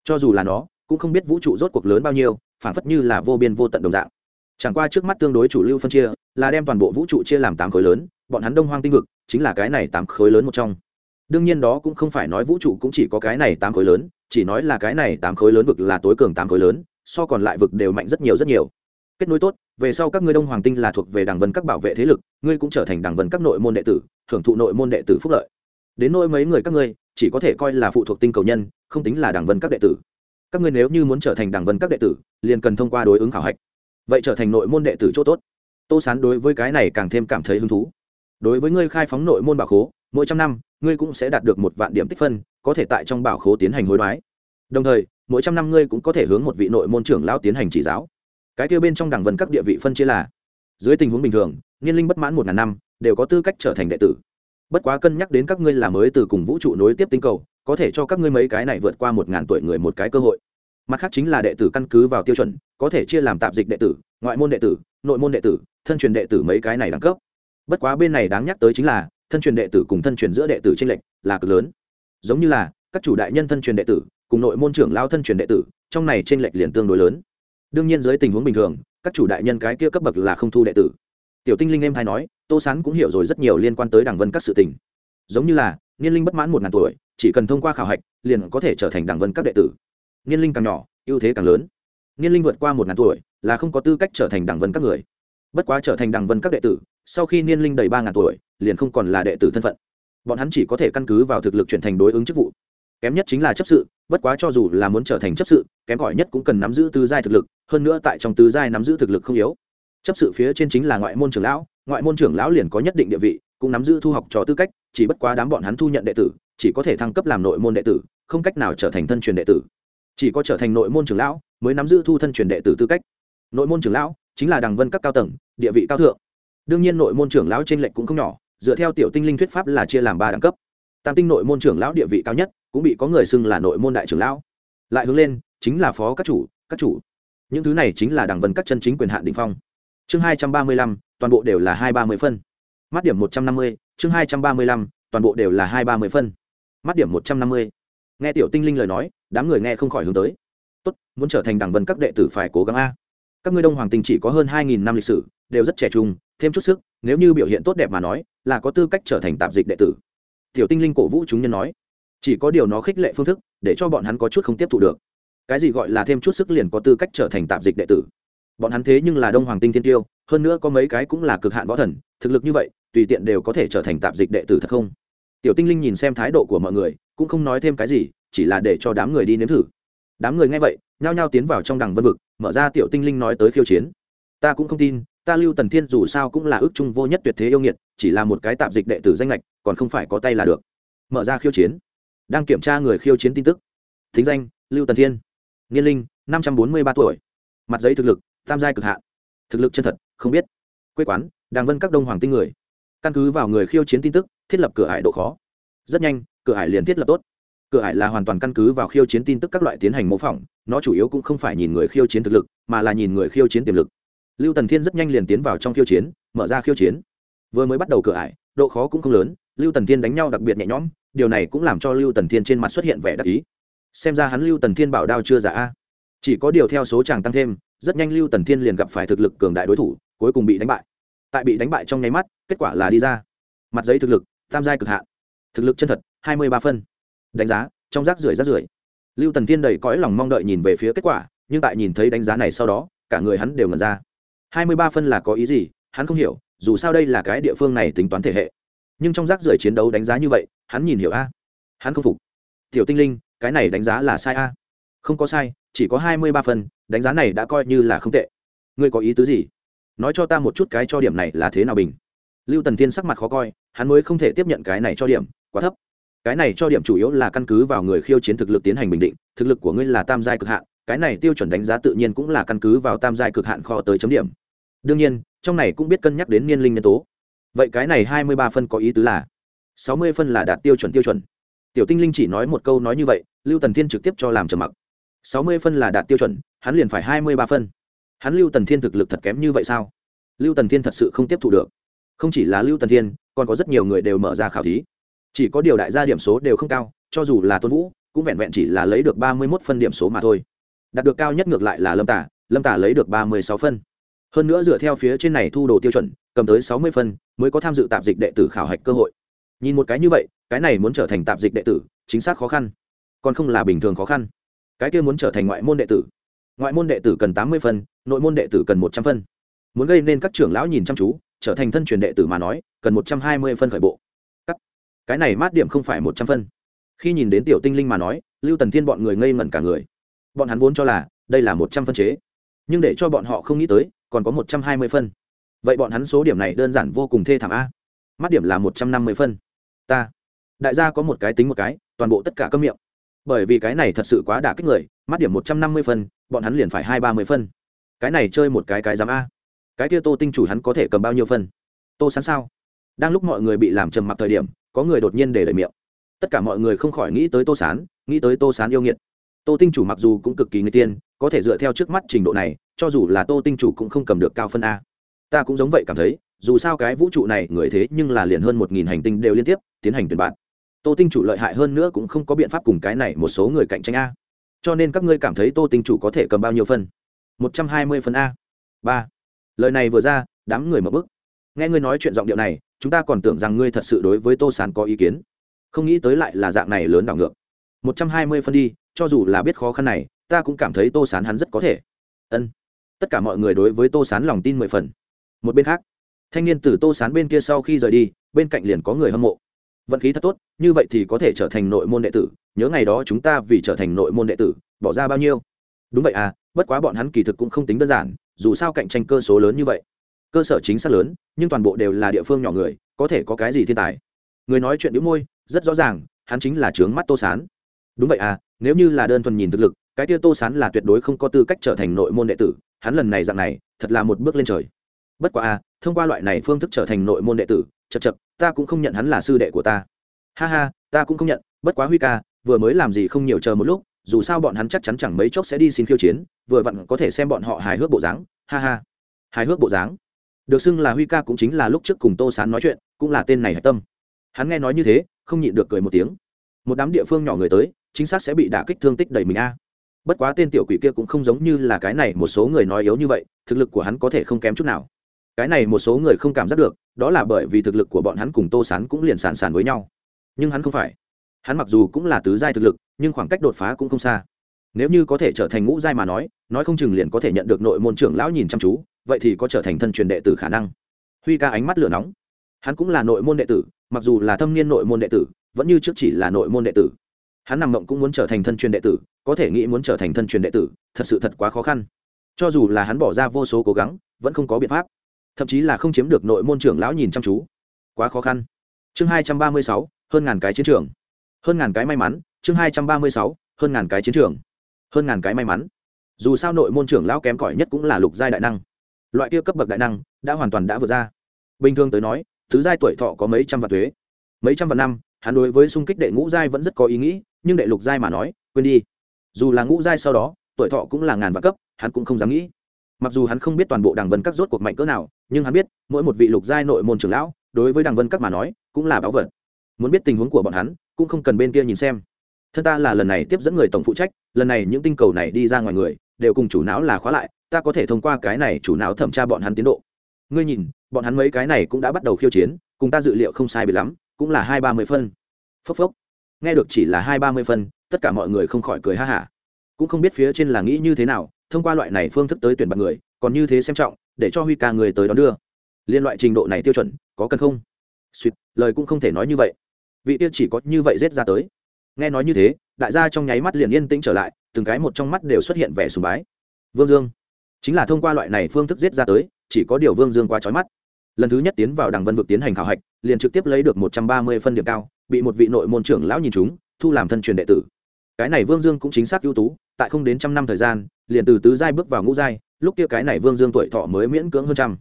cho dù là nó, cũng không biết vũ trụ rốt cuộc lớn bao nhiêu phản phất như là vô biên vô tận đồng dạng. Chẳng qua trước mắt tương đối chủ lưu phân chia, là đem toàn bộ vũ trụ chia làm tám khối lớn, bọn hắn đông hoang tinh vực, chính là cái này tám khối lớn một trong. Đương nhiên đó cũng không phải nói vũ trụ cũng chỉ có cái này tám khối lớn, chỉ nói là cái này tám khối lớn vực là tối cường tám khối lớn, so còn lại vực đều mạnh rất nhiều rất nhiều. Kết nối tốt, về sau các ngươi đông hoàng tinh là thuộc về đảng vân các bảo vệ thế lực, ngươi cũng trở thành đảng vân các nội môn đệ tử, hưởng thụ nội môn đệ tử phúc lợi. Đến nỗi mấy người các ngươi chỉ có thể coi là phụ thuộc tinh cầu nhân, không tính là đảng vân các đệ tử. Các ngươi nếu như muốn trở thành đảng vân các đệ tử, liền cần thông qua đối ứng khảo hạch. Vậy trở thành nội môn đệ tử chỗ tốt. Tô sán đối với cái này càng thêm cảm thấy hứng thú. Đối với ngươi khai phóng nội môn bảo khố, mỗi trăm năm, ngươi cũng sẽ đạt được một vạn điểm tích phân, có thể tại trong bảo khố tiến hành hối đoái. Đồng thời, mỗi trăm năm ngươi cũng có thể hướng một vị nội môn trưởng lão tiến hành chỉ giáo. Cái kêu bên trong đảng vân các địa vị phân chia là, dưới tình huống bình thường, niên linh bất mãn một ngàn năm, đều có tư cách trở thành đệ tử bất quá cân nhắc đến các ngươi là mới từ cùng vũ trụ nối tiếp tinh cầu, có thể cho các ngươi mấy cái này vượt qua một ngàn tuổi người một cái cơ hội. Mặt khác chính là đệ tử căn cứ vào tiêu chuẩn, có thể chia làm tạp dịch đệ tử, ngoại môn đệ tử, nội môn đệ tử, thân truyền đệ tử mấy cái này đẳng cấp. Bất quá bên này đáng nhắc tới chính là, thân truyền đệ tử cùng thân truyền giữa đệ tử tranh lệch là cực lớn. Giống như là, các chủ đại nhân thân truyền đệ tử, cùng nội môn trưởng lao thân truyền đệ tử, trong này tranh lệch liền tương đối lớn. Đương nhiên dưới tình huống bình thường, các chủ đại nhân cái kia cấp bậc là không thu đệ tử. Tiểu tinh linh em hay nói tô sán cũng hiểu rồi rất nhiều liên quan tới đảng vân các sự tình. Giống như là, niên linh bất mãn một ngàn tuổi, chỉ cần thông qua khảo hạch, liền có thể trở thành đảng vân các đệ tử. Niên linh càng nhỏ, ưu thế càng lớn. Niên linh vượt qua một ngàn tuổi, là không có tư cách trở thành đảng vân các người. Bất quá trở thành đảng vân các đệ tử, sau khi niên linh đầy ba ngàn tuổi, liền không còn là đệ tử thân phận. Bọn hắn chỉ có thể căn cứ vào thực lực chuyển thành đối ứng chức vụ. Kém nhất chính là chấp sự, bất quá cho dù là muốn trở thành chấp sự, kém cỏi nhất cũng cần nắm giữ tứ giai thực lực, hơn nữa tại trong tứ giai nắm giữ thực lực không yếu. Chấp sự phía trên chính là ngoại môn trưởng lão ngoại môn trưởng lão liền có nhất định địa vị, cũng nắm giữ thu học trò tư cách, chỉ bất quá đám bọn hắn thu nhận đệ tử, chỉ có thể thăng cấp làm nội môn đệ tử, không cách nào trở thành thân truyền đệ tử. Chỉ có trở thành nội môn trưởng lão mới nắm giữ thu thân truyền đệ tử tư cách. Nội môn trưởng lão chính là đằng vân các cao tầng, địa vị cao thượng. Đương nhiên nội môn trưởng lão trên lệnh cũng không nhỏ, dựa theo tiểu tinh linh thuyết pháp là chia làm ba đẳng cấp. Tam tinh nội môn trưởng lão địa vị cao nhất, cũng bị có người xưng là nội môn đại trưởng lão. Lại hướng lên, chính là phó các chủ các chủ. Những thứ này chính là đằng vân các chân chính quyền hạn định phong. Chương hai trăm ba mươi lăm toàn bộ đều là hai ba mươi phân. Mắt điểm một trăm năm mươi, chương hai trăm ba mươi lăm, toàn bộ đều là hai ba mươi phân. Mắt điểm một trăm năm mươi. Nghe tiểu tinh linh lời nói, đám người nghe không khỏi hướng tới. Tốt, muốn trở thành đảng vân các đệ tử phải cố gắng a. Các ngươi đông hoàng tinh chỉ có hơn hai nghìn năm lịch sử, đều rất trẻ trung, thêm chút sức, nếu như biểu hiện tốt đẹp mà nói, là có tư cách trở thành tạp dịch đệ tử. Tiểu tinh linh cổ vũ chúng nhân nói, chỉ có điều nó khích lệ phương thức, để cho bọn hắn có chút không tiếp thu được. Cái gì gọi là thêm chút sức liền có tư cách trở thành tạp dịch đệ tử? Bọn hắn thế nhưng là đông hoàng tinh thiên tiêu hơn nữa có mấy cái cũng là cực hạn võ thần, thực lực như vậy, tùy tiện đều có thể trở thành tạp dịch đệ tử thật không? Tiểu tinh linh nhìn xem thái độ của mọi người, cũng không nói thêm cái gì, chỉ là để cho đám người đi nếm thử. Đám người nghe vậy, nhao nhao tiến vào trong đằng vân vực, mở ra tiểu tinh linh nói tới khiêu chiến. Ta cũng không tin, ta lưu tần thiên dù sao cũng là ước trung vô nhất tuyệt thế yêu nghiệt, chỉ là một cái tạp dịch đệ tử danh lệch còn không phải có tay là được. Mở ra khiêu chiến. Đang kiểm tra người khiêu chiến tin tức. Thính danh, lưu tần thiên. Niên linh, năm trăm bốn mươi ba tuổi. Mặt giấy thực lực tam giai cực hạn. Thực lực chân thật, không biết. Quê quán, đàng vân các đông hoàng tinh người. Căn cứ vào người khiêu chiến tin tức, thiết lập cửa ải độ khó. Rất nhanh, cửa ải liền thiết lập tốt. Cửa ải là hoàn toàn căn cứ vào khiêu chiến tin tức các loại tiến hành mô phỏng, nó chủ yếu cũng không phải nhìn người khiêu chiến thực lực, mà là nhìn người khiêu chiến tiềm lực. Lưu tần thiên rất nhanh liền tiến vào trong khiêu chiến, mở ra khiêu chiến. Vừa mới bắt đầu cửa ải, độ khó cũng không lớn, lưu tần thiên đánh nhau đặc biệt nhẹ nhõm, điều này cũng làm cho lưu tần thiên trên mặt xuất hiện vẻ đặc ý. Xem ra hắn lưu tần thiên bảo đao chưa giả a. Chỉ có điều theo số chàng tăng thêm rất nhanh lưu tần thiên liền gặp phải thực lực cường đại đối thủ, cuối cùng bị đánh bại. Tại bị đánh bại trong nháy mắt, kết quả là đi ra. Mặt giấy thực lực, tam giai cực hạn. Thực lực chân thật, hai mươi ba phân. Đánh giá, trong rác rưởi rác rưởi. Lưu tần thiên đầy cõi lòng mong đợi nhìn về phía kết quả, nhưng tại nhìn thấy đánh giá này sau đó, cả người hắn đều ngẩn ra. Hai mươi ba phân là có ý gì? Hắn không hiểu, dù sao đây là cái địa phương này tính toán thể hệ. Nhưng trong rác rưởi chiến đấu đánh giá như vậy, hắn nhìn hiểu a. Hắn không phục. Tiểu tinh linh, cái này đánh giá là sai a. Không có sai chỉ có hai mươi ba phân, đánh giá này đã coi như là không tệ. Ngươi có ý tứ gì? Nói cho ta một chút cái cho điểm này là thế nào bình. Lưu tần thiên sắc mặt khó coi, hắn mới không thể tiếp nhận cái này cho điểm, quá thấp. Cái này cho điểm chủ yếu là căn cứ vào người khiêu chiến thực lực tiến hành bình định, thực lực của ngươi là tam giai cực hạn, cái này tiêu chuẩn đánh giá tự nhiên cũng là căn cứ vào tam giai cực hạn kho tới chấm điểm. Đương nhiên, trong này cũng biết cân nhắc đến niên linh nhân tố. Vậy cái này hai mươi ba phân có ý tứ là sáu mươi phân là đạt tiêu chuẩn tiêu chuẩn. Tiểu tinh linh chỉ nói một câu nói như vậy, lưu tần thiên trực tiếp cho làm trầm mặc sáu mươi phân là đạt tiêu chuẩn, hắn liền phải hai mươi ba phân. Hắn lưu tần thiên thực lực thật kém như vậy sao? Lưu tần thiên thật sự không tiếp thu được. Không chỉ là lưu tần thiên, còn có rất nhiều người đều mở ra khảo thí. Chỉ có điều đại gia điểm số đều không cao, cho dù là tôn vũ, cũng vẹn vẹn chỉ là lấy được ba mươi mốt phân điểm số mà thôi. Đạt được cao nhất ngược lại là lâm tả lâm tả lấy được ba mươi sáu phân. Hơn nữa dựa theo phía trên này thu đồ tiêu chuẩn, cầm tới sáu mươi phân mới có tham dự tạp dịch đệ tử khảo hạch cơ hội. Nhìn một cái như vậy, cái này muốn trở thành tạp dịch đệ tử, chính xác khó khăn. Còn không là bình thường khó khăn cái kia muốn trở thành ngoại môn đệ tử. Ngoại môn đệ tử cần tám mươi phân, nội môn đệ tử cần một trăm phân. Muốn gây nên các trưởng lão nhìn chăm chú, trở thành thân truyền đệ tử mà nói, cần một trăm hai mươi phân khởi bộ. Cái này mát điểm không phải một trăm phân. Khi nhìn đến tiểu tinh linh mà nói, lưu tần thiên bọn người ngây ngẩn cả người. Bọn hắn vốn cho là, đây là một trăm phân chế. Nhưng để cho bọn họ không nghĩ tới, còn có một trăm hai mươi phân. Vậy bọn hắn số điểm này đơn giản vô cùng thê thảm a. Mắt điểm là một trăm năm mươi phân. Ta. Đại gia có một cái tính một cái, toàn bộ tất cả câm miệng bởi vì cái này thật sự quá đả kích người, mắt điểm một trăm năm mươi phân, bọn hắn liền phải hai ba mươi phân. Cái này chơi một cái cái dám a. Cái kia tô tinh chủ hắn có thể cầm bao nhiêu phân? Tô sán sao? Đang lúc mọi người bị làm trầm mặc thời điểm, có người đột nhiên để lời miệng. Tất cả mọi người không khỏi nghĩ tới tô sán, nghĩ tới tô sán yêu nghiệt. Tô tinh chủ mặc dù cũng cực kỳ người tiên, có thể dựa theo trước mắt trình độ này, cho dù là tô tinh chủ cũng không cầm được cao phân a. Ta cũng giống vậy cảm thấy, dù sao cái vũ trụ này, người thế nhưng là liền hơn một nghìn hành tinh đều liên tiếp, tiến hành tuyển bạn tô tinh chủ lợi hại hơn nữa cũng không có biện pháp cùng cái này một số người cạnh tranh a. Cho nên các ngươi cảm thấy tô tinh chủ có thể cầm bao nhiêu phân? Một trăm hai mươi phân a. Ba. Lời này vừa ra, đám người mở bức nghe ngươi nói chuyện giọng điệu này, chúng ta còn tưởng rằng ngươi thật sự đối với tô sán có ý kiến. Không nghĩ tới lại là dạng này lớn đảo ngược. Một trăm hai mươi phân đi, cho dù là biết khó khăn này, ta cũng cảm thấy tô sán hắn rất có thể. Ân. Tất cả mọi người đối với tô sán lòng tin mười phần. Một bên khác, thanh niên từ tô sán bên kia sau khi rời đi, bên cạnh liền có người hâm mộ vận khí thật tốt, như vậy thì có thể trở thành nội môn đệ tử, nhớ ngày đó chúng ta vì trở thành nội môn đệ tử, bỏ ra bao nhiêu? Đúng vậy à bất quá bọn hắn kỳ thực cũng không tính đơn giản, dù sao cạnh tranh cơ số lớn như vậy. Cơ sở chính xác lớn, nhưng toàn bộ đều là địa phương nhỏ người, có thể có cái gì thiên tài? Người nói chuyện đĩu môi, rất rõ ràng, hắn chính là trướng mắt tô sán. Đúng vậy à nếu như là đơn thuần nhìn thực lực, cái tia tô sán là tuyệt đối không có tư cách trở thành nội môn đệ tử, hắn lần này dạng này, thật là một bước lên trời. Bất quá à thông qua loại này phương thức trở thành nội môn đệ tử, chật chật ta cũng không nhận hắn là sư đệ của ta. Ha ha, ta cũng không nhận, bất quá huy ca, vừa mới làm gì không nhiều chờ một lúc, dù sao bọn hắn chắc chắn chẳng mấy chốc sẽ đi xin khiêu chiến, vừa vặn có thể xem bọn họ hài hước bộ dáng. Ha ha. Hài hước bộ dáng. Được xưng là huy ca cũng chính là lúc trước cùng tô sán nói chuyện, cũng là tên này hạch tâm. Hắn nghe nói như thế, không nhịn được cười một tiếng. Một đám địa phương nhỏ người tới, chính xác sẽ bị đả kích thương tích đầy mình a. Bất quá tên tiểu quỷ kia cũng không giống như là cái này một số người nói yếu như vậy, thực lực của hắn có thể không kém chút nào. Cái này một số người không cảm giác được đó là bởi vì thực lực của bọn hắn cùng tô sán cũng liền sàn sàn với nhau. Nhưng hắn không phải. Hắn mặc dù cũng là tứ giai thực lực, nhưng khoảng cách đột phá cũng không xa. Nếu như có thể trở thành ngũ giai mà nói nói không chừng liền có thể nhận được nội môn trưởng lão nhìn chăm chú, vậy thì có trở thành thân truyền đệ tử khả năng. Huy ca ánh mắt lửa nóng. Hắn cũng là nội môn đệ tử, mặc dù là thâm niên nội môn đệ tử, vẫn như trước chỉ là nội môn đệ tử. Hắn nằm mộng cũng muốn trở thành thân truyền đệ tử, có thể nghĩ muốn trở thành thân truyền đệ tử, thật sự thật quá khó khăn. Cho dù là hắn bỏ ra vô số cố gắng, vẫn không có biện pháp thậm chí là không chiếm được nội môn trưởng lão nhìn chăm chú. Quá khó khăn. Chương hai trăm ba mươi sáu, hơn ngàn cái chiến trường. Hơn ngàn cái may mắn, chương hai trăm ba mươi sáu, hơn ngàn cái chiến trường. Hơn ngàn cái may mắn. Dù sao nội môn trưởng lão kém cỏi nhất cũng là lục giai đại năng. Loại kia cấp bậc đại năng đã hoàn toàn đã vượt ra. Bình thường tới nói thứ giai tuổi thọ có mấy trăm vạn thuế. Mấy trăm vạn năm, hắn đối với xung kích đệ ngũ giai vẫn rất có ý nghĩ, nhưng đệ lục giai mà nói, quên đi. Dù là ngũ giai sau đó, tuổi thọ cũng là ngàn vạn cấp, hắn cũng không dám nghĩ mặc dù hắn không biết toàn bộ đảng vân các rốt cuộc mạnh cỡ nào, nhưng hắn biết, mỗi một vị lục giai nội môn trưởng lão, đối với đảng vân các mà nói, cũng là báu vật. Muốn biết tình huống của bọn hắn, cũng không cần bên kia nhìn xem. Thân ta là lần này tiếp dẫn người tổng phụ trách, lần này những tinh cầu này đi ra ngoài người, đều cùng chủ não là khóa lại, ta có thể thông qua cái này chủ não thẩm tra bọn hắn tiến độ. Ngươi nhìn, bọn hắn mấy cái này cũng đã bắt đầu khiêu chiến, cùng ta dự liệu không sai bị lắm, cũng là hai ba mươi phân. Phốc phốc. Nghe được chỉ là hai ba mươi phân, tất cả mọi người không khỏi cười ha hả. Cũng không biết phía trên là nghĩ như thế nào thông qua loại này phương thức tới tuyển bạn người, còn như thế xem trọng, để cho huy ca người tới đón đưa. Liên loại trình độ này tiêu chuẩn, có cần không? Suýt, lời cũng không thể nói như vậy. Vị tiêu chỉ có như vậy rết ra tới. Nghe nói như thế, đại gia trong nháy mắt liền yên tĩnh trở lại, từng cái một trong mắt đều xuất hiện vẻ sùng bái. Vương dương, chính là thông qua loại này phương thức giết ra tới, chỉ có điều vương dương quá trói mắt. Lần thứ nhất tiến vào đảng vân vực tiến hành khảo hạch, liền trực tiếp lấy được một trăm ba mươi phân điểm cao, bị một vị nội môn trưởng lão nhìn chúng thu làm thân truyền đệ tử cái này vương dương cũng chính xác ưu tú, tại không đến trăm năm thời gian, liền từ tứ giai bước vào ngũ giai, lúc kia cái này vương dương tuổi thọ mới miễn cưỡng hơn trăm.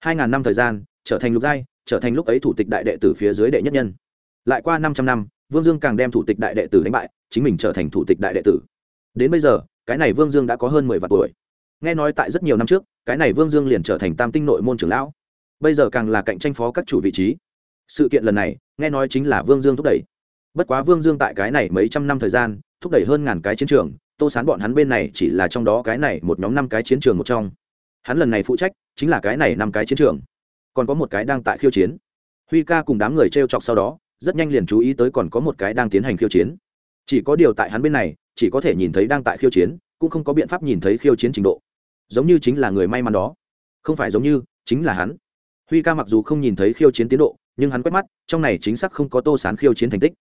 Hai ngàn năm thời gian, trở thành lục giai, trở thành lúc ấy thủ tịch đại đệ tử phía dưới đệ nhất nhân. Lại qua năm trăm năm, vương dương càng đem thủ tịch đại đệ tử đánh bại, chính mình trở thành thủ tịch đại đệ tử. Đến bây giờ, cái này vương dương đã có hơn mười vạn tuổi. Nghe nói tại rất nhiều năm trước, cái này vương dương liền trở thành tam tinh nội môn trưởng lão. Bây giờ càng là cạnh tranh phó các chủ vị trí. Sự kiện lần này, nghe nói chính là vương dương thúc đẩy. Bất quá vương dương tại cái này mấy trăm năm thời gian thúc đẩy hơn ngàn cái chiến trường, tô sán bọn hắn bên này chỉ là trong đó cái này một nhóm năm cái chiến trường một trong. Hắn lần này phụ trách chính là cái này năm cái chiến trường. Còn có một cái đang tại khiêu chiến. Huy ca cùng đám người t r e o chọc sau đó, rất nhanh liền chú ý tới còn có một cái đang tiến hành khiêu chiến. Chỉ có điều tại hắn bên này, chỉ có thể nhìn thấy đang tại khiêu chiến, cũng không có biện pháp nhìn thấy khiêu chiến trình độ. Giống như chính là người may mắn đó. Không phải giống như, chính là hắn. Huy ca mặc dù không nhìn thấy khiêu chiến tiến độ, nhưng hắn quét mắt, trong này chính xác không có tô sán khiêu chiến thành tích.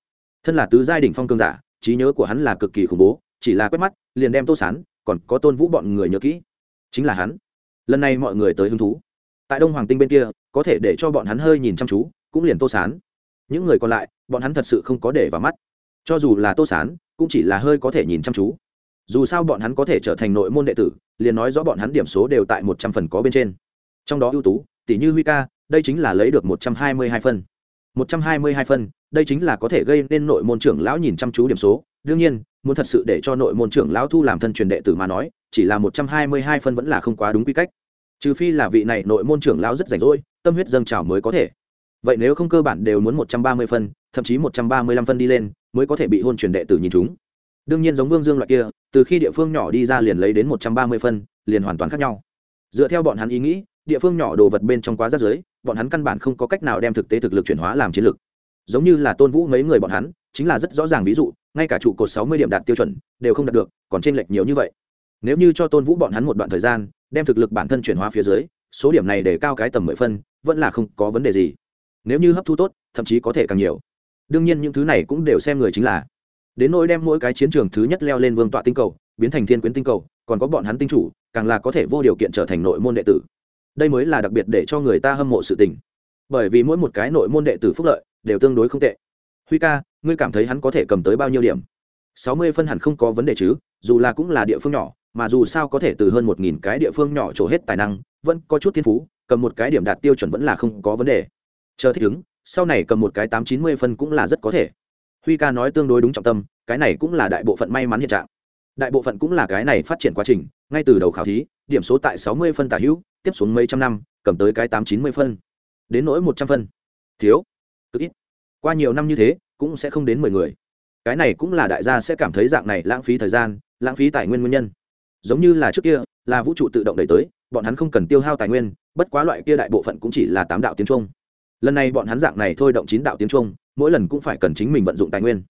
Thân là tứ giai đỉnh phong cương giả trí nhớ của hắn là cực kỳ khủng bố, chỉ là quét mắt, liền đem tô sán, còn có tôn vũ bọn người nhớ kỹ. Chính là hắn. Lần này mọi người tới hứng thú. Tại đông hoàng tinh bên kia, có thể để cho bọn hắn hơi nhìn chăm chú, cũng liền tô sán. Những người còn lại, bọn hắn thật sự không có để vào mắt. Cho dù là tô sán, cũng chỉ là hơi có thể nhìn chăm chú. Dù sao bọn hắn có thể trở thành nội môn đệ tử, liền nói rõ bọn hắn điểm số đều tại một trăm phần có bên trên. Trong đó ưu tú, tỷ như huy ca, đây chính là lấy được một trăm hai mươi hai phân một trăm hai mươi hai phân, đây chính là có thể gây nên nội môn trưởng lão nhìn chăm chú điểm số. Đương nhiên, muốn thật sự để cho nội môn trưởng lão thu làm thân truyền đệ tử mà nói, chỉ là một trăm hai mươi hai phân vẫn là không quá đúng quy cách. Trừ phi là vị này nội môn trưởng lão rất rảnh rỗi, tâm huyết dâng trào mới có thể. Vậy nếu không cơ bản đều muốn một trăm ba mươi phân, thậm chí một trăm ba mươi lăm phân đi lên, mới có thể bị hôn truyền đệ tử nhìn chúng. Đương nhiên giống vương dương loại kia, từ khi địa phương nhỏ đi ra liền lấy đến một trăm ba mươi phân, liền hoàn toàn khác nhau. Dựa theo bọn hắn ý nghĩ, địa phương nhỏ đồ vật bên trong quá rất giới bọn hắn căn bản không có cách nào đem thực tế thực lực chuyển hóa làm chiến lược giống như là tôn vũ mấy người bọn hắn, chính là rất rõ ràng ví dụ, ngay cả trụ cột sáu mươi điểm đạt tiêu chuẩn, đều không đạt được, còn t r ê n lệch nhiều như vậy. Nếu như cho tôn vũ bọn hắn một đoạn thời gian, đem thực lực bản thân chuyển hóa phía dưới, số điểm này để cao cái tầm mười phân, vẫn là không có vấn đề gì. Nếu như hấp thu tốt, thậm chí có thể càng nhiều. Đương nhiên những thứ này cũng đều xem người chính là. Đến nỗi đem mỗi cái chiến trường thứ nhất leo lên vương tọa tinh cầu, biến thành thiên quyến tinh cầu, còn có bọn hắn tinh chủ, càng là có thể vô điều kiện trở thành nội môn đệ tử đây mới là đặc biệt để cho người ta hâm mộ sự tình. Bởi vì mỗi một cái nội môn đệ tử phúc lợi đều tương đối không tệ. Huy ca, ngươi cảm thấy hắn có thể cầm tới bao nhiêu điểm? Sáu mươi phân hẳn không có vấn đề chứ, dù là cũng là địa phương nhỏ, mà dù sao có thể từ hơn một nghìn cái địa phương nhỏ trổ hết tài năng, vẫn có chút thiên phú, cầm một cái điểm đạt tiêu chuẩn vẫn là không có vấn đề. Chờ thích ứng, sau này cầm một cái tám chín mươi phân cũng là rất có thể. Huy ca nói tương đối đúng trọng tâm, cái này cũng là đại bộ phận may mắn hiện trạng. Đại bộ phận cũng là cái này phát triển quá trình, ngay từ đầu khảo thí điểm số tại sáu mươi phân tả hữu, tiếp xuống mấy trăm năm, cầm tới cái tám chín mươi phân. Đến nỗi một trăm phân. Thiếu. Cực ít. Qua nhiều năm như thế, cũng sẽ không đến mười người. Cái này cũng là đại gia sẽ cảm thấy dạng này lãng phí thời gian, lãng phí tài nguyên nguyên nhân. Giống như là trước kia, là vũ trụ tự động đẩy tới, bọn hắn không cần tiêu hao tài nguyên, bất quá loại kia đại bộ phận cũng chỉ là tám đạo tiếng trung. Lần này bọn hắn dạng này thôi động chín đạo tiếng trung, mỗi lần cũng phải cần chính mình vận dụng tài nguyên.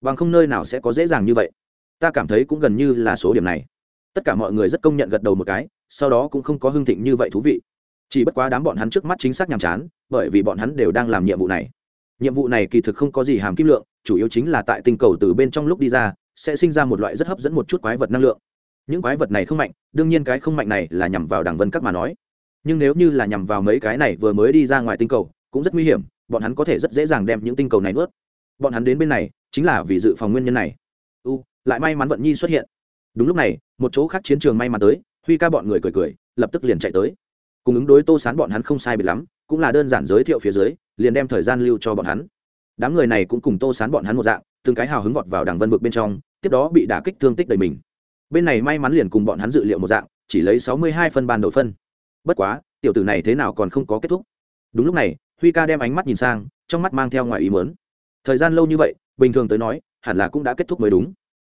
Bằng không nơi nào sẽ có dễ dàng như vậy. Ta cảm thấy cũng gần như là số điểm này tất cả mọi người rất công nhận gật đầu một cái, sau đó cũng không có hưng thịnh như vậy thú vị. Chỉ bất quá đám bọn hắn trước mắt chính xác nhàm chán, bởi vì bọn hắn đều đang làm nhiệm vụ này. Nhiệm vụ này kỳ thực không có gì hàm kim lượng, chủ yếu chính là tại tinh cầu từ bên trong lúc đi ra, sẽ sinh ra một loại rất hấp dẫn một chút quái vật năng lượng. Những quái vật này không mạnh, đương nhiên cái không mạnh này là nhằm vào đảng vân các mà nói. Nhưng nếu như là nhằm vào mấy cái này vừa mới đi ra ngoài tinh cầu, cũng rất nguy hiểm, bọn hắn có thể rất dễ dàng đem những tinh cầu này nuốt. Bọn hắn đến bên này, chính là vì dự phòng nguyên nhân này. U, lại may mắn vận nhi xuất hiện đúng lúc này, một chỗ khác chiến trường may mắn tới, huy ca bọn người cười cười, lập tức liền chạy tới. Cùng ứng đối tô sán bọn hắn không sai biệt lắm, cũng là đơn giản giới thiệu phía dưới, liền đem thời gian lưu cho bọn hắn. Đám người này cũng cùng tô sán bọn hắn một dạng, từng cái hào hứng vọt vào đảng vân vực bên trong, tiếp đó bị đả kích thương tích đầy mình. Bên này may mắn liền cùng bọn hắn dự liệu một dạng, chỉ lấy sáu mươi hai phân ban đội phân. Bất quá, tiểu tử này thế nào còn không có kết thúc. Đúng lúc này, huy ca đem ánh mắt nhìn sang, trong mắt mang theo ngoài ý mớn thời gian lâu như vậy, bình thường tới nói, hẳn là cũng đã kết thúc mới đúng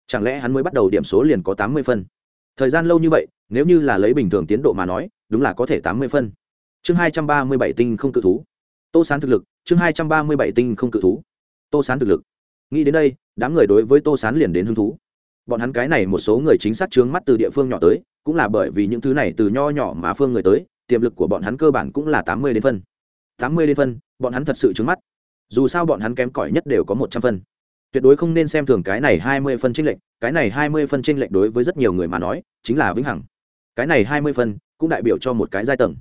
chẳng lẽ hắn mới bắt đầu điểm số liền có tám mươi phân? Thời gian lâu như vậy, nếu như là lấy bình thường tiến độ mà nói, đúng là có thể tám mươi phân. Chương hai trăm ba mươi bảy tinh không cự thú. Tô sán thực lực, chương hai trăm ba mươi bảy tinh không cự thú. Tô sán thực lực. Nghĩ đến đây, đám người đối với tô sán liền đến hứng thú. Bọn hắn cái này một số người chính xác trướng mắt từ địa phương nhỏ tới, cũng là bởi vì những thứ này từ nho nhỏ mà phương người tới, tiềm lực của bọn hắn cơ bản cũng là tám mươi đến phân. Tám mươi đến phân, bọn hắn thật sự trướng mắt. Dù sao bọn hắn kém cỏi nhất đều có một trăm phân tuyệt đối không nên xem thường cái này hai mươi phân tranh lệch, cái này hai mươi phân tranh lệch đối với rất nhiều người mà nói, chính là vĩnh hằng. Cái này hai mươi phân cũng đại biểu cho một cái giai tầng.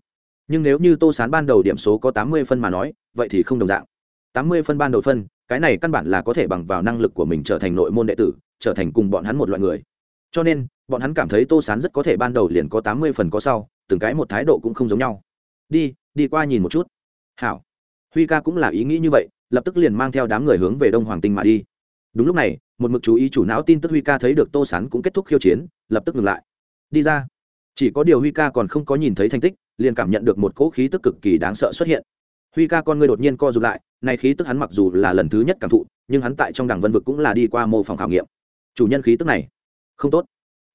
Nhưng nếu như tô sán ban đầu điểm số có tám mươi phân mà nói, vậy thì không đồng dạng. Tám mươi phân ban đầu phân, cái này căn bản là có thể bằng vào năng lực của mình trở thành nội môn đệ tử, trở thành cùng bọn hắn một loại người. Cho nên, bọn hắn cảm thấy tô sán rất có thể ban đầu liền có tám mươi phần có sau, từng cái một thái độ cũng không giống nhau. Đi đi qua nhìn một chút. Hảo. Huy ca cũng là ý nghĩ như vậy, lập tức liền mang theo đám người hướng về đông hoàng tinh mà đi đúng lúc này, một mực chú ý chủ não tin tức huy ca thấy được tô sán cũng kết thúc khiêu chiến, lập tức ngừng lại. Đi ra. Chỉ có điều huy ca còn không có nhìn thấy thành tích, liền cảm nhận được một cỗ khí tức cực kỳ đáng sợ xuất hiện. Huy ca con người đột nhiên co r ụ t lại nay khí tức hắn mặc dù là lần thứ nhất cảm thụ, nhưng hắn tại trong đảng vân vực cũng là đi qua mô phòng khảo nghiệm. Chủ nhân khí tức này, không tốt.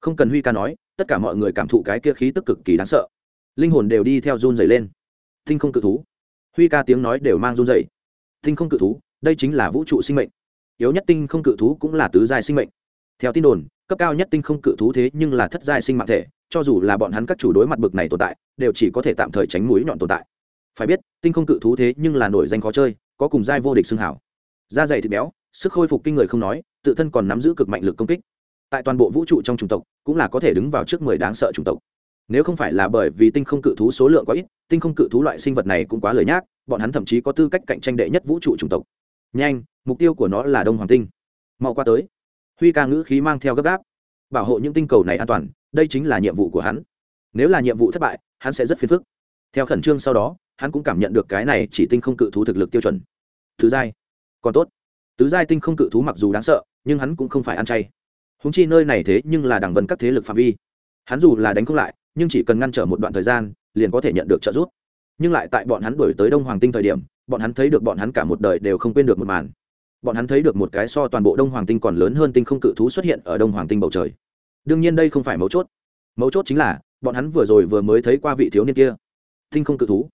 Không cần huy ca nói, tất cả mọi người cảm thụ cái kia khí tức cực kỳ đáng sợ. Linh hồn đều đi theo run dày lên. Thinh không cự thú. Huy ca tiếng nói đều mang run dày tinh không cự thú, đây chính là vũ trụ sinh mệnh yếu nhất tinh không cự thú cũng là tứ giai sinh mệnh. Theo tin đồn, cấp cao nhất tinh không cự thú thế nhưng là thất giai sinh mạng thể, cho dù là bọn hắn các chủ đối mặt bực này tồn tại, đều chỉ có thể tạm thời tránh mũi nhọn tồn tại. Phải biết, tinh không cự thú thế nhưng là nổi danh khó chơi, có cùng giai vô địch xưng hảo. Da dày thịt béo, sức khôi phục kinh người không nói, tự thân còn nắm giữ cực mạnh lực công kích. Tại toàn bộ vũ trụ trong chủng tộc, cũng là có thể đứng vào trước mười đáng sợ chủng tộc. Nếu không phải là bởi vì tinh không cự thú số lượng quá ít, tinh không cự thú loại sinh vật này cũng quá lời nhác, bọn hắn thậm chí có tư cách cạnh tranh đệ nhất vũ trụ chủng tộc nhanh, mục tiêu của nó là đông hoàng tinh. Mau qua tới. Huy ca ngữ khí mang theo gấp gáp. Bảo hộ những tinh cầu này an toàn, đây chính là nhiệm vụ của hắn. Nếu là nhiệm vụ thất bại, hắn sẽ rất phiền phức. Theo khẩn trương sau đó, hắn cũng cảm nhận được cái này chỉ tinh không cự thú thực lực tiêu chuẩn. Thứ giai. Còn tốt. Tứ giai tinh không cự thú mặc dù đáng sợ, nhưng hắn cũng không phải ăn chay. Húng chi nơi này thế nhưng là đảng vân các thế lực phạm vi. Hắn dù là đánh không lại, nhưng chỉ cần ngăn trở một đoạn thời gian, liền có thể nhận được trợ giúp. Nhưng lại tại bọn hắn đổi tới đông hoàng tinh thời điểm bọn hắn thấy được bọn hắn cả một đời đều không quên được một màn. Bọn hắn thấy được một cái so toàn bộ đông hoàng tinh còn lớn hơn tinh không cự thú xuất hiện ở đông hoàng tinh bầu trời. Đương nhiên đây không phải mấu chốt. Mấu chốt chính là, bọn hắn vừa rồi vừa mới thấy qua vị thiếu niên kia. Tinh không cự thú.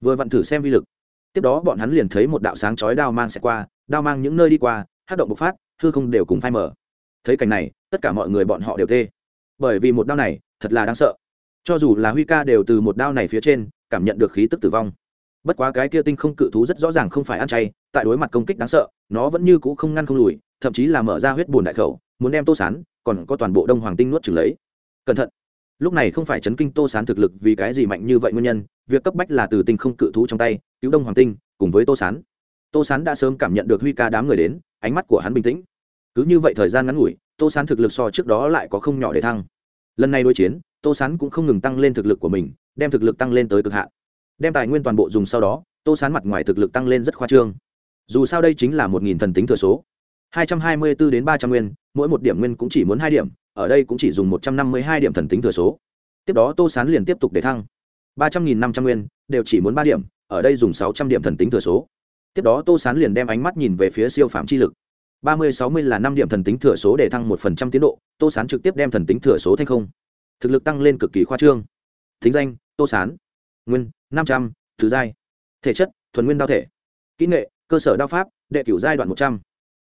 Vừa vặn thử xem vi lực. Tiếp đó bọn hắn liền thấy một đạo sáng chói đao mang sẽ qua, đao mang những nơi đi qua, hát động bộc phát, hư không đều cùng phai mở thấy cảnh này, tất cả mọi người bọn họ đều tê. Bởi vì một đao này, thật là đáng sợ. Cho dù là huy ca đều từ một đao này phía trên, cảm nhận được khí tức tử vong bất quá cái kia tinh không cự thú rất rõ ràng không phải ăn chay, tại đối mặt công kích đáng sợ, nó vẫn như cũ không ngăn không lùi, thậm chí là mở ra huyết bùn đại khẩu, muốn đem tô sán, còn có toàn bộ đông hoàng tinh nuốt trừng lấy. Cẩn thận. Lúc này không phải chấn kinh tô sán thực lực vì cái gì mạnh như vậy nguyên nhân, việc cấp bách là từ tinh không cự thú trong tay, cứu đông hoàng tinh, cùng với tô sán. Tô sán đã sớm cảm nhận được huy ca đám người đến, ánh mắt của hắn bình tĩnh. Cứ như vậy thời gian ngắn ngủi, tô sán thực lực so trước đó lại có không nhỏ để thăng. Lần này đối chiến, tô sán cũng không ngừng tăng lên thực lực của mình, đem thực lực tăng lên tới cực hạn đem tài nguyên toàn bộ dùng sau đó, tô sán mặt ngoài thực lực tăng lên rất khoa trương. Dù sao đây chính là một nghìn thần tính thừa số. hai trăm hai mươi bốn đến ba trăm nguyên, mỗi một điểm nguyên cũng chỉ muốn hai điểm, ở đây cũng chỉ dùng một trăm năm mươi hai điểm thần tính thừa số. Tiếp đó tô sán liền tiếp tục để thăng. ba trăm nghìn năm trăm nguyên, đều chỉ muốn ba điểm, ở đây dùng sáu trăm điểm thần tính thừa số. Tiếp đó tô sán liền đem ánh mắt nhìn về phía siêu phạm chi lực. ba mươi sáu mươi là năm điểm thần tính thừa số để thăng một phần trăm tiến độ, tô sán trực tiếp đem thần tính thừa số thành không. Thực lực tăng lên cực kỳ khoa trương. Thính danh, tô sán. Nguyên năm trăm, thứ giai. Thể chất, thuần nguyên đao thể. Kỹ nghệ, cơ sở đao pháp, đệ cửu giai đoạn một trăm.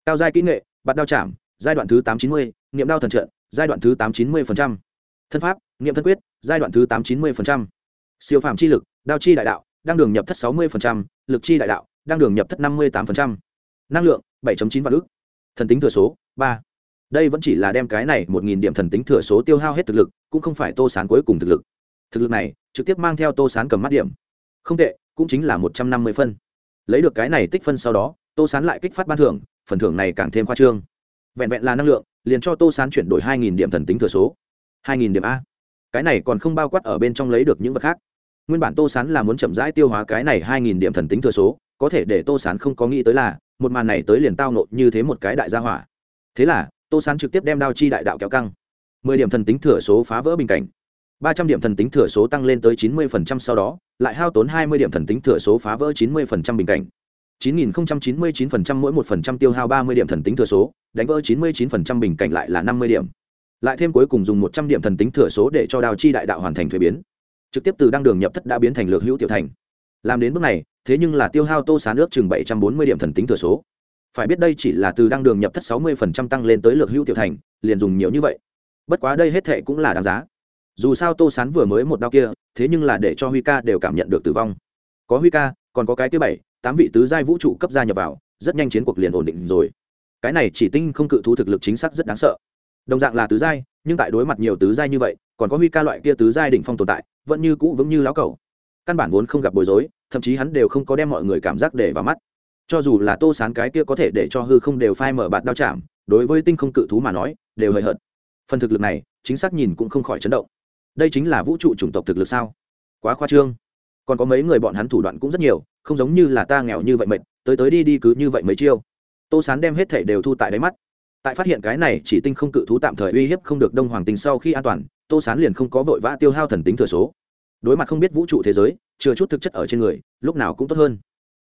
Cao giai kỹ nghệ, bạt đao chạm, giai đoạn thứ tám chín mươi, niệm đao thần trận, giai đoạn thứ tám chín mươi thân pháp, niệm thân quyết, giai đoạn thứ tám chín mươi siêu phạm chi lực, đao chi đại đạo đang đường nhập thất sáu mươi lực chi đại đạo đang đường nhập thất năm mươi tám năng lượng, bảy chín vạn ước thần tính thừa số, ba. Đây vẫn chỉ là đem cái này một nghìn điểm thần tính thừa số tiêu hao hết thực lực, cũng không phải tô sán cuối cùng thực lực thực lực này trực tiếp mang theo tô sán cầm mắt điểm. Không tệ, cũng chính là một trăm năm mươi phân. Lấy được cái này tích phân sau đó, tô sán lại kích phát ban thưởng, phần thưởng này càng thêm khoa trương. Vẹn vẹn là năng lượng, liền cho tô sán chuyển đổi hai nghìn điểm thần tính thừa số. hai nghìn điểm a. Cái này còn không bao quát ở bên trong lấy được những vật khác. Nguyên bản tô sán là muốn chậm rãi tiêu hóa cái này hai nghìn điểm thần tính thừa số, có thể để tô sán không có nghĩ tới là, một màn này tới liền tao nộn như thế một cái đại gia hỏa. Thế là, tô sán trực tiếp đem đao chi đại đạo kéo căng. mười điểm thần tính thừa số phá vỡ bình cảnh ba trăm điểm thần tính thừa số tăng lên tới chín mươi phần trăm sau đó, lại hao tốn hai mươi điểm thần tính thừa số phá vỡ chín mươi phần trăm bình cảnh. chín nghìn chín mươi chín phần trăm mỗi một phần trăm tiêu hao ba mươi điểm thần tính thừa số, đánh vỡ chín mươi chín phần trăm bình cảnh lại là năm mươi điểm. Lại thêm cuối cùng dùng một trăm điểm thần tính thừa số để cho đào chi đại đạo hoàn thành thuế biến. Trực tiếp từ đăng đường nhập thất đã biến thành lược hữu tiểu thành. Làm đến bước này, thế nhưng là tiêu hao tô xá nước chừng bảy trăm bốn mươi điểm thần tính thừa số. Phải biết đây chỉ là từ đăng đường nhập thất sáu mươi phần trăm tăng lên tới lược hữu tiểu thành, liền dùng nhiều như vậy. Bất quá đây hết thệ cũng là đáng giá dù sao tô sán vừa mới một đau kia, thế nhưng là để cho huy ca đều cảm nhận được tử vong. Có huy ca, còn có cái thứ bảy, tám vị tứ giai vũ trụ cấp gia nhập vào, rất nhanh chiến cuộc liền ổn định rồi. Cái này chỉ tinh không cự thú thực lực chính xác rất đáng sợ. Đồng dạng là tứ giai, nhưng tại đối mặt nhiều tứ giai như vậy, còn có huy ca loại kia tứ giai đỉnh phong tồn tại, vẫn như cũ vững như láo cầu căn bản vốn không gặp bối rối, thậm chí hắn đều không có đem mọi người cảm giác để vào mắt. Cho dù là tô sán cái kia có thể để cho hư không đều phai mở bạt đao chạm, đối với tinh không cự thú mà nói, đều hời hợt. Phần thực lực này, chính xác nhìn cũng không khỏi chấn động đây chính là vũ trụ chủng tộc thực lực sao? Quá khoa trương. Còn có mấy người bọn hắn thủ đoạn cũng rất nhiều, không giống như là ta nghèo như vậy mệt, tới tới đi đi cứ như vậy mấy chiêu. Tô sán đem hết thể đều thu tại đáy mắt. Tại phát hiện cái này chỉ tinh không cự thú tạm thời uy hiếp không được đông hoàng tinh sau khi an toàn, tô sán liền không có vội vã tiêu hao thần tính thừa số. Đối mặt không biết vũ trụ thế giới chưa chút thực chất ở trên người, lúc nào cũng tốt hơn.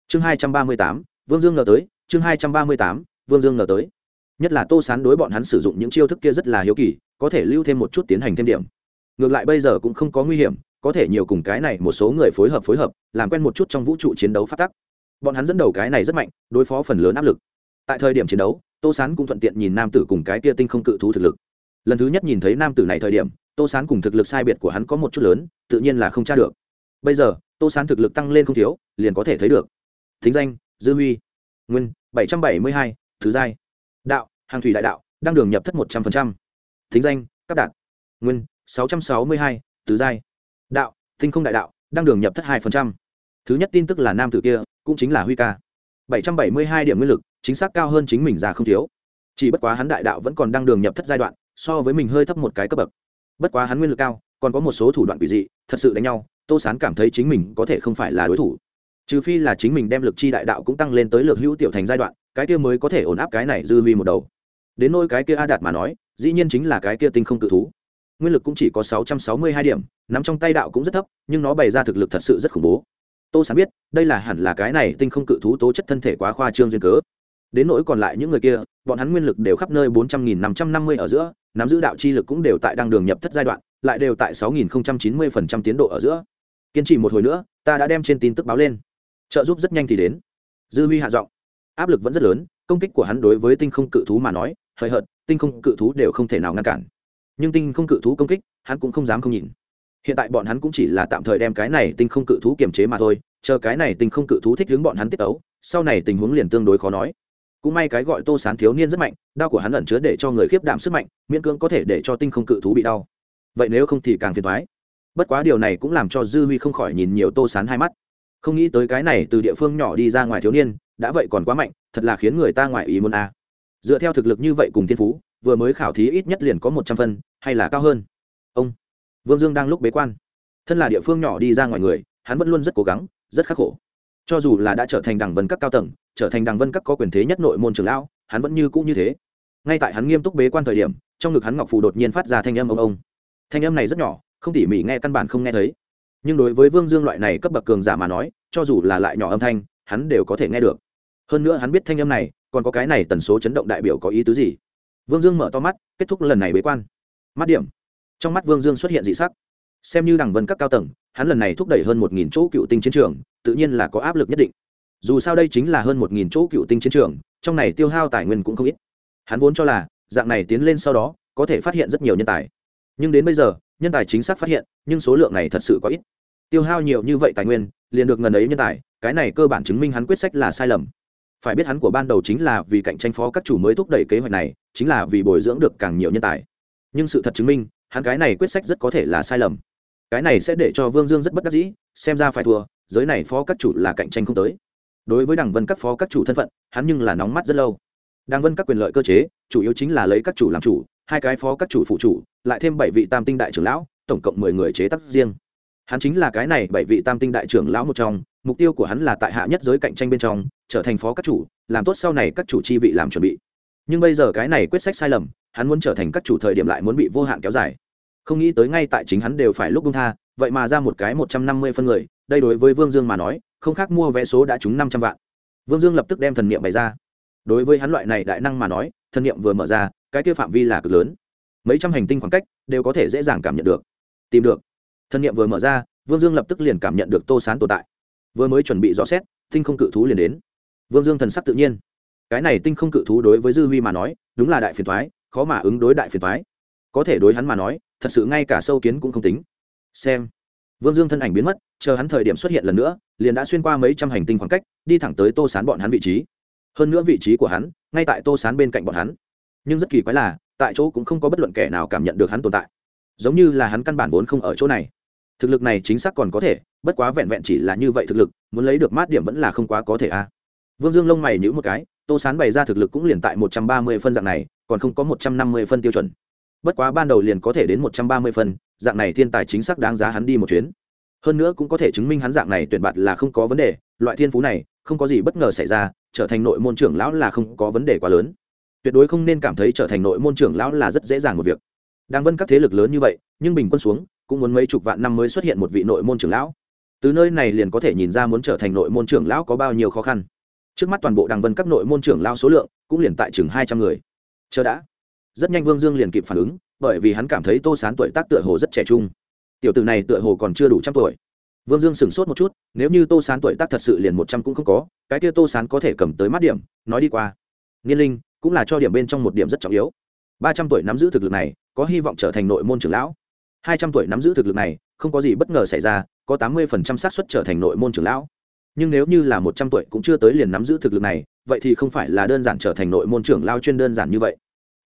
Chương hai trăm ba mươi tám, vương dương ngờ tới, chương hai trăm ba mươi tám, vương dương ngờ tới. Nhất là tô sán đối bọn hắn sử dụng những chiêu thức kia rất là hiếu kỳ, có thể lưu thêm một chút tiến hành thêm điểm ngược lại bây giờ cũng không có nguy hiểm, có thể nhiều cùng cái này một số người phối hợp phối hợp, làm quen một chút trong vũ trụ chiến đấu phát tắc. Bọn hắn dẫn đầu cái này rất mạnh, đối phó phần lớn áp lực. Tại thời điểm chiến đấu, tô sán cũng thuận tiện nhìn nam tử cùng cái kia tinh không cự thú thực lực. Lần thứ nhất nhìn thấy nam tử này thời điểm, tô sán cùng thực lực sai biệt của hắn có một chút lớn, tự nhiên là không tra được. Bây giờ, tô sán thực lực tăng lên không thiếu, liền có thể thấy được. Thính danh, dư huy. Nguyên, bảy trăm bảy mươi hai, thứ giai. Đạo, hàng thủy đại đạo, đang đường nhập thất một trăm linh thính danh các đạt. Nguyên sáu trăm sáu mươi hai, tứ giai. Đạo, tinh không đại đạo đang đường nhập thất hai thứ nhất tin tức là nam tử kia, cũng chính là huy ca. bảy trăm bảy mươi hai điểm nguyên lực, chính xác cao hơn chính mình ra không thiếu. Chỉ bất quá hắn đại đạo vẫn còn đang đường nhập thất giai đoạn, so với mình hơi thấp một cái cấp bậc. Bất quá hắn nguyên lực cao, còn có một số thủ đoạn quỷ dị, thật sự đánh nhau, tô sán cảm thấy chính mình có thể không phải là đối thủ. Trừ phi là chính mình đem lực chi đại đạo cũng tăng lên tới lực hữu tiểu thành giai đoạn, cái kia mới có thể ổn áp cái này dư huy một đầu. Đến nỗi cái kia a đạt mà nói, dĩ nhiên chính là cái kia tinh không cự thú nguyên lực cũng chỉ có sáu trăm sáu mươi hai điểm, nắm trong tay đạo cũng rất thấp, nhưng nó bày ra thực lực thật sự rất khủng bố. Tô sán biết, đây là hẳn là cái này tinh không cự thú tố chất thân thể quá khoa trương duyên cớ. Đến nỗi còn lại những người kia, bọn hắn nguyên lực đều khắp nơi bốn trăm nghìn năm trăm năm mươi ở giữa, nắm giữ đạo chi lực cũng đều tại đang đường nhập thất giai đoạn, lại đều tại sáu nghìn chín mươi phần trăm tiến độ ở giữa. Kiên trì một hồi nữa, ta đã đem trên tin tức báo lên. Trợ giúp rất nhanh thì đến. Dư huy hạ giọng. Áp lực vẫn rất lớn, công kích của hắn đối với tinh không cự thú mà nói, hời hợt, tinh không cự thú đều không thể nào ngăn cản nhưng tinh không cự thú công kích, hắn cũng không dám không nhìn. Hiện tại bọn hắn cũng chỉ là tạm thời đem cái này tinh không cự thú kiềm chế mà thôi, chờ cái này tinh không cự thú thích hướng bọn hắn tiết ấu sau này tình huống liền tương đối khó nói. Cũng may cái gọi tô sán thiếu niên rất mạnh đau của hắn ẩn chứa để cho người khiếp đảm sức mạnh, miễn cưỡng có thể để cho tinh không cự thú bị đau. Vậy nếu không thì càng phiền thoái bất quá điều này cũng làm cho dư huy không khỏi nhìn nhiều tô sán hai mắt. Không nghĩ tới cái này từ địa phương nhỏ đi ra ngoài thiếu niên, đã vậy còn quá mạnh, thật là khiến người ta ngoài ý muốn a à. dựa theo thực lực như vậy cùng thiên phú vừa mới khảo thí ít nhất liền có một trăm phân, hay là cao hơn? Ông vương dương đang lúc bế quan. Thân là địa phương nhỏ đi ra ngoài người, hắn vẫn luôn rất cố gắng, rất khắc khổ. Cho dù là đã trở thành đảng vân các cao tầng, trở thành đảng vân các có quyền thế nhất nội môn trường lão, hắn vẫn như cũ như thế. Ngay tại hắn nghiêm túc bế quan thời điểm, trong ngực hắn ngọc phù đột nhiên phát ra thanh âm ông ông. Thanh âm này rất nhỏ, không tỉ mỉ nghe căn bản không nghe thấy. Nhưng đối với vương dương loại này cấp bậc cường giả mà nói, cho dù là lại nhỏ âm thanh, hắn đều có thể nghe được. Hơn nữa hắn biết thanh âm này, còn có cái này tần số chấn động đại biểu có ý tứ gì? Vương dương mở to mắt, kết thúc lần này bế quan. Mắt điểm. Trong mắt vương dương xuất hiện dị sắc. Xem như đằng vân các cao tầng, hắn lần này thúc đẩy hơn một nghìn chỗ cựu tinh chiến trường, tự nhiên là có áp lực nhất định. Dù sao đây chính là hơn một nghìn chỗ cựu tinh chiến trường, trong này tiêu hao tài nguyên cũng không ít. Hắn vốn cho là, dạng này tiến lên sau đó, có thể phát hiện rất nhiều nhân tài. Nhưng đến bây giờ, nhân tài chính xác phát hiện, nhưng số lượng này thật sự có ít. Tiêu hao nhiều như vậy tài nguyên, liền được ngần ấy nhân tài, cái này cơ bản chứng minh hắn quyết sách là sai lầm phải biết hắn của ban đầu chính là vì cạnh tranh phó các chủ mới thúc đẩy kế hoạch này, chính là vì bồi dưỡng được càng nhiều nhân tài. Nhưng sự thật chứng minh, hắn cái này quyết sách rất có thể là sai lầm. Cái này sẽ để cho vương dương rất bất đắc dĩ, xem ra phải thua, giới này phó các chủ là cạnh tranh không tới. Đối với đảng vân các phó các chủ thân phận, hắn nhưng là nóng mắt rất lâu. Đảng vân các quyền lợi cơ chế, chủ yếu chính là lấy các chủ làm chủ, hai cái phó các chủ phụ chủ, lại thêm bảy vị tam tinh đại trưởng lão, tổng cộng mười người chế tác riêng. Hắn chính là cái này bảy vị tam tinh đại trưởng lão một trong mục tiêu của hắn là tại hạ nhất giới cạnh tranh bên trong, trở thành phó các chủ, làm tốt sau này các chủ chi vị làm chuẩn bị. Nhưng bây giờ cái này quyết sách sai lầm, hắn muốn trở thành các chủ thời điểm lại muốn bị vô hạn kéo dài. Không nghĩ tới ngay tại chính hắn đều phải lúc bung tha, vậy mà ra một cái một trăm năm mươi phân người, đây đối với vương dương mà nói, không khác mua vé số đã trúng năm trăm vạn. Vương dương lập tức đem thần niệm bày ra. Đối với hắn loại này đại năng mà nói, thần niệm vừa mở ra, cái kia phạm vi là cực lớn. Mấy trăm hành tinh khoảng cách, đều có thể dễ dàng cảm nhận được. Tìm được. Thần niệm vừa mở ra, vương dương lập tức liền cảm nhận được tô sán tồn tại vừa mới chuẩn bị rõ xét, tinh không cự thú liền đến. Vương dương thần sắc tự nhiên. Cái này tinh không cự thú đối với dư huy mà nói, đúng là đại phiền thoái khó mà ứng đối đại phiền thoái có thể đối hắn mà nói, thật sự ngay cả sâu kiến cũng không tính. Xem. Vương dương thân ảnh biến mất, chờ hắn thời điểm xuất hiện lần nữa, liền đã xuyên qua mấy trăm hành tinh khoảng cách, đi thẳng tới tô sán bọn hắn vị trí. Hơn nữa vị trí của hắn, ngay tại tô sán bên cạnh bọn hắn. Nhưng rất kỳ quái là, tại chỗ cũng không có bất luận kẻ nào cảm nhận được hắn tồn tại. Giống như là hắn căn bản vốn không ở chỗ này thực lực này chính xác còn có thể, bất quá vẹn vẹn chỉ là như vậy thực lực, muốn lấy được mát điểm vẫn là không quá có thể a. Vương dương lông mày nhữ một cái, tô sán bày ra thực lực cũng liền tại một trăm ba mươi phân dạng này, còn không có một trăm năm mươi phân tiêu chuẩn. Bất quá ban đầu liền có thể đến một trăm ba mươi phân, dạng này thiên tài chính xác đáng giá hắn đi một chuyến. Hơn nữa cũng có thể chứng minh hắn dạng này tuyển bạt là không có vấn đề, loại thiên phú này, không có gì bất ngờ xảy ra, trở thành nội môn trưởng lão là không có vấn đề quá lớn. Tuyệt đối không nên cảm thấy trở thành nội môn trưởng lão là rất dễ dàng một việc. Đang vân các thế lực lớn như vậy, nhưng bình quân xuống cũng muốn mấy chục vạn năm mới xuất hiện một vị nội môn trưởng lão. Từ nơi này liền có thể nhìn ra muốn trở thành nội môn trưởng lão có bao nhiêu khó khăn. Trước mắt toàn bộ đằng vân các nội môn trưởng lão số lượng cũng liền tại chừng hai trăm người. Chờ đã. Rất nhanh vương dương liền kịp phản ứng, bởi vì hắn cảm thấy tô sán tuổi tác tựa hồ rất trẻ trung. Tiểu t ử này tựa hồ còn chưa đủ trăm tuổi. Vương dương sửng sốt một chút, nếu như tô sán tuổi tác thật sự liền một trăm cũng không có, cái kia tô sán có thể cầm tới mắt điểm, nói đi qua. Niên linh, cũng là cho điểm bên trong một điểm rất trọng yếu. Ba trăm tuổi nắm giữ thực lực này, có hy vọng trở thành nội môn trưởng lão hai trăm tuổi nắm giữ thực lực này, không có gì bất ngờ xảy ra, có tám mươi phần trăm xác suất trở thành nội môn trưởng lão. Nhưng nếu như là một trăm tuổi cũng chưa tới liền nắm giữ thực lực này, vậy thì không phải là đơn giản trở thành nội môn trưởng lao chuyên đơn giản như vậy.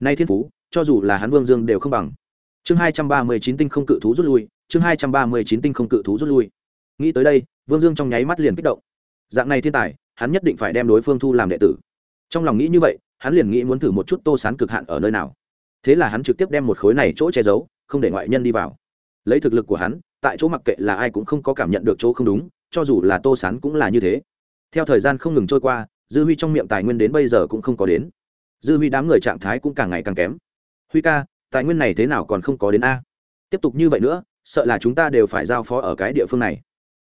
Nay thiên phú, cho dù là hắn vương dương đều không bằng. Chương hai trăm ba mươi chín tinh không cự thú rút lui, chương hai trăm ba mươi chín tinh không cự thú rút lui. Nghĩ tới đây, vương dương trong nháy mắt liền kích động. Dạng này thiên tài, hắn nhất định phải đem đối phương thu làm đệ tử. Trong lòng nghĩ như vậy, hắn liền nghĩ muốn thử một chút tô sán cực hạn ở nơi nào. Thế là hắn trực tiếp đem một khối này chỗ che giấu không để ngoại nhân đi vào. Lấy thực lực của hắn, tại chỗ mặc kệ là ai cũng không có cảm nhận được chỗ không đúng, cho dù là tô sán cũng là như thế. Theo thời gian không ngừng trôi qua, dư huy trong miệng tài nguyên đến bây giờ cũng không có đến. Dư huy đám người trạng thái cũng càng ngày càng kém. Huy ca, tài nguyên này thế nào còn không có đến a? Tiếp tục như vậy nữa, sợ là chúng ta đều phải giao phó ở cái địa phương này.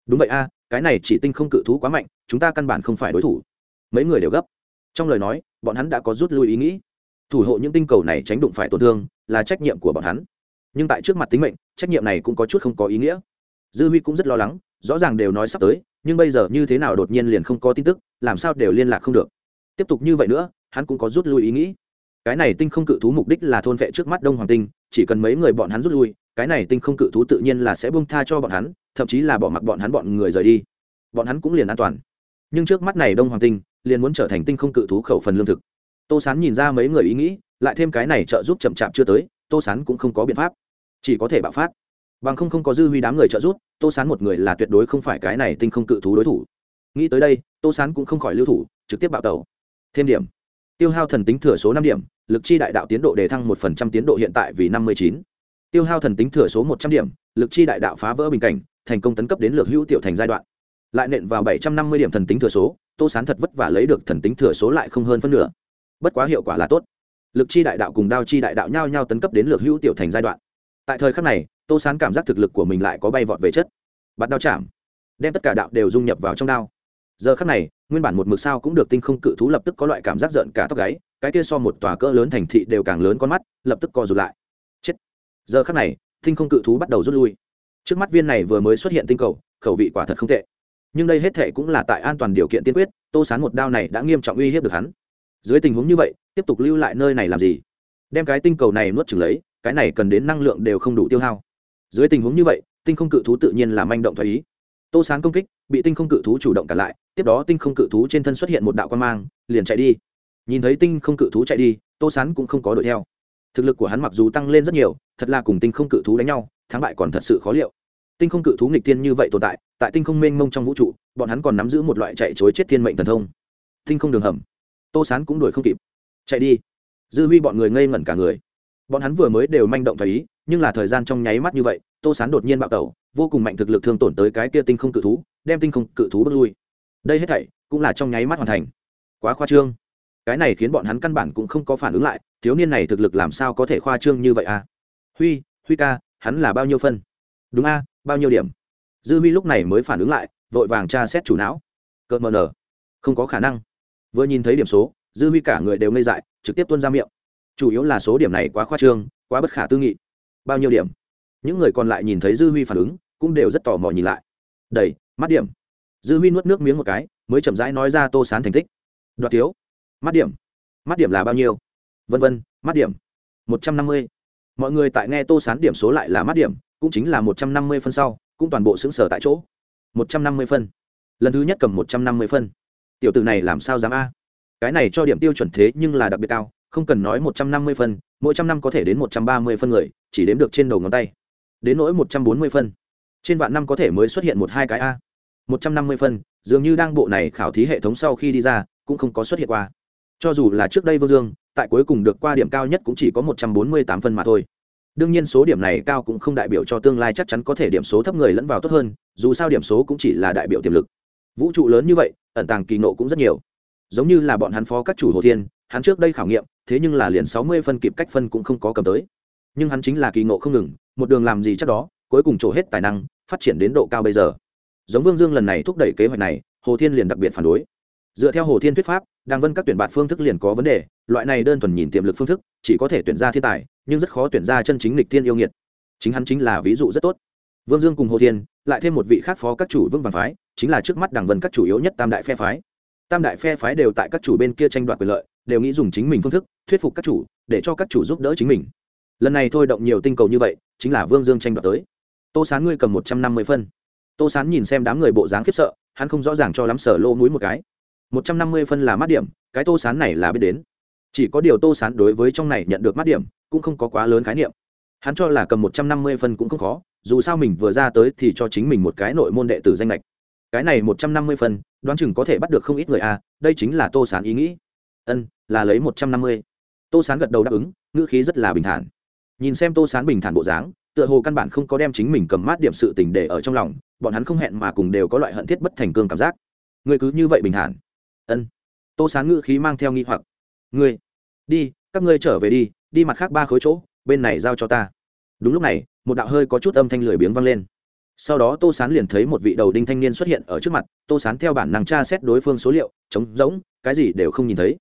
Đúng vậy a, cái này chỉ tinh không cự thú quá mạnh, chúng ta căn bản không phải đối thủ. Mấy người đều gấp. Trong lời nói, bọn hắn đã có rút lui ý nghĩ. Thủ hộ những tinh cầu này tránh đụng phải tổn thương, là trách nhiệm của bọn hắn nhưng tại trước mặt tính mệnh, trách nhiệm này cũng có chút không có ý nghĩa. Dư huy cũng rất lo lắng, rõ ràng đều nói sắp tới, nhưng bây giờ như thế nào đột nhiên liền không có tin tức, làm sao đều liên lạc không được. Tiếp tục như vậy nữa, hắn cũng có rút lui ý nghĩ. Cái này tinh không cự thú mục đích là thôn vệ trước mắt đông hoàng tinh, chỉ cần mấy người bọn hắn rút lui, cái này tinh không cự thú tự nhiên là sẽ bông tha cho bọn hắn, thậm chí là bỏ mặc bọn hắn bọn người rời đi. Bọn hắn cũng liền an toàn. Nhưng trước mắt này đông hoàng tinh, liền muốn trở thành tinh không cự thú khẩu phần lương thực. Tô sán nhìn ra mấy người ý nghĩ, lại thêm cái này trợ giúp chậm chạp chưa tới, tô sán cũng không có biện pháp chỉ có thể bạo phát. Bằng không không có dư huy đám người trợ giúp, tô sán một người là tuyệt đối không phải cái này tinh không cự thú đối thủ. Nghĩ tới đây, tô sán cũng không khỏi lưu thủ, trực tiếp bạo tàu thêm điểm. Tiêu hao thần tính thừa số năm điểm, lực chi đại đạo tiến độ đề thăng một phần trăm tiến độ hiện tại vì năm mươi chín. Tiêu hao thần tính thừa số một trăm điểm, lực chi đại đạo phá vỡ bình cảnh, thành công tấn cấp đến lược hữu tiểu thành giai đoạn. Lại nện vào bảy trăm năm mươi điểm thần tính thừa số, tô sán thật vất vả lấy được thần tính thừa số lại không hơn phân nửa. Bất quá hiệu quả là tốt. Lực chi đại đạo cùng đao chi đại đạo nhao nhau tấn cấp đến lược hữu tiểu thành giai đoạn tại thời khắc này, tô sán cảm giác thực lực của mình lại có bay vọt về chất. Bắt đao chạm. Đem tất cả đạo đều dung nhập vào trong đao. Giờ khắc này, nguyên bản một mực sao cũng được tinh không cự thú lập tức có loại cảm giác giận cả tóc gáy, cái kia so một tòa cỡ lớn thành thị đều càng lớn con mắt, lập tức co rụt lại. Chết. Giờ khắc này, tinh không cự thú bắt đầu rút lui. Trước mắt viên này vừa mới xuất hiện tinh cầu, khẩu vị quả thật không tệ. Nhưng đây hết thệ cũng là tại an toàn điều kiện tiên quyết, tô sán một đao này đã nghiêm trọng uy hiếp được hắn. Dưới tình huống như vậy, tiếp tục lưu lại nơi này làm gì? Đem cái tinh cầu này nuốt chừng lấy cái này cần đến năng lượng đều không đủ tiêu hao. Dưới tình huống như vậy, tinh không cự thú tự nhiên là manh động thoái ý. Tô sán công kích, bị tinh không cự thú chủ động cả lại, tiếp đó tinh không cự thú trên thân xuất hiện một đạo quan mang, liền chạy đi. Nhìn thấy tinh không cự thú chạy đi, tô sán cũng không có đuổi theo. Thực lực của hắn mặc dù tăng lên rất nhiều, thật là cùng tinh không cự thú đánh nhau, thắng bại còn thật sự khó liệu. Tinh không cự thú nghịch tiên như vậy tồn tại tại tinh không mênh mông trong vũ trụ, bọn hắn còn nắm giữ một loại chạy chối chết thiên mệnh thần thông. Tinh không đường hầm. Tô sán cũng đuổi không kịp. Chạy đi. Dư huy bọn người ngây ngẩn cả người bọn hắn vừa mới đều manh động thấy ý, nhưng là thời gian trong nháy mắt như vậy, tô sán đột nhiên bạo tẩu, vô cùng mạnh thực lực thương tổn tới cái kia tinh không cự thú, đem tinh không cự thú bước lui. Đây hết thảy cũng là trong nháy mắt hoàn thành. Quá khoa trương. Cái này khiến bọn hắn căn bản cũng không có phản ứng lại, thiếu niên này thực lực làm sao có thể khoa trương như vậy à? Huy huy ca, hắn là bao nhiêu phân? Đúng a, bao nhiêu điểm? Dư huy lúc này mới phản ứng lại, vội vàng tra xét chủ não. Cợt mờ nở. Không có khả năng. Vừa nhìn thấy điểm số, dư huy cả người đều ngây dại, trực tiếp tuân ra miệng chủ yếu là số điểm này quá khoa trương, quá bất khả tư nghị. Bao nhiêu điểm? Những người còn lại nhìn thấy dư huy phản ứng, cũng đều rất tò mò nhìn lại. Đầy, mắt điểm. Dư huy nuốt nước miếng một cái, mới chậm rãi nói ra tô sán thành tích. Đoạt thiếu. Mắt điểm. Mắt điểm là bao nhiêu? Vân vân, mắt điểm. Một trăm năm mươi. Mọi người tại nghe tô sán điểm số lại là mắt điểm, cũng chính là một trăm năm mươi phân sau, cũng toàn bộ xứng sở tại chỗ. Một trăm năm mươi phân. Lần thứ nhất cầm một trăm năm mươi phân. Tiểu t ử này làm sao dám a? Cái này cho điểm tiêu chuẩn thế nhưng là đặc biệt cao không cần nói một trăm năm mươi phân, mỗi trăm năm có thể đến một trăm ba mươi phân người, chỉ đếm được trên đầu ngón tay. Đến nỗi một trăm bốn mươi phân, trên vạn năm có thể mới xuất hiện một hai cái a. một trăm năm mươi phân, dường như đang bộ này khảo thí hệ thống sau khi đi ra, cũng không có xuất hiện qua. Cho dù là trước đây vương dương, tại cuối cùng được qua điểm cao nhất cũng chỉ có một trăm bốn mươi tám phân mà thôi. Đương nhiên số điểm này cao cũng không đại biểu cho tương lai chắc chắn có thể điểm số thấp người lẫn vào tốt hơn, dù sao điểm số cũng chỉ là đại biểu tiềm lực. Vũ trụ lớn như vậy, ẩn tàng kỳ nộ cũng rất nhiều. Giống như là bọn hắn phó các chủ hồ thiên hắn trước đây khảo nghiệm, thế nhưng là liền sáu mươi phân kịp cách phân cũng không có cầm tới. Nhưng hắn chính là kỳ ngộ không ngừng, một đường làm gì chắc đó, cuối cùng trổ hết tài năng, phát triển đến độ cao bây giờ. Giống vương dương lần này thúc đẩy kế hoạch này, hồ thiên liền đặc biệt phản đối. Dựa theo hồ thiên thuyết pháp Đang vân các tuyển bạn phương thức liền có vấn đề, loại này đơn thuần nhìn tiềm lực phương thức, chỉ có thể tuyển ra thiên tài, nhưng rất khó tuyển ra chân chính lịch thiên yêu nghiệt. Chính hắn chính là ví dụ rất tốt. Vương dương cùng hồ thiên, lại thêm một vị khác phó các chủ vương vàng phái, chính là trước mắt Đang vân các chủ yếu nhất tam đại phe phái. Tam đại phe phái đều tại các chủ bên kia tranh đoạt quyền lợi đều nghĩ dùng chính mình phương thức thuyết phục các chủ, để cho các chủ giúp đỡ chính mình. Lần này thôi động nhiều tinh cầu như vậy, chính là vương dương tranh đoạt tới. Tô sán ngươi cầm một trăm năm mươi phân. Tô sán nhìn xem đám người bộ dáng khiếp sợ, hắn không rõ ràng cho lắm sở lô mũi một cái. một trăm năm mươi phân là mát điểm, cái tô sán này là biết đến. Chỉ có điều tô sán đối với trong này nhận được mát điểm, cũng không có quá lớn khái niệm. Hắn cho là cầm một trăm năm mươi phân cũng không khó, dù sao mình vừa ra tới thì cho chính mình một cái nội môn đệ tử danh lệch cái này một trăm năm mươi phân, đoán chừng có thể bắt được không ít người a đây chính là tô sán ý nghĩ ân, là lấy một trăm năm mươi. Tô sán gật đầu đáp ứng, ngữ khí rất là bình thản. Nhìn xem tô sán bình thản bộ dáng, tựa hồ căn bản không có đem chính mình cầm mát điểm sự tình để ở trong lòng, bọn hắn không hẹn mà cùng đều có loại hận thiết bất thành cương cảm giác. Người cứ như vậy bình thản. Ân. Tô sán ngữ khí mang theo nghi hoặc. Ngươi, đi, các ngươi trở về đi đi mặt khác ba khối chỗ, bên này giao cho ta. Đúng lúc này, một đạo hơi có chút âm thanh lười biếng vang lên. Sau đó tô sán liền thấy một vị đầu đinh thanh niên xuất hiện ở trước mặt, tô sán theo bản năng tra xét đối phương số liệu, trống rỗng, cái gì đều không nhìn thấy.